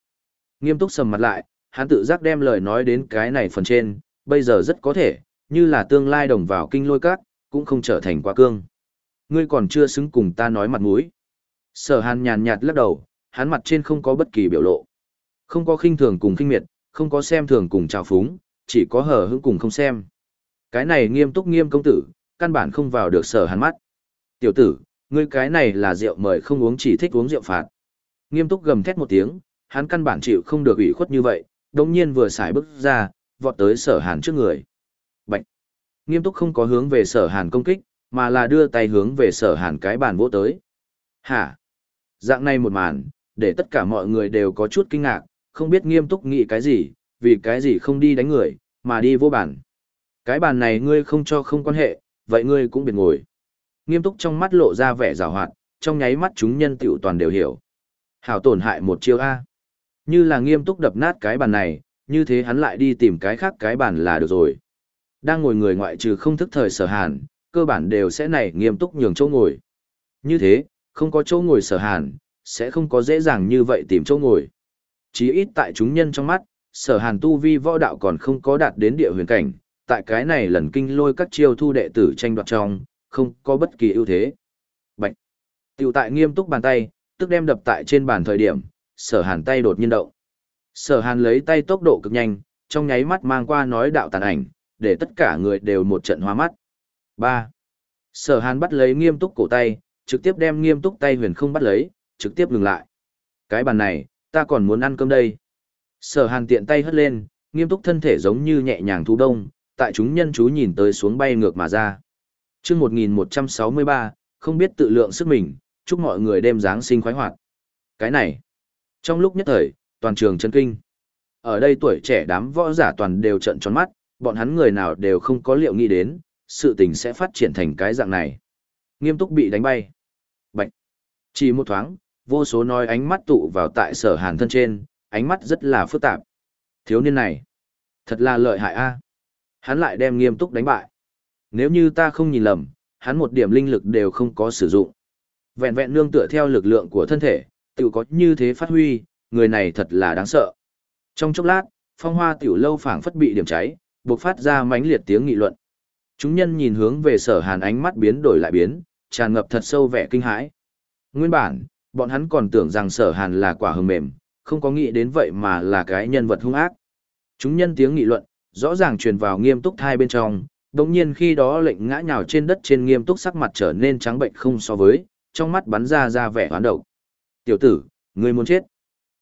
Nghiêm túc sầm mặt lại, hắn tự giác đem lời nói đến cái này phần trên, bây giờ rất có thể, như là tương lai đồng vào kinh lôi cát, cũng không trở thành quá cương. Ngươi còn chưa xứng cùng ta nói mặt mũi. Sở hàn nhàn nhạt lắc đầu, hắn mặt trên không có bất kỳ biểu lộ. Không có khinh thường cùng khinh miệt, không có xem thường cùng trào phúng, chỉ có hờ hững cùng không xem. Cái này nghiêm túc nghiêm công tử, căn bản không vào được sở hàn mắt. Tiểu tử, ngươi cái này là rượu mời không uống chỉ thích uống rượu phạt. Nghiêm túc gầm thét một tiếng, hắn căn bản chịu không được ủy khuất như vậy, đồng nhiên vừa xài bước ra, vọt tới sở hàn trước người. Bạch! Nghiêm túc không có hướng về sở hàn công kích, mà là đưa tay hướng về sở hàn cái bàn vỗ tới. Hả? Dạng này một màn, để tất cả mọi người đều có chút kinh ngạc, không biết nghiêm túc nghĩ cái gì, vì cái gì không đi đánh người, mà đi vô bàn. Cái bàn này ngươi không cho không quan hệ, vậy ngươi cũng biệt ngồi. Nghiêm túc trong mắt lộ ra vẻ rào hoạt, trong nháy mắt chúng nhân tiểu toàn đều hiểu. Hảo tổn hại một chiêu A. Như là nghiêm túc đập nát cái bàn này, như thế hắn lại đi tìm cái khác cái bàn là được rồi. Đang ngồi người ngoại trừ không thức thời sở hàn, cơ bản đều sẽ này nghiêm túc nhường chỗ ngồi. Như thế, không có chỗ ngồi sở hàn, sẽ không có dễ dàng như vậy tìm chỗ ngồi. Chí ít tại chúng nhân trong mắt, sở hàn tu vi võ đạo còn không có đạt đến địa huyền cảnh, tại cái này lần kinh lôi các chiêu thu đệ tử tranh đoạt trong, không có bất kỳ ưu thế. Bạch! Tiểu tại nghiêm túc bàn tay, tức đem đập tại trên bàn thời điểm, sở hàn tay đột nhiên động. Sở hàn lấy tay tốc độ cực nhanh, trong nháy mắt mang qua nói đạo tàn ảnh, để tất cả người đều một trận hoa mắt. 3. Sở hàn bắt lấy nghiêm túc cổ tay, trực tiếp đem nghiêm túc tay huyền không bắt lấy, trực tiếp ngừng lại. Cái bàn này, ta còn muốn ăn cơm đây. Sở hàn tiện tay hất lên, nghiêm túc thân thể giống như nhẹ nhàng thu đông, tại chúng nhân chú nhìn tới xuống bay ngược mà ra chương 1163, không biết tự lượng sức mình, chúc mọi người đêm Giáng sinh khoái hoạt. Cái này, trong lúc nhất thời, toàn trường chân kinh. Ở đây tuổi trẻ đám võ giả toàn đều trận tròn mắt, bọn hắn người nào đều không có liệu nghĩ đến, sự tình sẽ phát triển thành cái dạng này. Nghiêm túc bị đánh bay. Bạch. Chỉ một thoáng, vô số nói ánh mắt tụ vào tại sở hàn thân trên, ánh mắt rất là phức tạp. Thiếu niên này, thật là lợi hại a. Hắn lại đem nghiêm túc đánh bại. Nếu như ta không nhìn lầm, hắn một điểm linh lực đều không có sử dụng. Vẹn vẹn nương tựa theo lực lượng của thân thể, tự có như thế phát huy, người này thật là đáng sợ. Trong chốc lát, phong hoa tiểu lâu phảng phất bị điểm cháy, bộc phát ra mãnh liệt tiếng nghị luận. Chúng nhân nhìn hướng về sở hàn ánh mắt biến đổi lại biến, tràn ngập thật sâu vẻ kinh hãi. Nguyên bản, bọn hắn còn tưởng rằng sở hàn là quả hầm mềm, không có nghĩ đến vậy mà là cái nhân vật hung ác. Chúng nhân tiếng nghị luận, rõ ràng truyền vào nghiêm túc thai bên trong, đồng nhiên khi đó lệnh ngã nhào trên đất trên nghiêm túc sắc mặt trở nên trắng bệnh không so với, trong mắt bắn ra ra vẻ hoán độc. Tiểu tử, ngươi muốn chết.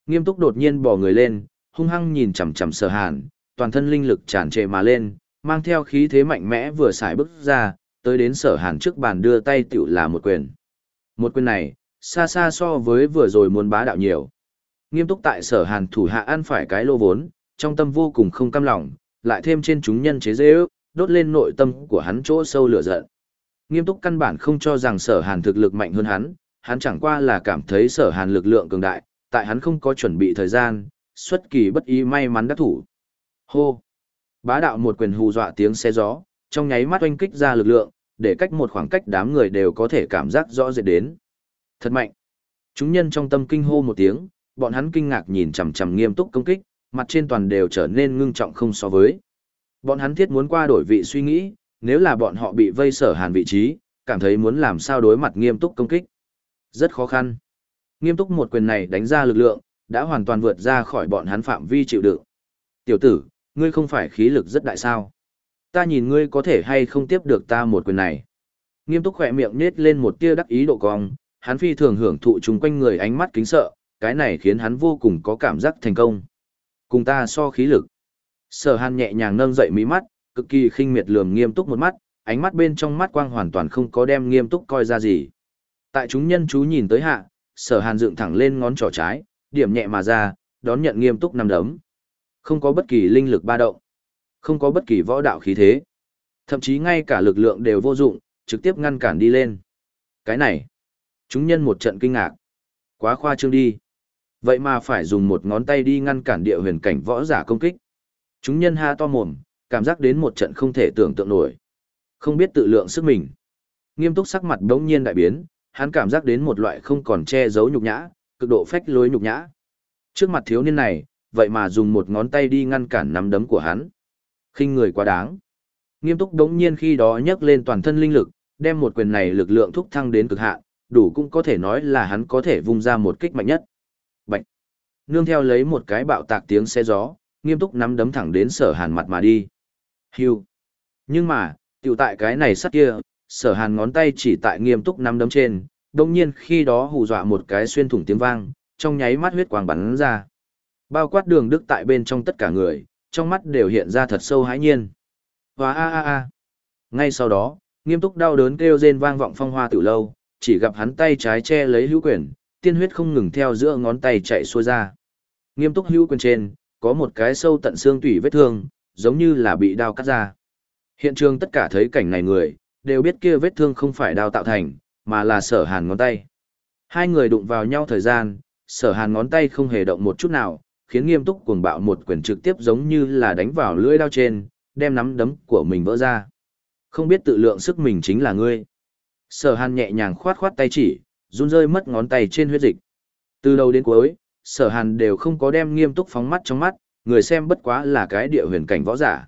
Nghiêm túc đột nhiên bỏ người lên, hung hăng nhìn chằm chằm sở hàn, toàn thân linh lực tràn trề mà lên, mang theo khí thế mạnh mẽ vừa xài bước ra, tới đến sở hàn trước bàn đưa tay tiểu là một quyền. Một quyền này, xa xa so với vừa rồi muốn bá đạo nhiều. Nghiêm túc tại sở hàn thủ hạ ăn phải cái lô vốn, trong tâm vô cùng không cam lòng, lại thêm trên chúng nhân chế dễ ước, đốt lên nội tâm của hắn chỗ sâu lửa giận. Nghiêm túc căn bản không cho rằng sở hàn thực lực mạnh hơn hắn, hắn chẳng qua là cảm thấy sở hàn lực lượng cường đại, tại hắn không có chuẩn bị thời gian, xuất kỳ bất ý may mắn đắc thủ. Hô! Bá đạo một quyền hù dọa tiếng xe gió, trong nháy mắt oanh kích ra lực lượng, để cách một khoảng cách đám người đều có thể cảm giác rõ rệt đến. Thật mạnh! Chúng nhân trong tâm kinh hô một tiếng, bọn hắn kinh ngạc nhìn chằm chằm nghiêm túc công kích, mặt trên toàn đều trở nên ngưng trọng không so với. Bọn hắn thiết muốn qua đổi vị suy nghĩ, nếu là bọn họ bị vây sở hàn vị trí, cảm thấy muốn làm sao đối mặt nghiêm túc công kích. Rất khó khăn. Nghiêm túc một quyền này đánh ra lực lượng, đã hoàn toàn vượt ra khỏi bọn hắn phạm vi chịu đựng. Tiểu tử, ngươi không phải khí lực rất đại sao. Ta nhìn ngươi có thể hay không tiếp được ta một quyền này. Nghiêm túc khỏe miệng nết lên một tia đắc ý độ cong, hắn phi thường hưởng thụ chung quanh người ánh mắt kính sợ, cái này khiến hắn vô cùng có cảm giác thành công. Cùng ta so khí lực. Sở hàn nhẹ nhàng nâng dậy mí mắt, cực kỳ khinh miệt lườm nghiêm túc một mắt, ánh mắt bên trong mắt quang hoàn toàn không có đem nghiêm túc coi ra gì. Tại chúng nhân chú nhìn tới hạ, sở hàn dựng thẳng lên ngón trỏ trái, điểm nhẹ mà ra, đón nhận nghiêm túc năm đấm. Không có bất kỳ linh lực ba động, không có bất kỳ võ đạo khí thế. Thậm chí ngay cả lực lượng đều vô dụng, trực tiếp ngăn cản đi lên. Cái này, chúng nhân một trận kinh ngạc. Quá khoa trương đi. Vậy mà phải dùng một ngón tay đi ngăn cản địa huyền cảnh võ giả công kích. Chúng nhân ha to mồm, cảm giác đến một trận không thể tưởng tượng nổi. Không biết tự lượng sức mình. Nghiêm túc sắc mặt đống nhiên đại biến, hắn cảm giác đến một loại không còn che giấu nhục nhã, cực độ phách lối nhục nhã. Trước mặt thiếu niên này, vậy mà dùng một ngón tay đi ngăn cản nắm đấm của hắn. khinh người quá đáng. Nghiêm túc đống nhiên khi đó nhấc lên toàn thân linh lực, đem một quyền này lực lượng thúc thăng đến cực hạn, đủ cũng có thể nói là hắn có thể vung ra một kích mạnh nhất. Bạch. Nương theo lấy một cái bạo tạc tiếng xe gió, nghiêm túc nắm đấm thẳng đến sở hàn mặt mà đi. Hiu, Nhưng mà, tiểu tại cái này sắt kia, sở hàn ngón tay chỉ tại nghiêm túc nắm đấm trên, đồng nhiên khi đó hù dọa một cái xuyên thủng tiếng vang, trong nháy mắt huyết quang bắn ra. Bao quát đường đức tại bên trong tất cả người, trong mắt đều hiện ra thật sâu hãi nhiên. Và a a a. Ngay sau đó, nghiêm túc đau đớn kêu rên vang vọng phong hoa tiểu lâu, chỉ gặp hắn tay trái che lấy hữu quyền, tiên huyết không ngừng theo giữa ngón tay chạy xuôi ra. Nghiêm túc hữu quyền trên, có một cái sâu tận xương tủy vết thương, giống như là bị đao cắt ra. Hiện trường tất cả thấy cảnh này người, đều biết kia vết thương không phải đao tạo thành, mà là sở hàn ngón tay. Hai người đụng vào nhau thời gian, sở hàn ngón tay không hề động một chút nào, khiến nghiêm túc cuồng bạo một quyền trực tiếp giống như là đánh vào lưỡi đao trên, đem nắm đấm của mình vỡ ra. Không biết tự lượng sức mình chính là ngươi. Sở hàn nhẹ nhàng khoát khoát tay chỉ, run rơi mất ngón tay trên huyết dịch. Từ đầu đến cuối, sở hàn đều không có đem nghiêm túc phóng mắt trong mắt, người xem bất quá là cái địa huyền cảnh võ giả.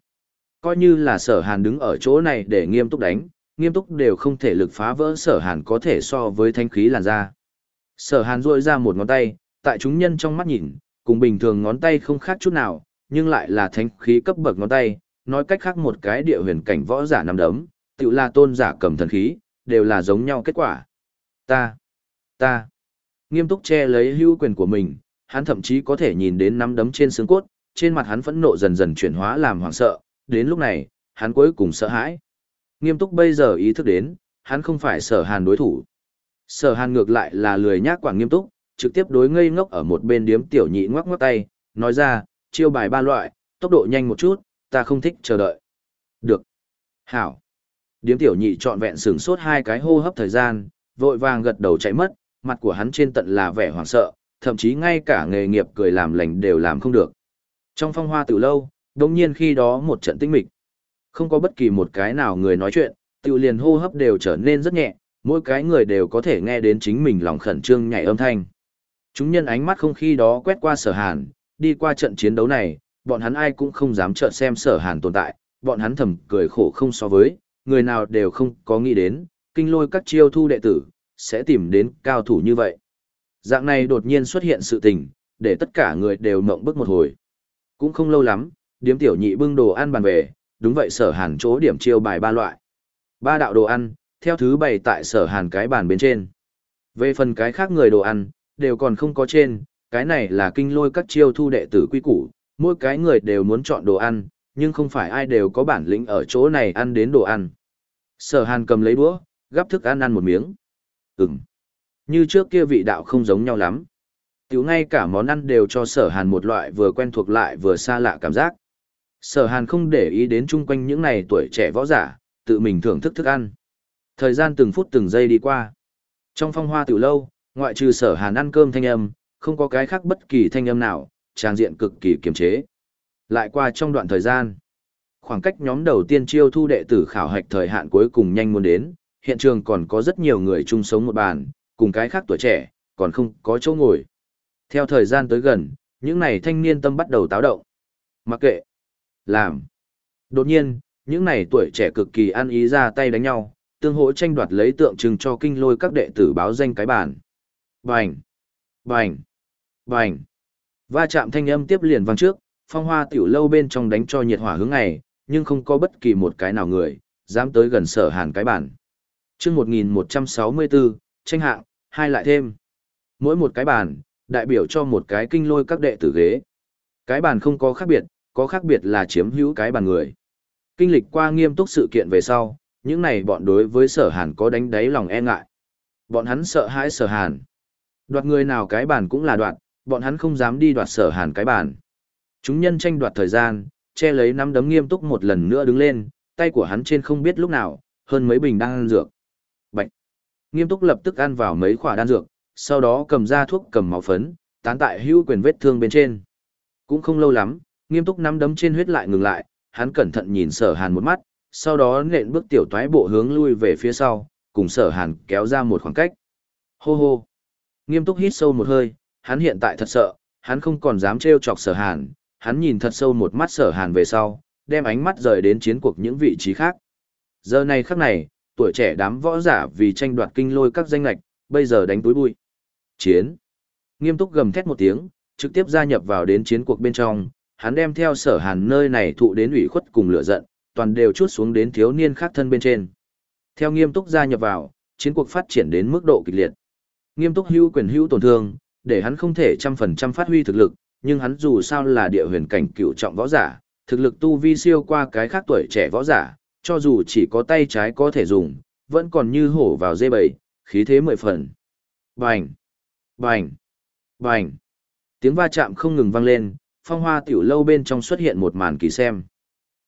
Coi như là sở hàn đứng ở chỗ này để nghiêm túc đánh, nghiêm túc đều không thể lực phá vỡ sở hàn có thể so với thanh khí làn da. Sở hàn rôi ra một ngón tay, tại chúng nhân trong mắt nhìn, cùng bình thường ngón tay không khác chút nào, nhưng lại là thanh khí cấp bậc ngón tay, nói cách khác một cái địa huyền cảnh võ giả nằm đấm, tự là tôn giả cầm thần khí, đều là giống nhau kết quả. Ta, ta, nghiêm túc che lấy hữu quyền của mình, hắn thậm chí có thể nhìn đến nắm đấm trên xương cốt, trên mặt hắn phẫn nộ dần dần chuyển hóa làm hoảng sợ, đến lúc này, hắn cuối cùng sợ hãi. Nghiêm túc bây giờ ý thức đến, hắn không phải sở hàn đối thủ. Sở hàn ngược lại là lười nhác quảng nghiêm túc, trực tiếp đối ngây ngốc ở một bên điếm tiểu nhị ngoắc ngoắc tay, nói ra, chiêu bài ba loại, tốc độ nhanh một chút, ta không thích chờ đợi. Được. Hảo. Điếm tiểu nhị trọn vẹn sửng sốt hai cái hô hấp thời gian, vội vàng gật đầu chạy mất, mặt của hắn trên tận là vẻ hoảng sợ, thậm chí ngay cả nghề nghiệp cười làm lành đều làm không được. Trong phong hoa từ lâu, đồng nhiên khi đó một trận tĩnh mịch. Không có bất kỳ một cái nào người nói chuyện, tự liền hô hấp đều trở nên rất nhẹ, mỗi cái người đều có thể nghe đến chính mình lòng khẩn trương nhảy âm thanh. Chúng nhân ánh mắt không khi đó quét qua sở hàn, đi qua trận chiến đấu này, bọn hắn ai cũng không dám trợn xem sở hàn tồn tại, bọn hắn thầm cười khổ không so với, người nào đều không có nghĩ đến, kinh lôi các chiêu thu đệ tử, sẽ tìm đến cao thủ như vậy. Dạng này đột nhiên xuất hiện sự tình, để tất cả người đều mộng bức một hồi. Cũng không lâu lắm, điếm tiểu nhị bưng đồ ăn bàn về, đúng vậy sở hàn chỗ điểm chiêu bài ba loại. Ba đạo đồ ăn, theo thứ bày tại sở hàn cái bàn bên trên. Về phần cái khác người đồ ăn, đều còn không có trên, cái này là kinh lôi các chiêu thu đệ tử quy củ, mỗi cái người đều muốn chọn đồ ăn, nhưng không phải ai đều có bản lĩnh ở chỗ này ăn đến đồ ăn. Sở hàn cầm lấy đũa, gắp thức ăn ăn một miếng. Ừm. Như trước kia vị đạo không giống nhau lắm. Tiểu ngay cả món ăn đều cho sở hàn một loại vừa quen thuộc lại vừa xa lạ cảm giác. Sở hàn không để ý đến chung quanh những này tuổi trẻ võ giả, tự mình thưởng thức thức ăn. Thời gian từng phút từng giây đi qua. Trong phong hoa tiểu lâu, ngoại trừ sở hàn ăn cơm thanh âm, không có cái khác bất kỳ thanh âm nào, trang diện cực kỳ kiềm chế. Lại qua trong đoạn thời gian, khoảng cách nhóm đầu tiên chiêu thu đệ tử khảo hạch thời hạn cuối cùng nhanh muốn đến, hiện trường còn có rất nhiều người chung sống một bàn, cùng cái khác tuổi trẻ, còn không có chỗ ngồi. Theo thời gian tới gần, những này thanh niên tâm bắt đầu táo động. Mặc kệ, làm. Đột nhiên, những này tuổi trẻ cực kỳ ăn ý ra tay đánh nhau, tương hỗ tranh đoạt lấy tượng trưng cho kinh lôi các đệ tử báo danh cái bản. Bành! Bành! Bành! Va chạm thanh âm tiếp liền vang trước, phong hoa tiểu lâu bên trong đánh cho nhiệt hỏa hướng này, nhưng không có bất kỳ một cái nào người, dám tới gần sở hàn cái bản. Trước 1164, tranh hạng, hai lại thêm. Mỗi một cái bàn, đại biểu cho một cái kinh lôi các đệ tử ghế. Cái bàn không có khác biệt, có khác biệt là chiếm hữu cái bàn người. Kinh lịch qua nghiêm túc sự kiện về sau, những này bọn đối với sở hàn có đánh đáy lòng e ngại. Bọn hắn sợ hãi sở hàn. Đoạt người nào cái bàn cũng là đoạt, bọn hắn không dám đi đoạt sở hàn cái bàn. Chúng nhân tranh đoạt thời gian, che lấy nắm đấm nghiêm túc một lần nữa đứng lên, tay của hắn trên không biết lúc nào, hơn mấy bình đang ăn dược. Nghiêm túc lập tức ăn vào mấy khỏa đan dược, sau đó cầm ra thuốc cầm máu phấn, tán tại hữu quyền vết thương bên trên. Cũng không lâu lắm, nghiêm túc nắm đấm trên huyết lại ngừng lại, hắn cẩn thận nhìn sở hàn một mắt, sau đó nện bước tiểu toái bộ hướng lui về phía sau, cùng sở hàn kéo ra một khoảng cách. Hô hô. Nghiêm túc hít sâu một hơi, hắn hiện tại thật sợ, hắn không còn dám trêu chọc sở hàn, hắn nhìn thật sâu một mắt sở hàn về sau, đem ánh mắt rời đến chiến cuộc những vị trí khác. Giờ này khắc này, tuổi trẻ đám võ giả vì tranh đoạt kinh lôi các danh lệch, bây giờ đánh túi bụi. Chiến. Nghiêm túc gầm thét một tiếng, trực tiếp gia nhập vào đến chiến cuộc bên trong, hắn đem theo sở hàn nơi này thụ đến ủy khuất cùng lửa giận, toàn đều chút xuống đến thiếu niên khác thân bên trên. Theo nghiêm túc gia nhập vào, chiến cuộc phát triển đến mức độ kịch liệt. Nghiêm túc hữu quyền hữu tổn thương, để hắn không thể trăm phần trăm phát huy thực lực, nhưng hắn dù sao là địa huyền cảnh cựu trọng võ giả, thực lực tu vi siêu qua cái khác tuổi trẻ võ giả, cho dù chỉ có tay trái có thể dùng, vẫn còn như hổ vào dây bầy, khí thế mười phần. Bành! Bành! Bành! Tiếng va chạm không ngừng vang lên, phong hoa tiểu lâu bên trong xuất hiện một màn kỳ xem.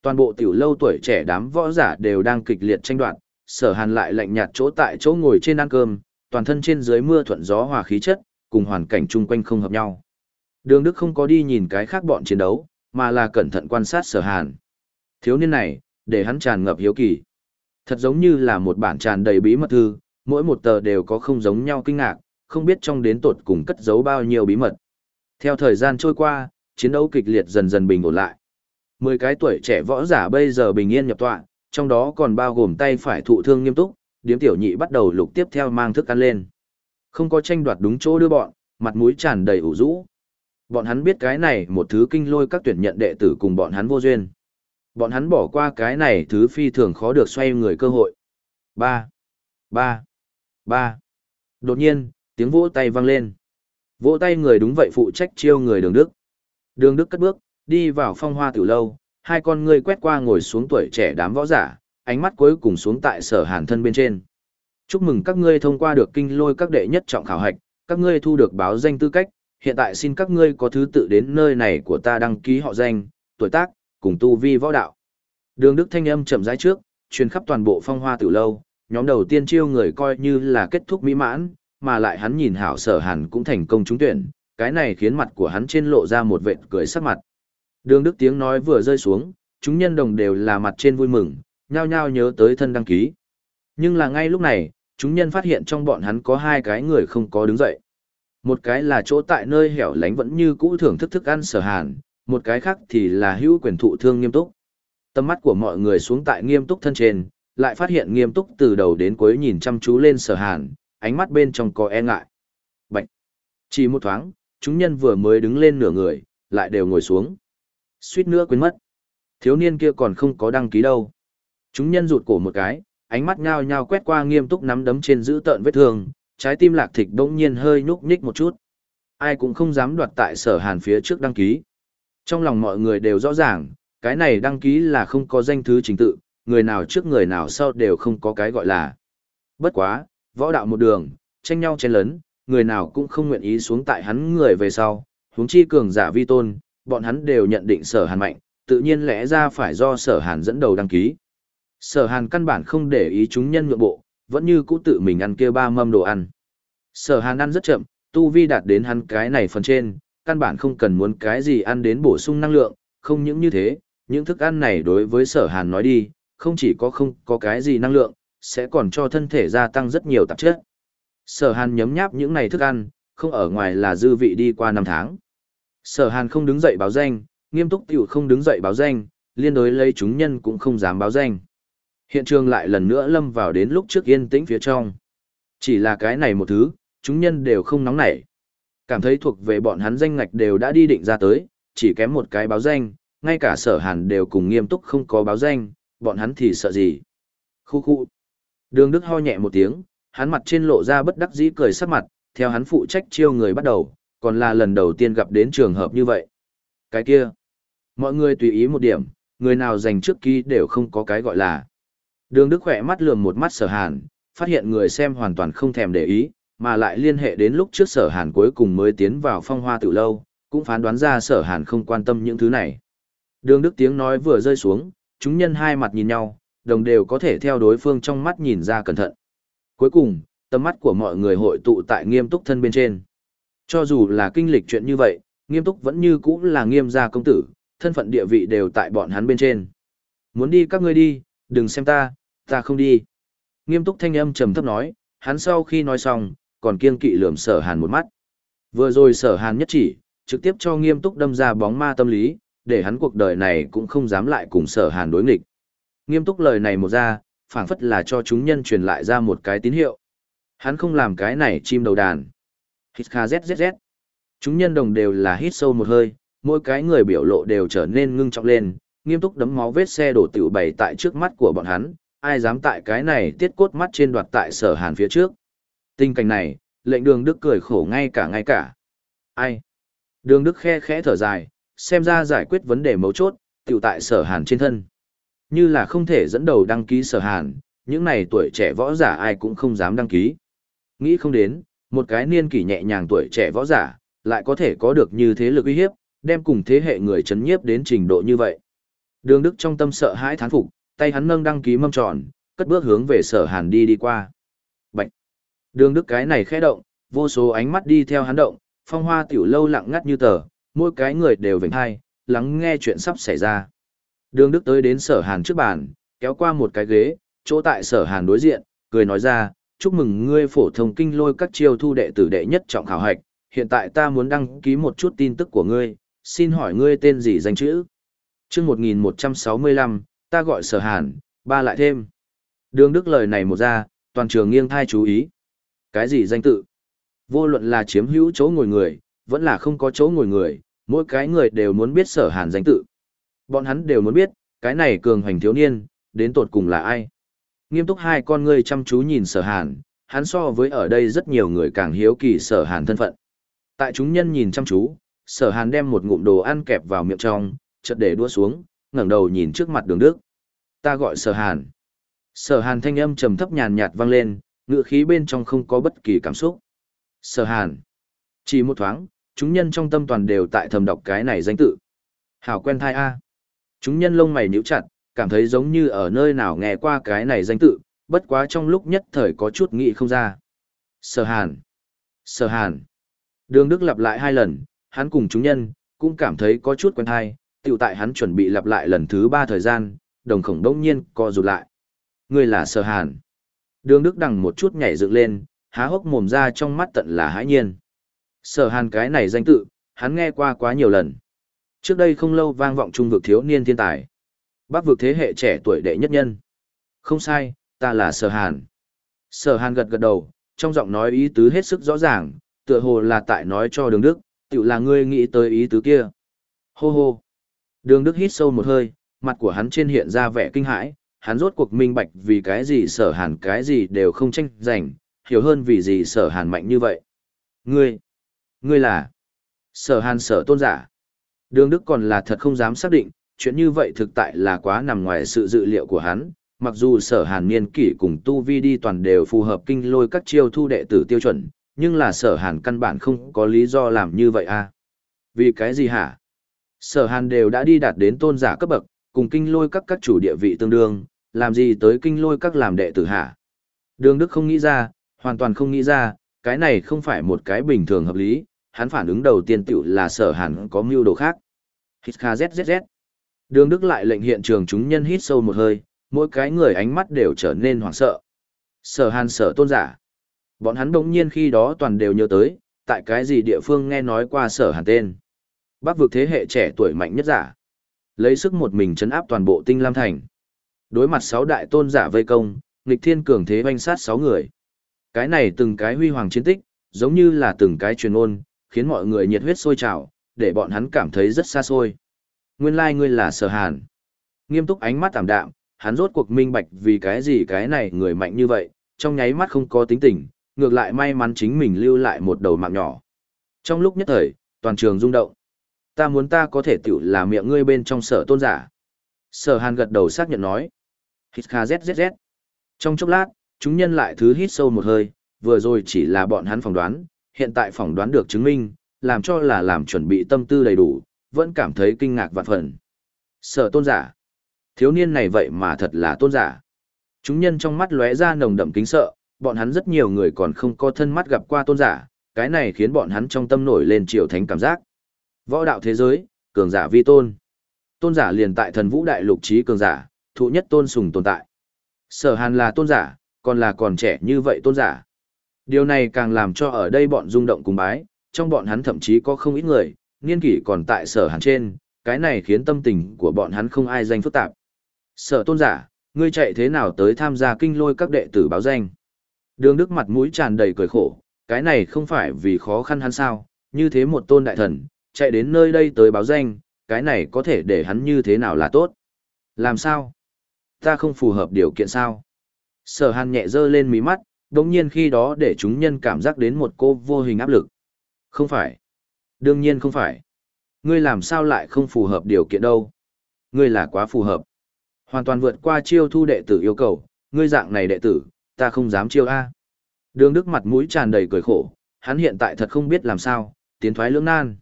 Toàn bộ tiểu lâu tuổi trẻ đám võ giả đều đang kịch liệt tranh đoạt, sở hàn lại lạnh nhạt chỗ tại chỗ ngồi trên ăn cơm, toàn thân trên dưới mưa thuận gió hòa khí chất, cùng hoàn cảnh chung quanh không hợp nhau. Đường Đức không có đi nhìn cái khác bọn chiến đấu, mà là cẩn thận quan sát sở hàn. Thiếu niên này, để hắn tràn ngập hiếu kỳ. Thật giống như là một bản tràn đầy bí mật thư, mỗi một tờ đều có không giống nhau kinh ngạc, không biết trong đến tột cùng cất giấu bao nhiêu bí mật. Theo thời gian trôi qua, chiến đấu kịch liệt dần dần bình ổn lại. Mười cái tuổi trẻ võ giả bây giờ bình yên nhập tọa, trong đó còn bao gồm tay phải thụ thương nghiêm túc, điếm tiểu nhị bắt đầu lục tiếp theo mang thức ăn lên. Không có tranh đoạt đúng chỗ đưa bọn, mặt mũi tràn đầy ủ rũ. Bọn hắn biết cái này một thứ kinh lôi các tuyển nhận đệ tử cùng bọn hắn vô duyên. Bọn hắn bỏ qua cái này thứ phi thường khó được xoay người cơ hội. Ba, ba, ba. Đột nhiên, tiếng vỗ tay vang lên. Vỗ tay người đúng vậy phụ trách chiêu người đường Đức. Đường Đức cất bước, đi vào phong hoa tiểu lâu, hai con ngươi quét qua ngồi xuống tuổi trẻ đám võ giả, ánh mắt cuối cùng xuống tại sở hàn thân bên trên. Chúc mừng các ngươi thông qua được kinh lôi các đệ nhất trọng khảo hạch, các ngươi thu được báo danh tư cách, hiện tại xin các ngươi có thứ tự đến nơi này của ta đăng ký họ danh, tuổi tác, cùng tu vi võ đạo. Đường Đức thanh âm chậm rãi trước, truyền khắp toàn bộ phong hoa tử lâu, nhóm đầu tiên chiêu người coi như là kết thúc mỹ mãn, mà lại hắn nhìn hảo sở hàn cũng thành công trúng tuyển, cái này khiến mặt của hắn trên lộ ra một vệt cười sắc mặt. Đường Đức tiếng nói vừa rơi xuống, chúng nhân đồng đều là mặt trên vui mừng, nhao nhao nhớ tới thân đăng ký. Nhưng là ngay lúc này, chúng nhân phát hiện trong bọn hắn có hai cái người không có đứng dậy. Một cái là chỗ tại nơi hẻo lánh vẫn như cũ thưởng thức thức ăn sở hàn, một cái khác thì là hữu quyền thụ thương nghiêm túc. Tâm mắt của mọi người xuống tại nghiêm túc thân trên, lại phát hiện nghiêm túc từ đầu đến cuối nhìn chăm chú lên sở hàn, ánh mắt bên trong có e ngại. bệnh, Chỉ một thoáng, chúng nhân vừa mới đứng lên nửa người, lại đều ngồi xuống. Suýt nữa quên mất. Thiếu niên kia còn không có đăng ký đâu. Chúng nhân rụt cổ một cái, ánh mắt nhao nhao quét qua nghiêm túc nắm đấm trên giữ tợn vết thương, trái tim lạc thịt đông nhiên hơi nhúc nhích một chút. Ai cũng không dám đoạt tại sở hàn phía trước đăng ký. Trong lòng mọi người đều rõ ràng, cái này đăng ký là không có danh thứ trình tự, người nào trước người nào sau đều không có cái gọi là. Bất quá, võ đạo một đường, tranh nhau chen lấn, người nào cũng không nguyện ý xuống tại hắn người về sau, huống chi cường giả vi tôn, bọn hắn đều nhận định sở hàn mạnh, tự nhiên lẽ ra phải do sở hàn dẫn đầu đăng ký. Sở hàn căn bản không để ý chúng nhân nhượng bộ, vẫn như cũ tự mình ăn kia ba mâm đồ ăn. Sở hàn ăn rất chậm, tu vi đạt đến hắn cái này phần trên, căn bản không cần muốn cái gì ăn đến bổ sung năng lượng, không những như thế, những thức ăn này đối với sở hàn nói đi, không chỉ có không có cái gì năng lượng, sẽ còn cho thân thể gia tăng rất nhiều tạp chất. Sở hàn nhấm nháp những này thức ăn, không ở ngoài là dư vị đi qua năm tháng. Sở hàn không đứng dậy báo danh, nghiêm túc tiểu không đứng dậy báo danh, liên đối lấy chúng nhân cũng không dám báo danh. Hiện trường lại lần nữa lâm vào đến lúc trước yên tĩnh phía trong. Chỉ là cái này một thứ, chúng nhân đều không nóng nảy. Cảm thấy thuộc về bọn hắn danh ngạch đều đã đi định ra tới, chỉ kém một cái báo danh, ngay cả sở hàn đều cùng nghiêm túc không có báo danh, bọn hắn thì sợ gì. Khu khu. Đường Đức ho nhẹ một tiếng, hắn mặt trên lộ ra bất đắc dĩ cười sắc mặt, theo hắn phụ trách chiêu người bắt đầu, còn là lần đầu tiên gặp đến trường hợp như vậy. Cái kia. Mọi người tùy ý một điểm, người nào dành trước ký đều không có cái gọi là. Đường Đức khỏe mắt lườm một mắt sở hàn, phát hiện người xem hoàn toàn không thèm để ý, mà lại liên hệ đến lúc trước sở hàn cuối cùng mới tiến vào phong hoa tự lâu, cũng phán đoán ra sở hàn không quan tâm những thứ này. Đường Đức tiếng nói vừa rơi xuống, chúng nhân hai mặt nhìn nhau, đồng đều có thể theo đối phương trong mắt nhìn ra cẩn thận. Cuối cùng, tầm mắt của mọi người hội tụ tại nghiêm túc thân bên trên. Cho dù là kinh lịch chuyện như vậy, nghiêm túc vẫn như cũ là nghiêm gia công tử, thân phận địa vị đều tại bọn hắn bên trên. Muốn đi các ngươi đi, đừng xem ta, ta không đi. Nghiêm túc thanh âm trầm thấp nói, hắn sau khi nói xong, còn kiêng kỵ lườm sở hàn một mắt. Vừa rồi sở hàn nhất chỉ, trực tiếp cho nghiêm túc đâm ra bóng ma tâm lý, để hắn cuộc đời này cũng không dám lại cùng sở hàn đối nghịch. Nghiêm túc lời này một ra, phảng phất là cho chúng nhân truyền lại ra một cái tín hiệu. Hắn không làm cái này chim đầu đàn. Hít kha zzz. Chúng nhân đồng đều là hít sâu một hơi, mỗi cái người biểu lộ đều trở nên ngưng trọng lên, nghiêm túc đấm máu vết xe đổ tiểu bày tại trước mắt của bọn hắn, ai dám tại cái này tiết cốt mắt trên đoạt tại sở hàn phía trước. Tình cảnh này, lệnh đường đức cười khổ ngay cả ngay cả. Ai? Đường đức khe khẽ thở dài, xem ra giải quyết vấn đề mấu chốt, tiểu tại sở hàn trên thân. Như là không thể dẫn đầu đăng ký sở hàn, những này tuổi trẻ võ giả ai cũng không dám đăng ký. Nghĩ không đến, một cái niên kỷ nhẹ nhàng tuổi trẻ võ giả, lại có thể có được như thế lực uy hiếp, đem cùng thế hệ người chấn nhiếp đến trình độ như vậy. Đường Đức trong tâm sợ hãi thán phục, tay hắn nâng đăng ký mâm tròn, cất bước hướng về sở hàn đi đi qua. Đường Đức cái này khẽ động, vô số ánh mắt đi theo hắn động, phong hoa tiểu lâu lặng ngắt như tờ, mỗi cái người đều vểnh hai, lắng nghe chuyện sắp xảy ra. Đường Đức tới đến sở hàn trước bàn, kéo qua một cái ghế, chỗ tại sở hàn đối diện, cười nói ra, chúc mừng ngươi phổ thông kinh lôi các chiêu thu đệ tử đệ nhất trọng khảo hạch, hiện tại ta muốn đăng ký một chút tin tức của ngươi, xin hỏi ngươi tên gì danh chữ? Trước 1165, ta gọi sở hàn, ba lại thêm. Đường Đức lời này một ra, toàn trường nghiêng thai chú ý. Cái gì danh tự? Vô luận là chiếm hữu chỗ ngồi người, vẫn là không có chỗ ngồi người, mỗi cái người đều muốn biết sở hàn danh tự. Bọn hắn đều muốn biết, cái này cường hoành thiếu niên, đến tột cùng là ai. Nghiêm túc hai con ngươi chăm chú nhìn sở hàn, hắn so với ở đây rất nhiều người càng hiếu kỳ sở hàn thân phận. Tại chúng nhân nhìn chăm chú, sở hàn đem một ngụm đồ ăn kẹp vào miệng trong, chợt để đua xuống, ngẩng đầu nhìn trước mặt đường đức. Ta gọi sở hàn. Sở hàn thanh âm trầm thấp nhàn nhạt vang lên, ngựa khí bên trong không có bất kỳ cảm xúc. Sở hàn. Chỉ một thoáng, chúng nhân trong tâm toàn đều tại thầm đọc cái này danh tự. Hảo quen thai A. Chúng nhân lông mày nhíu chặt, cảm thấy giống như ở nơi nào nghe qua cái này danh tự, bất quá trong lúc nhất thời có chút nghĩ không ra. Sở hàn. Sở hàn. Đường Đức lặp lại hai lần, hắn cùng chúng nhân, cũng cảm thấy có chút quen thai, tiểu tại hắn chuẩn bị lặp lại lần thứ ba thời gian, đồng khổng đông nhiên co rụt lại. Người là sở hàn. Đường Đức đằng một chút nhảy dựng lên, há hốc mồm ra trong mắt tận là hãi nhiên. Sở hàn cái này danh tự, hắn nghe qua quá nhiều lần. Trước đây không lâu vang vọng trung vực thiếu niên thiên tài. Bác vực thế hệ trẻ tuổi đệ nhất nhân. Không sai, ta là sở hàn. Sở hàn gật gật đầu, trong giọng nói ý tứ hết sức rõ ràng, tựa hồ là tại nói cho đường đức, tự là ngươi nghĩ tới ý tứ kia. Hô hô. Đường đức hít sâu một hơi, mặt của hắn trên hiện ra vẻ kinh hãi, hắn rốt cuộc minh bạch vì cái gì sở hàn cái gì đều không tranh giành, hiểu hơn vì gì sở hàn mạnh như vậy. Ngươi, ngươi là sở hàn sở tôn giả. Đường Đức còn là thật không dám xác định, chuyện như vậy thực tại là quá nằm ngoài sự dự liệu của hắn, mặc dù sở hàn niên kỷ cùng tu vi đi toàn đều phù hợp kinh lôi các chiêu thu đệ tử tiêu chuẩn, nhưng là sở hàn căn bản không có lý do làm như vậy à. Vì cái gì hả? Sở hàn đều đã đi đạt đến tôn giả cấp bậc, cùng kinh lôi các các chủ địa vị tương đương, làm gì tới kinh lôi các làm đệ tử hả? Đường Đức không nghĩ ra, hoàn toàn không nghĩ ra, cái này không phải một cái bình thường hợp lý, hắn phản ứng đầu tiên tiểu là sở hẳn có mưu đồ khác. Hít kha zzz. Đường Đức lại lệnh hiện trường chúng nhân hít sâu một hơi, mỗi cái người ánh mắt đều trở nên hoảng sợ. Sở hàn sở tôn giả. Bọn hắn đống nhiên khi đó toàn đều nhớ tới, tại cái gì địa phương nghe nói qua sở hàn tên. Bác vực thế hệ trẻ tuổi mạnh nhất giả. Lấy sức một mình chấn áp toàn bộ tinh lam thành. Đối mặt sáu đại tôn giả vây công, nghịch thiên cường thế oanh sát sáu người. Cái này từng cái huy hoàng chiến tích, giống như là từng cái truyền ôn, khiến mọi người nhiệt huyết sôi trào, để bọn hắn cảm thấy rất xa xôi. Nguyên lai like ngươi là sở hàn. Nghiêm túc ánh mắt tạm đạm, hắn rốt cuộc minh bạch vì cái gì cái này người mạnh như vậy, trong nháy mắt không có tính tình, ngược lại may mắn chính mình lưu lại một đầu mạng nhỏ. Trong lúc nhất thời, toàn trường rung động. Ta muốn ta có thể tiểu là miệng ngươi bên trong sở tôn giả. Sở hàn gật đầu xác nhận nói. Hít kha zzz. Trong chốc lát, chúng nhân lại thứ hít sâu một hơi, vừa rồi chỉ là bọn hắn phỏng đoán, hiện tại phỏng đoán được chứng minh, làm cho là làm chuẩn bị tâm tư đầy đủ, vẫn cảm thấy kinh ngạc vạn phần. Sở tôn giả. Thiếu niên này vậy mà thật là tôn giả. Chúng nhân trong mắt lóe ra nồng đậm kính sợ, bọn hắn rất nhiều người còn không có thân mắt gặp qua tôn giả, cái này khiến bọn hắn trong tâm nổi lên triều thánh cảm giác. Võ đạo thế giới, cường giả vi tôn. Tôn giả liền tại thần vũ đại lục trí cường giả, thụ nhất tôn sùng tồn tại. Sở hàn là tôn giả, còn là còn trẻ như vậy tôn giả. Điều này càng làm cho ở đây bọn rung động cùng bái, trong bọn hắn thậm chí có không ít người, niên kỷ còn tại sở hàn trên, cái này khiến tâm tình của bọn hắn không ai danh phức tạp. Sở tôn giả, ngươi chạy thế nào tới tham gia kinh lôi các đệ tử báo danh? Đường Đức mặt mũi tràn đầy cười khổ, cái này không phải vì khó khăn hắn sao, như thế một tôn đại thần, chạy đến nơi đây tới báo danh, cái này có thể để hắn như thế nào là tốt? Làm sao? Ta không phù hợp điều kiện sao? Sở hàn nhẹ dơ lên mí mắt, đồng nhiên khi đó để chúng nhân cảm giác đến một cô vô hình áp lực. Không phải. Đương nhiên không phải. Ngươi làm sao lại không phù hợp điều kiện đâu? Ngươi là quá phù hợp. Hoàn toàn vượt qua chiêu thu đệ tử yêu cầu, ngươi dạng này đệ tử, ta không dám chiêu A. Đường Đức mặt mũi tràn đầy cười khổ, hắn hiện tại thật không biết làm sao, tiến thoái lưỡng nan.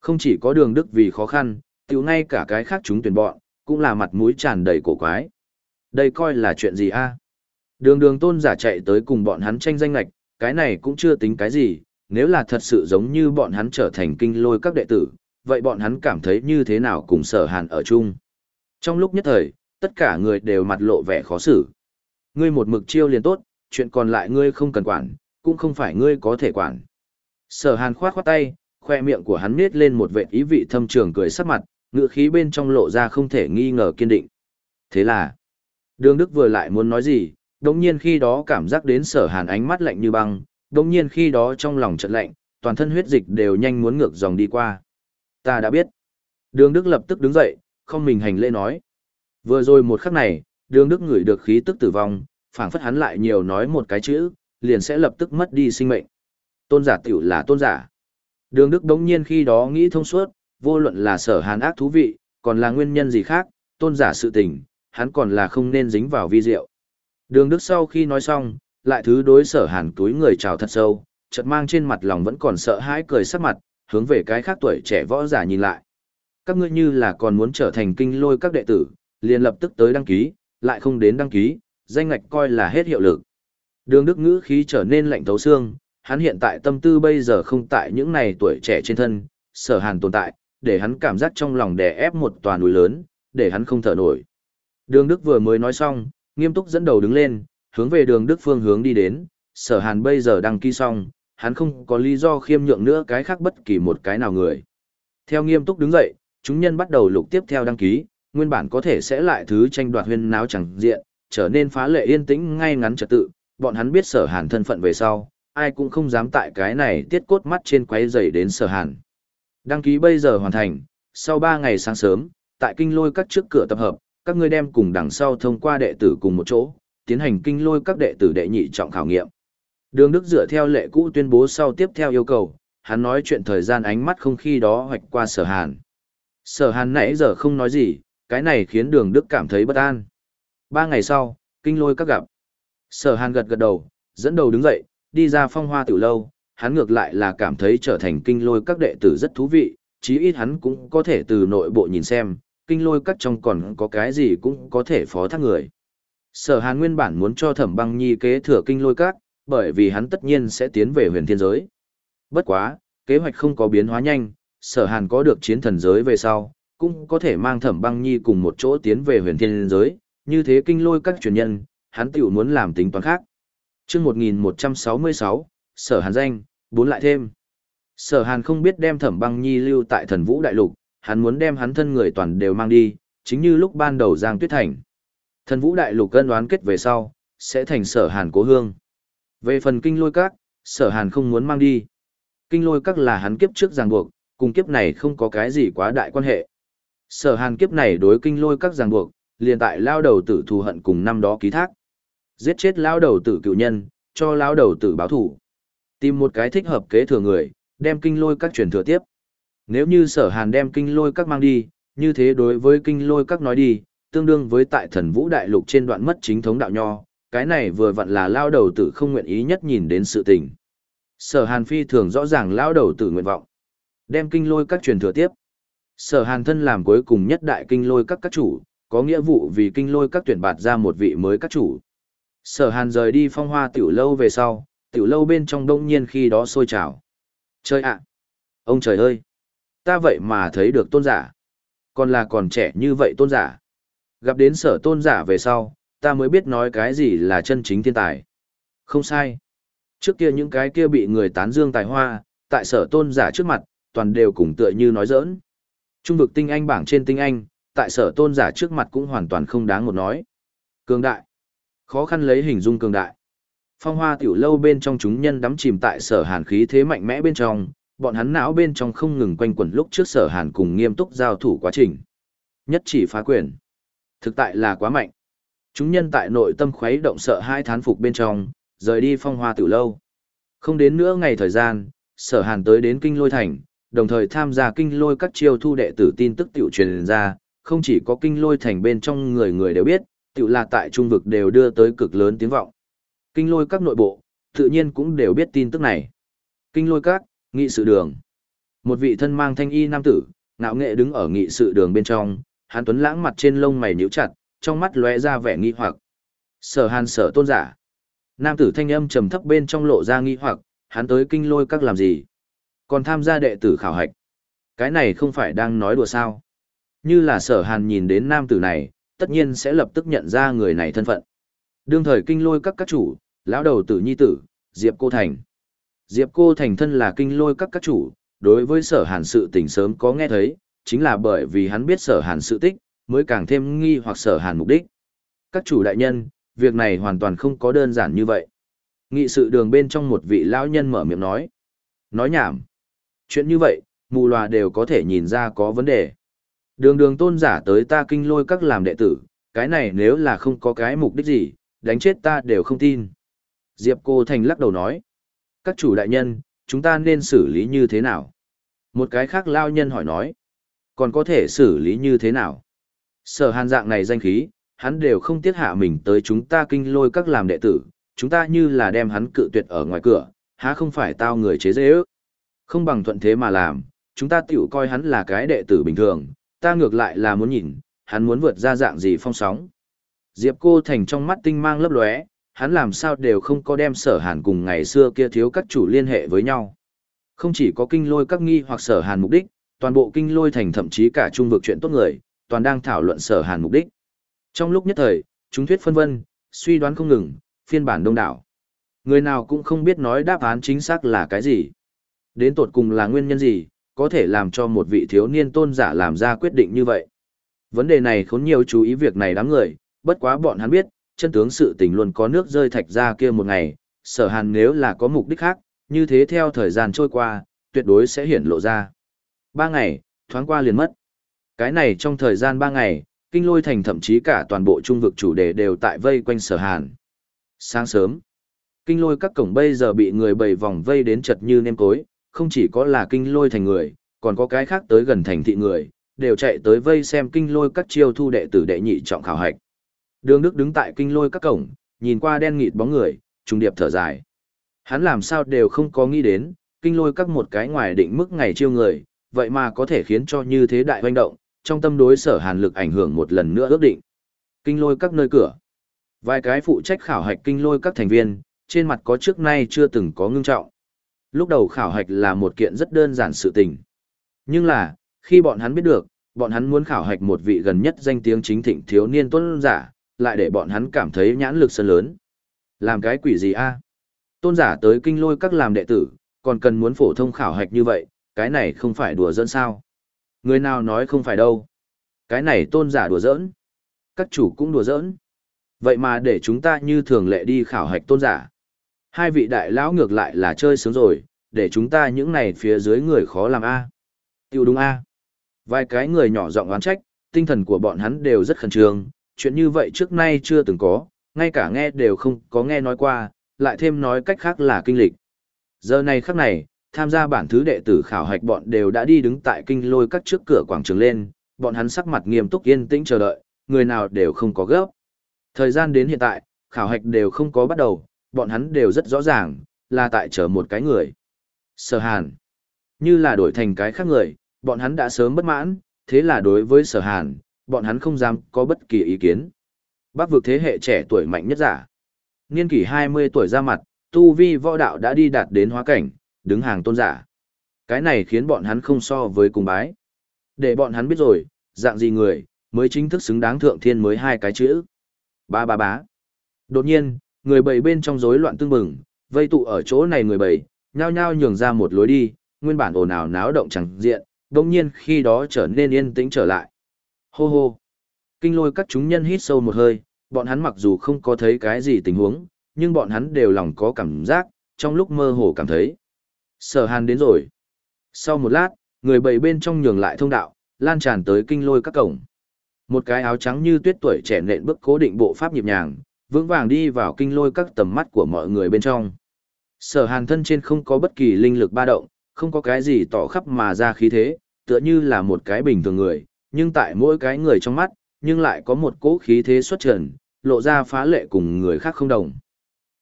Không chỉ có đường Đức vì khó khăn, tiểu ngay cả cái khác chúng tuyển bọn, cũng là mặt mũi tràn đầy cổ quái. Đây coi là chuyện gì a? Đường đường tôn giả chạy tới cùng bọn hắn tranh danh lạch, cái này cũng chưa tính cái gì, nếu là thật sự giống như bọn hắn trở thành kinh lôi các đệ tử, vậy bọn hắn cảm thấy như thế nào cùng sở hàn ở chung. Trong lúc nhất thời, tất cả người đều mặt lộ vẻ khó xử. Ngươi một mực chiêu liền tốt, chuyện còn lại ngươi không cần quản, cũng không phải ngươi có thể quản. Sở hàn khoát khoát tay, khoe miệng của hắn nết lên một vệ ý vị thâm trường cười sắc mặt, ngựa khí bên trong lộ ra không thể nghi ngờ kiên định. Thế là, đường Đức vừa lại muốn nói gì, đồng nhiên khi đó cảm giác đến sở hàn ánh mắt lạnh như băng, đồng nhiên khi đó trong lòng trận lạnh, toàn thân huyết dịch đều nhanh muốn ngược dòng đi qua. Ta đã biết. Đường Đức lập tức đứng dậy, không mình hành lễ nói. Vừa rồi một khắc này, đường Đức ngửi được khí tức tử vong, phảng phất hắn lại nhiều nói một cái chữ, liền sẽ lập tức mất đi sinh mệnh. Tôn giả tiểu là tôn giả. Đường Đức đống nhiên khi đó nghĩ thông suốt, vô luận là sở hàn ác thú vị, còn là nguyên nhân gì khác, tôn giả sự tình, hắn còn là không nên dính vào vi diệu. Đường Đức sau khi nói xong, lại thứ đối sở hàn túi người chào thật sâu, chợt mang trên mặt lòng vẫn còn sợ hãi cười sắc mặt, hướng về cái khác tuổi trẻ võ giả nhìn lại. Các ngươi như là còn muốn trở thành kinh lôi các đệ tử, liền lập tức tới đăng ký, lại không đến đăng ký, danh ngạch coi là hết hiệu lực. Đường Đức ngữ khí trở nên lạnh thấu xương, hắn hiện tại tâm tư bây giờ không tại những này tuổi trẻ trên thân, sở hàn tồn tại, để hắn cảm giác trong lòng đè ép một tòa núi lớn, để hắn không thở nổi. Đường Đức vừa mới nói xong, nghiêm túc dẫn đầu đứng lên, hướng về đường Đức phương hướng đi đến, sở hàn bây giờ đăng ký xong, hắn không có lý do khiêm nhượng nữa cái khác bất kỳ một cái nào người. Theo nghiêm túc đứng dậy, chúng nhân bắt đầu lục tiếp theo đăng ký, nguyên bản có thể sẽ lại thứ tranh đoạt huyên náo chẳng diện, trở nên phá lệ yên tĩnh ngay ngắn trật tự, bọn hắn biết sở hàn thân phận về sau, ai cũng không dám tại cái này tiết cốt mắt trên quấy rầy đến sở hàn. Đăng ký bây giờ hoàn thành, sau 3 ngày sáng sớm, tại kinh lôi các trước cửa tập hợp, các ngươi đem cùng đằng sau thông qua đệ tử cùng một chỗ, tiến hành kinh lôi các đệ tử đệ nhị trọng khảo nghiệm. Đường Đức dựa theo lệ cũ tuyên bố sau tiếp theo yêu cầu, hắn nói chuyện thời gian ánh mắt không khi đó hoạch qua sở hàn. Sở hàn nãy giờ không nói gì, cái này khiến đường Đức cảm thấy bất an. Ba ngày sau, kinh lôi các gặp. Sở hàn gật gật đầu, dẫn đầu đứng dậy, đi ra phong hoa tiểu lâu, hắn ngược lại là cảm thấy trở thành kinh lôi các đệ tử rất thú vị, chí ít hắn cũng có thể từ nội bộ nhìn xem, kinh lôi các trong còn có cái gì cũng có thể phó thác người. Sở hàn nguyên bản muốn cho thẩm băng nhi kế thừa kinh lôi các, bởi vì hắn tất nhiên sẽ tiến về huyền thiên giới. Bất quá, kế hoạch không có biến hóa nhanh, sở hàn có được chiến thần giới về sau, cũng có thể mang thẩm băng nhi cùng một chỗ tiến về huyền thiên giới, như thế kinh lôi các truyền nhân, hắn tiểu muốn làm tính toán khác chương 1166, sở hàn danh, bốn lại thêm. Sở hàn không biết đem thẩm băng nhi lưu tại thần vũ đại lục, hắn muốn đem hắn thân người toàn đều mang đi, chính như lúc ban đầu Giang Tuyết Thành. Thần vũ đại lục cân đoán kết về sau, sẽ thành sở hàn cố hương. Về phần kinh lôi các, sở hàn không muốn mang đi. Kinh lôi các là hắn kiếp trước ràng buộc, cùng kiếp này không có cái gì quá đại quan hệ. Sở hàn kiếp này đối kinh lôi các ràng buộc, liền tại lao đầu tử thù hận cùng năm đó ký thác. Giết chết lão đầu tử cựu nhân, cho lão đầu tử báo thủ. Tìm một cái thích hợp kế thừa người, đem kinh lôi các truyền thừa tiếp. Nếu như sở hàn đem kinh lôi các mang đi, như thế đối với kinh lôi các nói đi, tương đương với tại thần vũ đại lục trên đoạn mất chính thống đạo nho, cái này vừa vặn là lao đầu tử không nguyện ý nhất nhìn đến sự tình. Sở hàn phi thường rõ ràng lao đầu tử nguyện vọng. Đem kinh lôi các truyền thừa tiếp. Sở hàn thân làm cuối cùng nhất đại kinh lôi các các chủ, có nghĩa vụ vì kinh lôi các tuyển bạt ra một vị mới các chủ. Sở hàn rời đi phong hoa tiểu lâu về sau, tiểu lâu bên trong đông nhiên khi đó sôi trào. Chơi ạ! Ông trời ơi! Ta vậy mà thấy được tôn giả. Còn là còn trẻ như vậy tôn giả. Gặp đến sở tôn giả về sau, ta mới biết nói cái gì là chân chính thiên tài. Không sai. Trước kia những cái kia bị người tán dương tài hoa, tại sở tôn giả trước mặt, toàn đều cùng tựa như nói giỡn. Trung vực tinh anh bảng trên tinh anh, tại sở tôn giả trước mặt cũng hoàn toàn không đáng một nói. Cường đại. Khó khăn lấy hình dung cường đại. Phong hoa tiểu lâu bên trong chúng nhân đắm chìm tại sở hàn khí thế mạnh mẽ bên trong, bọn hắn não bên trong không ngừng quanh quẩn lúc trước sở hàn cùng nghiêm túc giao thủ quá trình. Nhất chỉ phá quyền. Thực tại là quá mạnh. Chúng nhân tại nội tâm khuấy động sợ hai thán phục bên trong, rời đi phong hoa tiểu lâu. Không đến nữa ngày thời gian, sở hàn tới đến kinh lôi thành, đồng thời tham gia kinh lôi các chiêu thu đệ tử tin tức tiểu truyền ra, không chỉ có kinh lôi thành bên trong người người đều biết, tự là tại trung vực đều đưa tới cực lớn tiếng vọng. Kinh lôi các nội bộ, tự nhiên cũng đều biết tin tức này. Kinh lôi các, nghị sự đường. Một vị thân mang thanh y nam tử, ngạo nghệ đứng ở nghị sự đường bên trong, hàn tuấn lãng mặt trên lông mày nhíu chặt, trong mắt lóe ra vẻ nghi hoặc. Sở Hàn sở tôn giả. Nam tử thanh âm trầm thấp bên trong lộ ra nghi hoặc, hắn tới kinh lôi các làm gì? Còn tham gia đệ tử khảo hạch. Cái này không phải đang nói đùa sao? Như là sở Hàn nhìn đến nam tử này, tất nhiên sẽ lập tức nhận ra người này thân phận. Đương thời kinh lôi các các chủ, lão đầu tử nhi tử, Diệp Cô Thành. Diệp Cô Thành thân là kinh lôi các các chủ, đối với sở hàn sự tình sớm có nghe thấy, chính là bởi vì hắn biết sở hàn sự tích, mới càng thêm nghi hoặc sở hàn mục đích. Các chủ đại nhân, việc này hoàn toàn không có đơn giản như vậy. Nghị sự đường bên trong một vị lão nhân mở miệng nói. Nói nhảm. Chuyện như vậy, mù loà đều có thể nhìn ra có vấn đề. Đường đường tôn giả tới ta kinh lôi các làm đệ tử, cái này nếu là không có cái mục đích gì, đánh chết ta đều không tin. Diệp Cô Thành lắc đầu nói. Các chủ đại nhân, chúng ta nên xử lý như thế nào? Một cái khác lao nhân hỏi nói. Còn có thể xử lý như thế nào? Sở hàn dạng này danh khí, hắn đều không tiết hạ mình tới chúng ta kinh lôi các làm đệ tử, chúng ta như là đem hắn cự tuyệt ở ngoài cửa, há không phải tao người chế dễ ước. Không bằng thuận thế mà làm, chúng ta tiểu coi hắn là cái đệ tử bình thường, ta ngược lại là muốn nhìn, hắn muốn vượt ra dạng gì phong sóng. Diệp cô thành trong mắt tinh mang lấp lóe, hắn làm sao đều không có đem sở hàn cùng ngày xưa kia thiếu các chủ liên hệ với nhau. Không chỉ có kinh lôi các nghi hoặc sở hàn mục đích, toàn bộ kinh lôi thành thậm chí cả trung vực chuyện tốt người, toàn đang thảo luận sở hàn mục đích. Trong lúc nhất thời, chúng thuyết phân vân, suy đoán không ngừng, phiên bản đông đảo. Người nào cũng không biết nói đáp án chính xác là cái gì. Đến tột cùng là nguyên nhân gì, có thể làm cho một vị thiếu niên tôn giả làm ra quyết định như vậy. Vấn đề này khốn nhiều chú ý việc này đám người, bất quá bọn hắn biết, chân tướng sự tình luôn có nước rơi thạch ra kia một ngày, sở hàn nếu là có mục đích khác, như thế theo thời gian trôi qua, tuyệt đối sẽ hiển lộ ra. Ba ngày, thoáng qua liền mất. Cái này trong thời gian ba ngày, kinh lôi thành thậm chí cả toàn bộ trung vực chủ đề đều tại vây quanh sở hàn. Sáng sớm, kinh lôi các cổng bây giờ bị người bầy vòng vây đến chật như nêm cối, không chỉ có là kinh lôi thành người, còn có cái khác tới gần thành thị người, đều chạy tới vây xem kinh lôi các chiêu thu đệ tử đệ nhị trọng khảo hạch. Đường Đức đứng tại kinh lôi các cổng, nhìn qua đen nghịt bóng người, trùng điệp thở dài. Hắn làm sao đều không có nghĩ đến, kinh lôi các một cái ngoài định mức ngày chiêu người, vậy mà có thể khiến cho như thế đại hoành động, trong tâm đối sở hàn lực ảnh hưởng một lần nữa ước định. Kinh lôi các nơi cửa. Vài cái phụ trách khảo hạch kinh lôi các thành viên, trên mặt có trước nay chưa từng có ngưng trọng. Lúc đầu khảo hạch là một kiện rất đơn giản sự tình. Nhưng là, khi bọn hắn biết được, bọn hắn muốn khảo hạch một vị gần nhất danh tiếng chính thịnh thiếu niên tôn giả, lại để bọn hắn cảm thấy nhãn lực sân lớn. Làm cái quỷ gì a? Tôn giả tới kinh lôi các làm đệ tử, còn cần muốn phổ thông khảo hạch như vậy, cái này không phải đùa giỡn sao? Người nào nói không phải đâu? Cái này tôn giả đùa giỡn. Các chủ cũng đùa giỡn. Vậy mà để chúng ta như thường lệ đi khảo hạch tôn giả. Hai vị đại lão ngược lại là chơi sướng rồi, để chúng ta những này phía dưới người khó làm a. Tiêu đúng a. Vài cái người nhỏ giọng oán trách, tinh thần của bọn hắn đều rất khẩn trương, chuyện như vậy trước nay chưa từng có, ngay cả nghe đều không có nghe nói qua, lại thêm nói cách khác là kinh lịch. Giờ này khắc này, tham gia bản thứ đệ tử khảo hạch bọn đều đã đi đứng tại kinh lôi các trước cửa quảng trường lên, bọn hắn sắc mặt nghiêm túc yên tĩnh chờ đợi, người nào đều không có gấp. Thời gian đến hiện tại, khảo hạch đều không có bắt đầu, bọn hắn đều rất rõ ràng, là tại chờ một cái người. Sở Hàn. Như là đổi thành cái khác người, bọn hắn đã sớm bất mãn, thế là đối với Sở Hàn, bọn hắn không dám có bất kỳ ý kiến. Bác vực thế hệ trẻ tuổi mạnh nhất giả. Niên kỷ 20 tuổi ra mặt, tu vi võ đạo đã đi đạt đến hóa cảnh, đứng hàng tôn giả. Cái này khiến bọn hắn không so với cùng bái. Để bọn hắn biết rồi, dạng gì người, mới chính thức xứng đáng thượng thiên mới hai cái chữ. Ba ba bá. Đột nhiên, người bầy bên trong rối loạn tương bừng, vây tụ ở chỗ này người bầy, nhao nhao nhường ra một lối đi, nguyên bản ồn ào náo động chẳng diện, đồng nhiên khi đó trở nên yên tĩnh trở lại. Hô hô. Kinh lôi các chúng nhân hít sâu một hơi, bọn hắn mặc dù không có thấy cái gì tình huống, nhưng bọn hắn đều lòng có cảm giác, trong lúc mơ hồ cảm thấy. Sở hàn đến rồi. Sau một lát, người bầy bên trong nhường lại thông đạo, lan tràn tới kinh lôi các cổng. Một cái áo trắng như tuyết tuổi trẻ nện bước cố định bộ pháp nhịp nhàng, vững vàng đi vào kinh lôi các tầm mắt của mọi người bên trong. Sở hàn thân trên không có bất kỳ linh lực ba động, không có cái gì tỏ khắp mà ra khí thế, tựa như là một cái bình thường người, nhưng tại mỗi cái người trong mắt, nhưng lại có một cỗ khí thế xuất trần, lộ ra phá lệ cùng người khác không đồng.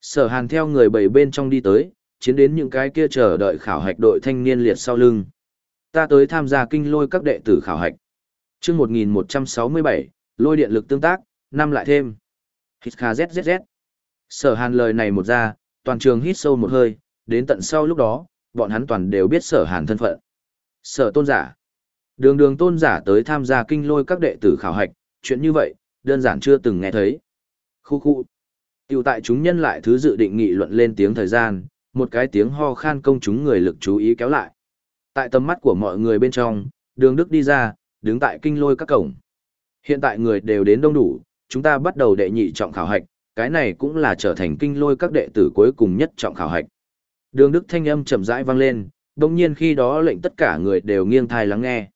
Sở hàn theo người bảy bên trong đi tới, chiến đến những cái kia chờ đợi khảo hạch đội thanh niên liệt sau lưng. Ta tới tham gia kinh lôi các đệ tử khảo hạch. chương 1167, lôi điện lực tương tác, năm lại thêm. Hít kha zzz. Sở hàn lời này một ra, toàn trường hít sâu một hơi, đến tận sau lúc đó, bọn hắn toàn đều biết sở hàn thân phận. Sở tôn giả. Đường đường tôn giả tới tham gia kinh lôi các đệ tử khảo hạch, chuyện như vậy, đơn giản chưa từng nghe thấy. Khu khu. Tiểu tại chúng nhân lại thứ dự định nghị luận lên tiếng thời gian, một cái tiếng ho khan công chúng người lực chú ý kéo lại. Tại tầm mắt của mọi người bên trong, đường Đức đi ra, đứng tại kinh lôi các cổng. Hiện tại người đều đến đông đủ, chúng ta bắt đầu đệ nhị trọng khảo hạch, cái này cũng là trở thành kinh lôi các đệ tử cuối cùng nhất trọng khảo hạch. Đường Đức thanh âm chậm rãi vang lên, đồng nhiên khi đó lệnh tất cả người đều nghiêng thai lắng nghe.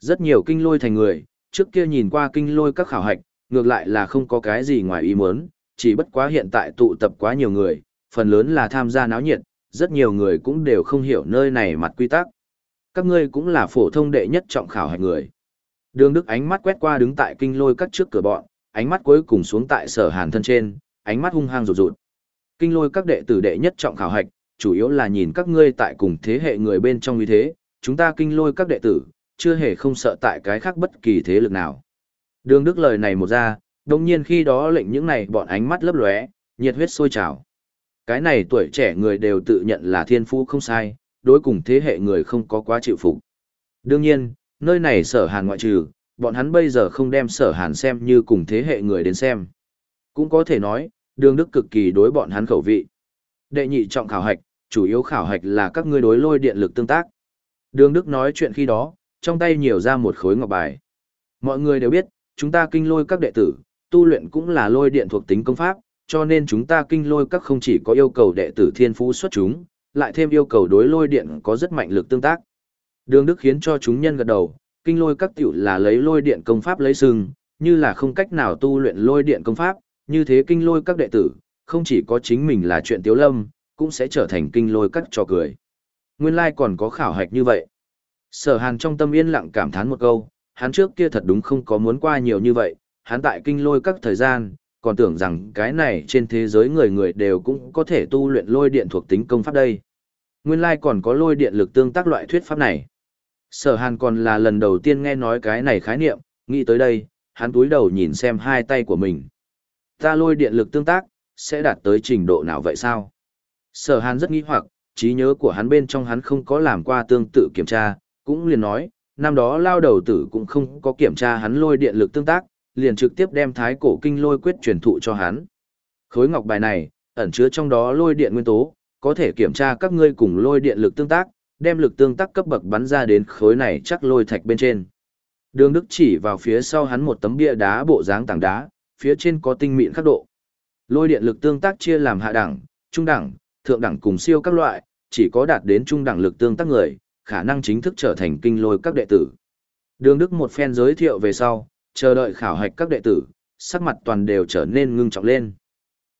Rất nhiều kinh lôi thành người, trước kia nhìn qua kinh lôi các khảo hạch, ngược lại là không có cái gì ngoài ý muốn, chỉ bất quá hiện tại tụ tập quá nhiều người, phần lớn là tham gia náo nhiệt, rất nhiều người cũng đều không hiểu nơi này mặt quy tắc. Các ngươi cũng là phổ thông đệ nhất trọng khảo hạch người. Đường Đức ánh mắt quét qua đứng tại kinh lôi các trước cửa bọn, ánh mắt cuối cùng xuống tại sở hàn thân trên, ánh mắt hung hăng rụt rụt. Kinh lôi các đệ tử đệ nhất trọng khảo hạch, chủ yếu là nhìn các ngươi tại cùng thế hệ người bên trong như thế, chúng ta kinh lôi các đệ tử, chưa hề không sợ tại cái khác bất kỳ thế lực nào. Đường Đức lời này một ra, đồng nhiên khi đó lệnh những này bọn ánh mắt lấp lóe, nhiệt huyết sôi trào. Cái này tuổi trẻ người đều tự nhận là thiên phú không sai, đối cùng thế hệ người không có quá chịu phục. Đương nhiên, nơi này sở hàn ngoại trừ, bọn hắn bây giờ không đem sở hàn xem như cùng thế hệ người đến xem. Cũng có thể nói, đường đức cực kỳ đối bọn hắn khẩu vị. Đệ nhị trọng khảo hạch, chủ yếu khảo hạch là các ngươi đối lôi điện lực tương tác. Đường đức nói chuyện khi đó, trong tay nhiều ra một khối ngọc bài. Mọi người đều biết, chúng ta kinh lôi các đệ tử, tu luyện cũng là lôi điện thuộc tính công pháp, cho nên chúng ta kinh lôi các không chỉ có yêu cầu đệ tử thiên phú xuất chúng, lại thêm yêu cầu đối lôi điện có rất mạnh lực tương tác. Đường Đức khiến cho chúng nhân gật đầu, kinh lôi các tiểu là lấy lôi điện công pháp lấy sừng, như là không cách nào tu luyện lôi điện công pháp, như thế kinh lôi các đệ tử, không chỉ có chính mình là chuyện tiếu lâm, cũng sẽ trở thành kinh lôi các trò cười. Nguyên lai like còn có khảo hạch như vậy. Sở hàn trong tâm yên lặng cảm thán một câu, hắn trước kia thật đúng không có muốn qua nhiều như vậy, hắn tại kinh lôi các thời gian, còn tưởng rằng cái này trên thế giới người người đều cũng có thể tu luyện lôi điện thuộc tính công pháp đây. Nguyên lai còn có lôi điện lực tương tác loại thuyết pháp này. Sở hàn còn là lần đầu tiên nghe nói cái này khái niệm, nghĩ tới đây, hắn túi đầu nhìn xem hai tay của mình. Ta lôi điện lực tương tác, sẽ đạt tới trình độ nào vậy sao? Sở hàn rất nghi hoặc, trí nhớ của hắn bên trong hắn không có làm qua tương tự kiểm tra, cũng liền nói, năm đó lao đầu tử cũng không có kiểm tra hắn lôi điện lực tương tác, liền trực tiếp đem thái cổ kinh lôi quyết truyền thụ cho hắn. Khối ngọc bài này, ẩn chứa trong đó lôi điện nguyên tố, có thể kiểm tra các ngươi cùng lôi điện lực tương tác, đem lực tương tác cấp bậc bắn ra đến khối này chắc lôi thạch bên trên. Đường Đức chỉ vào phía sau hắn một tấm bia đá bộ dáng tảng đá, phía trên có tinh mịn khắc độ. Lôi điện lực tương tác chia làm hạ đẳng, trung đẳng, thượng đẳng cùng siêu các loại, chỉ có đạt đến trung đẳng lực tương tác người, khả năng chính thức trở thành kinh lôi các đệ tử. Đường Đức một phen giới thiệu về sau, chờ đợi khảo hạch các đệ tử, sắc mặt toàn đều trở nên ngưng trọng lên.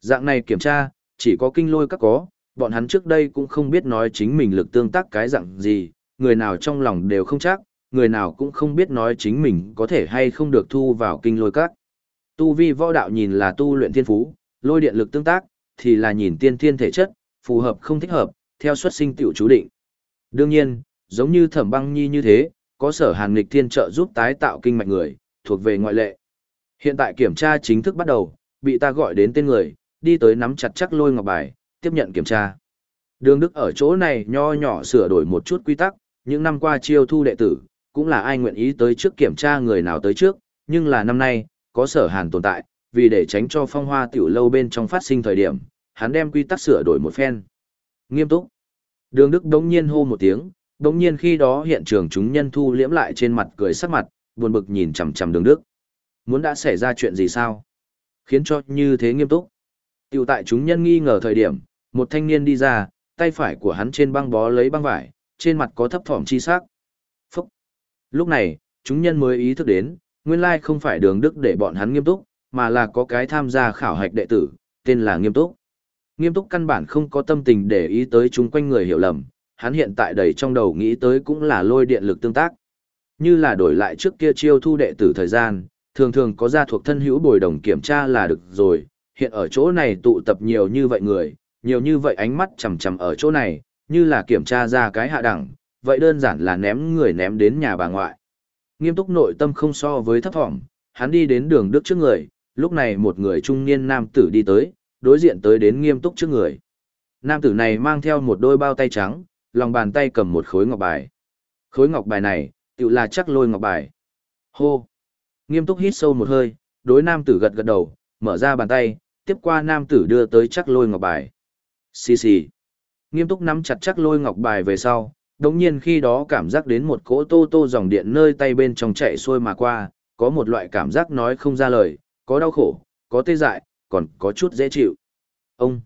Dạng này kiểm tra, chỉ có kinh lôi các có, bọn hắn trước đây cũng không biết nói chính mình lực tương tác cái dạng gì, người nào trong lòng đều không chắc, người nào cũng không biết nói chính mình có thể hay không được thu vào kinh lôi các. Tu vi võ đạo nhìn là tu luyện thiên phú, lôi điện lực tương tác, thì là nhìn tiên thiên thể chất, phù hợp không thích hợp, theo xuất sinh tiểu chú định. Đương nhiên, giống như thẩm băng nhi như thế, có sở hàn nghịch thiên trợ giúp tái tạo kinh mạch người, thuộc về ngoại lệ. Hiện tại kiểm tra chính thức bắt đầu, bị ta gọi đến tên người, đi tới nắm chặt chắc lôi ngọc bài, tiếp nhận kiểm tra. Đường Đức ở chỗ này nho nhỏ sửa đổi một chút quy tắc, những năm qua chiêu thu đệ tử, cũng là ai nguyện ý tới trước kiểm tra người nào tới trước, nhưng là năm nay, có sở hàn tồn tại, vì để tránh cho phong hoa tiểu lâu bên trong phát sinh thời điểm, hắn đem quy tắc sửa đổi một phen. Nghiêm túc. Đường Đức đống nhiên hô một tiếng, đống nhiên khi đó hiện trường chúng nhân thu liễm lại trên mặt cười sắc mặt, buồn bực nhìn chằm chằm đường Đức. Muốn đã xảy ra chuyện gì sao? Khiến cho như thế nghiêm túc. Tiểu tại chúng nhân nghi ngờ thời điểm, một thanh niên đi ra, tay phải của hắn trên băng bó lấy băng vải, trên mặt có thấp thỏm chi sắc. Phúc! Lúc này, chúng nhân mới ý thức đến, nguyên lai không phải đường đức để bọn hắn nghiêm túc, mà là có cái tham gia khảo hạch đệ tử, tên là nghiêm túc. Nghiêm túc căn bản không có tâm tình để ý tới chúng quanh người hiểu lầm, hắn hiện tại đầy trong đầu nghĩ tới cũng là lôi điện lực tương tác. Như là đổi lại trước kia chiêu thu đệ tử thời gian, thường thường có gia thuộc thân hữu bồi đồng kiểm tra là được rồi, hiện ở chỗ này tụ tập nhiều như vậy người, nhiều như vậy ánh mắt chằm chằm ở chỗ này, như là kiểm tra ra cái hạ đẳng, vậy đơn giản là ném người ném đến nhà bà ngoại. Nghiêm túc nội tâm không so với thấp thỏm, hắn đi đến đường đức trước người, lúc này một người trung niên nam tử đi tới, đối diện tới đến nghiêm túc trước người. Nam tử này mang theo một đôi bao tay trắng, lòng bàn tay cầm một khối ngọc bài. Khối ngọc bài này, tự là chắc lôi ngọc bài. Hô! Nghiêm túc hít sâu một hơi, đối nam tử gật gật đầu, mở ra bàn tay, tiếp qua nam tử đưa tới chắc lôi ngọc bài. Xì xì. Nghiêm túc nắm chặt chắc lôi ngọc bài về sau, đồng nhiên khi đó cảm giác đến một cỗ tô tô dòng điện nơi tay bên trong chạy xuôi mà qua, có một loại cảm giác nói không ra lời, có đau khổ, có tê dại, còn có chút dễ chịu. Ông.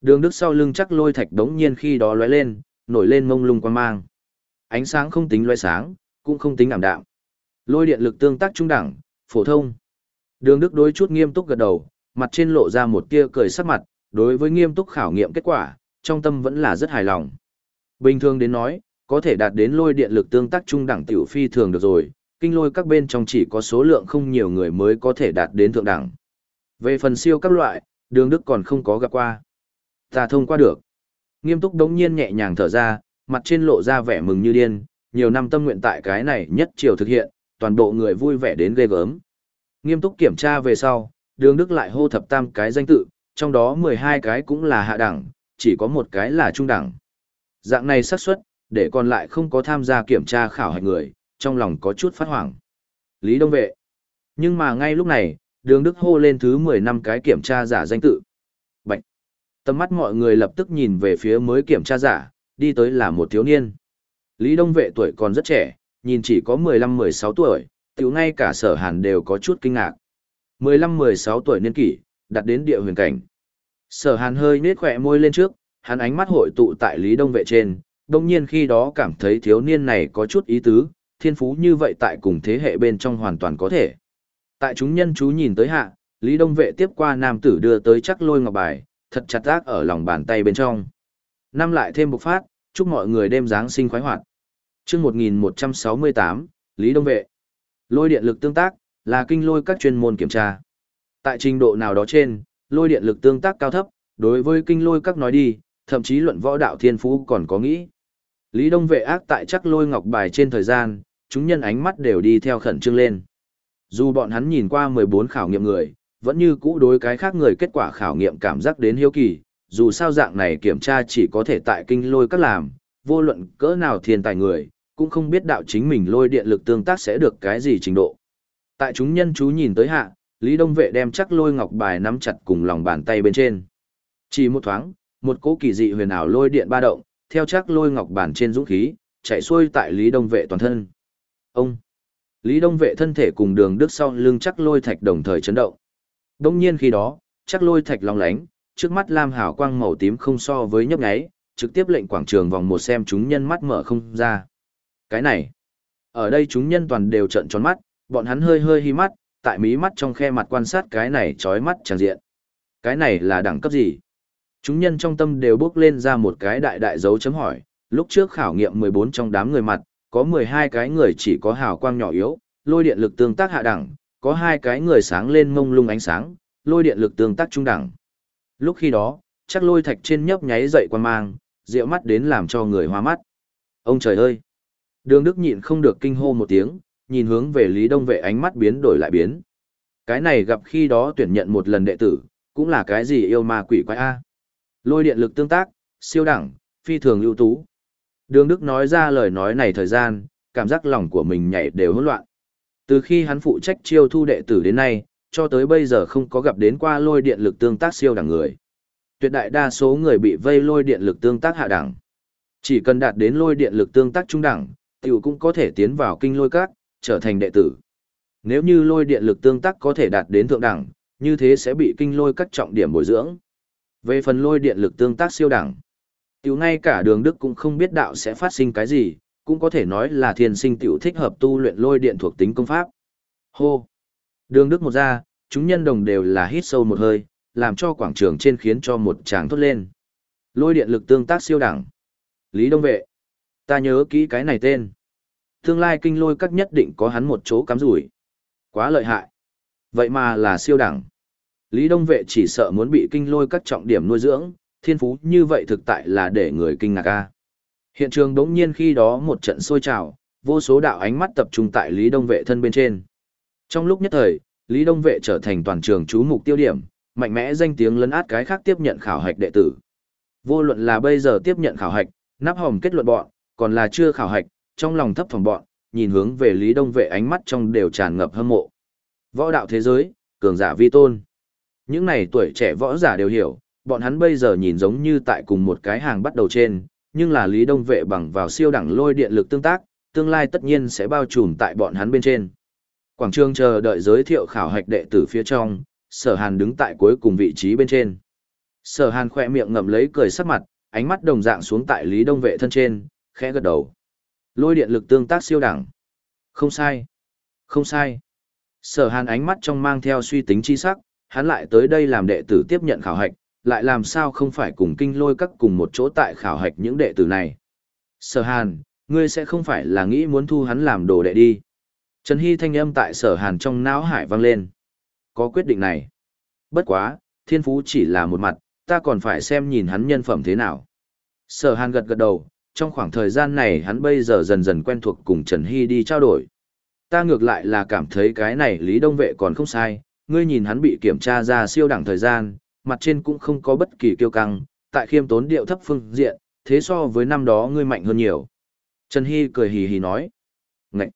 Đường đức sau lưng chắc lôi thạch đống nhiên khi đó lóe lên, nổi lên mông lung quan mang. Ánh sáng không tính lóe sáng, cũng không tính ảm đạm. Lôi điện lực tương tác trung đẳng, phổ thông. Đường đức đối chút nghiêm túc gật đầu, mặt trên lộ ra một tia cười sắc mặt, đối với nghiêm túc khảo nghiệm kết quả, trong tâm vẫn là rất hài lòng. Bình thường đến nói, có thể đạt đến lôi điện lực tương tác trung đẳng tiểu phi thường được rồi, kinh lôi các bên trong chỉ có số lượng không nhiều người mới có thể đạt đến thượng đẳng. Về phần siêu các loại, đường đức còn không có gặp qua. Ta thông qua được. Nghiêm túc đống nhiên nhẹ nhàng thở ra, mặt trên lộ ra vẻ mừng như điên, nhiều năm tâm nguyện tại cái này nhất chiều thực hiện, toàn bộ người vui vẻ đến ghê gớm. Nghiêm túc kiểm tra về sau, đường đức lại hô thập tam cái danh tự, trong đó 12 cái cũng là hạ đẳng, chỉ có một cái là trung đẳng. Dạng này xác suất, để còn lại không có tham gia kiểm tra khảo hạch người, trong lòng có chút phát hoảng. Lý Đông Vệ. Nhưng mà ngay lúc này, đường đức hô lên thứ 10 năm cái kiểm tra giả danh tự. Bạch. Tầm mắt mọi người lập tức nhìn về phía mới kiểm tra giả, đi tới là một thiếu niên. Lý Đông Vệ tuổi còn rất trẻ, nhìn chỉ có 15-16 tuổi, tiểu ngay cả sở hàn đều có chút kinh ngạc. 15-16 tuổi niên kỷ, đặt đến địa huyền cảnh. Sở hàn hơi nết khỏe môi lên trước, hắn ánh mắt hội tụ tại Lý Đông Vệ trên, đồng nhiên khi đó cảm thấy thiếu niên này có chút ý tứ, thiên phú như vậy tại cùng thế hệ bên trong hoàn toàn có thể. Tại chúng nhân chú nhìn tới hạ, Lý Đông Vệ tiếp qua nam tử đưa tới chắc lôi ngọc bài, thật chặt ác ở lòng bàn tay bên trong. Năm lại thêm một phát, chúc mọi người đêm Giáng sinh khoái hoạt. chương 1168, Lý Đông Vệ. Lôi điện lực tương tác là kinh lôi các chuyên môn kiểm tra. Tại trình độ nào đó trên, lôi điện lực tương tác cao thấp, đối với kinh lôi các nói đi, thậm chí luận võ đạo thiên phú còn có nghĩ. Lý Đông vệ ác tại chắc lôi ngọc bài trên thời gian, chúng nhân ánh mắt đều đi theo khẩn trương lên. Dù bọn hắn nhìn qua 14 khảo nghiệm người, vẫn như cũ đối cái khác người kết quả khảo nghiệm cảm giác đến hiếu kỳ, dù sao dạng này kiểm tra chỉ có thể tại kinh lôi các làm, vô luận cỡ nào thiên tài người, cũng không biết đạo chính mình lôi điện lực tương tác sẽ được cái gì trình độ. Tại chúng nhân chú nhìn tới hạ, Lý Đông Vệ đem chắc lôi ngọc bài nắm chặt cùng lòng bàn tay bên trên. Chỉ một thoáng, một cỗ kỳ dị huyền ảo lôi điện ba động, theo chắc lôi ngọc bàn trên dũng khí, chạy xuôi tại Lý Đông Vệ toàn thân. Ông! Lý Đông Vệ thân thể cùng đường đức sau lưng chắc lôi thạch đồng thời chấn động. Đông nhiên khi đó, chắc lôi thạch long lánh, trước mắt lam hào quang màu tím không so với nhấp nháy, trực tiếp lệnh quảng trường vòng một xem chúng nhân mắt mở không ra. Cái này, ở đây chúng nhân toàn đều trợn tròn mắt, bọn hắn hơi hơi hi mắt, tại mí mắt trong khe mặt quan sát cái này chói mắt tràn diện. Cái này là đẳng cấp gì? Chúng nhân trong tâm đều bước lên ra một cái đại đại dấu chấm hỏi, lúc trước khảo nghiệm 14 trong đám người mặt, có 12 cái người chỉ có hào quang nhỏ yếu, lôi điện lực tương tác hạ đẳng, có hai cái người sáng lên mông lung ánh sáng, lôi điện lực tương tác trung đẳng. Lúc khi đó, chắc lôi thạch trên nhấp nháy dậy quan mang, rượu mắt đến làm cho người hoa mắt. Ông trời ơi! Đường Đức nhịn không được kinh hô một tiếng, nhìn hướng về Lý Đông Vệ ánh mắt biến đổi lại biến. Cái này gặp khi đó tuyển nhận một lần đệ tử, cũng là cái gì yêu ma quỷ quái A. Lôi điện lực tương tác, siêu đẳng, phi thường ưu tú. Đường Đức nói ra lời nói này thời gian, cảm giác lòng của mình nhảy đều hỗn loạn. Từ khi hắn phụ trách chiêu thu đệ tử đến nay, cho tới bây giờ không có gặp đến qua lôi điện lực tương tác siêu đẳng người. Tuyệt đại đa số người bị vây lôi điện lực tương tác hạ đẳng. Chỉ cần đạt đến lôi điện lực tương tác trung đẳng, tiểu cũng có thể tiến vào kinh lôi các, trở thành đệ tử. Nếu như lôi điện lực tương tác có thể đạt đến thượng đẳng, như thế sẽ bị kinh lôi các trọng điểm bồi dưỡng. Về phần lôi điện lực tương tác siêu đẳng, tiểu ngay cả đường đức cũng không biết đạo sẽ phát sinh cái gì, cũng có thể nói là thiên sinh tiểu thích hợp tu luyện lôi điện thuộc tính công pháp. Hô! Đường đức một ra, chúng nhân đồng đều là hít sâu một hơi, làm cho quảng trường trên khiến cho một tràng thốt lên. Lôi điện lực tương tác siêu đẳng. Lý Đông Vệ. Ta nhớ kỹ cái này tên. Tương lai kinh lôi các nhất định có hắn một chỗ cắm rủi. Quá lợi hại. Vậy mà là siêu đẳng. Lý Đông Vệ chỉ sợ muốn bị kinh lôi các trọng điểm nuôi dưỡng, thiên phú như vậy thực tại là để người kinh ngạc ca. Hiện trường đống nhiên khi đó một trận sôi trào, vô số đạo ánh mắt tập trung tại Lý Đông Vệ thân bên trên. Trong lúc nhất thời, Lý Đông Vệ trở thành toàn trường chú mục tiêu điểm, mạnh mẽ danh tiếng lấn át cái khác tiếp nhận khảo hạch đệ tử. Vô luận là bây giờ tiếp nhận khảo hạch, nắp hồng kết luận bọn, còn là chưa khảo hạch, trong lòng thấp phòng bọn, nhìn hướng về Lý Đông Vệ ánh mắt trong đều tràn ngập hâm mộ. Võ đạo thế giới, cường giả vi tôn. Những này tuổi trẻ võ giả đều hiểu, bọn hắn bây giờ nhìn giống như tại cùng một cái hàng bắt đầu trên, nhưng là Lý Đông Vệ bằng vào siêu đẳng lôi điện lực tương tác, tương lai tất nhiên sẽ bao trùm tại bọn hắn bên trên. Quảng trường chờ đợi giới thiệu khảo hạch đệ tử phía trong, sở hàn đứng tại cuối cùng vị trí bên trên. Sở hàn khỏe miệng ngậm lấy cười sắc mặt, ánh mắt đồng dạng xuống tại Lý Đông Vệ thân trên, khẽ gật đầu. Lôi điện lực tương tác siêu đẳng. Không sai. Không sai. Sở hàn ánh mắt trong mang theo suy tính chi sắc, hắn lại tới đây làm đệ tử tiếp nhận khảo hạch, lại làm sao không phải cùng kinh lôi các cùng một chỗ tại khảo hạch những đệ tử này. Sở hàn, ngươi sẽ không phải là nghĩ muốn thu hắn làm đồ đệ đi. Trần Hy thanh âm tại sở hàn trong não hải vang lên. Có quyết định này. Bất quá, thiên phú chỉ là một mặt, ta còn phải xem nhìn hắn nhân phẩm thế nào. Sở hàn gật gật đầu, trong khoảng thời gian này hắn bây giờ dần dần quen thuộc cùng Trần Hy đi trao đổi. Ta ngược lại là cảm thấy cái này Lý Đông Vệ còn không sai, ngươi nhìn hắn bị kiểm tra ra siêu đẳng thời gian, mặt trên cũng không có bất kỳ kiêu căng, tại khiêm tốn điệu thấp phương diện, thế so với năm đó ngươi mạnh hơn nhiều. Trần Hy cười hì hì nói. Ngậy!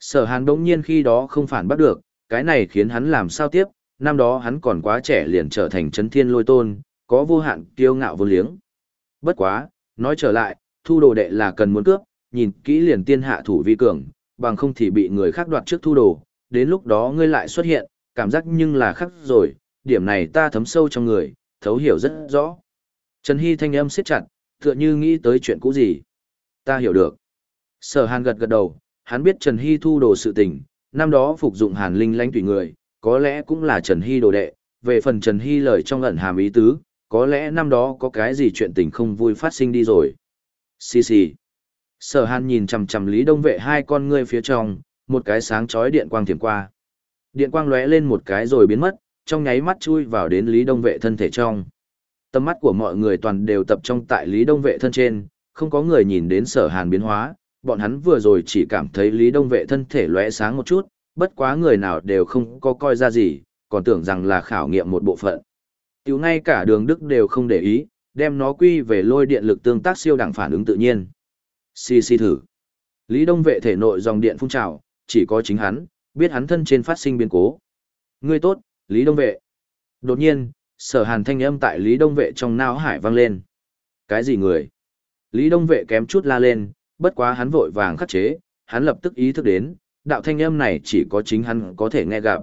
Sở hàn đống nhiên khi đó không phản bắt được, cái này khiến hắn làm sao tiếp, năm đó hắn còn quá trẻ liền trở thành chấn thiên lôi tôn, có vô hạn kiêu ngạo vô liếng. Bất quá, nói trở lại, thu đồ đệ là cần muốn cướp, nhìn kỹ liền tiên hạ thủ vi cường, bằng không thì bị người khác đoạt trước thu đồ, đến lúc đó ngươi lại xuất hiện, cảm giác nhưng là khắc rồi, điểm này ta thấm sâu trong người, thấu hiểu rất rõ. Trần Hy thanh âm siết chặt, tựa như nghĩ tới chuyện cũ gì. Ta hiểu được. Sở Hàn gật gật đầu, hắn biết Trần Hy thu đồ sự tình, năm đó phục dụng Hàn Linh lãnh tùy người, có lẽ cũng là Trần Hy đồ đệ, về phần Trần Hy lời trong ẩn hàm ý tứ, có lẽ năm đó có cái gì chuyện tình không vui phát sinh đi rồi. Xì xì. Sở Hàn nhìn chằm chằm Lý Đông Vệ hai con ngươi phía trong, một cái sáng chói điện quang thiểm qua. Điện quang lóe lên một cái rồi biến mất, trong nháy mắt chui vào đến Lý Đông Vệ thân thể trong. Tầm mắt của mọi người toàn đều tập trung tại Lý Đông Vệ thân trên, không có người nhìn đến sở hàn biến hóa, bọn hắn vừa rồi chỉ cảm thấy Lý Đông Vệ thân thể lóe sáng một chút, bất quá người nào đều không có coi ra gì, còn tưởng rằng là khảo nghiệm một bộ phận. Tiểu ngay cả đường Đức đều không để ý, đem nó quy về lôi điện lực tương tác siêu đẳng phản ứng tự nhiên. Xì xì thử. Lý Đông Vệ thể nội dòng điện phun trào, chỉ có chính hắn, biết hắn thân trên phát sinh biến cố. Ngươi tốt, Lý Đông Vệ. Đột nhiên, sở hàn thanh âm tại Lý Đông Vệ trong não hải vang lên. Cái gì người? Lý Đông Vệ kém chút la lên, bất quá hắn vội vàng khắc chế, hắn lập tức ý thức đến, đạo thanh âm này chỉ có chính hắn có thể nghe gặp.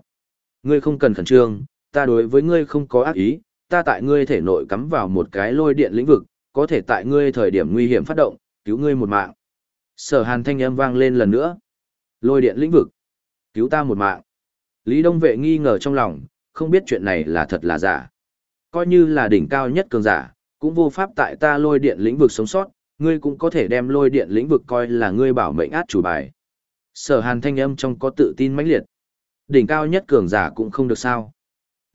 Ngươi không cần khẩn trương, ta đối với ngươi không có ác ý, ta tại ngươi thể nội cắm vào một cái lôi điện lĩnh vực, có thể tại ngươi thời điểm nguy hiểm phát động, cứu ngươi một mạng. Sở hàn thanh âm vang lên lần nữa. Lôi điện lĩnh vực. Cứu ta một mạng. Lý Đông Vệ nghi ngờ trong lòng, không biết chuyện này là thật là giả. Coi như là đỉnh cao nhất cường giả, cũng vô pháp tại ta lôi điện lĩnh vực sống sót, ngươi cũng có thể đem lôi điện lĩnh vực coi là ngươi bảo mệnh át chủ bài. Sở hàn thanh âm trong có tự tin mãnh liệt. Đỉnh cao nhất cường giả cũng không được sao.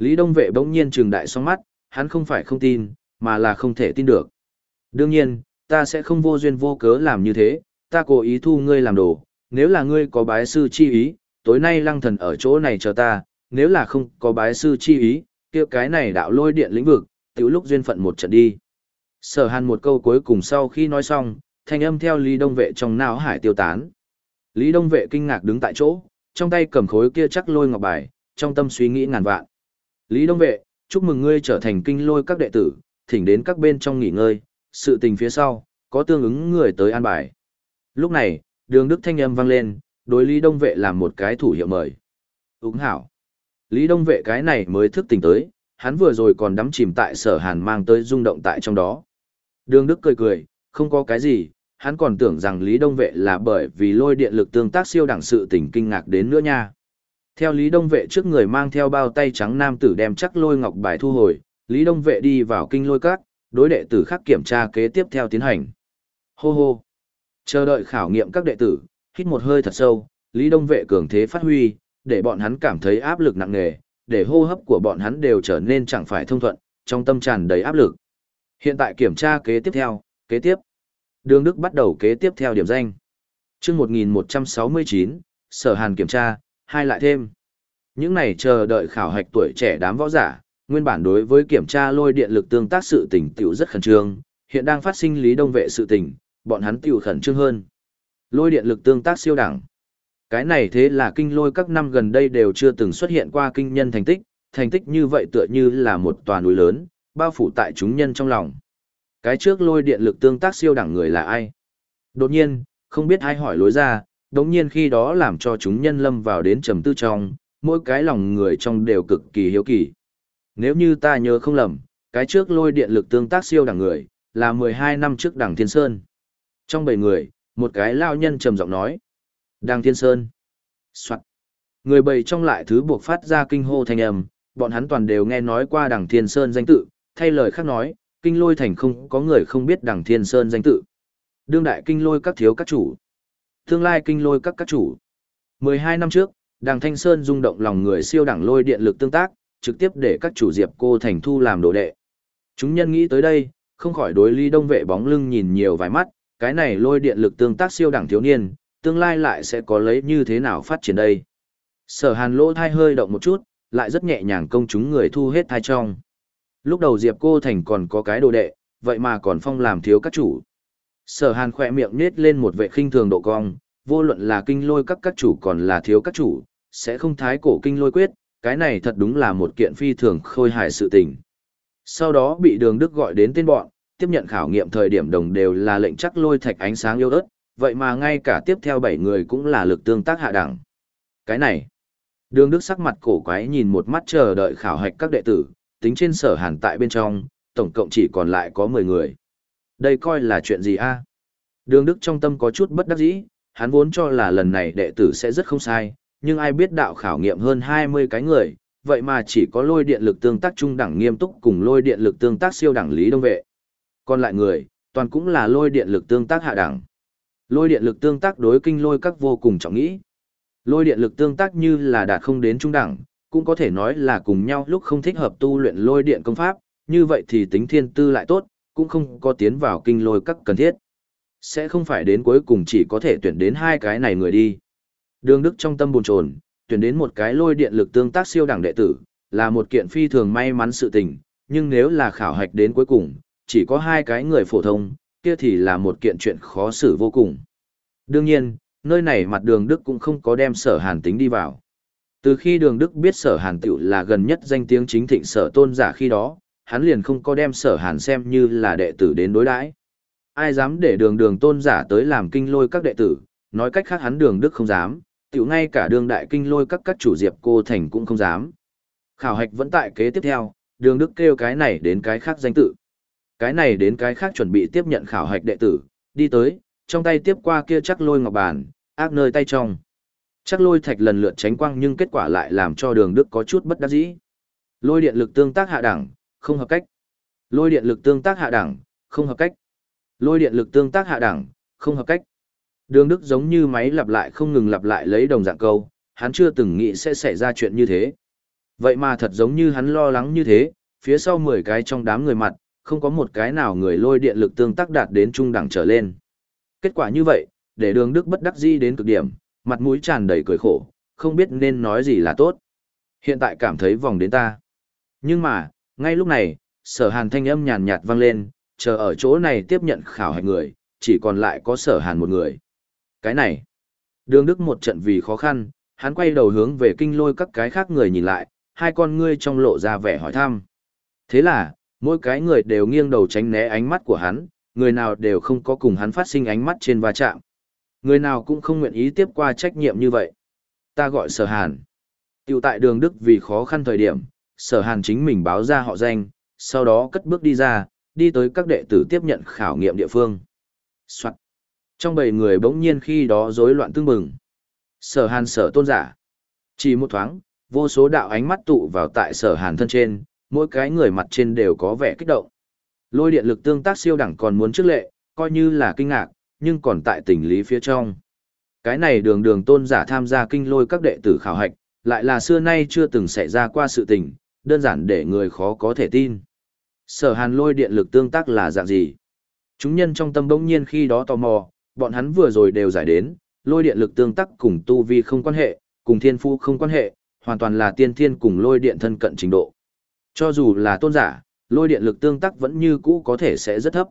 Lý Đông Vệ bỗng nhiên trừng đại song mắt, hắn không phải không tin, mà là không thể tin được. Đương nhiên, ta sẽ không vô duyên vô cớ làm như thế, ta cố ý thu ngươi làm đồ, nếu là ngươi có bái sư chi ý, tối nay lăng thần ở chỗ này chờ ta, nếu là không có bái sư chi ý, kia cái này đạo lôi điện lĩnh vực, tiểu lúc duyên phận một trận đi. Sở hàn một câu cuối cùng sau khi nói xong, thanh âm theo Lý Đông Vệ trong não hải tiêu tán. Lý Đông Vệ kinh ngạc đứng tại chỗ, trong tay cầm khối kia chắc lôi ngọc bài, trong tâm suy nghĩ ngàn vạn. Lý Đông Vệ, chúc mừng ngươi trở thành kinh lôi các đệ tử, thỉnh đến các bên trong nghỉ ngơi, sự tình phía sau, có tương ứng người tới an bài. Lúc này, đường đức thanh âm vang lên, đối Lý Đông Vệ làm một cái thủ hiệu mời. Úng hảo. Lý Đông Vệ cái này mới thức tỉnh tới, hắn vừa rồi còn đắm chìm tại sở hàn mang tới rung động tại trong đó. Đường Đức cười cười, không có cái gì, hắn còn tưởng rằng Lý Đông Vệ là bởi vì lôi điện lực tương tác siêu đẳng sự tình kinh ngạc đến nữa nha. Theo Lý Đông Vệ trước người mang theo bao tay trắng nam tử đem chắc lôi ngọc bài thu hồi, Lý Đông Vệ đi vào kinh lôi các, đối đệ tử khác kiểm tra kế tiếp theo tiến hành. Hô hô. Chờ đợi khảo nghiệm các đệ tử, hít một hơi thật sâu, Lý Đông Vệ cường thế phát huy, để bọn hắn cảm thấy áp lực nặng nề, để hô hấp của bọn hắn đều trở nên chẳng phải thông thuận, trong tâm tràn đầy áp lực. Hiện tại kiểm tra kế tiếp theo, kế tiếp. Đường Đức bắt đầu kế tiếp theo điểm danh. Chương 1169, Sở Hàn kiểm tra, hai lại thêm. Những này chờ đợi khảo hạch tuổi trẻ đám võ giả, nguyên bản đối với kiểm tra lôi điện lực tương tác sự tình tiểu rất khẩn trương, hiện đang phát sinh lý đông vệ sự tình, bọn hắn tiểu khẩn trương hơn. Lôi điện lực tương tác siêu đẳng. Cái này thế là kinh lôi các năm gần đây đều chưa từng xuất hiện qua kinh nhân thành tích, thành tích như vậy tựa như là một tòa núi lớn, bao phủ tại chúng nhân trong lòng. Cái trước lôi điện lực tương tác siêu đẳng người là ai? Đột nhiên, không biết ai hỏi lối ra, đống nhiên khi đó làm cho chúng nhân lâm vào đến trầm tư trong, mỗi cái lòng người trong đều cực kỳ hiếu kỳ. Nếu như ta nhớ không lầm, cái trước lôi điện lực tương tác siêu đẳng người, là 12 năm trước đằng Thiên Sơn. Trong bảy người, một cái lao nhân trầm giọng nói. Đằng Thiên Sơn. Soạn. Người bầy trong lại thứ buộc phát ra kinh hô thanh âm, bọn hắn toàn đều nghe nói qua đằng Thiên Sơn danh tự, thay lời khác nói, kinh lôi thành không có người không biết đằng Thiên Sơn danh tự. Đương đại kinh lôi các thiếu các chủ. Tương lai kinh lôi các các chủ. 12 năm trước, đằng Thanh Sơn rung động lòng người siêu đẳng lôi điện lực tương tác, trực tiếp để các chủ diệp cô thành thu làm đồ đệ. Chúng nhân nghĩ tới đây, không khỏi đối ly đông vệ bóng lưng nhìn nhiều vài mắt, cái này lôi điện lực tương tác siêu đẳng thiếu niên, tương lai lại sẽ có lấy như thế nào phát triển đây. Sở hàn lỗ thai hơi động một chút, lại rất nhẹ nhàng công chúng người thu hết thai trong. Lúc đầu Diệp Cô Thành còn có cái đồ đệ, vậy mà còn phong làm thiếu các chủ. Sở hàn khỏe miệng nết lên một vệ khinh thường độ cong, vô luận là kinh lôi các các chủ còn là thiếu các chủ, sẽ không thái cổ kinh lôi quyết, cái này thật đúng là một kiện phi thường khôi hài sự tình. Sau đó bị đường đức gọi đến tên bọn, tiếp nhận khảo nghiệm thời điểm đồng đều là lệnh chắc lôi thạch ánh sáng yêu ớt, vậy mà ngay cả tiếp theo 7 người cũng là lực tương tác hạ đẳng. Cái này, đường đức sắc mặt cổ quái nhìn một mắt chờ đợi khảo hạch các đệ tử, tính trên sở hàn tại bên trong, tổng cộng chỉ còn lại có 10 người. Đây coi là chuyện gì a? Đường Đức trong tâm có chút bất đắc dĩ, hắn vốn cho là lần này đệ tử sẽ rất không sai, nhưng ai biết đạo khảo nghiệm hơn 20 cái người, vậy mà chỉ có lôi điện lực tương tác trung đẳng nghiêm túc cùng lôi điện lực tương tác siêu đẳng lý đông vệ. Còn lại người, toàn cũng là lôi điện lực tương tác hạ đẳng. Lôi điện lực tương tác đối kinh lôi các vô cùng trọng nghĩ. Lôi điện lực tương tác như là đạt không đến trung đẳng, cũng có thể nói là cùng nhau lúc không thích hợp tu luyện lôi điện công pháp, như vậy thì tính thiên tư lại tốt, cũng không có tiến vào kinh lôi các cần thiết. Sẽ không phải đến cuối cùng chỉ có thể tuyển đến hai cái này người đi. Đường Đức trong tâm buồn chồn, tuyển đến một cái lôi điện lực tương tác siêu đẳng đệ tử, là một kiện phi thường may mắn sự tình, nhưng nếu là khảo hạch đến cuối cùng, chỉ có hai cái người phổ thông, kia thì là một kiện chuyện khó xử vô cùng. Đương nhiên, nơi này mặt đường Đức cũng không có đem sở hàn tính đi vào. Từ khi đường Đức biết sở hàn tiểu là gần nhất danh tiếng chính thịnh sở tôn giả khi đó, hắn liền không có đem sở hàn xem như là đệ tử đến đối đãi. Ai dám để đường đường tôn giả tới làm kinh lôi các đệ tử, nói cách khác hắn đường Đức không dám, tiểu ngay cả đường đại kinh lôi các các chủ diệp cô thành cũng không dám. Khảo hạch vẫn tại kế tiếp theo, đường Đức kêu cái này đến cái khác danh tự. Cái này đến cái khác chuẩn bị tiếp nhận khảo hạch đệ tử, đi tới, trong tay tiếp qua kia chắc lôi ngọc bàn, ác nơi tay trong. Chắc lôi thạch lần lượt tránh quang nhưng kết quả lại làm cho đường Đức có chút bất đắc dĩ. Lôi điện lực tương tác hạ đẳng, không hợp cách. Lôi điện lực tương tác hạ đẳng, không hợp cách. Lôi điện lực tương tác hạ đẳng, không hợp cách. Đường Đức giống như máy lặp lại không ngừng lặp lại lấy đồng dạng câu, hắn chưa từng nghĩ sẽ xảy ra chuyện như thế. Vậy mà thật giống như hắn lo lắng như thế, phía sau 10 cái trong đám người mặt, không có một cái nào người lôi điện lực tương tác đạt đến trung đẳng trở lên. Kết quả như vậy, để đường Đức bất đắc dĩ đến cực điểm, mặt mũi tràn đầy cười khổ, không biết nên nói gì là tốt. Hiện tại cảm thấy vòng đến ta. Nhưng mà, ngay lúc này, sở hàn thanh âm nhàn nhạt vang lên, chờ ở chỗ này tiếp nhận khảo hạch người, chỉ còn lại có sở hàn một người. Cái này, đường đức một trận vì khó khăn, hắn quay đầu hướng về kinh lôi các cái khác người nhìn lại, hai con ngươi trong lộ ra vẻ hỏi thăm. Thế là, mỗi cái người đều nghiêng đầu tránh né ánh mắt của hắn, người nào đều không có cùng hắn phát sinh ánh mắt trên va chạm. Người nào cũng không nguyện ý tiếp qua trách nhiệm như vậy. Ta gọi sở hàn. Tiểu tại đường Đức vì khó khăn thời điểm, sở hàn chính mình báo ra họ danh, sau đó cất bước đi ra, đi tới các đệ tử tiếp nhận khảo nghiệm địa phương. Soạn. Trong bầy người bỗng nhiên khi đó rối loạn tương bừng. Sở hàn sở tôn giả. Chỉ một thoáng, vô số đạo ánh mắt tụ vào tại sở hàn thân trên, mỗi cái người mặt trên đều có vẻ kích động. Lôi điện lực tương tác siêu đẳng còn muốn trước lệ, coi như là kinh ngạc, nhưng còn tại tình lý phía trong. Cái này đường đường tôn giả tham gia kinh lôi các đệ tử khảo hạch, lại là xưa nay chưa từng xảy ra qua sự tình, đơn giản để người khó có thể tin. Sở hàn lôi điện lực tương tác là dạng gì? Chúng nhân trong tâm bỗng nhiên khi đó tò mò, bọn hắn vừa rồi đều giải đến, lôi điện lực tương tác cùng tu vi không quan hệ, cùng thiên phu không quan hệ, hoàn toàn là tiên thiên cùng lôi điện thân cận trình độ. Cho dù là tôn giả, lôi điện lực tương tác vẫn như cũ có thể sẽ rất thấp.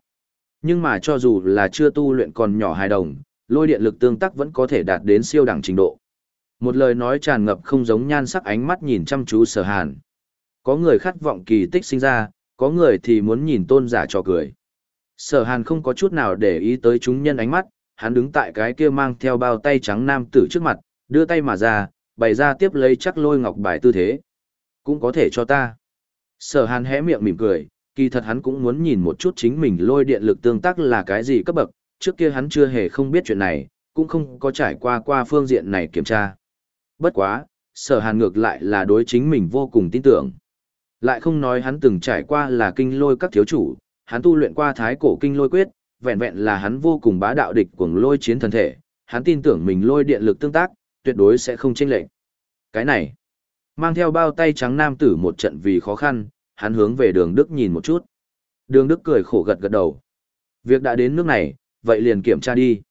Nhưng mà cho dù là chưa tu luyện còn nhỏ hài đồng, lôi điện lực tương tác vẫn có thể đạt đến siêu đẳng trình độ. Một lời nói tràn ngập không giống nhan sắc ánh mắt nhìn chăm chú sở hàn. Có người khát vọng kỳ tích sinh ra, có người thì muốn nhìn tôn giả cho cười. Sở hàn không có chút nào để ý tới chúng nhân ánh mắt, hắn đứng tại cái kia mang theo bao tay trắng nam tử trước mặt, đưa tay mà ra, bày ra tiếp lấy chắc lôi ngọc bài tư thế. Cũng có thể cho ta. Sở hàn hé miệng mỉm cười, kỳ thật hắn cũng muốn nhìn một chút chính mình lôi điện lực tương tác là cái gì cấp bậc, trước kia hắn chưa hề không biết chuyện này, cũng không có trải qua qua phương diện này kiểm tra. Bất quá, sở hàn ngược lại là đối chính mình vô cùng tin tưởng. Lại không nói hắn từng trải qua là kinh lôi các thiếu chủ, hắn tu luyện qua thái cổ kinh lôi quyết, vẹn vẹn là hắn vô cùng bá đạo địch cuồng lôi chiến thần thể, hắn tin tưởng mình lôi điện lực tương tác, tuyệt đối sẽ không chênh lệch. Cái này, mang theo bao tay trắng nam tử một trận vì khó khăn, hắn hướng về đường Đức nhìn một chút. Đường Đức cười khổ gật gật đầu. Việc đã đến nước này, vậy liền kiểm tra đi.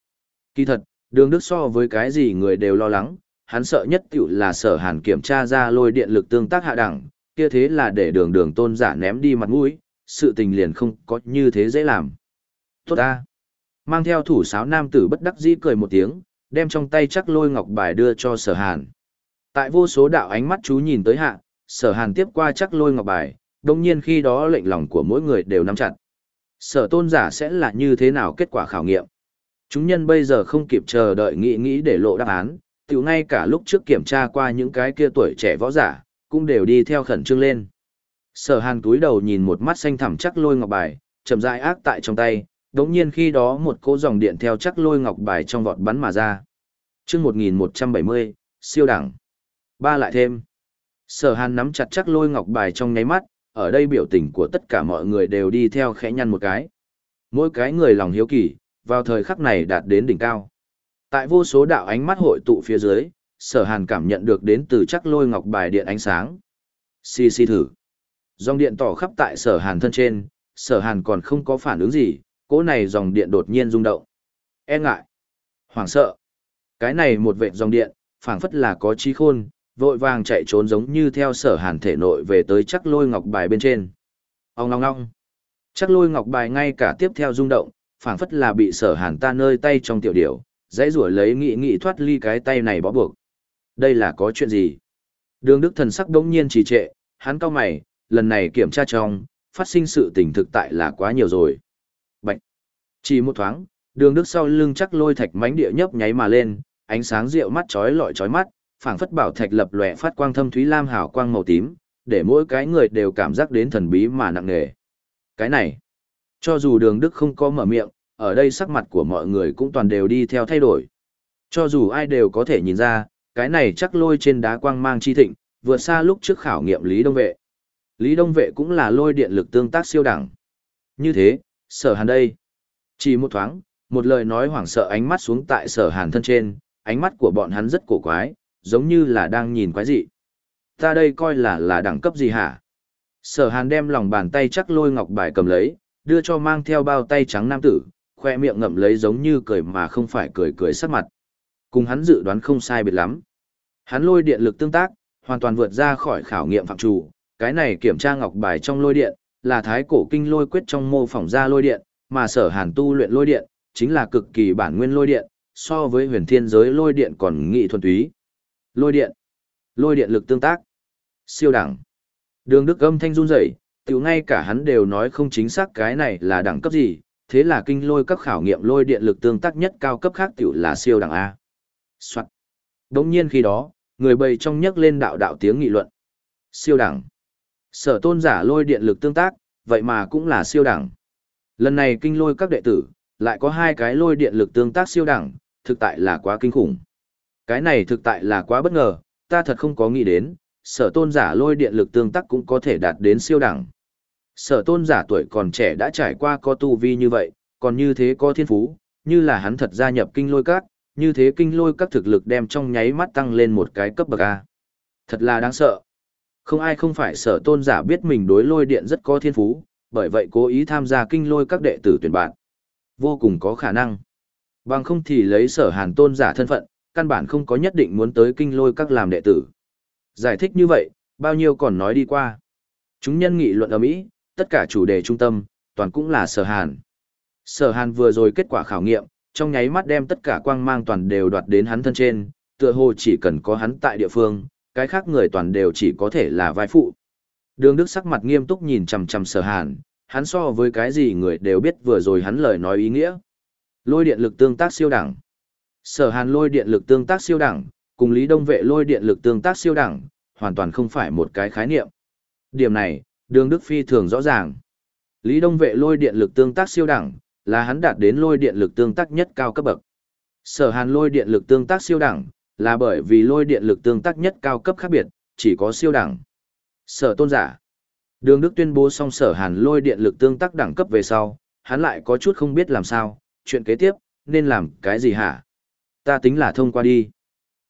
Kỳ thật, đường Đức so với cái gì người đều lo lắng, hắn sợ nhất tiểu là sở hàn kiểm tra ra lôi điện lực tương tác hạ đẳng, kia thế là để đường đường tôn giả ném đi mặt mũi, sự tình liền không có như thế dễ làm. Tốt ta. Mang theo thủ sáo nam tử bất đắc dĩ cười một tiếng, đem trong tay chắc lôi ngọc bài đưa cho sở hàn. Tại vô số đạo ánh mắt chú nhìn tới hạ, sở hàn tiếp qua chắc lôi ngọc bài, đồng nhiên khi đó lệnh lòng của mỗi người đều nắm chặt. Sở tôn giả sẽ là như thế nào kết quả khảo nghiệm? Chúng nhân bây giờ không kịp chờ đợi nghĩ nghĩ để lộ đáp án, tiểu ngay cả lúc trước kiểm tra qua những cái kia tuổi trẻ võ giả, cũng đều đi theo khẩn trương lên. Sở hàn túi đầu nhìn một mắt xanh thẳm chắc lôi ngọc bài, chậm rãi ác tại trong tay, đống nhiên khi đó một cỗ dòng điện theo chắc lôi ngọc bài trong vọt bắn mà ra. chương 1170, siêu đẳng. Ba lại thêm. Sở hàn nắm chặt chắc lôi ngọc bài trong nháy mắt, ở đây biểu tình của tất cả mọi người đều đi theo khẽ nhăn một cái. Mỗi cái người lòng hiếu kỳ, vào thời khắc này đạt đến đỉnh cao. Tại vô số đạo ánh mắt hội tụ phía dưới, sở hàn cảm nhận được đến từ chắc lôi ngọc bài điện ánh sáng. Xì xì thử. Dòng điện tỏ khắp tại sở hàn thân trên, sở hàn còn không có phản ứng gì, cỗ này dòng điện đột nhiên rung động. E ngại. Hoảng sợ. Cái này một vệ dòng điện, phảng phất là có trí khôn, vội vàng chạy trốn giống như theo sở hàn thể nội về tới chắc lôi ngọc bài bên trên. Ông ngong ngong. Chắc lôi ngọc bài ngay cả tiếp theo rung động, phảng phất là bị sở hàn ta nơi tay trong tiểu điểu, dãy rủa lấy nghị nghị thoát ly cái tay này bó buộc. Đây là có chuyện gì? Đường Đức thần sắc đống nhiên trì trệ, hắn cao mày, lần này kiểm tra trong, phát sinh sự tình thực tại là quá nhiều rồi. Bạch! Chỉ một thoáng, đường Đức sau lưng chắc lôi thạch mánh địa nhấp nháy mà lên, ánh sáng rượu mắt chói lọi chói mắt, phảng phất bảo thạch lập lòe phát quang thâm thúy lam hào quang màu tím, để mỗi cái người đều cảm giác đến thần bí mà nặng nề. Cái này, cho dù đường Đức không có mở miệng, ở đây sắc mặt của mọi người cũng toàn đều đi theo thay đổi. Cho dù ai đều có thể nhìn ra, cái này chắc lôi trên đá quang mang chi thịnh, vượt xa lúc trước khảo nghiệm Lý Đông Vệ. Lý Đông Vệ cũng là lôi điện lực tương tác siêu đẳng. Như thế, sở hàn đây. Chỉ một thoáng, một lời nói hoảng sợ ánh mắt xuống tại sở hàn thân trên, ánh mắt của bọn hắn rất cổ quái, giống như là đang nhìn quái gì. Ta đây coi là là đẳng cấp gì hả? Sở hàn đem lòng bàn tay chắc lôi ngọc bài cầm lấy, đưa cho mang theo bao tay trắng nam tử, khoe miệng ngậm lấy giống như cười mà không phải cười cười sắc mặt. Cùng hắn dự đoán không sai biệt lắm. Hắn lôi điện lực tương tác, hoàn toàn vượt ra khỏi khảo nghiệm phạm chủ, cái này kiểm tra ngọc bài trong lôi điện, là thái cổ kinh lôi quyết trong mô phỏng ra lôi điện, mà sở hàn tu luyện lôi điện, chính là cực kỳ bản nguyên lôi điện, so với huyền thiên giới lôi điện còn nghị thuần túy. Lôi điện, lôi điện lực tương tác, siêu đẳng. Đường Đức âm thanh run rẩy, tiểu ngay cả hắn đều nói không chính xác cái này là đẳng cấp gì, thế là kinh lôi các khảo nghiệm lôi điện lực tương tác nhất cao cấp khác tiểu là siêu đẳng A. Soạn. Đống nhiên khi đó, người bầy trong nhấc lên đạo đạo tiếng nghị luận. Siêu đẳng. Sở tôn giả lôi điện lực tương tác, vậy mà cũng là siêu đẳng. Lần này kinh lôi các đệ tử, lại có hai cái lôi điện lực tương tác siêu đẳng, thực tại là quá kinh khủng. Cái này thực tại là quá bất ngờ, ta thật không có nghĩ đến, sở tôn giả lôi điện lực tương tác cũng có thể đạt đến siêu đẳng. Sở tôn giả tuổi còn trẻ đã trải qua có tu vi như vậy, còn như thế có thiên phú, như là hắn thật gia nhập kinh lôi các, như thế kinh lôi các thực lực đem trong nháy mắt tăng lên một cái cấp bậc A. Thật là đáng sợ. Không ai không phải sở tôn giả biết mình đối lôi điện rất có thiên phú, bởi vậy cố ý tham gia kinh lôi các đệ tử tuyển bạn. Vô cùng có khả năng. Bằng không thì lấy sở hàn tôn giả thân phận, căn bản không có nhất định muốn tới kinh lôi các làm đệ tử. Giải thích như vậy, bao nhiêu còn nói đi qua. Chúng nhân nghị luận ở Mỹ, tất cả chủ đề trung tâm, toàn cũng là sở hàn. Sở hàn vừa rồi kết quả khảo nghiệm, trong nháy mắt đem tất cả quang mang toàn đều đoạt đến hắn thân trên, tựa hồ chỉ cần có hắn tại địa phương, cái khác người toàn đều chỉ có thể là vai phụ. Đường Đức sắc mặt nghiêm túc nhìn chằm chằm sở hàn, hắn so với cái gì người đều biết vừa rồi hắn lời nói ý nghĩa. Lôi điện lực tương tác siêu đẳng. Sở hàn lôi điện lực tương tác siêu đẳng, cùng Lý Đông Vệ lôi điện lực tương tác siêu đẳng, hoàn toàn không phải một cái khái niệm. Điểm này, đường Đức Phi thường rõ ràng. Lý Đông Vệ lôi điện lực tương tác siêu đẳng, là hắn đạt đến lôi điện lực tương tác nhất cao cấp bậc. Sở Hàn lôi điện lực tương tác siêu đẳng, là bởi vì lôi điện lực tương tác nhất cao cấp khác biệt, chỉ có siêu đẳng. Sở tôn giả. Đường Đức tuyên bố xong sở Hàn lôi điện lực tương tác đẳng cấp về sau, hắn lại có chút không biết làm sao, chuyện kế tiếp, nên làm cái gì hả? Ta tính là thông qua đi.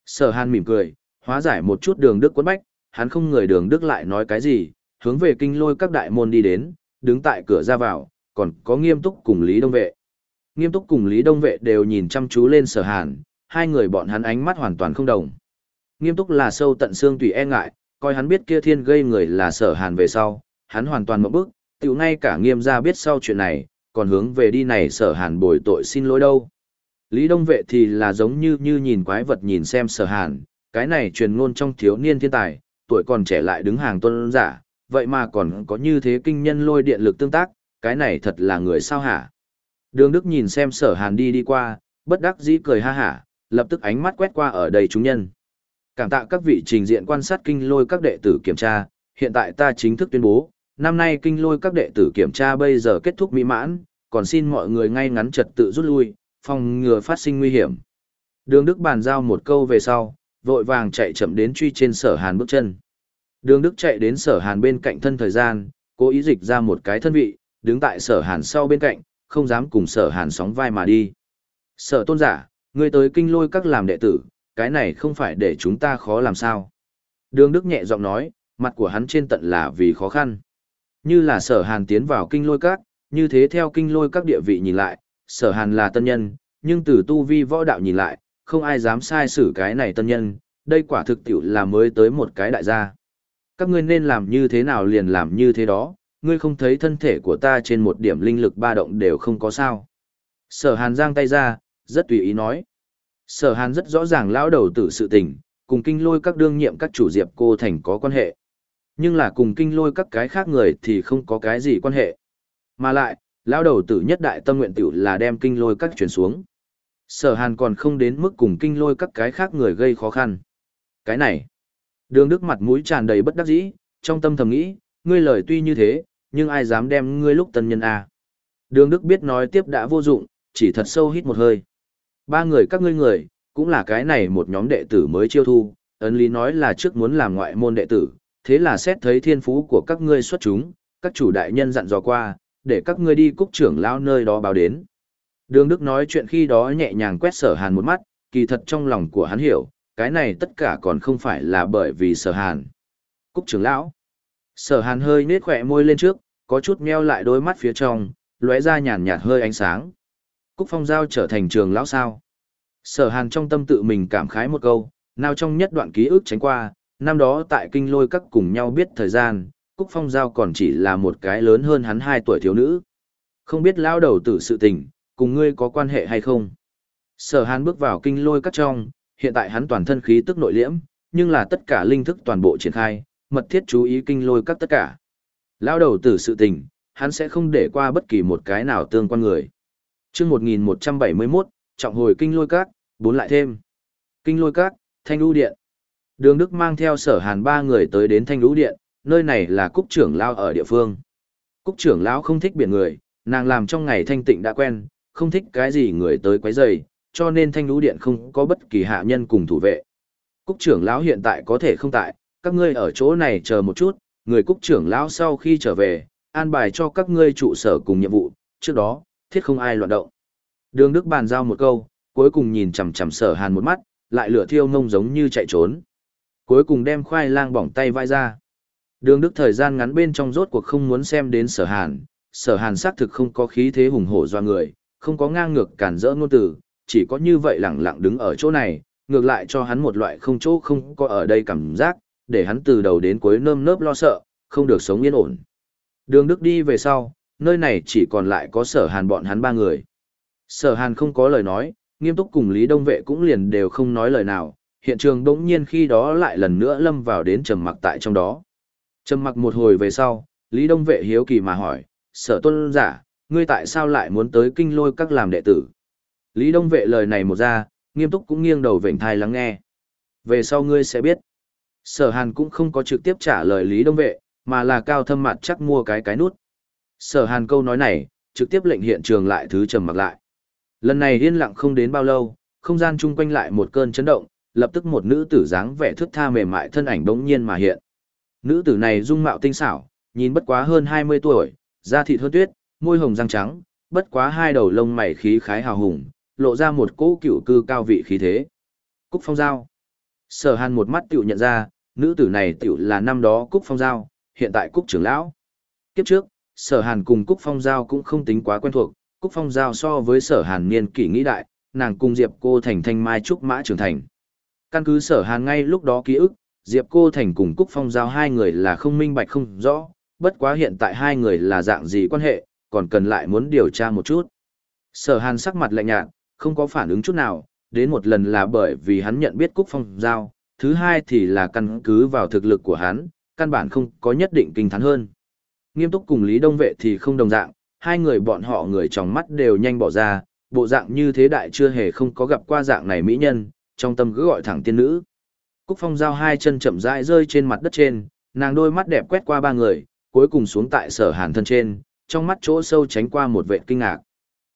Sở Hàn mỉm cười, hóa giải một chút đường Đức quấn bách, hắn không người đường Đức lại nói cái gì, hướng về kinh lôi các đại môn đi đến, đứng tại cửa ra vào, còn có nghiêm túc cùng Lý Đông Vệ. Nghiêm túc cùng Lý Đông Vệ đều nhìn chăm chú lên sở hàn, hai người bọn hắn ánh mắt hoàn toàn không đồng. Nghiêm túc là sâu tận xương tùy e ngại, coi hắn biết kia thiên gây người là sở hàn về sau, hắn hoàn toàn mộng bức, tiểu ngay cả nghiêm gia biết sau chuyện này, còn hướng về đi này sở hàn bồi tội xin lỗi đâu. Lý Đông Vệ thì là giống như như nhìn quái vật nhìn xem sở hàn, cái này truyền ngôn trong thiếu niên thiên tài, tuổi còn trẻ lại đứng hàng tuân giả, vậy mà còn có như thế kinh nhân lôi điện lực tương tác, cái này thật là người sao hả? Đường Đức nhìn xem sở hàn đi đi qua, bất đắc dĩ cười ha hả, lập tức ánh mắt quét qua ở đây chúng nhân. Cảm tạ các vị trình diện quan sát kinh lôi các đệ tử kiểm tra, hiện tại ta chính thức tuyên bố, năm nay kinh lôi các đệ tử kiểm tra bây giờ kết thúc mỹ mãn, còn xin mọi người ngay ngắn trật tự rút lui, phòng ngừa phát sinh nguy hiểm. Đường Đức bàn giao một câu về sau, vội vàng chạy chậm đến truy trên sở hàn bước chân. Đường Đức chạy đến sở hàn bên cạnh thân thời gian, cố ý dịch ra một cái thân vị, đứng tại sở hàn sau bên cạnh, không dám cùng sở hàn sóng vai mà đi. Sở tôn giả, ngươi tới kinh lôi các làm đệ tử, cái này không phải để chúng ta khó làm sao. Đường Đức nhẹ giọng nói, mặt của hắn trên tận là vì khó khăn. Như là sở hàn tiến vào kinh lôi các, như thế theo kinh lôi các địa vị nhìn lại, sở hàn là tân nhân, nhưng từ tu vi võ đạo nhìn lại, không ai dám sai xử cái này tân nhân, đây quả thực tiểu là mới tới một cái đại gia. Các ngươi nên làm như thế nào liền làm như thế đó, ngươi không thấy thân thể của ta trên một điểm linh lực ba động đều không có sao. Sở hàn giang tay ra, rất tùy ý nói. Sở hàn rất rõ ràng lão đầu tử sự tình, cùng kinh lôi các đương nhiệm các chủ diệp cô thành có quan hệ. Nhưng là cùng kinh lôi các cái khác người thì không có cái gì quan hệ. Mà lại, lão đầu tử nhất đại tâm nguyện tiểu là đem kinh lôi các chuyển xuống. Sở hàn còn không đến mức cùng kinh lôi các cái khác người gây khó khăn. Cái này, đường đức mặt mũi tràn đầy bất đắc dĩ, trong tâm thầm nghĩ, ngươi lời tuy như thế, nhưng ai dám đem ngươi lúc tân nhân à. Đường đức biết nói tiếp đã vô dụng, chỉ thật sâu hít một hơi. Ba người các ngươi người, cũng là cái này một nhóm đệ tử mới chiêu thu, ấn lý nói là trước muốn làm ngoại môn đệ tử, thế là xét thấy thiên phú của các ngươi xuất chúng, các chủ đại nhân dặn dò qua, để các ngươi đi cúc trưởng lão nơi đó báo đến. Đường Đức nói chuyện khi đó nhẹ nhàng quét sở hàn một mắt, kỳ thật trong lòng của hắn hiểu, cái này tất cả còn không phải là bởi vì sở hàn. Cúc trưởng lão. Sở hàn hơi nết khỏe môi lên trước, có chút meo lại đôi mắt phía trong, lóe ra nhàn nhạt hơi ánh sáng. Cúc phong giao trở thành trường lão sao. Sở hàn trong tâm tự mình cảm khái một câu, nào trong nhất đoạn ký ức tránh qua, năm đó tại kinh lôi các cùng nhau biết thời gian, Cúc Phong Giao còn chỉ là một cái lớn hơn hắn 2 tuổi thiếu nữ. Không biết lão đầu tử sự tình, cùng ngươi có quan hệ hay không? Sở hàn bước vào kinh lôi các trong, hiện tại hắn toàn thân khí tức nội liễm, nhưng là tất cả linh thức toàn bộ triển khai, mật thiết chú ý kinh lôi các tất cả. Lao đầu tử sự tình, hắn sẽ không để qua bất kỳ một cái nào tương quan người. chương 1171, trọng hồi kinh lôi các, bốn lại thêm. Kinh lôi các, thanh lũ điện. Đường Đức mang theo sở hàn ba người tới đến thanh lũ điện, nơi này là cúc trưởng lao ở địa phương. Cúc trưởng lão không thích biển người, nàng làm trong ngày thanh tịnh đã quen, không thích cái gì người tới quấy rầy, cho nên thanh lũ điện không có bất kỳ hạ nhân cùng thủ vệ. Cúc trưởng lão hiện tại có thể không tại, các ngươi ở chỗ này chờ một chút, người cúc trưởng lão sau khi trở về, an bài cho các ngươi trụ sở cùng nhiệm vụ, trước đó, thiết không ai loạn động. Đường Đức bàn giao một câu, cuối cùng nhìn chằm chằm sở hàn một mắt, lại lửa thiêu ngông giống như chạy trốn. Cuối cùng đem khoai lang bỏng tay vai ra. Đường Đức thời gian ngắn bên trong rốt cuộc không muốn xem đến sở hàn, sở hàn xác thực không có khí thế hùng hổ doa người, không có ngang ngược cản rỡ ngôn từ, chỉ có như vậy lẳng lặng đứng ở chỗ này, ngược lại cho hắn một loại không chỗ không có ở đây cảm giác, để hắn từ đầu đến cuối nơm nớp lo sợ, không được sống yên ổn. Đường Đức đi về sau, nơi này chỉ còn lại có sở hàn bọn hắn ba người. Sở hàn không có lời nói, nghiêm túc cùng Lý Đông Vệ cũng liền đều không nói lời nào, hiện trường đống nhiên khi đó lại lần nữa lâm vào đến trầm mặc tại trong đó. Trầm mặc một hồi về sau, Lý Đông Vệ hiếu kỳ mà hỏi, sở tuân giả, ngươi tại sao lại muốn tới kinh lôi các làm đệ tử? Lý Đông Vệ lời này một ra, nghiêm túc cũng nghiêng đầu vểnh thai lắng nghe. Về sau ngươi sẽ biết. Sở Hàn cũng không có trực tiếp trả lời Lý Đông Vệ, mà là cao thâm mặt chắc mua cái cái nút. Sở Hàn câu nói này, trực tiếp lệnh hiện trường lại thứ trầm mặc lại. Lần này yên lặng không đến bao lâu, không gian chung quanh lại một cơn chấn động, lập tức một nữ tử dáng vẻ thước tha mềm mại thân ảnh bỗng nhiên mà hiện. Nữ tử này dung mạo tinh xảo, nhìn bất quá hơn 20 tuổi, da thịt hơn tuyết, môi hồng răng trắng, bất quá hai đầu lông mày khí khái hào hùng, lộ ra một cỗ cựu cư cao vị khí thế. Cúc Phong Giao. Sở Hàn một mắt tiểu nhận ra, nữ tử này tiểu là năm đó Cúc Phong Giao, hiện tại Cúc trưởng lão. Kiếp trước, Sở Hàn cùng Cúc Phong Giao cũng không tính quá quen thuộc, Cúc Phong Giao so với Sở Hàn niên kỷ nghĩ đại, nàng cùng Diệp Cô Thành thanh mai trúc mã trưởng thành. Căn cứ Sở Hàn ngay lúc đó ký ức, Diệp Cô Thành cùng Cúc Phong Giao hai người là không minh bạch không rõ, bất quá hiện tại hai người là dạng gì quan hệ, còn cần lại muốn điều tra một chút. Sở Hàn sắc mặt lạnh nhạt, không có phản ứng chút nào, đến một lần là bởi vì hắn nhận biết Cúc Phong Giao, thứ hai thì là căn cứ vào thực lực của hắn, căn bản không có nhất định kinh thắng hơn. Nghiêm túc cùng Lý Đông Vệ thì không đồng dạng, hai người bọn họ người trong mắt đều nhanh bỏ ra, bộ dạng như thế đại chưa hề không có gặp qua dạng này mỹ nhân, trong tâm cứ gọi thẳng tiên nữ. Cúc Phong giao hai chân chậm rãi rơi trên mặt đất trên, nàng đôi mắt đẹp quét qua ba người, cuối cùng xuống tại sở hàn thân trên, trong mắt chỗ sâu tránh qua một vệ kinh ngạc.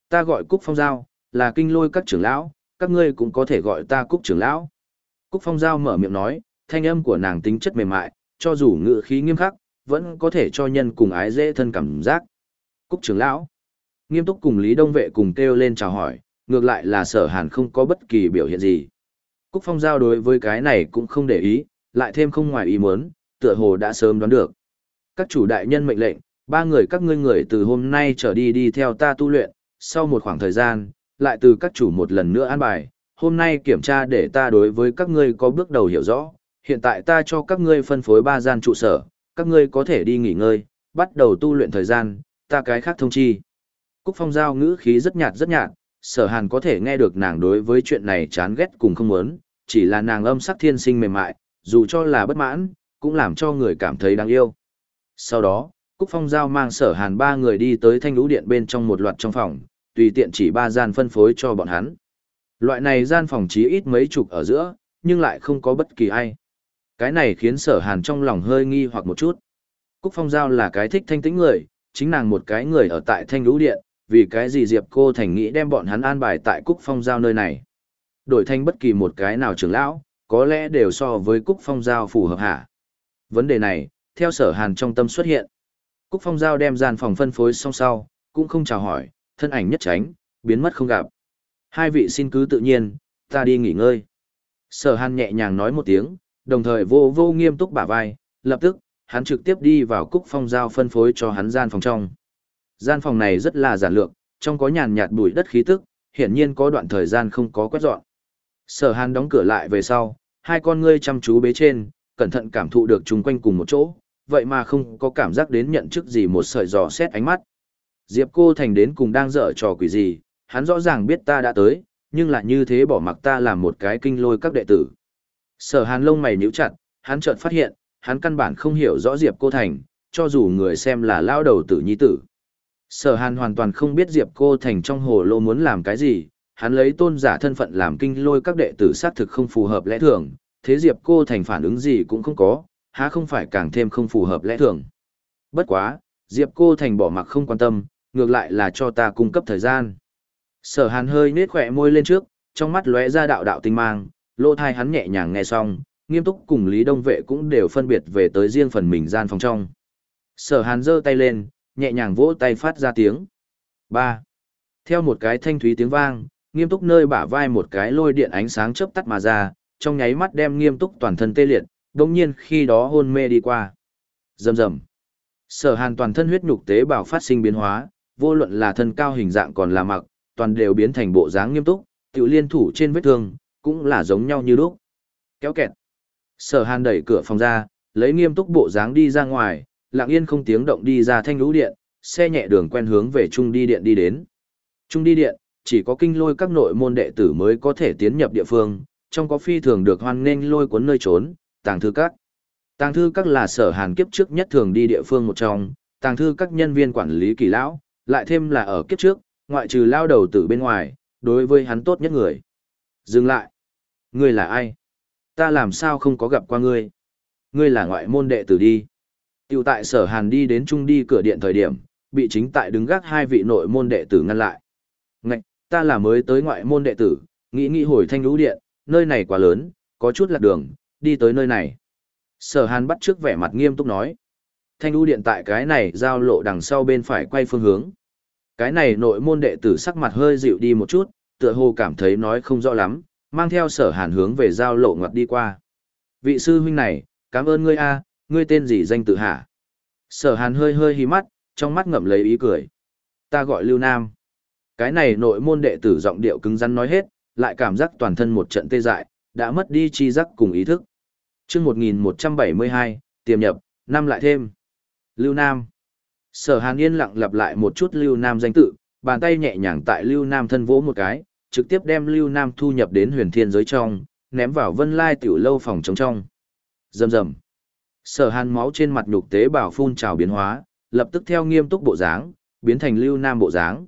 Ta gọi Cúc Phong giao, là kinh lôi các trưởng lão, các ngươi cũng có thể gọi ta Cúc trưởng lão. Cúc Phong giao mở miệng nói, thanh âm của nàng tính chất mềm mại, cho dù ngữ khí nghiêm khắc, vẫn có thể cho nhân cùng ái dễ thân cảm giác. Cúc trưởng lão. Nghiêm túc cùng Lý Đông Vệ cùng kêu lên chào hỏi, ngược lại là sở hàn không có bất kỳ biểu hiện gì. Cúc Phong Giao đối với cái này cũng không để ý, lại thêm không ngoài ý muốn, tựa hồ đã sớm đoán được. Các chủ đại nhân mệnh lệnh, ba người các ngươi người từ hôm nay trở đi đi theo ta tu luyện, sau một khoảng thời gian, lại từ các chủ một lần nữa an bài, hôm nay kiểm tra để ta đối với các ngươi có bước đầu hiểu rõ, hiện tại ta cho các ngươi phân phối ba gian trụ sở, các ngươi có thể đi nghỉ ngơi, bắt đầu tu luyện thời gian, ta cái khác thông chi. Cúc Phong Giao ngữ khí rất nhạt rất nhạt, sở hàn có thể nghe được nàng đối với chuyện này chán ghét cùng không muốn, chỉ là nàng âm sắc thiên sinh mềm mại, dù cho là bất mãn, cũng làm cho người cảm thấy đáng yêu. Sau đó, Cúc Phong Giao mang sở hàn ba người đi tới thanh lũ điện bên trong một loạt trong phòng, tùy tiện chỉ ba gian phân phối cho bọn hắn. Loại này gian phòng chí ít mấy chục ở giữa, nhưng lại không có bất kỳ ai. Cái này khiến sở hàn trong lòng hơi nghi hoặc một chút. Cúc Phong Giao là cái thích thanh tĩnh người, chính nàng một cái người ở tại thanh lũ điện, vì cái gì Diệp cô thành nghĩ đem bọn hắn an bài tại Cúc Phong Giao nơi này. Đổi thanh bất kỳ một cái nào trưởng lão, có lẽ đều so với Cúc Phong Giao phù hợp hả. Vấn đề này, theo sở hàn trong tâm xuất hiện. Cúc Phong Giao đem gian phòng phân phối xong sau, cũng không chào hỏi, thân ảnh nhất tránh, biến mất không gặp. Hai vị xin cứ tự nhiên, ta đi nghỉ ngơi. Sở hàn nhẹ nhàng nói một tiếng, đồng thời vô vô nghiêm túc bả vai, lập tức, hắn trực tiếp đi vào Cúc Phong Giao phân phối cho hắn gian phòng trong. Gian phòng này rất là giản lược, trong có nhàn nhạt bụi đất khí tức, hiển nhiên có đoạn thời gian không có quét dọn. Sở Hàn đóng cửa lại về sau, hai con ngươi chăm chú bế trên, cẩn thận cảm thụ được chúng quanh cùng một chỗ, vậy mà không có cảm giác đến nhận chức gì một sợi giò xét ánh mắt. Diệp cô thành đến cùng đang dở trò quỷ gì, hắn rõ ràng biết ta đã tới, nhưng lại như thế bỏ mặc ta làm một cái kinh lôi các đệ tử. Sở hàn lông mày nhíu chặt, hắn chợt phát hiện, hắn căn bản không hiểu rõ Diệp cô thành, cho dù người xem là lao đầu tử nhi tử. Sở hàn hoàn toàn không biết Diệp cô thành trong hồ lô muốn làm cái gì, hắn lấy tôn giả thân phận làm kinh lôi các đệ tử xác thực không phù hợp lẽ thường, thế Diệp cô thành phản ứng gì cũng không có, há không phải càng thêm không phù hợp lẽ thường. Bất quá, Diệp cô thành bỏ mặc không quan tâm, ngược lại là cho ta cung cấp thời gian. Sở hàn hơi nết khỏe môi lên trước, trong mắt lóe ra đạo đạo tinh mang, lô thai hắn nhẹ nhàng nghe xong, nghiêm túc cùng Lý Đông Vệ cũng đều phân biệt về tới riêng phần mình gian phòng trong. Sở hàn giơ tay lên, nhẹ nhàng vỗ tay phát ra tiếng. ba Theo một cái thanh thúy tiếng vang, nghiêm túc nơi bả vai một cái lôi điện ánh sáng chớp tắt mà ra, trong nháy mắt đem nghiêm túc toàn thân tê liệt, đồng nhiên khi đó hôn mê đi qua. Rầm rầm. Sở hàn toàn thân huyết nhục tế bào phát sinh biến hóa, vô luận là thân cao hình dạng còn là mặc, toàn đều biến thành bộ dáng nghiêm túc, tiểu liên thủ trên vết thương, cũng là giống nhau như lúc. Kéo kẹt. Sở hàn đẩy cửa phòng ra, lấy nghiêm túc bộ dáng đi ra ngoài, lặng yên không tiếng động đi ra thanh lũ điện, xe nhẹ đường quen hướng về trung đi điện đi đến. Trung đi điện, chỉ có kinh lôi các nội môn đệ tử mới có thể tiến nhập địa phương, trong có phi thường được hoan nghênh lôi cuốn nơi trốn, tàng thư các. Tàng thư các là sở hàn kiếp trước nhất thường đi địa phương một trong, tàng thư các nhân viên quản lý kỳ lão, lại thêm là ở kiếp trước, ngoại trừ lao đầu tử bên ngoài, đối với hắn tốt nhất người. Dừng lại. Ngươi là ai? Ta làm sao không có gặp qua ngươi? Ngươi là ngoại môn đệ tử đi. Tiểu tại sở hàn đi đến trung đi cửa điện thời điểm, bị chính tại đứng gác hai vị nội môn đệ tử ngăn lại. Ngạch, ta là mới tới ngoại môn đệ tử, nghĩ nghĩ hồi thanh lũ điện, nơi này quá lớn, có chút lạc đường, đi tới nơi này. Sở hàn bắt trước vẻ mặt nghiêm túc nói. Thanh lũ điện tại cái này giao lộ đằng sau bên phải quay phương hướng. Cái này nội môn đệ tử sắc mặt hơi dịu đi một chút, tựa hồ cảm thấy nói không rõ lắm, mang theo sở hàn hướng về giao lộ ngoặt đi qua. Vị sư huynh này, cảm ơn ngươi a, ngươi tên gì danh tự hả? Sở hàn hơi hơi hí mắt, trong mắt ngậm lấy ý cười. Ta gọi Lưu Nam. Cái này nội môn đệ tử giọng điệu cứng rắn nói hết, lại cảm giác toàn thân một trận tê dại, đã mất đi chi giác cùng ý thức. chương 1172, tiềm nhập, năm lại thêm. Lưu Nam. Sở Hàn yên lặng lặp lại một chút Lưu Nam danh tự, bàn tay nhẹ nhàng tại Lưu Nam thân vỗ một cái, trực tiếp đem Lưu Nam thu nhập đến huyền thiên giới trong, ném vào vân lai tiểu lâu phòng trống trong. Rầm rầm. Sở Hàn máu trên mặt nhục tế bào phun trào biến hóa, lập tức theo nghiêm túc bộ dáng, biến thành Lưu Nam bộ dáng.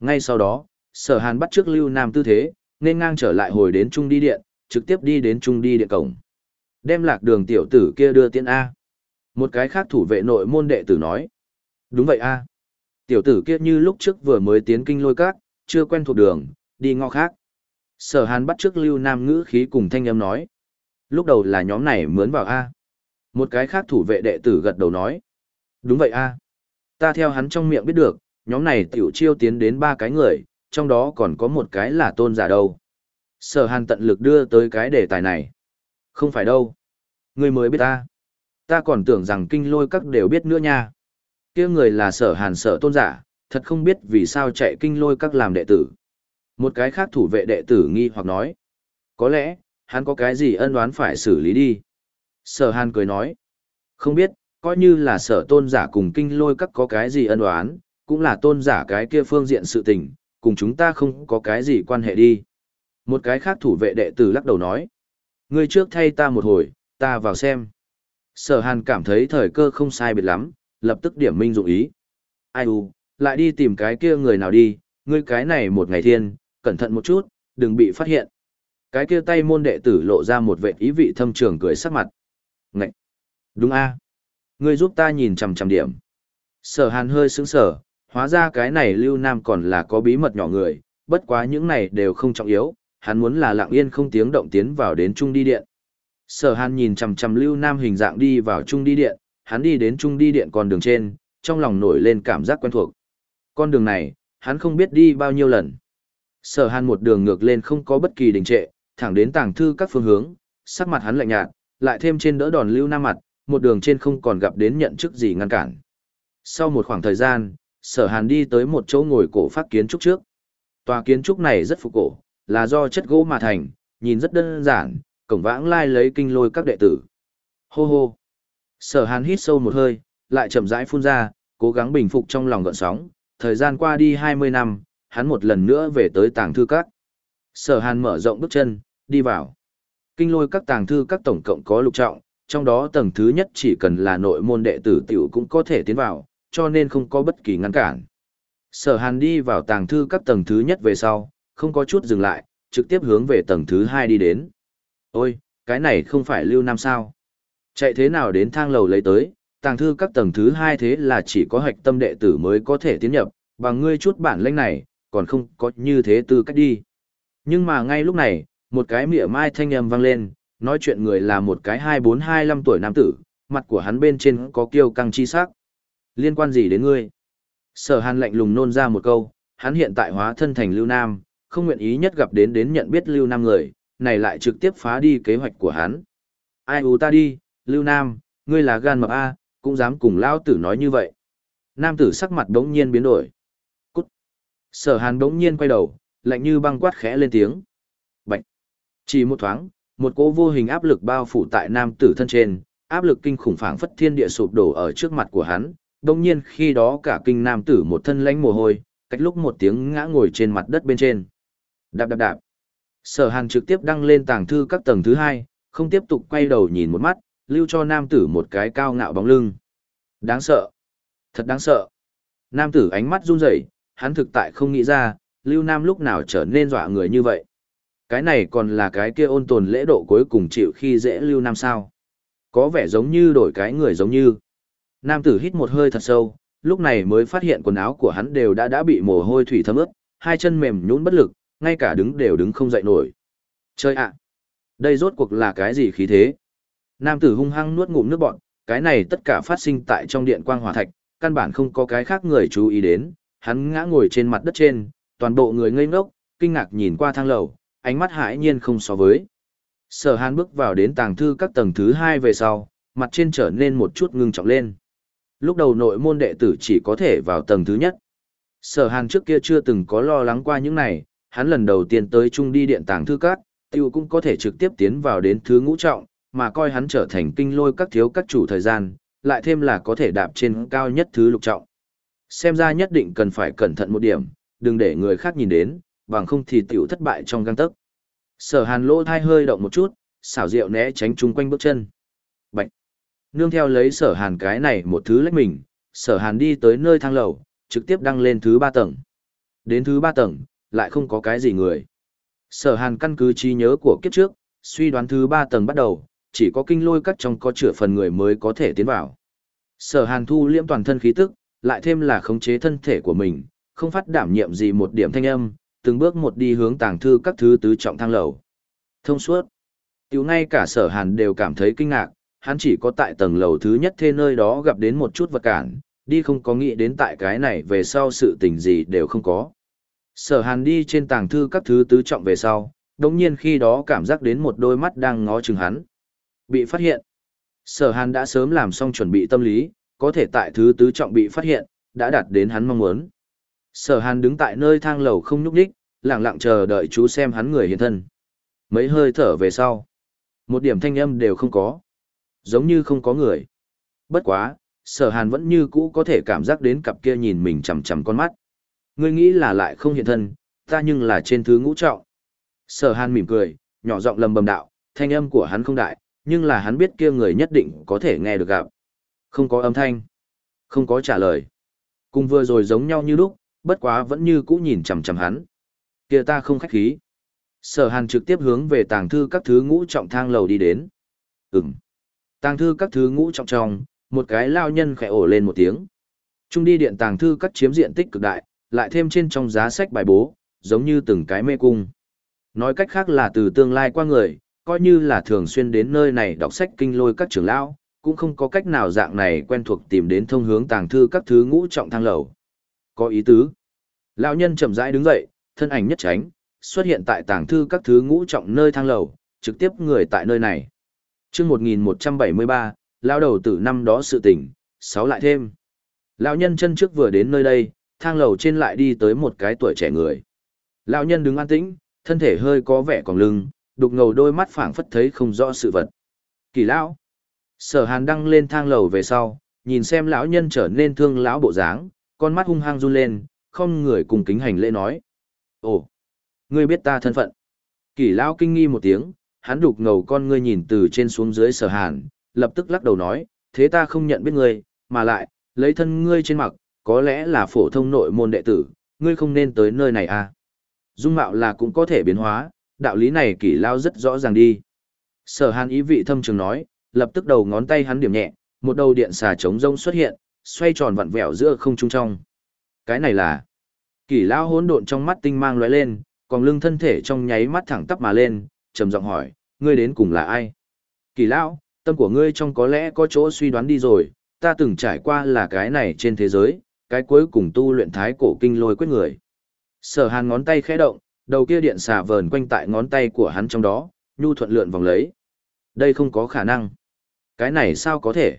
Ngay sau đó, Sở Hàn bắt trước Lưu Nam tư thế, nên ngang trở lại hồi đến trung đi điện, trực tiếp đi đến trung đi điện cổng. Đem lạc đường tiểu tử kia đưa Tiên A. Một cái khác thủ vệ nội môn đệ tử nói. Đúng vậy A. Tiểu tử kia như lúc trước vừa mới tiến kinh lôi cát, chưa quen thuộc đường, đi ngõ khác. Sở hàn bắt trước lưu nam ngữ khí cùng thanh âm nói. Lúc đầu là nhóm này mướn vào A. Một cái khác thủ vệ đệ tử gật đầu nói. Đúng vậy A. Ta theo hắn trong miệng biết được, nhóm này tiểu chiêu tiến đến ba cái người, trong đó còn có một cái là tôn giả đâu. Sở hàn tận lực đưa tới cái đề tài này. Không phải đâu. người mới biết ta. Ta còn tưởng rằng kinh lôi các đều biết nữa nha kia người là sở hàn sở tôn giả, thật không biết vì sao chạy kinh lôi các làm đệ tử. Một cái khác thủ vệ đệ tử nghi hoặc nói. Có lẽ, hắn có cái gì ân oán phải xử lý đi. Sở hàn cười nói. Không biết, coi như là sở tôn giả cùng kinh lôi các có cái gì ân oán, cũng là tôn giả cái kia phương diện sự tình, cùng chúng ta không có cái gì quan hệ đi. Một cái khác thủ vệ đệ tử lắc đầu nói. người trước thay ta một hồi, ta vào xem. Sở hàn cảm thấy thời cơ không sai biệt lắm, lập tức điểm minh dụng ý. Ai u, lại đi tìm cái kia người nào đi, ngươi cái này một ngày thiên, cẩn thận một chút, đừng bị phát hiện. Cái kia tay môn đệ tử lộ ra một vệ ý vị thâm trường cười sắc mặt. Ngậy! Đúng a Ngươi giúp ta nhìn chằm chằm điểm. Sở hàn hơi sững sở, hóa ra cái này lưu nam còn là có bí mật nhỏ người, bất quá những này đều không trọng yếu, hắn muốn là lặng yên không tiếng động tiến vào đến trung đi điện. Sở hàn nhìn chằm chằm lưu nam hình dạng đi vào trung đi điện, hắn đi đến trung đi điện con đường trên, trong lòng nổi lên cảm giác quen thuộc. Con đường này, hắn không biết đi bao nhiêu lần. Sở hàn một đường ngược lên không có bất kỳ đình trệ, thẳng đến tàng thư các phương hướng, sắc mặt hắn lạnh nhạt, lại thêm trên đỡ đòn lưu nam mặt, một đường trên không còn gặp đến nhận chức gì ngăn cản. Sau một khoảng thời gian, sở hàn đi tới một chỗ ngồi cổ phát kiến trúc trước. Tòa kiến trúc này rất phục cổ, là do chất gỗ mà thành, nhìn rất đơn giản, cổng vãng lai lấy kinh lôi các đệ tử. Hô hô. Sở hàn hít sâu một hơi, lại chậm rãi phun ra, cố gắng bình phục trong lòng gợn sóng. Thời gian qua đi 20 năm, hắn một lần nữa về tới tàng thư các. Sở hàn mở rộng bước chân, đi vào. Kinh lôi các tàng thư các tổng cộng có lục trọng, trong đó tầng thứ nhất chỉ cần là nội môn đệ tử tiểu cũng có thể tiến vào, cho nên không có bất kỳ ngăn cản. Sở hàn đi vào tàng thư các tầng thứ nhất về sau, không có chút dừng lại, trực tiếp hướng về tầng thứ hai đi đến. Ôi, cái này không phải lưu nam sao? Chạy thế nào đến thang lầu lấy tới, tàng thư các tầng thứ hai thế là chỉ có hạch tâm đệ tử mới có thể tiến nhập, bằng ngươi chút bản lĩnh này, còn không có như thế tư cách đi. Nhưng mà ngay lúc này, một cái mỉa mai thanh âm vang lên, nói chuyện người là một cái 24-25 tuổi nam tử, mặt của hắn bên trên có kiêu căng chi sắc. Liên quan gì đến ngươi? Sở hàn lạnh lùng nôn ra một câu, hắn hiện tại hóa thân thành Lưu Nam, không nguyện ý nhất gặp đến đến nhận biết Lưu Nam người, này lại trực tiếp phá đi kế hoạch của hắn. Ai u ta đi, Lưu Nam, ngươi là gan mập A, cũng dám cùng Lao tử nói như vậy. Nam tử sắc mặt đống nhiên biến đổi. Cút. Sở hàn đống nhiên quay đầu, lạnh như băng quát khẽ lên tiếng. Bạch. Chỉ một thoáng, một cỗ vô hình áp lực bao phủ tại nam tử thân trên, áp lực kinh khủng phảng phất thiên địa sụp đổ ở trước mặt của hắn. Đống nhiên khi đó cả kinh nam tử một thân lãnh mồ hôi, cách lúc một tiếng ngã ngồi trên mặt đất bên trên. Đạp đạp đạp. Sở Hàn trực tiếp đăng lên tàng thư các tầng thứ hai, không tiếp tục quay đầu nhìn một mắt, lưu cho nam tử một cái cao ngạo bóng lưng. Đáng sợ. Thật đáng sợ. Nam tử ánh mắt run rẩy, hắn thực tại không nghĩ ra, lưu nam lúc nào trở nên dọa người như vậy. Cái này còn là cái kia ôn tồn lễ độ cuối cùng chịu khi dễ lưu nam sao. Có vẻ giống như đổi cái người giống như. Nam tử hít một hơi thật sâu, lúc này mới phát hiện quần áo của hắn đều đã đã bị mồ hôi thủy thấm ướt, hai chân mềm nhũn bất lực, ngay cả đứng đều đứng không dậy nổi. Chơi ạ! đây rốt cuộc là cái gì khí thế? Nam tử hung hăng nuốt ngụm nước bọn, cái này tất cả phát sinh tại trong điện quang hỏa thạch, căn bản không có cái khác người chú ý đến, hắn ngã ngồi trên mặt đất trên, toàn bộ người ngây ngốc, kinh ngạc nhìn qua thang lầu, ánh mắt hãi nhiên không so với. Sở hàn bước vào đến tàng thư các tầng thứ hai về sau, mặt trên trở nên một chút ngưng trọng lên. Lúc đầu nội môn đệ tử chỉ có thể vào tầng thứ nhất. Sở hàn trước kia chưa từng có lo lắng qua những này, hắn lần đầu tiên tới trung đi điện tàng thư các, tiêu cũng có thể trực tiếp tiến vào đến thứ ngũ trọng, mà coi hắn trở thành kinh lôi các thiếu các chủ thời gian, lại thêm là có thể đạp trên cao nhất thứ lục trọng. Xem ra nhất định cần phải cẩn thận một điểm, đừng để người khác nhìn đến, bằng không thì tiểu thất bại trong găng tấc. Sở hàn lỗ thai hơi động một chút, xảo diệu né tránh chung quanh bước chân. Bạch! Nương theo lấy sở hàn cái này một thứ lách mình, sở hàn đi tới nơi thang lầu, trực tiếp đăng lên thứ ba tầng. Đến thứ ba tầng, lại không có cái gì người. Sở hàn căn cứ trí nhớ của kiếp trước, suy đoán thứ ba tầng bắt đầu, chỉ có kinh lôi cắt trong có chữa phần người mới có thể tiến vào. Sở hàn thu liễm toàn thân khí tức, lại thêm là khống chế thân thể của mình, không phát đảm nhiệm gì một điểm thanh âm, từng bước một đi hướng tàng thư các thứ tứ trọng thang lầu. Thông suốt. Tiểu ngay cả sở hàn đều cảm thấy kinh ngạc, hắn chỉ có tại tầng lầu thứ nhất thế nơi đó gặp đến một chút vật cản, đi không có nghĩ đến tại cái này về sau sự tình gì đều không có. Sở hàn đi trên tàng thư các thứ tứ trọng về sau, đồng nhiên khi đó cảm giác đến một đôi mắt đang ngó chừng hắn. Bị phát hiện. Sở hàn đã sớm làm xong chuẩn bị tâm lý, có thể tại thứ tứ trọng bị phát hiện, đã đạt đến hắn mong muốn. Sở hàn đứng tại nơi thang lầu không nhúc nhích, lặng lặng chờ đợi chú xem hắn người hiện thân. Mấy hơi thở về sau. Một điểm thanh âm đều không có. Giống như không có người. Bất quá, sở hàn vẫn như cũ có thể cảm giác đến cặp kia nhìn mình chằm chằm con mắt. Ngươi nghĩ là lại không hiện thân, ta nhưng là trên thứ ngũ trọng. Sở hàn mỉm cười, nhỏ giọng lầm bầm đạo, thanh âm của hắn không đại, nhưng là hắn biết kia người nhất định có thể nghe được gặp. Không có âm thanh. Không có trả lời. Cùng vừa rồi giống nhau như lúc, bất quá vẫn như cũ nhìn chằm chằm hắn. Kia ta không khách khí. Sở hàn trực tiếp hướng về tàng thư các thứ ngũ trọng thang lầu đi đến. Ừm. Tàng thư các thứ ngũ trọng trọng, một cái lao nhân khẽ ổ lên một tiếng. Trung đi điện tàng thư các chiếm diện tích cực đại, lại thêm trên trong giá sách bài bố, giống như từng cái mê cung. Nói cách khác là từ tương lai qua người, coi như là thường xuyên đến nơi này đọc sách kinh lôi các trưởng lão, cũng không có cách nào dạng này quen thuộc tìm đến thông hướng tàng thư các thứ ngũ trọng thang lầu. Có ý tứ. Lão nhân chậm rãi đứng dậy, thân ảnh nhất tránh, xuất hiện tại tàng thư các thứ ngũ trọng nơi thang lầu, trực tiếp người tại nơi này. Chương 1173, lão đầu tử năm đó sự tỉnh, sáu lại thêm. Lão nhân chân trước vừa đến nơi đây, thang lầu trên lại đi tới một cái tuổi trẻ người. Lão nhân đứng an tĩnh, thân thể hơi có vẻ còn lưng, đục ngầu đôi mắt phảng phất thấy không rõ sự vật. Kỳ lão. Sở Hàn đăng lên thang lầu về sau, nhìn xem lão nhân trở nên thương lão bộ dáng, con mắt hung hăng run lên, không người cùng kính hành lễ nói. Ồ, ngươi biết ta thân phận. Kỳ lão kinh nghi một tiếng, hắn đục ngầu con ngươi nhìn từ trên xuống dưới sở hàn, lập tức lắc đầu nói, thế ta không nhận biết ngươi, mà lại, lấy thân ngươi trên mặt, có lẽ là phổ thông nội môn đệ tử, ngươi không nên tới nơi này à. Dung mạo là cũng có thể biến hóa, đạo lý này kỳ lao rất rõ ràng đi. Sở hàn ý vị thâm trường nói, lập tức đầu ngón tay hắn điểm nhẹ, một đầu điện xà trống rông xuất hiện, xoay tròn vặn vẹo giữa không trung trong. Cái này là Kỳ lao hỗn độn trong mắt tinh mang lóe lên, còn lưng thân thể trong nháy mắt thẳng tắp mà lên, trầm giọng hỏi, ngươi đến cùng là ai? Kỳ lão, tâm của ngươi trong có lẽ có chỗ suy đoán đi rồi, ta từng trải qua là cái này trên thế giới, cái cuối cùng tu luyện thái cổ kinh lôi quyết người. Sở hàn ngón tay khẽ động, đầu kia điện xà vờn quanh tại ngón tay của hắn trong đó, nhu thuận lượn vòng lấy. Đây không có khả năng. Cái này sao có thể?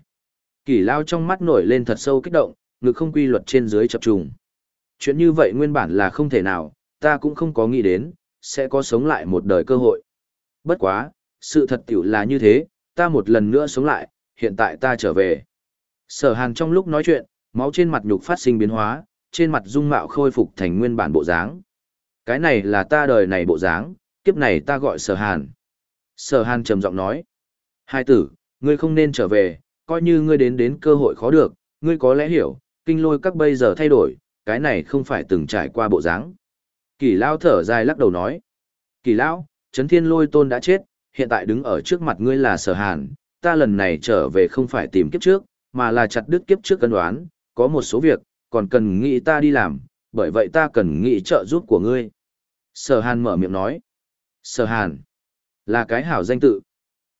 Kỳ lao trong mắt nổi lên thật sâu kích động, ngực không quy luật trên dưới chập trùng. Chuyện như vậy nguyên bản là không thể nào, ta cũng không có nghĩ đến, sẽ có sống lại một đời cơ hội. Bất quá, sự thật tiểu là như thế, ta một lần nữa sống lại, hiện tại ta trở về. Sở hàn trong lúc nói chuyện, máu trên mặt nhục phát sinh biến hóa, trên mặt dung mạo khôi phục thành nguyên bản bộ dáng. Cái này là ta đời này bộ dáng, kiếp này ta gọi sở hàn. Sở hàn trầm giọng nói. Hai tử, ngươi không nên trở về, coi như ngươi đến đến cơ hội khó được, ngươi có lẽ hiểu, kinh lôi các bây giờ thay đổi, cái này không phải từng trải qua bộ dáng. Kỳ lao thở dài lắc đầu nói. Kỳ lão, Trấn Thiên Lôi Tôn đã chết, hiện tại đứng ở trước mặt ngươi là sở hàn, ta lần này trở về không phải tìm kiếp trước, mà là chặt đứt kiếp trước cân đoán, có một số việc, còn cần nghĩ ta đi làm, bởi vậy ta cần nghĩ trợ giúp của ngươi. Sở hàn mở miệng nói. Sở hàn, là cái hảo danh tự.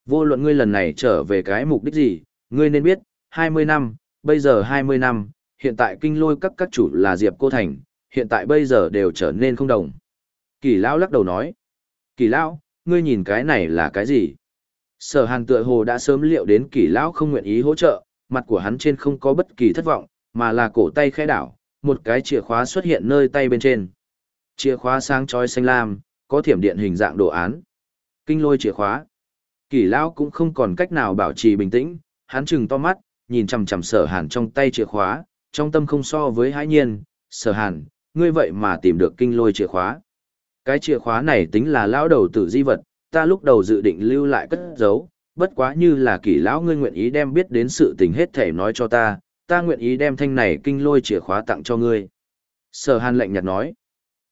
Vô luận ngươi lần này trở về cái mục đích gì, ngươi nên biết, 20 năm, bây giờ 20 năm, hiện tại kinh lôi các các chủ là Diệp Cô Thành, hiện tại bây giờ đều trở nên không đồng. Kỳ lão lắc đầu nói. Kỳ lão, ngươi nhìn cái này là cái gì? Sở hàn tựa hồ đã sớm liệu đến kỳ lão không nguyện ý hỗ trợ, mặt của hắn trên không có bất kỳ thất vọng, mà là cổ tay khẽ đảo, một cái chìa khóa xuất hiện nơi tay bên trên. Chìa khóa sáng chói xanh lam, có thiểm điện hình dạng đồ án. Kinh lôi chìa khóa. Kỳ lão cũng không còn cách nào bảo trì bình tĩnh, hắn chừng to mắt, nhìn chằm chằm sở hàn trong tay chìa khóa, trong tâm không so với hãi nhiên, sở hàn, ngươi vậy mà tìm được kinh lôi chìa khóa. Cái chìa khóa này tính là lão đầu tử di vật, ta lúc đầu dự định lưu lại cất giấu, bất quá như là kỳ lão ngươi nguyện ý đem biết đến sự tình hết thể nói cho ta, ta nguyện ý đem thanh này kinh lôi chìa khóa tặng cho ngươi. Sở hàn lạnh nhạt nói,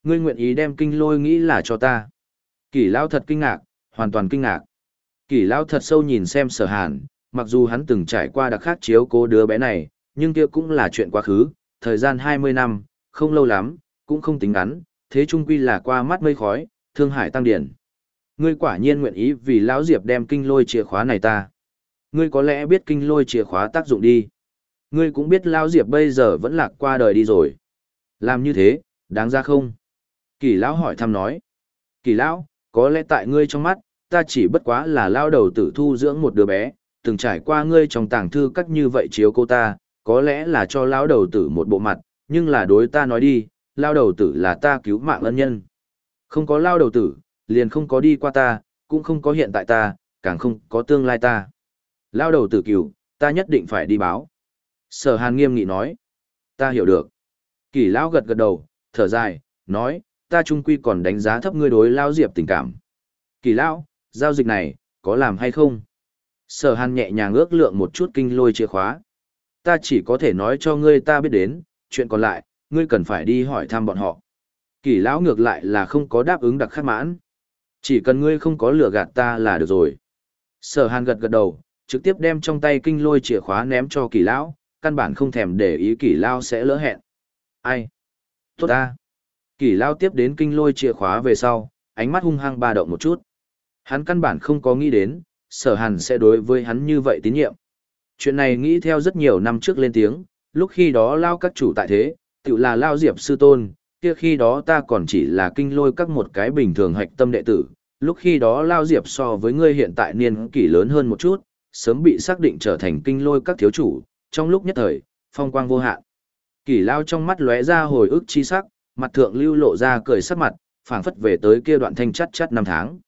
ngươi nguyện ý đem kinh lôi nghĩ là cho ta. Kỳ lão thật kinh ngạc, hoàn toàn kinh ngạc. Kỳ lão thật sâu nhìn xem sở hàn, mặc dù hắn từng trải qua đặc khác chiếu cố đứa bé này, nhưng kia cũng là chuyện quá khứ, thời gian 20 năm, không lâu lắm, cũng không tính ngắn, thế trung quy là qua mắt mây khói, thương hải tăng điển. Ngươi quả nhiên nguyện ý vì lão Diệp đem kinh lôi chìa khóa này ta. Ngươi có lẽ biết kinh lôi chìa khóa tác dụng đi. Ngươi cũng biết lão Diệp bây giờ vẫn lạc qua đời đi rồi. Làm như thế, đáng ra không? Kỳ lão hỏi thăm nói. Kỳ lão, có lẽ tại ngươi trong mắt, ta chỉ bất quá là lao đầu tử thu dưỡng một đứa bé, từng trải qua ngươi trong tàng thư cách như vậy chiếu cô ta, có lẽ là cho lao đầu tử một bộ mặt, nhưng là đối ta nói đi, lao đầu tử là ta cứu mạng ân nhân. Không có lao đầu tử, liền không có đi qua ta, cũng không có hiện tại ta, càng không có tương lai ta. Lao đầu tử cứu, ta nhất định phải đi báo. Sở hàn nghiêm nghị nói. Ta hiểu được. Kỳ Lão gật gật đầu, thở dài, nói, ta trung quy còn đánh giá thấp ngươi đối lao diệp tình cảm. Kỳ Lão, giao dịch này, có làm hay không? Sở hàn nhẹ nhàng ước lượng một chút kinh lôi chìa khóa. Ta chỉ có thể nói cho ngươi ta biết đến, chuyện còn lại, ngươi cần phải đi hỏi thăm bọn họ. Kỳ lão ngược lại là không có đáp ứng đặc khắc mãn. Chỉ cần ngươi không có lừa gạt ta là được rồi. Sở hàn gật gật đầu, trực tiếp đem trong tay kinh lôi chìa khóa ném cho kỳ lão, căn bản không thèm để ý kỳ lao sẽ lỡ hẹn. Ai? Tốt ta. Kỳ lao tiếp đến kinh lôi chìa khóa về sau, ánh mắt hung hăng ba động một chút. Hắn căn bản không có nghĩ đến, sở hàn sẽ đối với hắn như vậy tín nhiệm. Chuyện này nghĩ theo rất nhiều năm trước lên tiếng, lúc khi đó lao các chủ tại thế, tự là lao diệp sư tôn, kia khi đó ta còn chỉ là kinh lôi các một cái bình thường hạch tâm đệ tử, lúc khi đó lao diệp so với ngươi hiện tại niên kỷ lớn hơn một chút, sớm bị xác định trở thành kinh lôi các thiếu chủ, trong lúc nhất thời, phong quang vô hạn. Kỷ lao trong mắt lóe ra hồi ức chi sắc, mặt thượng lưu lộ ra cười sắc mặt, phảng phất về tới kia đoạn thanh chắt chắt năm tháng.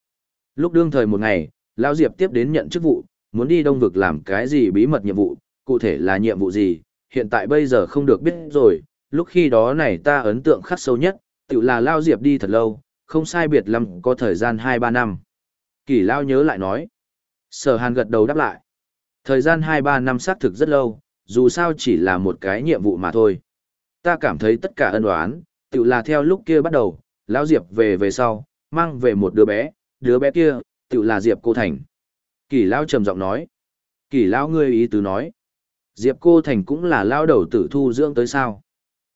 Lúc đương thời một ngày, lão Diệp tiếp đến nhận chức vụ, muốn đi đông vực làm cái gì bí mật nhiệm vụ, cụ thể là nhiệm vụ gì, hiện tại bây giờ không được biết rồi, lúc khi đó này ta ấn tượng khắc sâu nhất, tự là lão Diệp đi thật lâu, không sai biệt lắm có thời gian 2-3 năm. Kỷ lão nhớ lại nói. Sở Hàn gật đầu đáp lại. Thời gian 2-3 năm xác thực rất lâu, dù sao chỉ là một cái nhiệm vụ mà thôi. Ta cảm thấy tất cả ân oán, tự là theo lúc kia bắt đầu, Lão Diệp về về sau, mang về một đứa bé, đứa bé kia, tự là Diệp Cô Thành. Kỳ lão trầm giọng nói. Kỳ lão ngươi ý tứ nói. Diệp Cô Thành cũng là lão đầu tử thu dưỡng tới sao?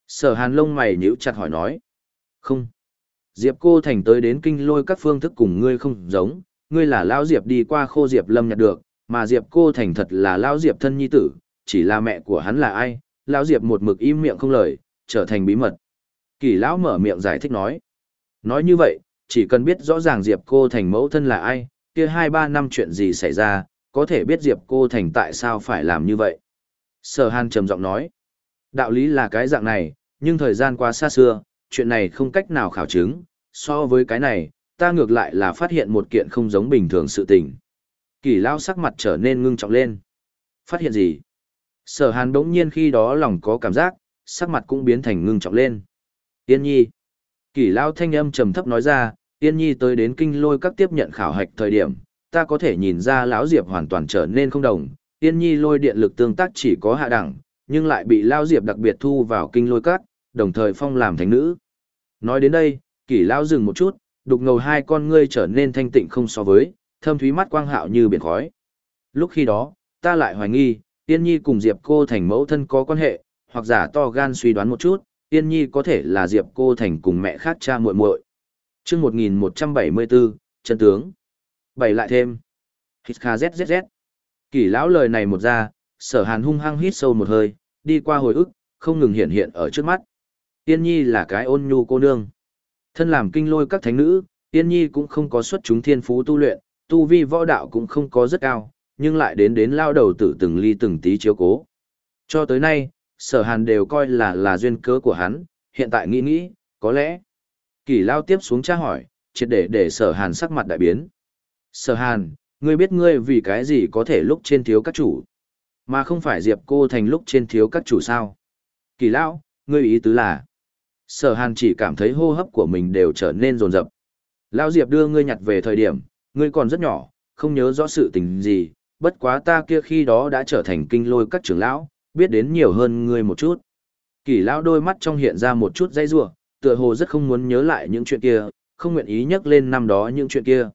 Sở hàn lông mày nhíu chặt hỏi nói. Không. Diệp Cô Thành tới đến kinh lôi các phương thức cùng ngươi không giống, ngươi là lão Diệp đi qua khô Diệp lâm nhặt được, mà Diệp Cô Thành thật là lão Diệp thân nhi tử, chỉ là mẹ của hắn là ai, lão Diệp một mực im miệng không lời, trở thành bí mật. Kỳ lão mở miệng giải thích nói. Nói như vậy, chỉ cần biết rõ ràng Diệp cô thành mẫu thân là ai, kia hai ba năm chuyện gì xảy ra, có thể biết Diệp cô thành tại sao phải làm như vậy. Sở Hàn trầm giọng nói, đạo lý là cái dạng này, nhưng thời gian quá xa xưa, chuyện này không cách nào khảo chứng, so với cái này, ta ngược lại là phát hiện một kiện không giống bình thường sự tình. Kỳ lao sắc mặt trở nên ngưng trọng lên. Phát hiện gì? Sở hàn đống nhiên khi đó lòng có cảm giác, sắc mặt cũng biến thành ngưng trọng lên. Yên nhi. Kỳ lao thanh âm trầm thấp nói ra, Yên nhi tới đến kinh lôi các tiếp nhận khảo hạch thời điểm, ta có thể nhìn ra lão diệp hoàn toàn trở nên không đồng. Yên nhi lôi điện lực tương tác chỉ có hạ đẳng, nhưng lại bị lao diệp đặc biệt thu vào kinh lôi các, đồng thời phong làm thánh nữ. Nói đến đây, kỷ lao dừng một chút, đục ngầu hai con ngươi trở nên thanh tịnh không so với, thâm thúy mắt quang hạo như biển khói. Lúc khi đó, ta lại hoài nghi, Yên Nhi cùng Diệp cô thành mẫu thân có quan hệ, hoặc giả to gan suy đoán một chút, Yên Nhi có thể là Diệp cô thành cùng mẹ khác cha muội muội. Chương 1174, chân tướng. Bảy lại thêm. Hít kha zzz. Kỷ lão lời này một ra, sở hàn hung hăng hít sâu một hơi, đi qua hồi ức, không ngừng hiện hiện ở trước mắt. Yên Nhi là cái ôn nhu cô nương. Thân làm kinh lôi các thánh nữ, Yên Nhi cũng không có xuất chúng thiên phú tu luyện, tu vi võ đạo cũng không có rất cao, nhưng lại đến đến lao đầu tử từng ly từng tí chiếu cố. Cho tới nay, sở hàn đều coi là là duyên cớ của hắn, hiện tại nghĩ nghĩ, có lẽ. Kỳ lao tiếp xuống tra hỏi, triệt để để sở hàn sắc mặt đại biến. Sở hàn, ngươi biết ngươi vì cái gì có thể lúc trên thiếu các chủ, mà không phải diệp cô thành lúc trên thiếu các chủ sao? Kỳ lao, ngươi ý tứ là. Sở hàn chỉ cảm thấy hô hấp của mình đều trở nên rồn rập. Lao diệp đưa ngươi nhặt về thời điểm, ngươi còn rất nhỏ, không nhớ rõ sự tình gì, bất quá ta kia khi đó đã trở thành kinh lôi các trưởng lão, biết đến nhiều hơn ngươi một chút. Kỳ lão đôi mắt trong hiện ra một chút dây rủa, tựa hồ rất không muốn nhớ lại những chuyện kia, không nguyện ý nhắc lên năm đó những chuyện kia.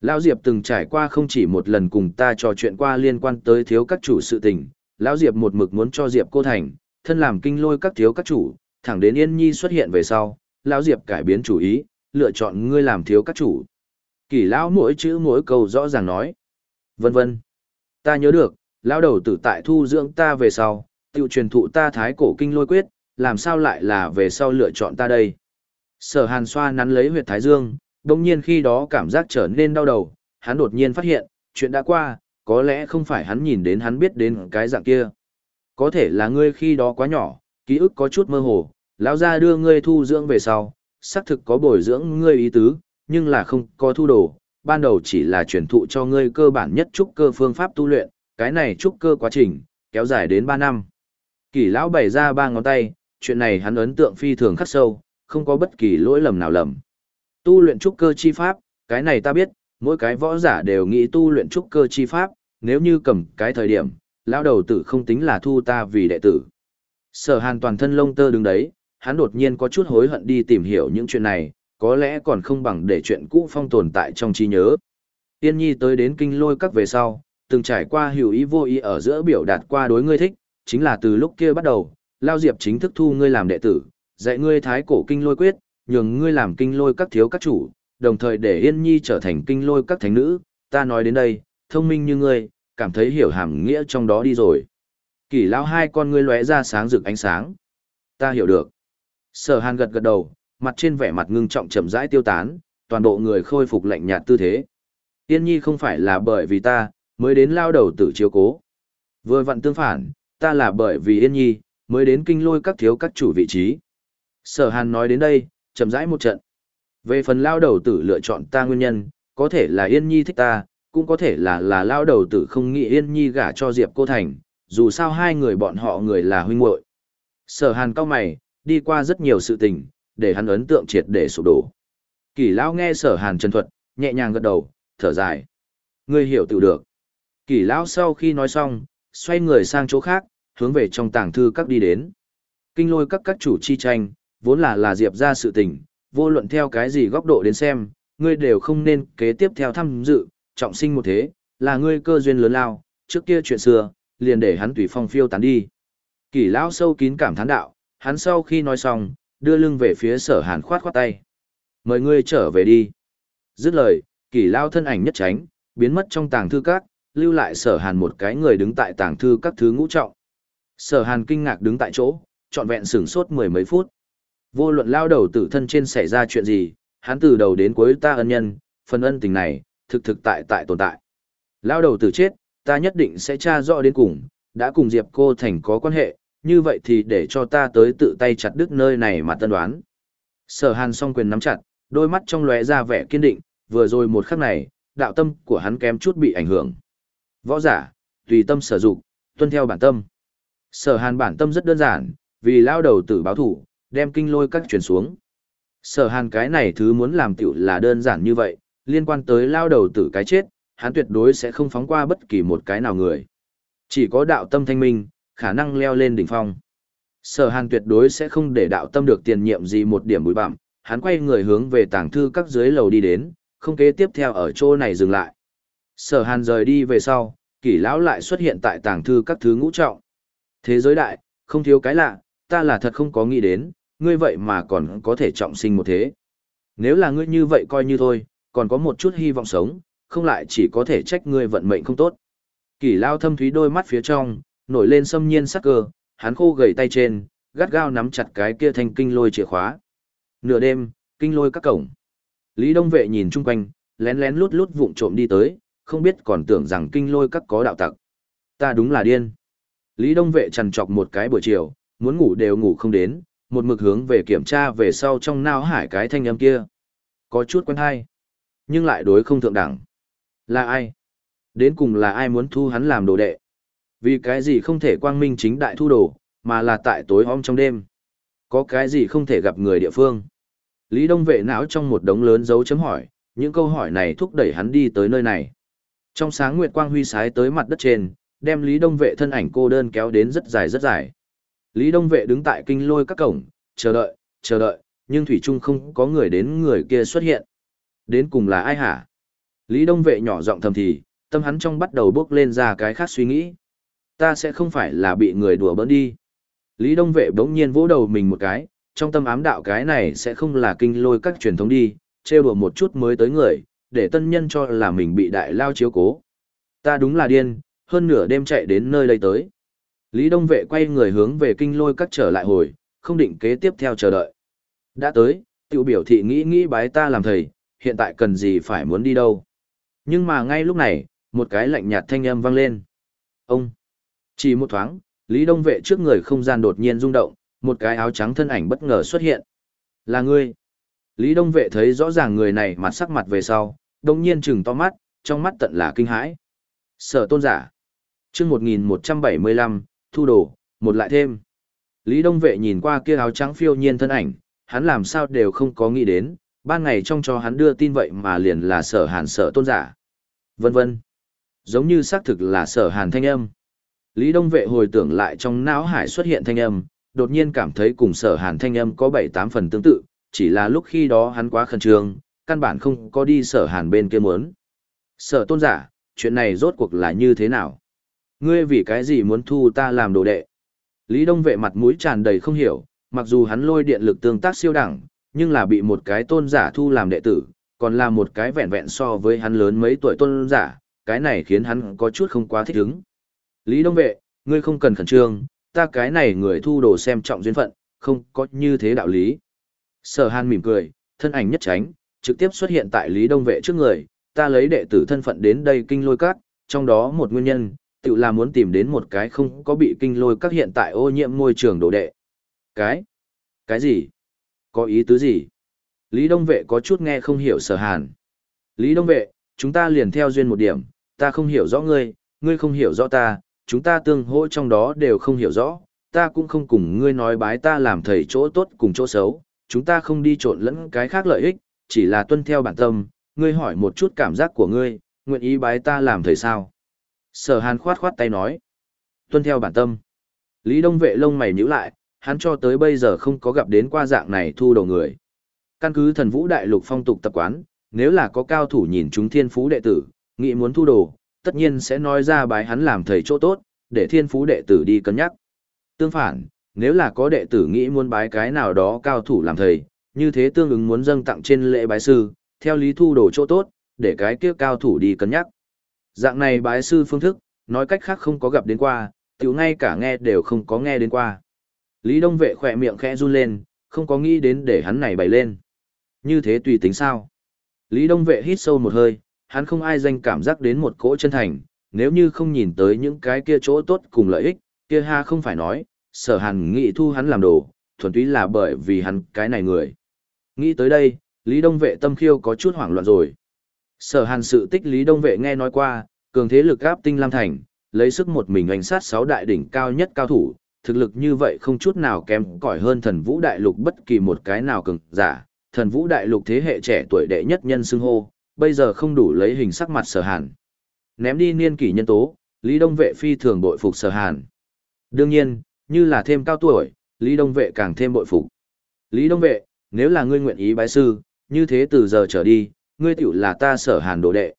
Lão Diệp từng trải qua không chỉ một lần cùng ta trò chuyện qua liên quan tới thiếu các chủ sự tình, lão Diệp một mực muốn cho Diệp cô thành, thân làm kinh lôi các thiếu các chủ, thẳng đến Yên Nhi xuất hiện về sau, lão Diệp cải biến chủ ý, lựa chọn ngươi làm thiếu các chủ. Kỳ lão mỗi chữ mỗi câu rõ ràng nói, vân vân. Ta nhớ được, lão đầu tử tại thu dưỡng ta về sau, tiêu truyền thụ ta thái cổ kinh lôi quyết, làm sao lại là về sau lựa chọn ta đây. Sở hàn xoa nắn lấy huyệt thái dương, đồng nhiên khi đó cảm giác trở nên đau đầu, hắn đột nhiên phát hiện, chuyện đã qua, có lẽ không phải hắn nhìn đến hắn biết đến cái dạng kia. Có thể là ngươi khi đó quá nhỏ, ký ức có chút mơ hồ, lão gia đưa ngươi thu dưỡng về sau, xác thực có bồi dưỡng ngươi ý tứ, nhưng là không có thu đồ, ban đầu chỉ là truyền thụ cho ngươi cơ bản nhất trúc cơ phương pháp tu luyện, cái này trúc cơ quá trình, kéo dài đến 3 năm. Kỷ lão bày ra ba ngón tay, chuyện này hắn ấn tượng phi thường khắc sâu, không có bất kỳ lỗi lầm nào lầm. Tu luyện trúc cơ chi pháp, cái này ta biết, mỗi cái võ giả đều nghĩ tu luyện trúc cơ chi pháp, nếu như cầm cái thời điểm, lão đầu tử không tính là thu ta vì đệ tử. Sở hàn toàn thân lông tơ đứng đấy, hắn đột nhiên có chút hối hận đi tìm hiểu những chuyện này, có lẽ còn không bằng để chuyện cũ phong tồn tại trong trí nhớ. Tiên nhi tới đến kinh lôi các về sau, từng trải qua hiểu ý vô ý ở giữa biểu đạt qua đối ngươi thích, chính là từ lúc kia bắt đầu, Lao Diệp chính thức thu ngươi làm đệ tử, dạy ngươi thái cổ kinh lôi quyết, nhường ngươi làm kinh lôi các thiếu các chủ, đồng thời để Yên Nhi trở thành kinh lôi các thánh nữ, ta nói đến đây, thông minh như ngươi, cảm thấy hiểu hàm nghĩa trong đó đi rồi. Kỷ lão hai con ngươi lóe ra sáng rực ánh sáng. Ta hiểu được. Sở Hàn gật gật đầu, mặt trên vẻ mặt ngưng trọng chậm rãi tiêu tán, toàn bộ người khôi phục lạnh nhạt tư thế. Yên Nhi không phải là bởi vì ta, mới đến lao đầu tử chiếu cố. Vừa vặn tương phản, ta là bởi vì Yên Nhi, mới đến kinh lôi các thiếu các chủ vị trí. Sở Hàn nói đến đây, chậm rãi một trận. Về phần lao đầu tử lựa chọn ta nguyên nhân, có thể là Yên Nhi thích ta, cũng có thể là là lao đầu tử không nghĩ Yên Nhi gả cho Diệp Cô Thành, dù sao hai người bọn họ người là huynh muội. Sở Hàn cao mày, đi qua rất nhiều sự tình, để hắn ấn tượng triệt để sụp đổ. Kỳ lão nghe Sở Hàn chân thuật, nhẹ nhàng gật đầu, thở dài. Ngươi hiểu tự được. Kỷ lão sau khi nói xong, xoay người sang chỗ khác, hướng về trong tàng thư các đi đến. Kinh lôi các các chủ chi tranh, vốn là là diệp ra sự tình, vô luận theo cái gì góc độ đến xem, ngươi đều không nên kế tiếp theo tham dự, trọng sinh một thế, là ngươi cơ duyên lớn lao, trước kia chuyện xưa, liền để hắn tùy phong phiêu tán đi. Kỷ lão sâu kín cảm thán đạo, hắn sau khi nói xong, đưa lưng về phía sở hàn khoát khoát tay. Mời ngươi trở về đi. Dứt lời, kỷ lão thân ảnh nhất tránh, biến mất trong tàng thư các, lưu lại sở hàn một cái người đứng tại tàng thư các thứ ngũ trọng. Sở hàn kinh ngạc đứng tại chỗ, trọn vẹn sửng sốt mười mấy phút. Vô luận lao đầu tử thân trên xảy ra chuyện gì, hắn từ đầu đến cuối ta ân nhân, phần ân tình này, thực thực tại tại tồn tại. Lao đầu tử chết, ta nhất định sẽ tra rõ đến cùng, đã cùng Diệp cô thành có quan hệ, như vậy thì để cho ta tới tự tay chặt đứt nơi này mà tân đoán. Sở hàn song quyền nắm chặt, đôi mắt trong lóe ra vẻ kiên định, vừa rồi một khắc này, đạo tâm của hắn kém chút bị ảnh hưởng. Võ giả, tùy tâm sở dụng, tuân theo bản tâm. Sở hàn bản tâm rất đơn giản, vì lao đầu tử báo thủ, đem kinh lôi các chuyển xuống. Sở hàn cái này thứ muốn làm tiểu là đơn giản như vậy, liên quan tới lao đầu tử cái chết, hắn tuyệt đối sẽ không phóng qua bất kỳ một cái nào người. Chỉ có đạo tâm thanh minh, khả năng leo lên đỉnh phong. Sở hàn tuyệt đối sẽ không để đạo tâm được tiền nhiệm gì một điểm bụi bặm, hắn quay người hướng về tàng thư các dưới lầu đi đến, không kế tiếp theo ở chỗ này dừng lại. Sở hàn rời đi về sau, kỷ lão lại xuất hiện tại tàng thư các thứ ngũ trọng. Thế giới đại, không thiếu cái lạ, ta là thật không có nghĩ đến, ngươi vậy mà còn có thể trọng sinh một thế. Nếu là ngươi như vậy coi như thôi, còn có một chút hy vọng sống, không lại chỉ có thể trách ngươi vận mệnh không tốt. Kỷ lao thâm thúy đôi mắt phía trong, nổi lên xâm nhiên sắc cơ, hắn khô gầy tay trên, gắt gao nắm chặt cái kia thành kinh lôi chìa khóa. Nửa đêm, kinh lôi các cổng. Lý Đông Vệ nhìn chung quanh, lén lén lút lút vụng trộm đi tới, không biết còn tưởng rằng kinh lôi các có đạo tặc. Ta đúng là điên. Lý Đông Vệ trằn trọc một cái buổi chiều, muốn ngủ đều ngủ không đến, một mực hướng về kiểm tra về sau trong nao hải cái thanh âm kia. Có chút quen hay, nhưng lại đối không thượng đẳng. Là ai? Đến cùng là ai muốn thu hắn làm đồ đệ? Vì cái gì không thể quang minh chính đại thu đồ, mà là tại tối hôm trong đêm? Có cái gì không thể gặp người địa phương? Lý Đông Vệ não trong một đống lớn dấu chấm hỏi, những câu hỏi này thúc đẩy hắn đi tới nơi này. Trong sáng nguyệt quang huy sái tới mặt đất trên, đem Lý Đông Vệ thân ảnh cô đơn kéo đến rất dài rất dài. Lý Đông Vệ đứng tại kinh lôi các cổng, chờ đợi, chờ đợi, nhưng Thủy Trung không có người đến người kia xuất hiện. Đến cùng là ai hả? Lý Đông Vệ nhỏ giọng thầm thì, tâm hắn trong bắt đầu bước lên ra cái khác suy nghĩ. Ta sẽ không phải là bị người đùa bỡn đi. Lý Đông Vệ bỗng nhiên vỗ đầu mình một cái, trong tâm ám đạo cái này sẽ không là kinh lôi các truyền thống đi, trêu đùa một chút mới tới người, để tân nhân cho là mình bị đại lao chiếu cố. Ta đúng là điên, hơn nửa đêm chạy đến nơi đây tới. Lý Đông Vệ quay người hướng về kinh lôi cắt trở lại hồi, không định kế tiếp theo chờ đợi. Đã tới, tiểu biểu thị nghĩ nghĩ bái ta làm thầy, hiện tại cần gì phải muốn đi đâu. Nhưng mà ngay lúc này, một cái lạnh nhạt thanh âm vang lên. Ông! Chỉ một thoáng, Lý Đông Vệ trước người không gian đột nhiên rung động, một cái áo trắng thân ảnh bất ngờ xuất hiện. Là ngươi! Lý Đông Vệ thấy rõ ràng người này mặt sắc mặt về sau, đông nhiên trừng to mắt, trong mắt tận là kinh hãi. Sở tôn giả! chương 1175, thu đồ, một lại thêm. Lý Đông Vệ nhìn qua kia áo trắng phiêu nhiên thân ảnh, hắn làm sao đều không có nghĩ đến, ban ngày trong cho hắn đưa tin vậy mà liền là sở hàn sở tôn giả. Vân vân. Giống như xác thực là sở hàn thanh âm. Lý Đông Vệ hồi tưởng lại trong não hải xuất hiện thanh âm, đột nhiên cảm thấy cùng sở hàn thanh âm có 7-8 phần tương tự, chỉ là lúc khi đó hắn quá khẩn trương, căn bản không có đi sở hàn bên kia muốn. Sở tôn giả, chuyện này rốt cuộc là như thế nào? Ngươi vì cái gì muốn thu ta làm đồ đệ? Lý Đông Vệ mặt mũi tràn đầy không hiểu, mặc dù hắn lôi điện lực tương tác siêu đẳng, nhưng là bị một cái tôn giả thu làm đệ tử, còn là một cái vẹn vẹn so với hắn lớn mấy tuổi tôn giả, cái này khiến hắn có chút không quá thích ứng. Lý Đông Vệ, ngươi không cần khẩn trương, ta cái này người thu đồ xem trọng duyên phận, không có như thế đạo lý. Sở Hàn mỉm cười, thân ảnh nhất tránh, trực tiếp xuất hiện tại Lý Đông Vệ trước người, ta lấy đệ tử thân phận đến đây kinh lôi cát, trong đó một nguyên nhân, tự là muốn tìm đến một cái không có bị kinh lôi các hiện tại ô nhiễm môi trường đồ đệ. Cái? Cái gì? Có ý tứ gì? Lý Đông Vệ có chút nghe không hiểu sở hàn. Lý Đông Vệ, chúng ta liền theo duyên một điểm, ta không hiểu rõ ngươi, ngươi không hiểu rõ ta, chúng ta tương hỗ trong đó đều không hiểu rõ, ta cũng không cùng ngươi nói bái ta làm thầy chỗ tốt cùng chỗ xấu, chúng ta không đi trộn lẫn cái khác lợi ích, chỉ là tuân theo bản tâm, ngươi hỏi một chút cảm giác của ngươi, nguyện ý bái ta làm thầy sao. Sở hàn khoát khoát tay nói. Tuân theo bản tâm. Lý Đông Vệ lông mày nhíu lại, hắn cho tới bây giờ không có gặp đến qua dạng này thu đầu người. Căn cứ thần vũ đại lục phong tục tập quán, nếu là có cao thủ nhìn chúng thiên phú đệ tử, nghĩ muốn thu đồ, tất nhiên sẽ nói ra bái hắn làm thầy chỗ tốt, để thiên phú đệ tử đi cân nhắc. Tương phản, nếu là có đệ tử nghĩ muốn bái cái nào đó cao thủ làm thầy, như thế tương ứng muốn dâng tặng trên lễ bái sư, theo lý thu đồ chỗ tốt, để cái kia cao thủ đi cân nhắc. Dạng này bái sư phương thức, nói cách khác không có gặp đến qua, tiểu ngay cả nghe đều không có nghe đến qua. Lý Đông Vệ khỏe miệng khẽ run lên, không có nghĩ đến để hắn này bày lên. Như thế tùy tính sao? Lý Đông Vệ hít sâu một hơi, hắn không ai danh cảm giác đến một cỗ chân thành, nếu như không nhìn tới những cái kia chỗ tốt cùng lợi ích, kia ha không phải nói, sở hàn nghị thu hắn làm đồ, thuần túy là bởi vì hắn cái này người. Nghĩ tới đây, Lý Đông Vệ tâm khiêu có chút hoảng loạn rồi. Sở hàn sự tích Lý Đông Vệ nghe nói qua, cường thế lực áp tinh Lam Thành, lấy sức một mình hành sát sáu đại đỉnh cao nhất cao thủ, thực lực như vậy không chút nào kém cỏi hơn thần vũ đại lục bất kỳ một cái nào cường giả. Thần vũ đại lục thế hệ trẻ tuổi đệ nhất nhân xưng hô, bây giờ không đủ lấy hình sắc mặt sở hàn. Ném đi niên kỷ nhân tố, Lý Đông Vệ phi thường bội phục sở hàn. Đương nhiên, như là thêm cao tuổi, Lý Đông Vệ càng thêm bội phục. Lý Đông Vệ, nếu là ngươi nguyện ý bái sư, như thế từ giờ trở đi, ngươi tiểu là ta sở hàn đồ đệ.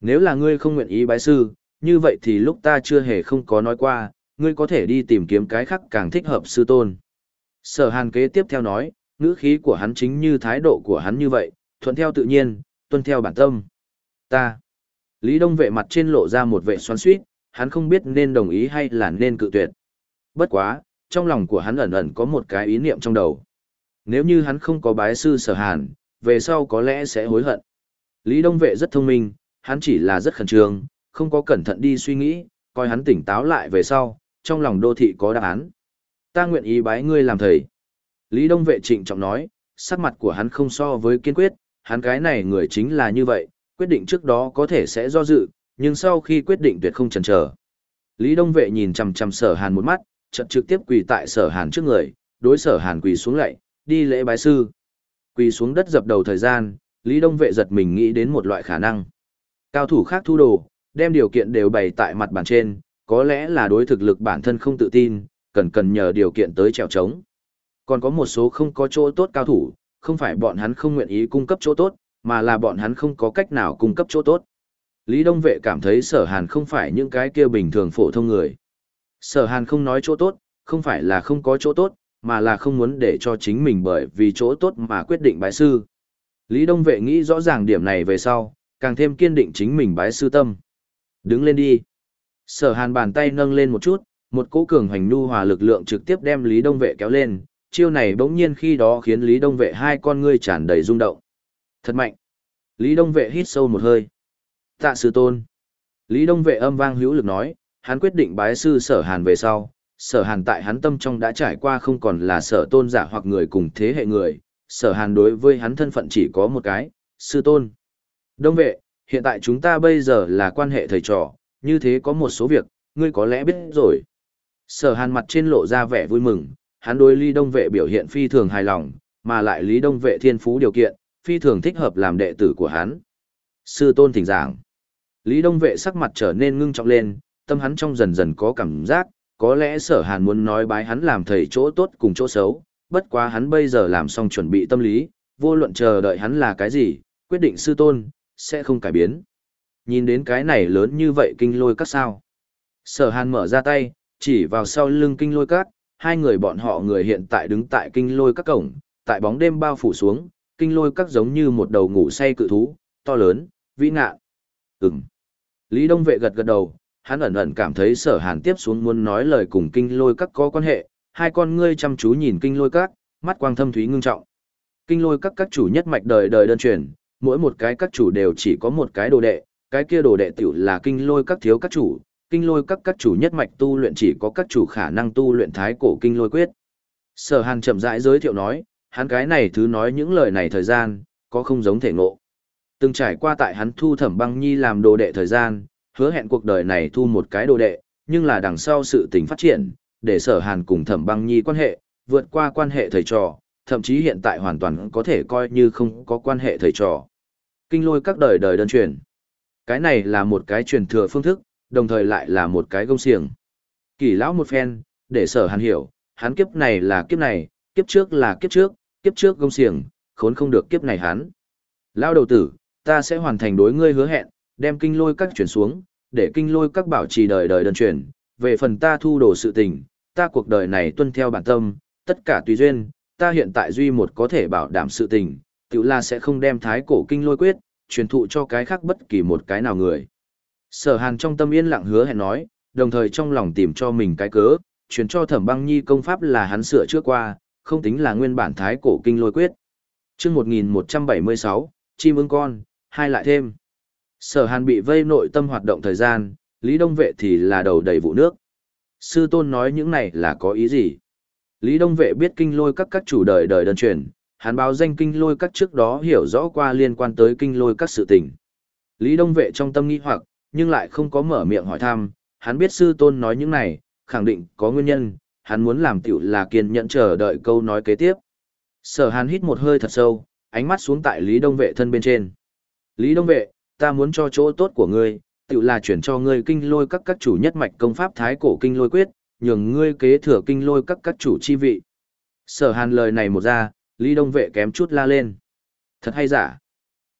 Nếu là ngươi không nguyện ý bái sư, như vậy thì lúc ta chưa hề không có nói qua, ngươi có thể đi tìm kiếm cái khác càng thích hợp sư tôn. Sở hàn kế tiếp theo nói, ngữ khí của hắn chính như thái độ của hắn như vậy, thuận theo tự nhiên, tuân theo bản tâm. Ta. Lý Đông vệ mặt trên lộ ra một vệ xoắn suýt, hắn không biết nên đồng ý hay là nên cự tuyệt. Bất quá, trong lòng của hắn ẩn ẩn có một cái ý niệm trong đầu. Nếu như hắn không có bái sư sở hàn, về sau có lẽ sẽ hối hận. Lý Đông vệ rất thông minh, hắn chỉ là rất khẩn trương, không có cẩn thận đi suy nghĩ, coi hắn tỉnh táo lại về sau, trong lòng đô thị có đáp án. Ta nguyện ý bái ngươi làm thầy. Lý Đông vệ trịnh trọng nói, sắc mặt của hắn không so với kiên quyết, hắn cái này người chính là như vậy, quyết định trước đó có thể sẽ do dự, nhưng sau khi quyết định tuyệt không chần chờ. Lý Đông vệ nhìn chằm chằm Sở Hàn một mắt, chợt trực tiếp quỳ tại Sở Hàn trước người, đối Sở Hàn quỳ xuống lạy, đi lễ bái sư. Quỳ xuống đất dập đầu thời gian, Lý Đông vệ giật mình nghĩ đến một loại khả năng. Cao thủ khác thu đồ, đem điều kiện đều bày tại mặt bàn trên, có lẽ là đối thực lực bản thân không tự tin, cần cần nhờ điều kiện tới trèo trống. Còn có một số không có chỗ tốt cao thủ, không phải bọn hắn không nguyện ý cung cấp chỗ tốt, mà là bọn hắn không có cách nào cung cấp chỗ tốt. Lý Đông Vệ cảm thấy sở hàn không phải những cái kia bình thường phổ thông người. Sở hàn không nói chỗ tốt, không phải là không có chỗ tốt, mà là không muốn để cho chính mình bởi vì chỗ tốt mà quyết định bái sư. Lý Đông Vệ nghĩ rõ ràng điểm này về sau, càng thêm kiên định chính mình bái sư tâm. Đứng lên đi. Sở hàn bàn tay nâng lên một chút, một cỗ cường hành nu hòa lực lượng trực tiếp đem Lý Đông Vệ kéo lên, chiêu này bỗng nhiên khi đó khiến Lý Đông Vệ hai con ngươi tràn đầy rung động. Thật mạnh. Lý Đông Vệ hít sâu một hơi. Tạ sư tôn. Lý Đông Vệ âm vang hữu lực nói, hắn quyết định bái sư sở hàn về sau. Sở hàn tại hắn tâm trong đã trải qua không còn là sở tôn giả hoặc người cùng thế hệ người. Sở hàn đối với hắn thân phận chỉ có một cái, sư tôn. Đông vệ, hiện tại chúng ta bây giờ là quan hệ thầy trò, như thế có một số việc, ngươi có lẽ biết rồi. Sở hàn mặt trên lộ ra vẻ vui mừng, hắn đối Lý Đông Vệ biểu hiện phi thường hài lòng, mà lại Lý Đông Vệ thiên phú điều kiện, phi thường thích hợp làm đệ tử của hắn. Sư tôn thỉnh giảng. Lý Đông Vệ sắc mặt trở nên ngưng trọng lên, tâm hắn trong dần dần có cảm giác, có lẽ sở hàn muốn nói bái hắn làm thầy chỗ tốt cùng chỗ xấu, bất quá hắn bây giờ làm xong chuẩn bị tâm lý, vô luận chờ đợi hắn là cái gì, quyết định sư tôn, sẽ không cải biến. Nhìn đến cái này lớn như vậy kinh lôi các sao. Sở hàn mở ra tay, chỉ vào sau lưng kinh lôi các, hai người bọn họ người hiện tại đứng tại kinh lôi các cổng, tại bóng đêm bao phủ xuống, kinh lôi các giống như một đầu ngủ say cự thú, to lớn, vĩ ngạ. Ừm. Lý Đông Vệ gật gật đầu, hắn ẩn ẩn cảm thấy sở hàn tiếp xuống muốn nói lời cùng kinh lôi các có quan hệ, hai con ngươi chăm chú nhìn kinh lôi các, mắt quang thâm thúy ngưng trọng. Kinh lôi các các chủ nhất mạch đời đời đơn truyền, mỗi một cái các chủ đều chỉ có một cái đồ đệ, cái kia đồ đệ tiểu là kinh lôi các thiếu các chủ, kinh lôi các các chủ nhất mạch tu luyện chỉ có các chủ khả năng tu luyện thái cổ kinh lôi quyết. Sở Hàn chậm rãi giới thiệu nói, hắn cái này thứ nói những lời này thời gian, có không giống thể ngộ. Từng trải qua tại hắn thu thẩm băng nhi làm đồ đệ thời gian, hứa hẹn cuộc đời này thu một cái đồ đệ, nhưng là đằng sau sự tình phát triển, để sở hàn cùng thẩm băng nhi quan hệ, vượt qua quan hệ thầy trò, thậm chí hiện tại hoàn toàn có thể coi như không có quan hệ thầy trò. Kinh lôi các đời đời đơn truyền. Cái này là một cái truyền thừa phương thức, đồng thời lại là một cái gông xiềng. Kỳ lão một phen, để sở hàn hiểu, hắn kiếp này là kiếp này, kiếp trước là kiếp trước, kiếp trước gông xiềng, khốn không được kiếp này hắn. Lao đầu tử, ta sẽ hoàn thành đối ngươi hứa hẹn, đem kinh lôi các chuyển xuống, để kinh lôi các bảo trì đời đời đơn truyền, về phần ta thu đồ sự tình, ta cuộc đời này tuân theo bản tâm, tất cả tùy duyên, ta hiện tại duy một có thể bảo đảm sự tình, tự là sẽ không đem thái cổ kinh lôi quyết, truyền thụ cho cái khác bất kỳ một cái nào người. Sở hàn trong tâm yên lặng hứa hẹn nói, đồng thời trong lòng tìm cho mình cái cớ, truyền cho thẩm băng nhi công pháp là hắn sửa trước qua, không tính là nguyên bản thái cổ kinh lôi quyết. chương 1176, chim ưng con, hai lại thêm. Sở hàn bị vây nội tâm hoạt động thời gian, Lý Đông Vệ thì là đầu đầy vụ nước. Sư tôn nói những này là có ý gì? Lý Đông Vệ biết kinh lôi các các chủ đời đời đơn truyền, hắn báo danh kinh lôi các trước đó hiểu rõ qua liên quan tới kinh lôi các sự tình. Lý Đông Vệ trong tâm nghi hoặc, nhưng lại không có mở miệng hỏi thăm, hắn biết sư tôn nói những này, khẳng định có nguyên nhân, hắn muốn làm tiểu là kiên nhẫn chờ đợi câu nói kế tiếp. Sở hàn hít một hơi thật sâu, ánh mắt xuống tại Lý Đông Vệ thân bên trên. Lý Đông Vệ, ta muốn cho chỗ tốt của ngươi, tự là chuyển cho ngươi kinh lôi các các chủ nhất mạch công pháp thái cổ kinh lôi quyết, nhường ngươi kế thừa kinh lôi các các chủ chi vị. Sở hàn lời này một ra, Lý Đông Vệ kém chút la lên. Thật hay giả?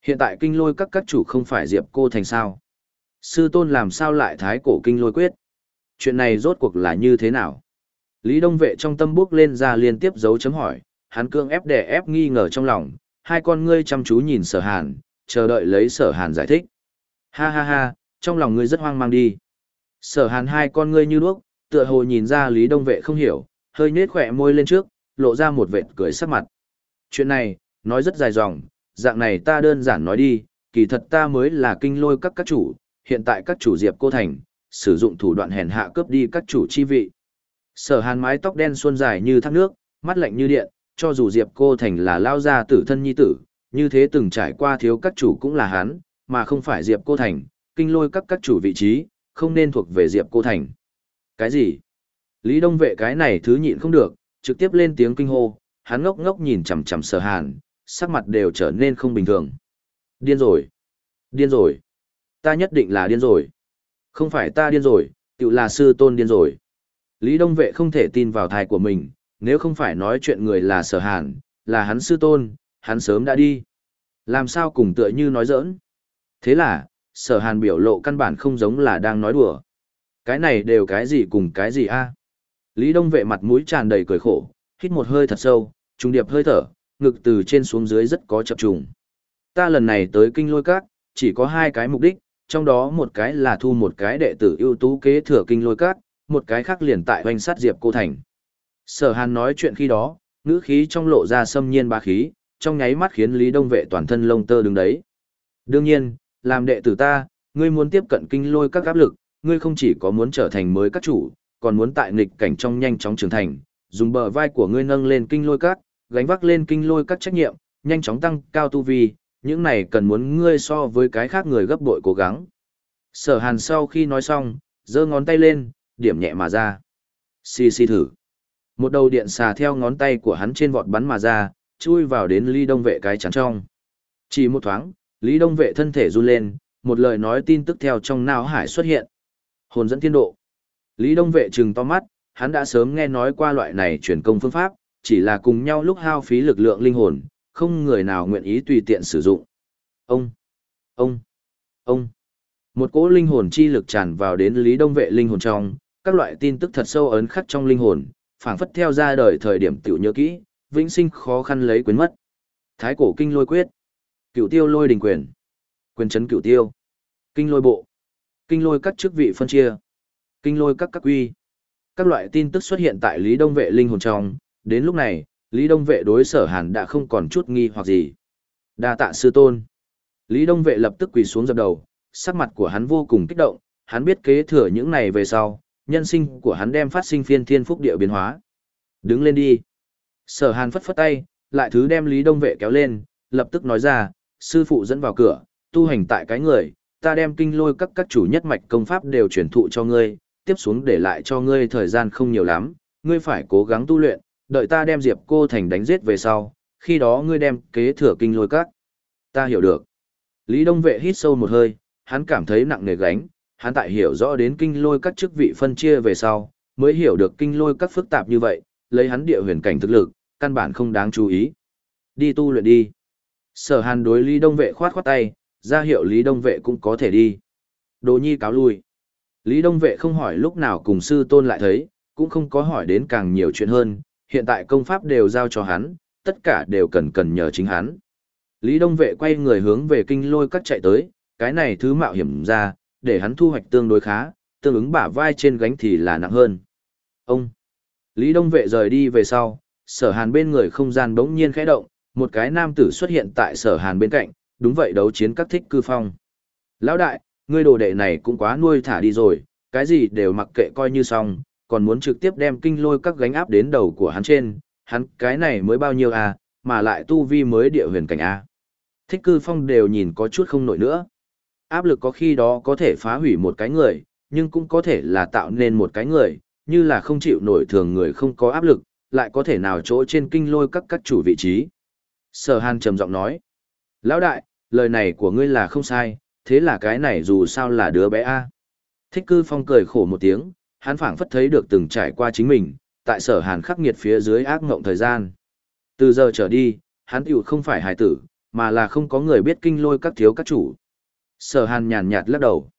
Hiện tại kinh lôi các các chủ không phải Diệp cô thành sao? Sư tôn làm sao lại thái cổ kinh lôi quyết? Chuyện này rốt cuộc là như thế nào? Lý Đông Vệ trong tâm bước lên ra liên tiếp dấu chấm hỏi, hắn cương ép đè ép nghi ngờ trong lòng, hai con ngươi chăm chú nhìn sở hàn, chờ đợi lấy sở hàn giải thích. Ha ha ha, trong lòng ngươi rất hoang mang đi. Sở hàn hai con ngươi như đuốc, tựa hồ nhìn ra Lý Đông Vệ không hiểu, hơi nết khỏe môi lên trước, lộ ra một vệt cười sắc mặt. Chuyện này, nói rất dài dòng, dạng này ta đơn giản nói đi, kỳ thật ta mới là kinh lôi các các chủ, hiện tại các chủ Diệp Cô Thành, sử dụng thủ đoạn hèn hạ cướp đi các chủ chi vị. Sở hàn mái tóc đen xuân dài như thác nước, mắt lạnh như điện, cho dù Diệp Cô Thành là lao gia tử thân nhi tử, như thế từng trải qua thiếu các chủ cũng là hắn, mà không phải Diệp Cô Thành, kinh lôi các các chủ vị trí, không nên thuộc về Diệp Cô Thành. Cái gì? Lý Đông vệ cái này thứ nhịn không được, trực tiếp lên tiếng kinh hô, hắn ngốc ngốc nhìn chằm chằm sở hàn, sắc mặt đều trở nên không bình thường. Điên rồi! Điên rồi! Ta nhất định là điên rồi! Không phải ta điên rồi, tự là sư tôn điên rồi. Lý Đông vệ không thể tin vào thai của mình, nếu không phải nói chuyện người là sở hàn, là hắn sư tôn, hắn sớm đã đi. Làm sao cùng tựa như nói giỡn. Thế là, sở hàn biểu lộ căn bản không giống là đang nói đùa. Cái này đều cái gì cùng cái gì a? Lý Đông vệ mặt mũi tràn đầy cười khổ, hít một hơi thật sâu, trùng điệp hơi thở, ngực từ trên xuống dưới rất có chập trùng. Ta lần này tới kinh lôi các, chỉ có hai cái mục đích, trong đó một cái là thu một cái đệ tử ưu tú kế thừa kinh lôi các, một cái khác liền tại hoành sát diệp cô thành. Sở hàn nói chuyện khi đó, ngữ khí trong lộ ra xâm nhiên ba khí, trong nháy mắt khiến Lý Đông vệ toàn thân lông tơ đứng đấy. Đương nhiên, làm đệ tử ta, ngươi muốn tiếp cận kinh lôi các áp lực, ngươi không chỉ có muốn trở thành mới các chủ, còn muốn tại nghịch cảnh trong nhanh chóng trưởng thành, dùng bờ vai của ngươi nâng lên kinh lôi các, gánh vác lên kinh lôi các trách nhiệm, nhanh chóng tăng cao tu vi, những này cần muốn ngươi so với cái khác người gấp bội cố gắng. Sở hàn sau khi nói xong, giơ ngón tay lên, điểm nhẹ mà ra. Xì xì thử. Một đầu điện xà theo ngón tay của hắn trên vọt bắn mà ra, chui vào đến Lý đông vệ cái chắn trong. Chỉ một thoáng, Lý Đông Vệ thân thể run lên, một lời nói tin tức theo trong não hải xuất hiện. Hồn dẫn tiên độ. Lý Đông Vệ trừng to mắt, hắn đã sớm nghe nói qua loại này chuyển công phương pháp, chỉ là cùng nhau lúc hao phí lực lượng linh hồn, không người nào nguyện ý tùy tiện sử dụng. Ông, ông, ông. Một cỗ linh hồn chi lực tràn vào đến Lý Đông Vệ linh hồn trong, các loại tin tức thật sâu ấn khắc trong linh hồn, phảng phất theo ra đời thời điểm tiểu nhớ kỹ, vĩnh sinh khó khăn lấy quyến mất. Thái cổ kinh lôi quyết. Cựu tiêu lôi đình quyền. Quyền chấn cựu tiêu. Kinh lôi bộ. Kinh lôi các chức vị phân chia. Kinh lôi các các quy. Các loại tin tức xuất hiện tại Lý Đông Vệ linh hồn trong, đến lúc này, Lý Đông Vệ đối sở hàn đã không còn chút nghi hoặc gì. đa tạ sư tôn. Lý Đông Vệ lập tức quỳ xuống dập đầu, sắc mặt của hắn vô cùng kích động, hắn biết kế thừa những này về sau, nhân sinh của hắn đem phát sinh phiên thiên phúc địa biến hóa. Đứng lên đi. Sở hàn phất phất tay, lại thứ đem Lý Đông Vệ kéo lên, lập tức nói ra, sư phụ dẫn vào cửa, tu hành tại cái người, ta đem kinh lôi các các chủ nhất mạch công pháp đều truyền thụ cho ngươi, tiếp xuống để lại cho ngươi thời gian không nhiều lắm, ngươi phải cố gắng tu luyện, đợi ta đem Diệp Cô Thành đánh giết về sau, khi đó ngươi đem kế thừa kinh lôi các. Ta hiểu được. Lý Đông Vệ hít sâu một hơi, hắn cảm thấy nặng nề gánh, hắn tại hiểu rõ đến kinh lôi các chức vị phân chia về sau, mới hiểu được kinh lôi các phức tạp như vậy, lấy hắn địa huyền cảnh thực lực, căn bản không đáng chú ý. Đi tu luyện đi. Sở hàn đối Lý Đông Vệ khoát khoát tay, ra hiệu Lý Đông Vệ cũng có thể đi. Đồ nhi cáo lui. Lý Đông Vệ không hỏi lúc nào cùng sư tôn lại thấy, cũng không có hỏi đến càng nhiều chuyện hơn, hiện tại công pháp đều giao cho hắn, tất cả đều cần cần nhờ chính hắn. Lý Đông Vệ quay người hướng về kinh lôi cắt chạy tới, cái này thứ mạo hiểm ra, để hắn thu hoạch tương đối khá, tương ứng bả vai trên gánh thì là nặng hơn. Ông! Lý Đông Vệ rời đi về sau, sở hàn bên người không gian bỗng nhiên khẽ động, một cái nam tử xuất hiện tại sở hàn bên cạnh, đúng vậy đấu chiến các thích cư phong. Lão đại, ngươi đồ đệ này cũng quá nuôi thả đi rồi, cái gì đều mặc kệ coi như xong, còn muốn trực tiếp đem kinh lôi các gánh áp đến đầu của hắn trên, hắn cái này mới bao nhiêu à, mà lại tu vi mới địa huyền cảnh a. Thích cư phong đều nhìn có chút không nổi nữa. Áp lực có khi đó có thể phá hủy một cái người, nhưng cũng có thể là tạo nên một cái người, như là không chịu nổi thường người không có áp lực, lại có thể nào chỗ trên kinh lôi các các chủ vị trí. Sở hàn trầm giọng nói. Lão đại, lời này của ngươi là không sai, thế là cái này dù sao là đứa bé A. Thích cư phong cười khổ một tiếng, hắn phảng phất thấy được từng trải qua chính mình, tại sở hàn khắc nghiệt phía dưới ác ngộng thời gian. Từ giờ trở đi, hắn tiểu không phải hài tử, mà là không có người biết kinh lôi các thiếu các chủ. Sở hàn nhàn nhạt lắc đầu.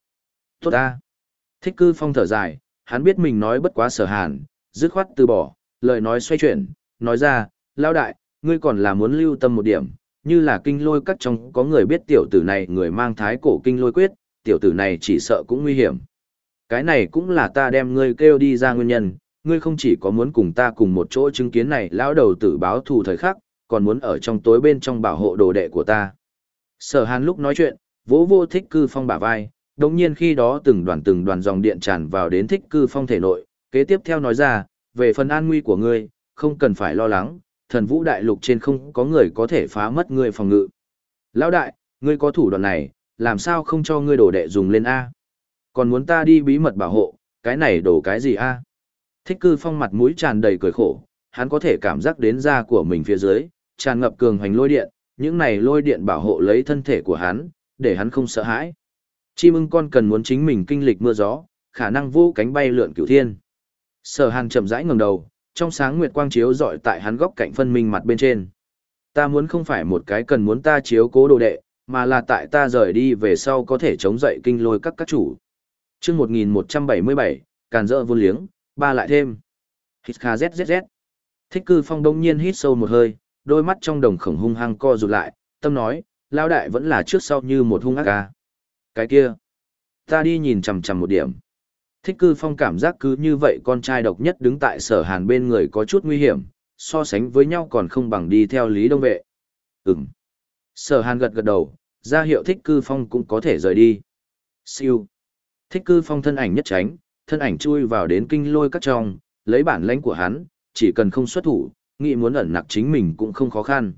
Tốt A. Thích cư phong thở dài, hắn biết mình nói bất quá sở hàn, dứt khoát từ bỏ, lời nói xoay chuyển, nói ra, lao đại, ngươi còn là muốn lưu tâm một điểm, như là kinh lôi cắt trong có người biết tiểu tử này người mang thái cổ kinh lôi quyết, tiểu tử này chỉ sợ cũng nguy hiểm. Cái này cũng là ta đem ngươi kêu đi ra nguyên nhân, ngươi không chỉ có muốn cùng ta cùng một chỗ chứng kiến này lão đầu tử báo thù thời khắc, còn muốn ở trong tối bên trong bảo hộ đồ đệ của ta. Sở hàn lúc nói chuyện, vỗ vô thích cư phong bả vai, đồng nhiên khi đó từng đoàn từng đoàn dòng điện tràn vào đến thích cư phong thể nội, kế tiếp theo nói ra, về phần an nguy của ngươi, không cần phải lo lắng, thần vũ đại lục trên không có người có thể phá mất ngươi phòng ngự. Lão đại, ngươi có thủ đoạn này, làm sao không cho ngươi đổ đệ dùng lên A? Còn muốn ta đi bí mật bảo hộ, cái này đổ cái gì A? Thích cư phong mặt mũi tràn đầy cười khổ, hắn có thể cảm giác đến da của mình phía dưới, tràn ngập cường hoành lôi điện, những này lôi điện bảo hộ lấy thân thể của hắn, để hắn không sợ hãi. Chim ưng con cần muốn chính mình kinh lịch mưa gió, khả năng vô cánh bay lượn cửu thiên. Sở Hàn chậm rãi ngẩng đầu, trong sáng nguyệt quang chiếu rọi tại hắn góc cạnh phân minh mặt bên trên. Ta muốn không phải một cái cần muốn ta chiếu cố đồ đệ, mà là tại ta rời đi về sau có thể chống dậy kinh lôi các các chủ. Chương 1177, càn dỡ vô liếng, ba lại thêm. Hít kha zzz. Thích cư phong đông nhiên hít sâu một hơi, đôi mắt trong đồng khổng hung hăng co rụt lại, tâm nói, lao đại vẫn là trước sau như một hung ác ca. Cái kia, ta đi nhìn chằm chằm một điểm. Thích cư phong cảm giác cứ như vậy con trai độc nhất đứng tại sở hàn bên người có chút nguy hiểm, so sánh với nhau còn không bằng đi theo Lý Đông Vệ. Ừm. Sở hàn gật gật đầu, ra hiệu thích cư phong cũng có thể rời đi. Siêu. Thích cư phong thân ảnh nhất tránh, thân ảnh chui vào đến kinh lôi các trong, lấy bản lãnh của hắn, chỉ cần không xuất thủ, nghĩ muốn ẩn nặc chính mình cũng không khó khăn.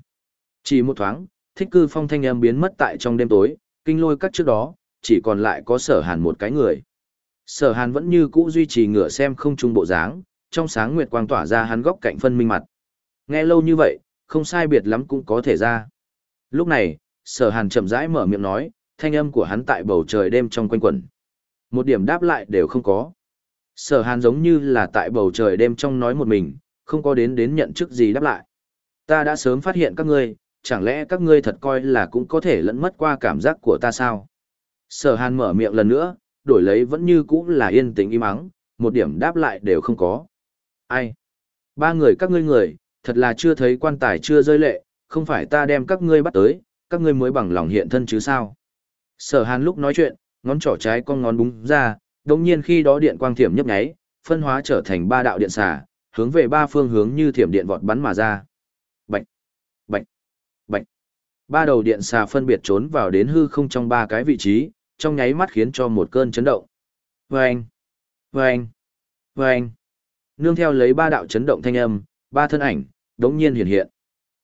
Chỉ một thoáng, thích cư phong thanh em biến mất tại trong đêm tối, kinh lôi các trước đó, chỉ còn lại có sở hàn một cái người. Sở hàn vẫn như cũ duy trì ngửa xem không trung bộ dáng, trong sáng nguyệt quang tỏa ra hắn góc cạnh phân minh mặt. Nghe lâu như vậy, không sai biệt lắm cũng có thể ra. Lúc này, sở hàn chậm rãi mở miệng nói, thanh âm của hắn tại bầu trời đêm trong quanh quẩn. Một điểm đáp lại đều không có. Sở hàn giống như là tại bầu trời đêm trong nói một mình, không có đến đến nhận chức gì đáp lại. Ta đã sớm phát hiện các ngươi, chẳng lẽ các ngươi thật coi là cũng có thể lẫn mất qua cảm giác của ta sao? Sở hàn mở miệng lần nữa, đổi lấy vẫn như cũ là yên tĩnh im ắng, một điểm đáp lại đều không có. Ai? Ba người các ngươi người, thật là chưa thấy quan tài chưa rơi lệ, không phải ta đem các ngươi bắt tới, các ngươi mới bằng lòng hiện thân chứ sao? Sở hàn lúc nói chuyện, ngón trỏ trái con ngón búng ra, đồng nhiên khi đó điện quang thiểm nhấp nháy, phân hóa trở thành ba đạo điện xà, hướng về ba phương hướng như thiểm điện vọt bắn mà ra. Bạch, bạch, bạch. Ba đầu điện xà phân biệt trốn vào đến hư không trong ba cái vị trí, trong nháy mắt khiến cho một cơn chấn động. Vâng, vâng, vâng. Nương theo lấy ba đạo chấn động thanh âm, ba thân ảnh, đống nhiên hiện hiện.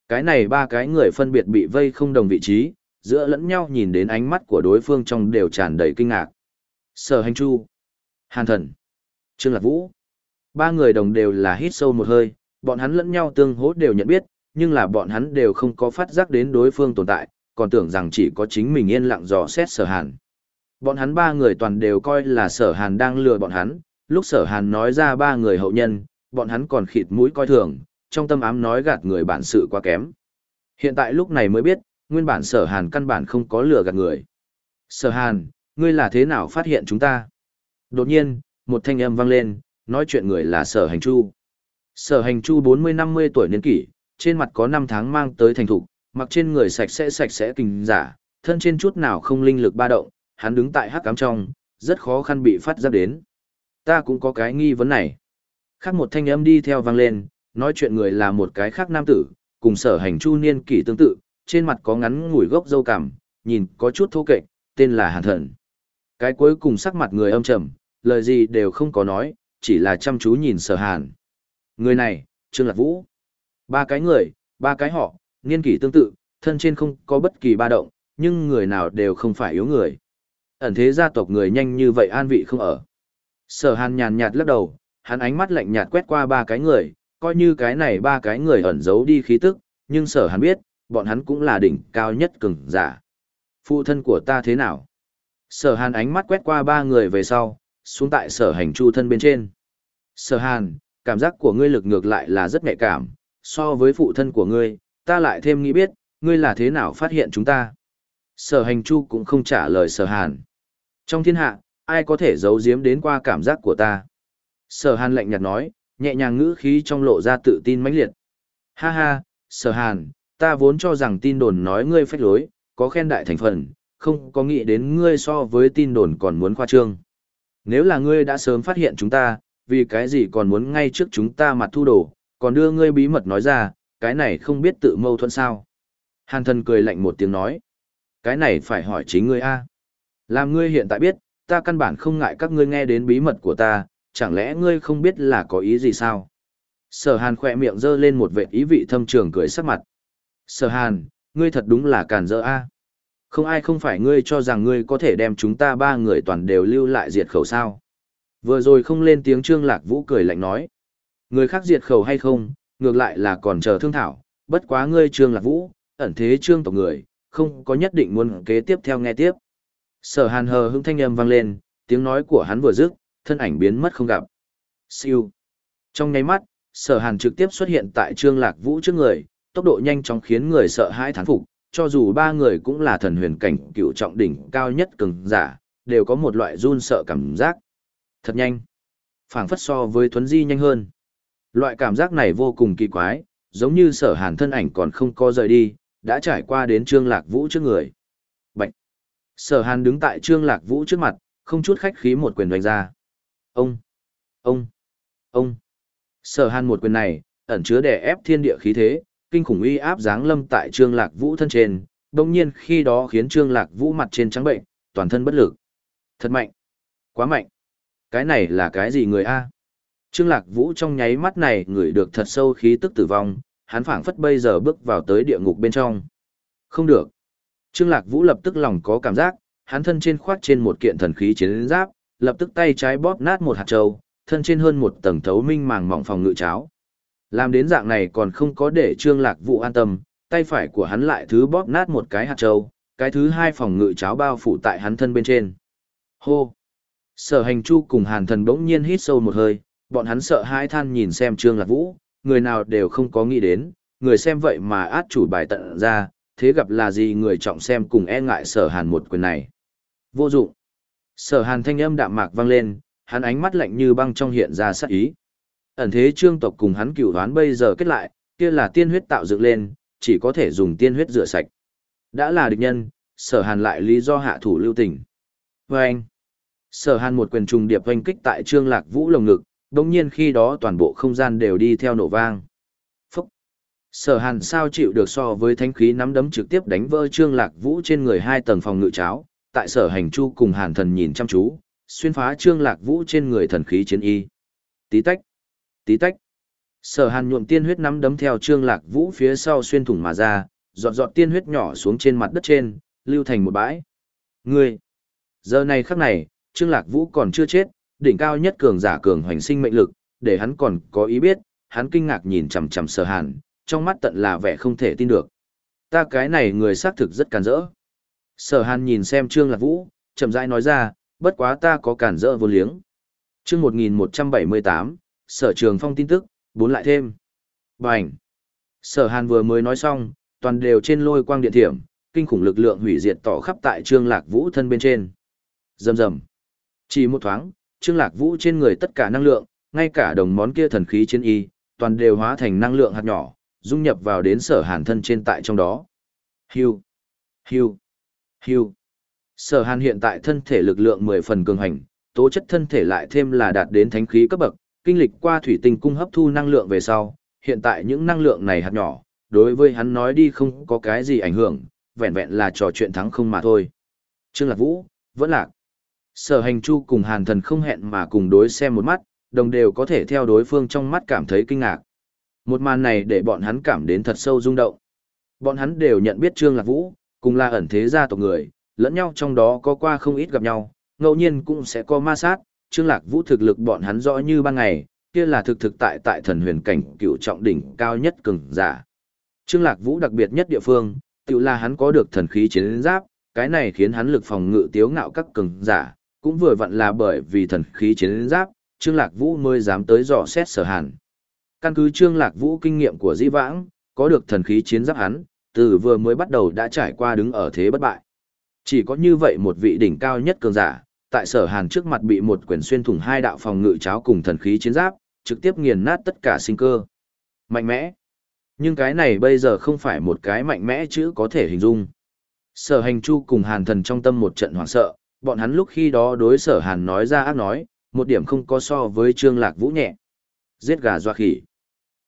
Cái này ba cái người phân biệt bị vây không đồng vị trí, giữa lẫn nhau nhìn đến ánh mắt của đối phương trong đều tràn đầy kinh ngạc. Sở hành chu, hàn thần, trương lạc vũ. Ba người đồng đều là hít sâu một hơi, bọn hắn lẫn nhau tương hỗ đều nhận biết, nhưng là bọn hắn đều không có phát giác đến đối phương tồn tại, còn tưởng rằng chỉ có chính mình yên lặng dò xét sở hàn. Bọn hắn ba người toàn đều coi là sở hàn đang lừa bọn hắn, lúc sở hàn nói ra ba người hậu nhân, bọn hắn còn khịt mũi coi thường, trong tâm ám nói gạt người bản sự quá kém. Hiện tại lúc này mới biết, nguyên bản sở hàn căn bản không có lừa gạt người. Sở hàn, ngươi là thế nào phát hiện chúng ta? Đột nhiên, một thanh âm vang lên, nói chuyện người là sở hành chu. Sở hành chu 40-50 tuổi niên kỷ, trên mặt có 5 tháng mang tới thành thục, mặc trên người sạch sẽ sạch sẽ kinh giả, thân trên chút nào không linh lực ba động, hắn đứng tại hắc cám trong, rất khó khăn bị phát giác đến. Ta cũng có cái nghi vấn này. Khác một thanh âm đi theo vang lên, nói chuyện người là một cái khác nam tử, cùng sở hành chu niên kỷ tương tự, trên mặt có ngắn ngủi gốc dâu cằm, nhìn có chút thô kệch, tên là Hàn Thần. Cái cuối cùng sắc mặt người âm trầm, lời gì đều không có nói, chỉ là chăm chú nhìn sở hàn. Người này, Trương Lạc Vũ. Ba cái người, ba cái họ, niên kỷ tương tự, thân trên không có bất kỳ ba động, nhưng người nào đều không phải yếu người. Ẩn thế gia tộc người nhanh như vậy an vị không ở. Sở hàn nhàn nhạt lắc đầu, hắn ánh mắt lạnh nhạt quét qua ba cái người, coi như cái này ba cái người ẩn giấu đi khí tức, nhưng sở hàn biết, bọn hắn cũng là đỉnh cao nhất cường giả. Phụ thân của ta thế nào? Sở hàn ánh mắt quét qua ba người về sau, xuống tại sở hành chu thân bên trên. Sở hàn, cảm giác của ngươi lực ngược lại là rất nhạy cảm, so với phụ thân của ngươi, ta lại thêm nghĩ biết, ngươi là thế nào phát hiện chúng ta. Sở hành chu cũng không trả lời sở hàn. Trong thiên hạ, ai có thể giấu giếm đến qua cảm giác của ta. Sở hàn lạnh nhạt nói, nhẹ nhàng ngữ khí trong lộ ra tự tin mãnh liệt. Ha ha, sở hàn, ta vốn cho rằng tin đồn nói ngươi phách lối, có khen đại thành phần, không có nghĩ đến ngươi so với tin đồn còn muốn khoa trương. Nếu là ngươi đã sớm phát hiện chúng ta, vì cái gì còn muốn ngay trước chúng ta mặt thu đồ, còn đưa ngươi bí mật nói ra, cái này không biết tự mâu thuẫn sao. Hàn thần cười lạnh một tiếng nói. Cái này phải hỏi chính ngươi a. Làm ngươi hiện tại biết, ta căn bản không ngại các ngươi nghe đến bí mật của ta, chẳng lẽ ngươi không biết là có ý gì sao? Sở hàn khỏe miệng giơ lên một vệ ý vị thâm trường cười sắc mặt. Sở hàn, ngươi thật đúng là càn dỡ a. Không ai không phải ngươi cho rằng ngươi có thể đem chúng ta ba người toàn đều lưu lại diệt khẩu sao. Vừa rồi không lên tiếng Trương Lạc Vũ cười lạnh nói. Người khác diệt khẩu hay không, ngược lại là còn chờ thương thảo, bất quá ngươi Trương Lạc Vũ, ẩn thế Trương tộc người, không có nhất định muốn kế tiếp theo nghe tiếp. Sở hàn hờ hững thanh âm vang lên, tiếng nói của hắn vừa dứt, thân ảnh biến mất không gặp. Siêu. Trong nháy mắt, sở hàn trực tiếp xuất hiện tại Trương Lạc Vũ trước người, tốc độ nhanh chóng khiến người sợ hãi thán phục, cho dù ba người cũng là thần huyền cảnh cựu trọng đỉnh cao nhất cường giả, đều có một loại run sợ cảm giác. Thật nhanh. phảng phất so với thuấn di nhanh hơn. Loại cảm giác này vô cùng kỳ quái, giống như sở hàn thân ảnh còn không có rời đi, đã trải qua đến Trương Lạc Vũ trước người. Sở hàn đứng tại Trương Lạc Vũ trước mặt, không chút khách khí một quyền đánh ra. Ông. Ông. Ông. Sở hàn một quyền này, ẩn chứa đè ép thiên địa khí thế, kinh khủng uy áp giáng lâm tại Trương Lạc Vũ thân trên, đồng nhiên khi đó khiến Trương Lạc Vũ mặt trên trắng bệnh, toàn thân bất lực. Thật mạnh. Quá mạnh. Cái này là cái gì người A? Trương Lạc Vũ trong nháy mắt này ngửi được thật sâu khí tức tử vong, hắn phảng phất bây giờ bước vào tới địa ngục bên trong. Không được. Trương Lạc Vũ lập tức lòng có cảm giác, hắn thân trên khoác trên một kiện thần khí chiến giáp, lập tức tay trái bóp nát một hạt châu, thân trên hơn một tầng thấu minh màng mỏng phòng ngự cháo. Làm đến dạng này còn không có để Trương Lạc Vũ an tâm, tay phải của hắn lại thứ bóp nát một cái hạt châu, cái thứ hai phòng ngự cháo bao phủ tại hắn thân bên trên. Hô! Sở hành chu cùng hàn thần bỗng nhiên hít sâu một hơi, bọn hắn sợ hãi than nhìn xem Trương Lạc Vũ, người nào đều không có nghĩ đến, người xem vậy mà át chủ bài tận ra, thế gặp là gì người trọng xem cùng e ngại sở hàn một quyền này. Vô dụng. Sở hàn thanh âm đạm mạc vang lên, hắn ánh mắt lạnh như băng trong hiện ra sát ý. Ẩn thế trương tộc cùng hắn cựu đoán bây giờ kết lại, kia là tiên huyết tạo dựng lên, chỉ có thể dùng tiên huyết rửa sạch. Đã là địch nhân, sở hàn lại lý do hạ thủ lưu tình. Và anh, sở hàn một quyền trùng điệp oanh kích tại trương lạc vũ lồng ngực, đồng nhiên khi đó toàn bộ không gian đều đi theo nổ vang. Sở hàn sao chịu được so với thánh khí nắm đấm trực tiếp đánh vỡ trương lạc vũ trên người hai tầng phòng ngự cháo, tại sở hành chu cùng hàn thần nhìn chăm chú, xuyên phá trương lạc vũ trên người thần khí chiến y. Tí tách! Tí tách! Sở hàn nhuộm tiên huyết nắm đấm theo trương lạc vũ phía sau xuyên thủng mà ra, giọt giọt tiên huyết nhỏ xuống trên mặt đất trên, lưu thành một bãi. Ngươi! Giờ này khắc này, trương lạc vũ còn chưa chết, đỉnh cao nhất cường giả cường hoành sinh mệnh lực, để hắn còn có ý biết, hắn kinh ngạc nhìn chằm chằm sở hàn, trong mắt tận là vẻ không thể tin được. Ta cái này người xác thực rất càn rỡ. Sở hàn nhìn xem trương lạc vũ, chậm rãi nói ra, bất quá ta có càn rỡ vô liếng. Chương 1178, Sở Trường Phong tin tức, bốn lại thêm. Bành. Sở Hàn vừa mới nói xong, toàn đều trên lôi quang điện thiểm, kinh khủng lực lượng hủy diệt tỏ khắp tại Trương Lạc Vũ thân bên trên. Rầm rầm. Chỉ một thoáng, Trương Lạc Vũ trên người tất cả năng lượng, ngay cả đồng món kia thần khí chiến y, toàn đều hóa thành năng lượng hạt nhỏ, dung nhập vào đến Sở Hàn thân trên tại trong đó. Hưu. Hưu. Hưu. Sở Hàn hiện tại thân thể lực lượng 10 phần cường hành, tố chất thân thể lại thêm là đạt đến thánh khí cấp bậc, kinh lịch qua thủy tinh cung hấp thu năng lượng về sau, hiện tại những năng lượng này hạt nhỏ, đối với hắn nói đi không có cái gì ảnh hưởng, vẹn vẹn là trò chuyện thắng không mà thôi. Trương Lạc Vũ, vẫn lạc. Sở hành chu cùng hàn thần không hẹn mà cùng đối xem một mắt, đồng đều có thể theo đối phương trong mắt cảm thấy kinh ngạc. Một màn này để bọn hắn cảm đến thật sâu rung động. Bọn hắn đều nhận biết Trương Lạc Vũ, cùng là ẩn thế gia tộc người, lẫn nhau trong đó có qua không ít gặp nhau, ngẫu nhiên cũng sẽ có ma sát, Trương Lạc Vũ thực lực bọn hắn rõ như ban ngày, kia là thực thực tại tại thần huyền cảnh cựu trọng đỉnh cao nhất cường giả. Trương Lạc Vũ đặc biệt nhất địa phương, tự là hắn có được thần khí chiến giáp, cái này khiến hắn lực phòng ngự tiếu ngạo các cường giả, cũng vừa vặn là bởi vì thần khí chiến giáp, Trương Lạc Vũ mới dám tới dò xét sở hàn. Căn cứ Trương Lạc Vũ kinh nghiệm của Di Vãng, có được thần khí chiến giáp hắn, từ vừa mới bắt đầu đã trải qua đứng ở thế bất bại. Chỉ có như vậy một vị đỉnh cao nhất cường giả, tại sở hàn trước mặt bị một quyển xuyên thủng hai đạo phòng ngự cháo cùng thần khí chiến giáp, trực tiếp nghiền nát tất cả sinh cơ. Mạnh mẽ. Nhưng cái này bây giờ không phải một cái mạnh mẽ chứ có thể hình dung. Sở hành chu cùng hàn thần trong tâm một trận hoảng sợ, bọn hắn lúc khi đó đối sở hàn nói ra ác nói, một điểm không có so với trương lạc vũ nhẹ. Giết gà doa khỉ.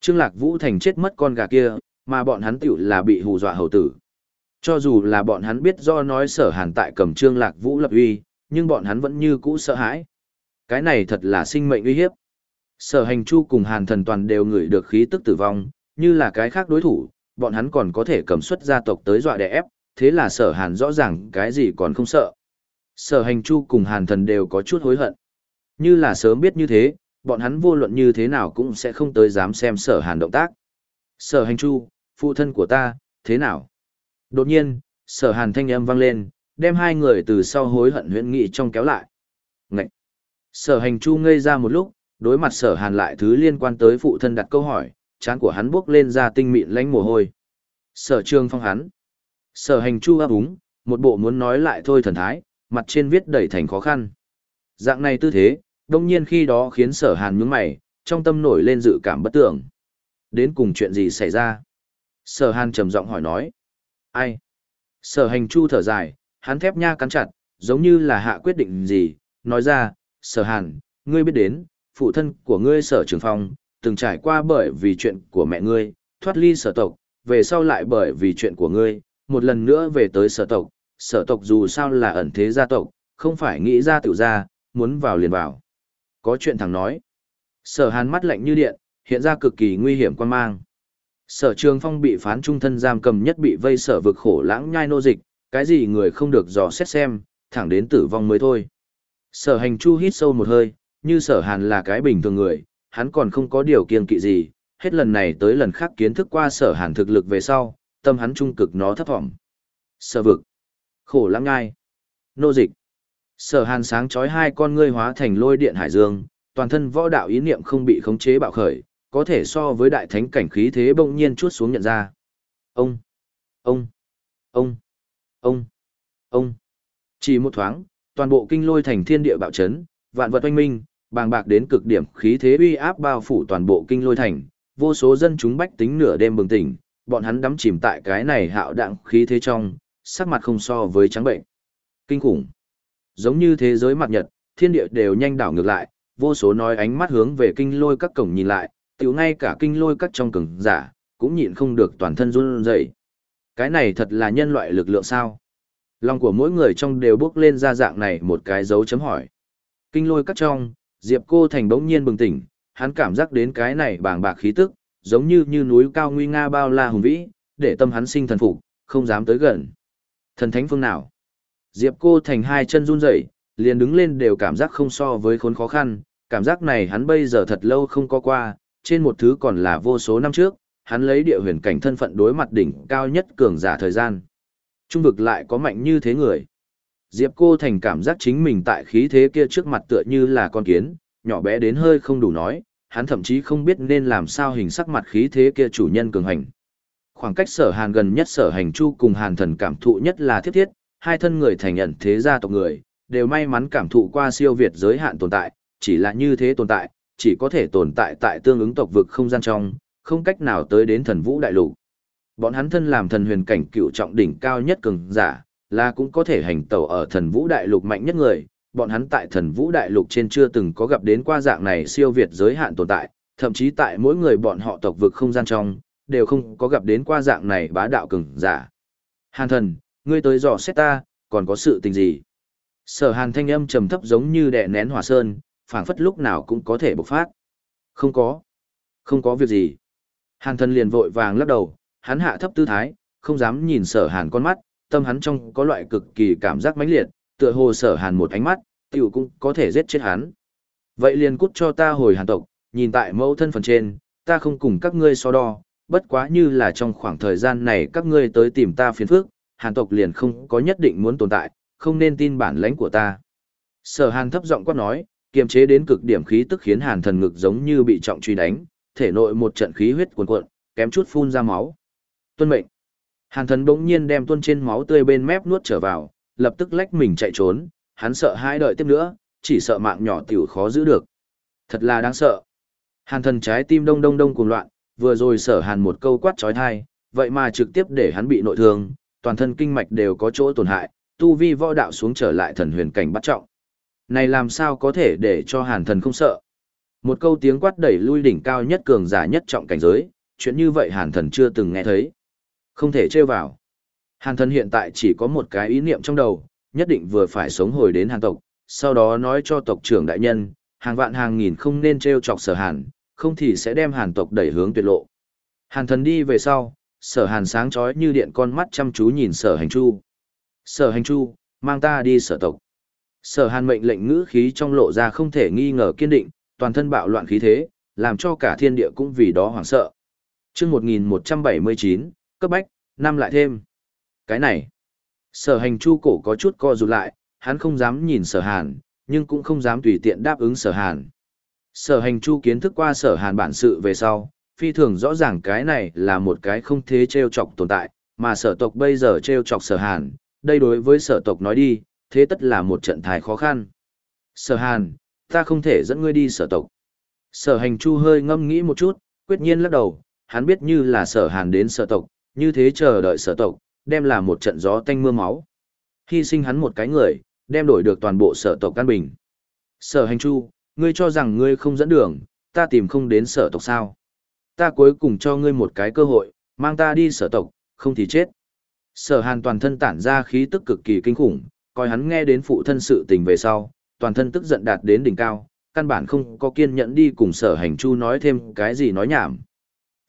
Trương lạc vũ thành chết mất con gà kia, mà bọn hắn tiểu là bị hù dọa hầu tử. Cho dù là bọn hắn biết do nói sở hàn tại cầm trương lạc vũ lập uy, nhưng bọn hắn vẫn như cũ sợ hãi. Cái này thật là sinh mệnh uy hiếp. Sở hành chu cùng hàn thần toàn đều ngửi được khí tức tử vong, như là cái khác đối thủ, bọn hắn còn có thể cầm xuất gia tộc tới dọa đè ép, thế là sở hàn rõ ràng cái gì còn không sợ. Sở hành chu cùng hàn thần đều có chút hối hận. Như là sớm biết như thế, bọn hắn vô luận như thế nào cũng sẽ không tới dám xem sở hàn động tác. Sở hành chu, phụ thân của ta, thế nào? Đột nhiên, sở hàn thanh âm vang lên, đem hai người từ sau hối hận huyễn nghị trong kéo lại. Ngậy! Sở hành chu ngây ra một lúc, đối mặt sở hàn lại thứ liên quan tới phụ thân đặt câu hỏi, trán của hắn buốc lên ra tinh mịn lánh mồ hôi. Sở trương phong hắn. Sở hành chu ấp úng, một bộ muốn nói lại thôi thần thái, mặt trên viết đầy thành khó khăn. Dạng này tư thế, đông nhiên khi đó khiến sở hàn nhướng mày, trong tâm nổi lên dự cảm bất tưởng. Đến cùng chuyện gì xảy ra? Sở hàn trầm giọng hỏi nói. Ai? Sở hành chu thở dài, hắn thép nha cắn chặt, giống như là hạ quyết định gì, nói ra, sở hàn, ngươi biết đến, phụ thân của ngươi sở trường phong, từng trải qua bởi vì chuyện của mẹ ngươi, thoát ly sở tộc, về sau lại bởi vì chuyện của ngươi, một lần nữa về tới sở tộc, sở tộc dù sao là ẩn thế gia tộc, không phải nghĩ ra tiểu gia, muốn vào liền vào. Có chuyện thằng nói. Sở hàn mắt lạnh như điện, hiện ra cực kỳ nguy hiểm quan mang. Sở trường phong bị phán trung thân giam cầm nhất bị vây sở vực khổ lãng nhai nô dịch, cái gì người không được dò xét xem, thẳng đến tử vong mới thôi. Sở hành chu hít sâu một hơi, như sở hàn là cái bình thường người, hắn còn không có điều kiên kỵ gì, hết lần này tới lần khác kiến thức qua sở hàn thực lực về sau, tâm hắn trung cực nó thấp thỏm. Sở vực, khổ lãng nhai, nô dịch. Sở hàn sáng chói hai con ngươi hóa thành lôi điện hải dương, toàn thân võ đạo ý niệm không bị khống chế bạo khởi, có thể so với đại thánh cảnh khí thế bỗng nhiên chuốt xuống nhận ra. Ông, ông, ông, ông, ông. Chỉ một thoáng, toàn bộ kinh lôi thành thiên địa bạo chấn, vạn vật oanh minh, bàng bạc đến cực điểm khí thế uy áp bao phủ toàn bộ kinh lôi thành, vô số dân chúng bách tính nửa đêm bừng tỉnh, bọn hắn đắm chìm tại cái này hạo đặng khí thế trong, sắc mặt không so với trắng bệnh. Kinh khủng. Giống như thế giới mặt nhật, thiên địa đều nhanh đảo ngược lại, vô số nói ánh mắt hướng về kinh lôi các cổng nhìn lại, tiểu ngay cả kinh lôi các trong cường giả, cũng nhịn không được toàn thân run rẩy. Cái này thật là nhân loại lực lượng sao? Lòng của mỗi người trong đều bước lên ra dạng này một cái dấu chấm hỏi. Kinh lôi các trong, Diệp Cô Thành bỗng nhiên bừng tỉnh, hắn cảm giác đến cái này bàng bạc khí tức, giống như như núi cao nguy nga bao la hùng vĩ, để tâm hắn sinh thần phục, không dám tới gần. Thần thánh phương nào? Diệp Cô Thành hai chân run rẩy, liền đứng lên đều cảm giác không so với khốn khó khăn, cảm giác này hắn bây giờ thật lâu không có qua, trên một thứ còn là vô số năm trước, hắn lấy địa huyền cảnh thân phận đối mặt đỉnh cao nhất cường giả thời gian. Trung vực lại có mạnh như thế người. Diệp cô thành cảm giác chính mình tại khí thế kia trước mặt tựa như là con kiến, nhỏ bé đến hơi không đủ nói, hắn thậm chí không biết nên làm sao hình sắc mặt khí thế kia chủ nhân cường hành. Khoảng cách sở hàn gần nhất sở hành chu cùng hàn thần cảm thụ nhất là thiết thiết, hai thân người thành nhận thế gia tộc người, đều may mắn cảm thụ qua siêu việt giới hạn tồn tại, chỉ là như thế tồn tại, chỉ có thể tồn tại tại tương ứng tộc vực không gian trong, không cách nào tới đến thần vũ đại lục. Bọn hắn thân làm thần huyền cảnh cựu trọng đỉnh cao nhất cường giả, là cũng có thể hành tẩu ở thần vũ đại lục mạnh nhất người, bọn hắn tại thần vũ đại lục trên chưa từng có gặp đến qua dạng này siêu việt giới hạn tồn tại, thậm chí tại mỗi người bọn họ tộc vực không gian trong, đều không có gặp đến qua dạng này bá đạo cường giả. Hàn thần, ngươi tới dò xét ta, còn có sự tình gì? Sở hàn thanh âm trầm thấp giống như đè nén hỏa sơn, phảng phất lúc nào cũng có thể bộc phát. Không có. Không có việc gì. Hàn thần liền vội vàng lắc đầu, hắn hạ thấp tư thái, không dám nhìn sở hàn con mắt, tâm hắn trong có loại cực kỳ cảm giác mãnh liệt, tựa hồ sở hàn một ánh mắt, tiểu cũng có thể giết chết hắn. Vậy liền cút cho ta hồi hàn tộc, nhìn tại mẫu thân phần trên, ta không cùng các ngươi so đo, bất quá như là trong khoảng thời gian này các ngươi tới tìm ta phiền phức, hàn tộc liền không có nhất định muốn tồn tại, không nên tin bản lãnh của ta. Sở hàn thấp giọng quát nói, kiềm chế đến cực điểm khí tức khiến hàn thần ngực giống như bị trọng truy đánh, thể nội một trận khí huyết cuồn cuộn, kém chút phun ra máu. Tuân mệnh. Hàn thần bỗng nhiên đem tuôn trên máu tươi bên mép nuốt trở vào, lập tức lách mình chạy trốn, hắn sợ hai đợi tiếp nữa, chỉ sợ mạng nhỏ tiểu khó giữ được. Thật là đáng sợ. Hàn thần trái tim đông đông đông cuồng loạn, vừa rồi sở hàn một câu quát trói thai, vậy mà trực tiếp để hắn bị nội thương, toàn thân kinh mạch đều có chỗ tổn hại, tu vi võ đạo xuống trở lại thần huyền cảnh bắt trọng. Này làm sao có thể để cho hàn thần không sợ? Một câu tiếng quát đẩy lui đỉnh cao nhất cường giả nhất trọng cảnh giới, chuyện như vậy hàn thần chưa từng nghe thấy. Không thể trêu vào. Hàn thần hiện tại chỉ có một cái ý niệm trong đầu, nhất định vừa phải sống hồi đến hàn tộc, sau đó nói cho tộc trưởng đại nhân, hàng vạn hàng nghìn không nên trêu chọc sở hàn, không thì sẽ đem hàn tộc đẩy hướng tuyệt lộ. Hàn thần đi về sau, sở hàn sáng chói như điện con mắt chăm chú nhìn sở hành chu. Sở hành chu, mang ta đi sở tộc. Sở hàn mệnh lệnh ngữ khí trong lộ ra không thể nghi ngờ kiên định, toàn thân bạo loạn khí thế, làm cho cả thiên địa cũng vì đó hoảng sợ. chương 1179, cấp bách, năm lại thêm. Cái này, sở hành chu cổ có chút co rụt lại, hắn không dám nhìn sở hàn, nhưng cũng không dám tùy tiện đáp ứng sở hàn. Sở hành chu kiến thức qua sở hàn bản sự về sau, phi thường rõ ràng cái này là một cái không thế treo chọc tồn tại, mà sở tộc bây giờ treo chọc sở hàn, đây đối với sở tộc nói đi, thế tất là một trận thái khó khăn. Sở hàn, ta không thể dẫn ngươi đi sở tộc. Sở hành chu hơi ngâm nghĩ một chút, quyết nhiên lắc đầu, hắn biết như là sở hàn đến sở tộc, như thế chờ đợi sở tộc, đem là một trận gió tanh mưa máu. Hy sinh hắn một cái người, đem đổi được toàn bộ sở tộc căn bình. Sở hành chu, ngươi cho rằng ngươi không dẫn đường, ta tìm không đến sở tộc sao. Ta cuối cùng cho ngươi một cái cơ hội, mang ta đi sở tộc, không thì chết. Sở hàn toàn thân tản ra khí tức cực kỳ kinh khủng, coi hắn nghe đến phụ thân sự tình về sau, toàn thân tức giận đạt đến đỉnh cao, căn bản không có kiên nhẫn đi cùng sở hành chu nói thêm cái gì nói nhảm.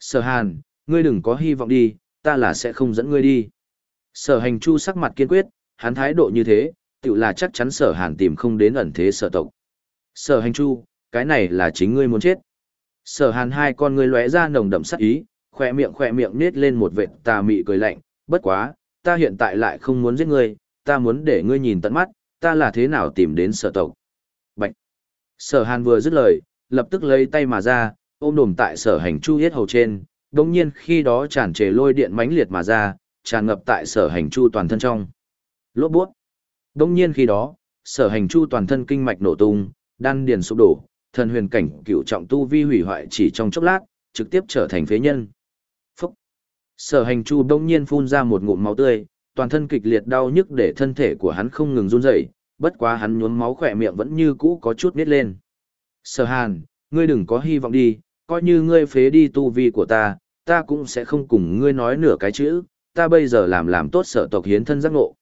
Sở hàn, ngươi đừng có hy vọng đi, ta là sẽ không dẫn ngươi đi. Sở hành chu sắc mặt kiên quyết, hắn thái độ như thế, tự là chắc chắn sở hàn tìm không đến ẩn thế sở tộc. Sở hành chu, cái này là chính ngươi muốn chết. Sở hàn hai con người lóe ra nồng đậm sắc ý, khỏe miệng khỏe miệng nết lên một vệt tà mị cười lạnh, bất quá, ta hiện tại lại không muốn giết ngươi, ta muốn để ngươi nhìn tận mắt, ta là thế nào tìm đến sở tộc. Bạch! Sở hàn vừa dứt lời, lập tức lấy tay mà ra, ôm đồm tại sở hành chu yết hầu trên, đồng nhiên khi đó tràn trề lôi điện mãnh liệt mà ra, tràn ngập tại sở hành chu toàn thân trong. Lốt buốt! Đồng nhiên khi đó, sở hành chu toàn thân kinh mạch nổ tung, đan điền sụp đổ, thần huyền cảnh cựu trọng tu vi hủy hoại chỉ trong chốc lát, trực tiếp trở thành phế nhân. Phúc! Sở hành chu đông nhiên phun ra một ngụm máu tươi, toàn thân kịch liệt đau nhức để thân thể của hắn không ngừng run rẩy, bất quá hắn nhuốm máu khỏe miệng vẫn như cũ có chút nít lên. Sở hàn, ngươi đừng có hy vọng đi, coi như ngươi phế đi tu vi của ta, ta cũng sẽ không cùng ngươi nói nửa cái chữ, ta bây giờ làm làm tốt sở tộc hiến thân giác ngộ.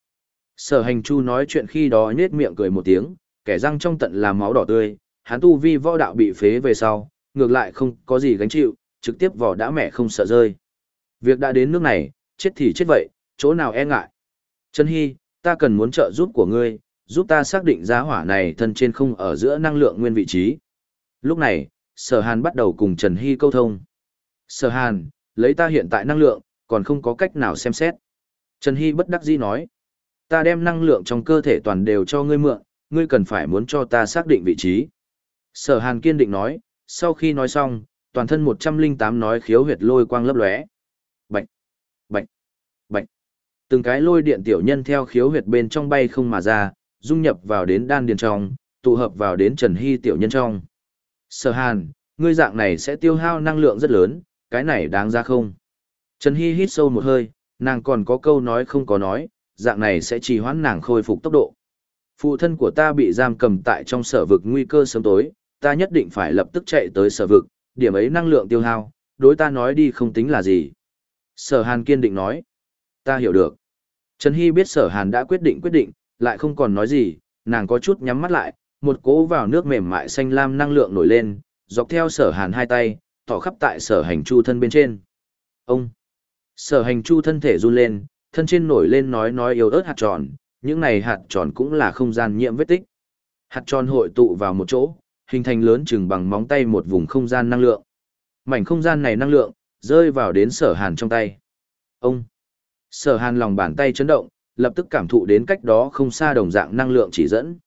Sở hành chu nói chuyện khi đó nhết miệng cười một tiếng, kẻ răng trong tận là máu đỏ tươi, hắn tu vi võ đạo bị phế về sau, ngược lại không có gì gánh chịu, trực tiếp vỏ đã mẹ không sợ rơi. Việc đã đến nước này, chết thì chết vậy, chỗ nào e ngại. Trần Hy, ta cần muốn trợ giúp của ngươi, giúp ta xác định giá hỏa này thân trên không ở giữa năng lượng nguyên vị trí. Lúc này, Sở Hàn bắt đầu cùng Trần Hy câu thông. Sở Hàn, lấy ta hiện tại năng lượng, còn không có cách nào xem xét. Trần Hy bất đắc dĩ nói. Ta đem năng lượng trong cơ thể toàn đều cho ngươi mượn, ngươi cần phải muốn cho ta xác định vị trí. Sở Hàn kiên định nói, sau khi nói xong, toàn thân 108 nói khiếu huyệt lôi quang lấp lóe. Bạch, bạch, bạch. Từng cái lôi điện tiểu nhân theo khiếu huyệt bên trong bay không mà ra, dung nhập vào đến đan điền trong, tụ hợp vào đến Trần Hy tiểu nhân trong. Sở Hàn, ngươi dạng này sẽ tiêu hao năng lượng rất lớn, cái này đáng ra không? Trần Hy hít sâu một hơi, nàng còn có câu nói không có nói, dạng này sẽ trì hoãn nàng khôi phục tốc độ. Phụ thân của ta bị giam cầm tại trong sở vực nguy cơ sớm tối, ta nhất định phải lập tức chạy tới sở vực, điểm ấy năng lượng tiêu hao, đối ta nói đi không tính là gì. Sở Hàn kiên định nói, ta hiểu được. Trần Hy biết sở Hàn đã quyết định quyết định, lại không còn nói gì, nàng có chút nhắm mắt lại, một cỗ vào nước mềm mại xanh lam năng lượng nổi lên, dọc theo sở Hàn hai tay, tỏ khắp tại sở hành chu thân bên trên. Ông! Sở hành chu thân thể run lên, thân trên nổi lên nói nói yếu ớt hạt tròn, những này hạt tròn cũng là không gian nhiễm vết tích. Hạt tròn hội tụ vào một chỗ, hình thành lớn chừng bằng móng tay một vùng không gian năng lượng. Mảnh không gian này năng lượng, rơi vào đến sở hàn trong tay. Ông! Sở hàn lòng bàn tay chấn động, lập tức cảm thụ đến cách đó không xa đồng dạng năng lượng chỉ dẫn.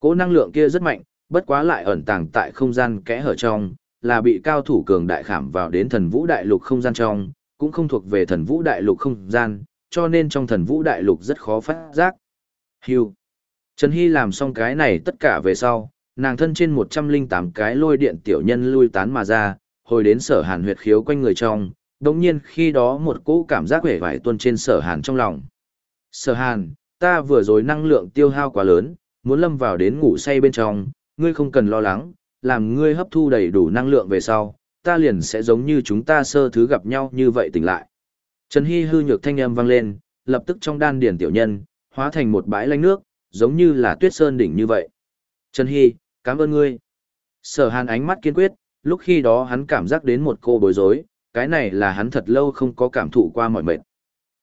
Cố năng lượng kia rất mạnh, bất quá lại ẩn tàng tại không gian kẽ hở trong, là bị cao thủ cường đại khảm vào đến thần vũ đại lục không gian trong, cũng không thuộc về thần vũ đại lục không gian, cho nên trong thần vũ đại lục rất khó phát giác. Hưu. Trần Hy làm xong cái này tất cả về sau, nàng thân trên 108 cái lôi điện tiểu nhân lui tán mà ra, hồi đến sở hàn huyệt khiếu quanh người trong, đồng nhiên khi đó một cỗ cảm giác vẻ vải tuôn trên sở hàn trong lòng. Sở hàn, ta vừa rồi năng lượng tiêu hao quá lớn, muốn lâm vào đến ngủ say bên trong, ngươi không cần lo lắng, làm ngươi hấp thu đầy đủ năng lượng về sau, ta liền sẽ giống như chúng ta sơ thứ gặp nhau như vậy tỉnh lại. Trần Hy hư nhược thanh âm vang lên, lập tức trong đan điển tiểu nhân, hóa thành một bãi lanh nước, giống như là tuyết sơn đỉnh như vậy. Trần Hy, cảm ơn ngươi. Sở hàn ánh mắt kiên quyết, lúc khi đó hắn cảm giác đến một cô bối rối, cái này là hắn thật lâu không có cảm thụ qua mọi mệt.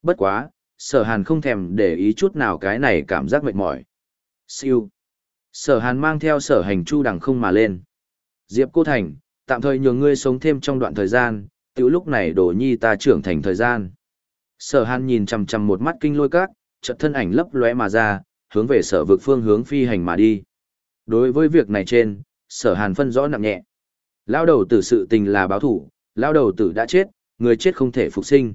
Bất quá, sở hàn không thèm để ý chút nào cái này cảm giác mệt mỏi. Siêu. Sở hàn mang theo sở hành chu đằng không mà lên. Diệp Cô Thành, tạm thời nhường ngươi sống thêm trong đoạn thời gian, tiểu lúc này đổ nhi ta trưởng thành thời gian. Sở hàn nhìn chằm chằm một mắt kinh lôi các, chợt thân ảnh lấp lóe mà ra, hướng về sở vực phương hướng phi hành mà đi. Đối với việc này trên, sở hàn phân rõ nặng nhẹ. Lao đầu tử sự tình là báo thủ, lao đầu tử đã chết, người chết không thể phục sinh.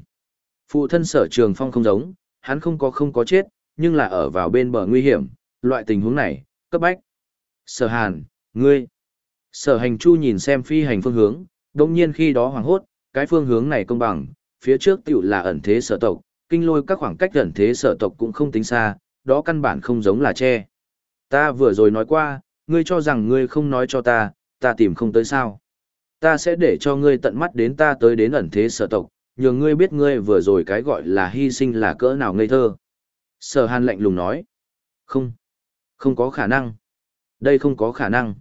Phụ thân sở trường phong không giống, hắn không có không có chết, nhưng là ở vào bên bờ nguy hiểm, loại tình huống này, cấp bách. Sở hàn, ngươi. Sở hành chu nhìn xem phi hành phương hướng, đồng nhiên khi đó hoảng hốt, cái phương hướng này công bằng, phía trước tiểu là ẩn thế sở tộc, kinh lôi các khoảng cách ẩn thế sở tộc cũng không tính xa, đó căn bản không giống là che. Ta vừa rồi nói qua, ngươi cho rằng ngươi không nói cho ta, ta tìm không tới sao. Ta sẽ để cho ngươi tận mắt đến ta tới đến ẩn thế sở tộc, nhường ngươi biết ngươi vừa rồi cái gọi là hy sinh là cỡ nào ngây thơ. Sở hàn lạnh lùng nói. Không. Không có khả năng. Đây không có khả năng.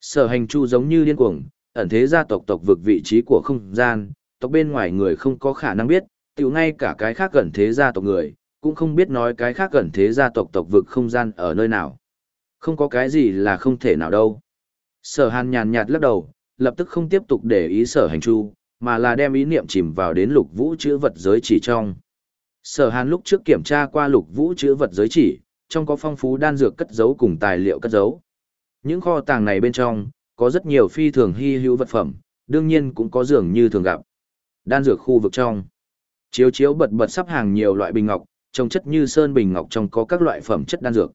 Sở hành chu giống như điên cuồng, ẩn thế gia tộc tộc vực vị trí của không gian, tộc bên ngoài người không có khả năng biết, tiểu ngay cả cái khác ẩn thế gia tộc người, cũng không biết nói cái khác ẩn thế gia tộc tộc vực không gian ở nơi nào. Không có cái gì là không thể nào đâu. Sở hàn nhàn nhạt lắc đầu, lập tức không tiếp tục để ý sở hành chu, mà là đem ý niệm chìm vào đến lục vũ chữ vật giới chỉ trong. Sở hàn lúc trước kiểm tra qua lục vũ chữ vật giới chỉ, trong có phong phú đan dược cất giấu cùng tài liệu cất giấu. Những kho tàng này bên trong, có rất nhiều phi thường hy hữu vật phẩm, đương nhiên cũng có dường như thường gặp. Đan dược khu vực trong. Chiếu chiếu bật bật sắp hàng nhiều loại bình ngọc, trông chất như sơn bình ngọc trong có các loại phẩm chất đan dược.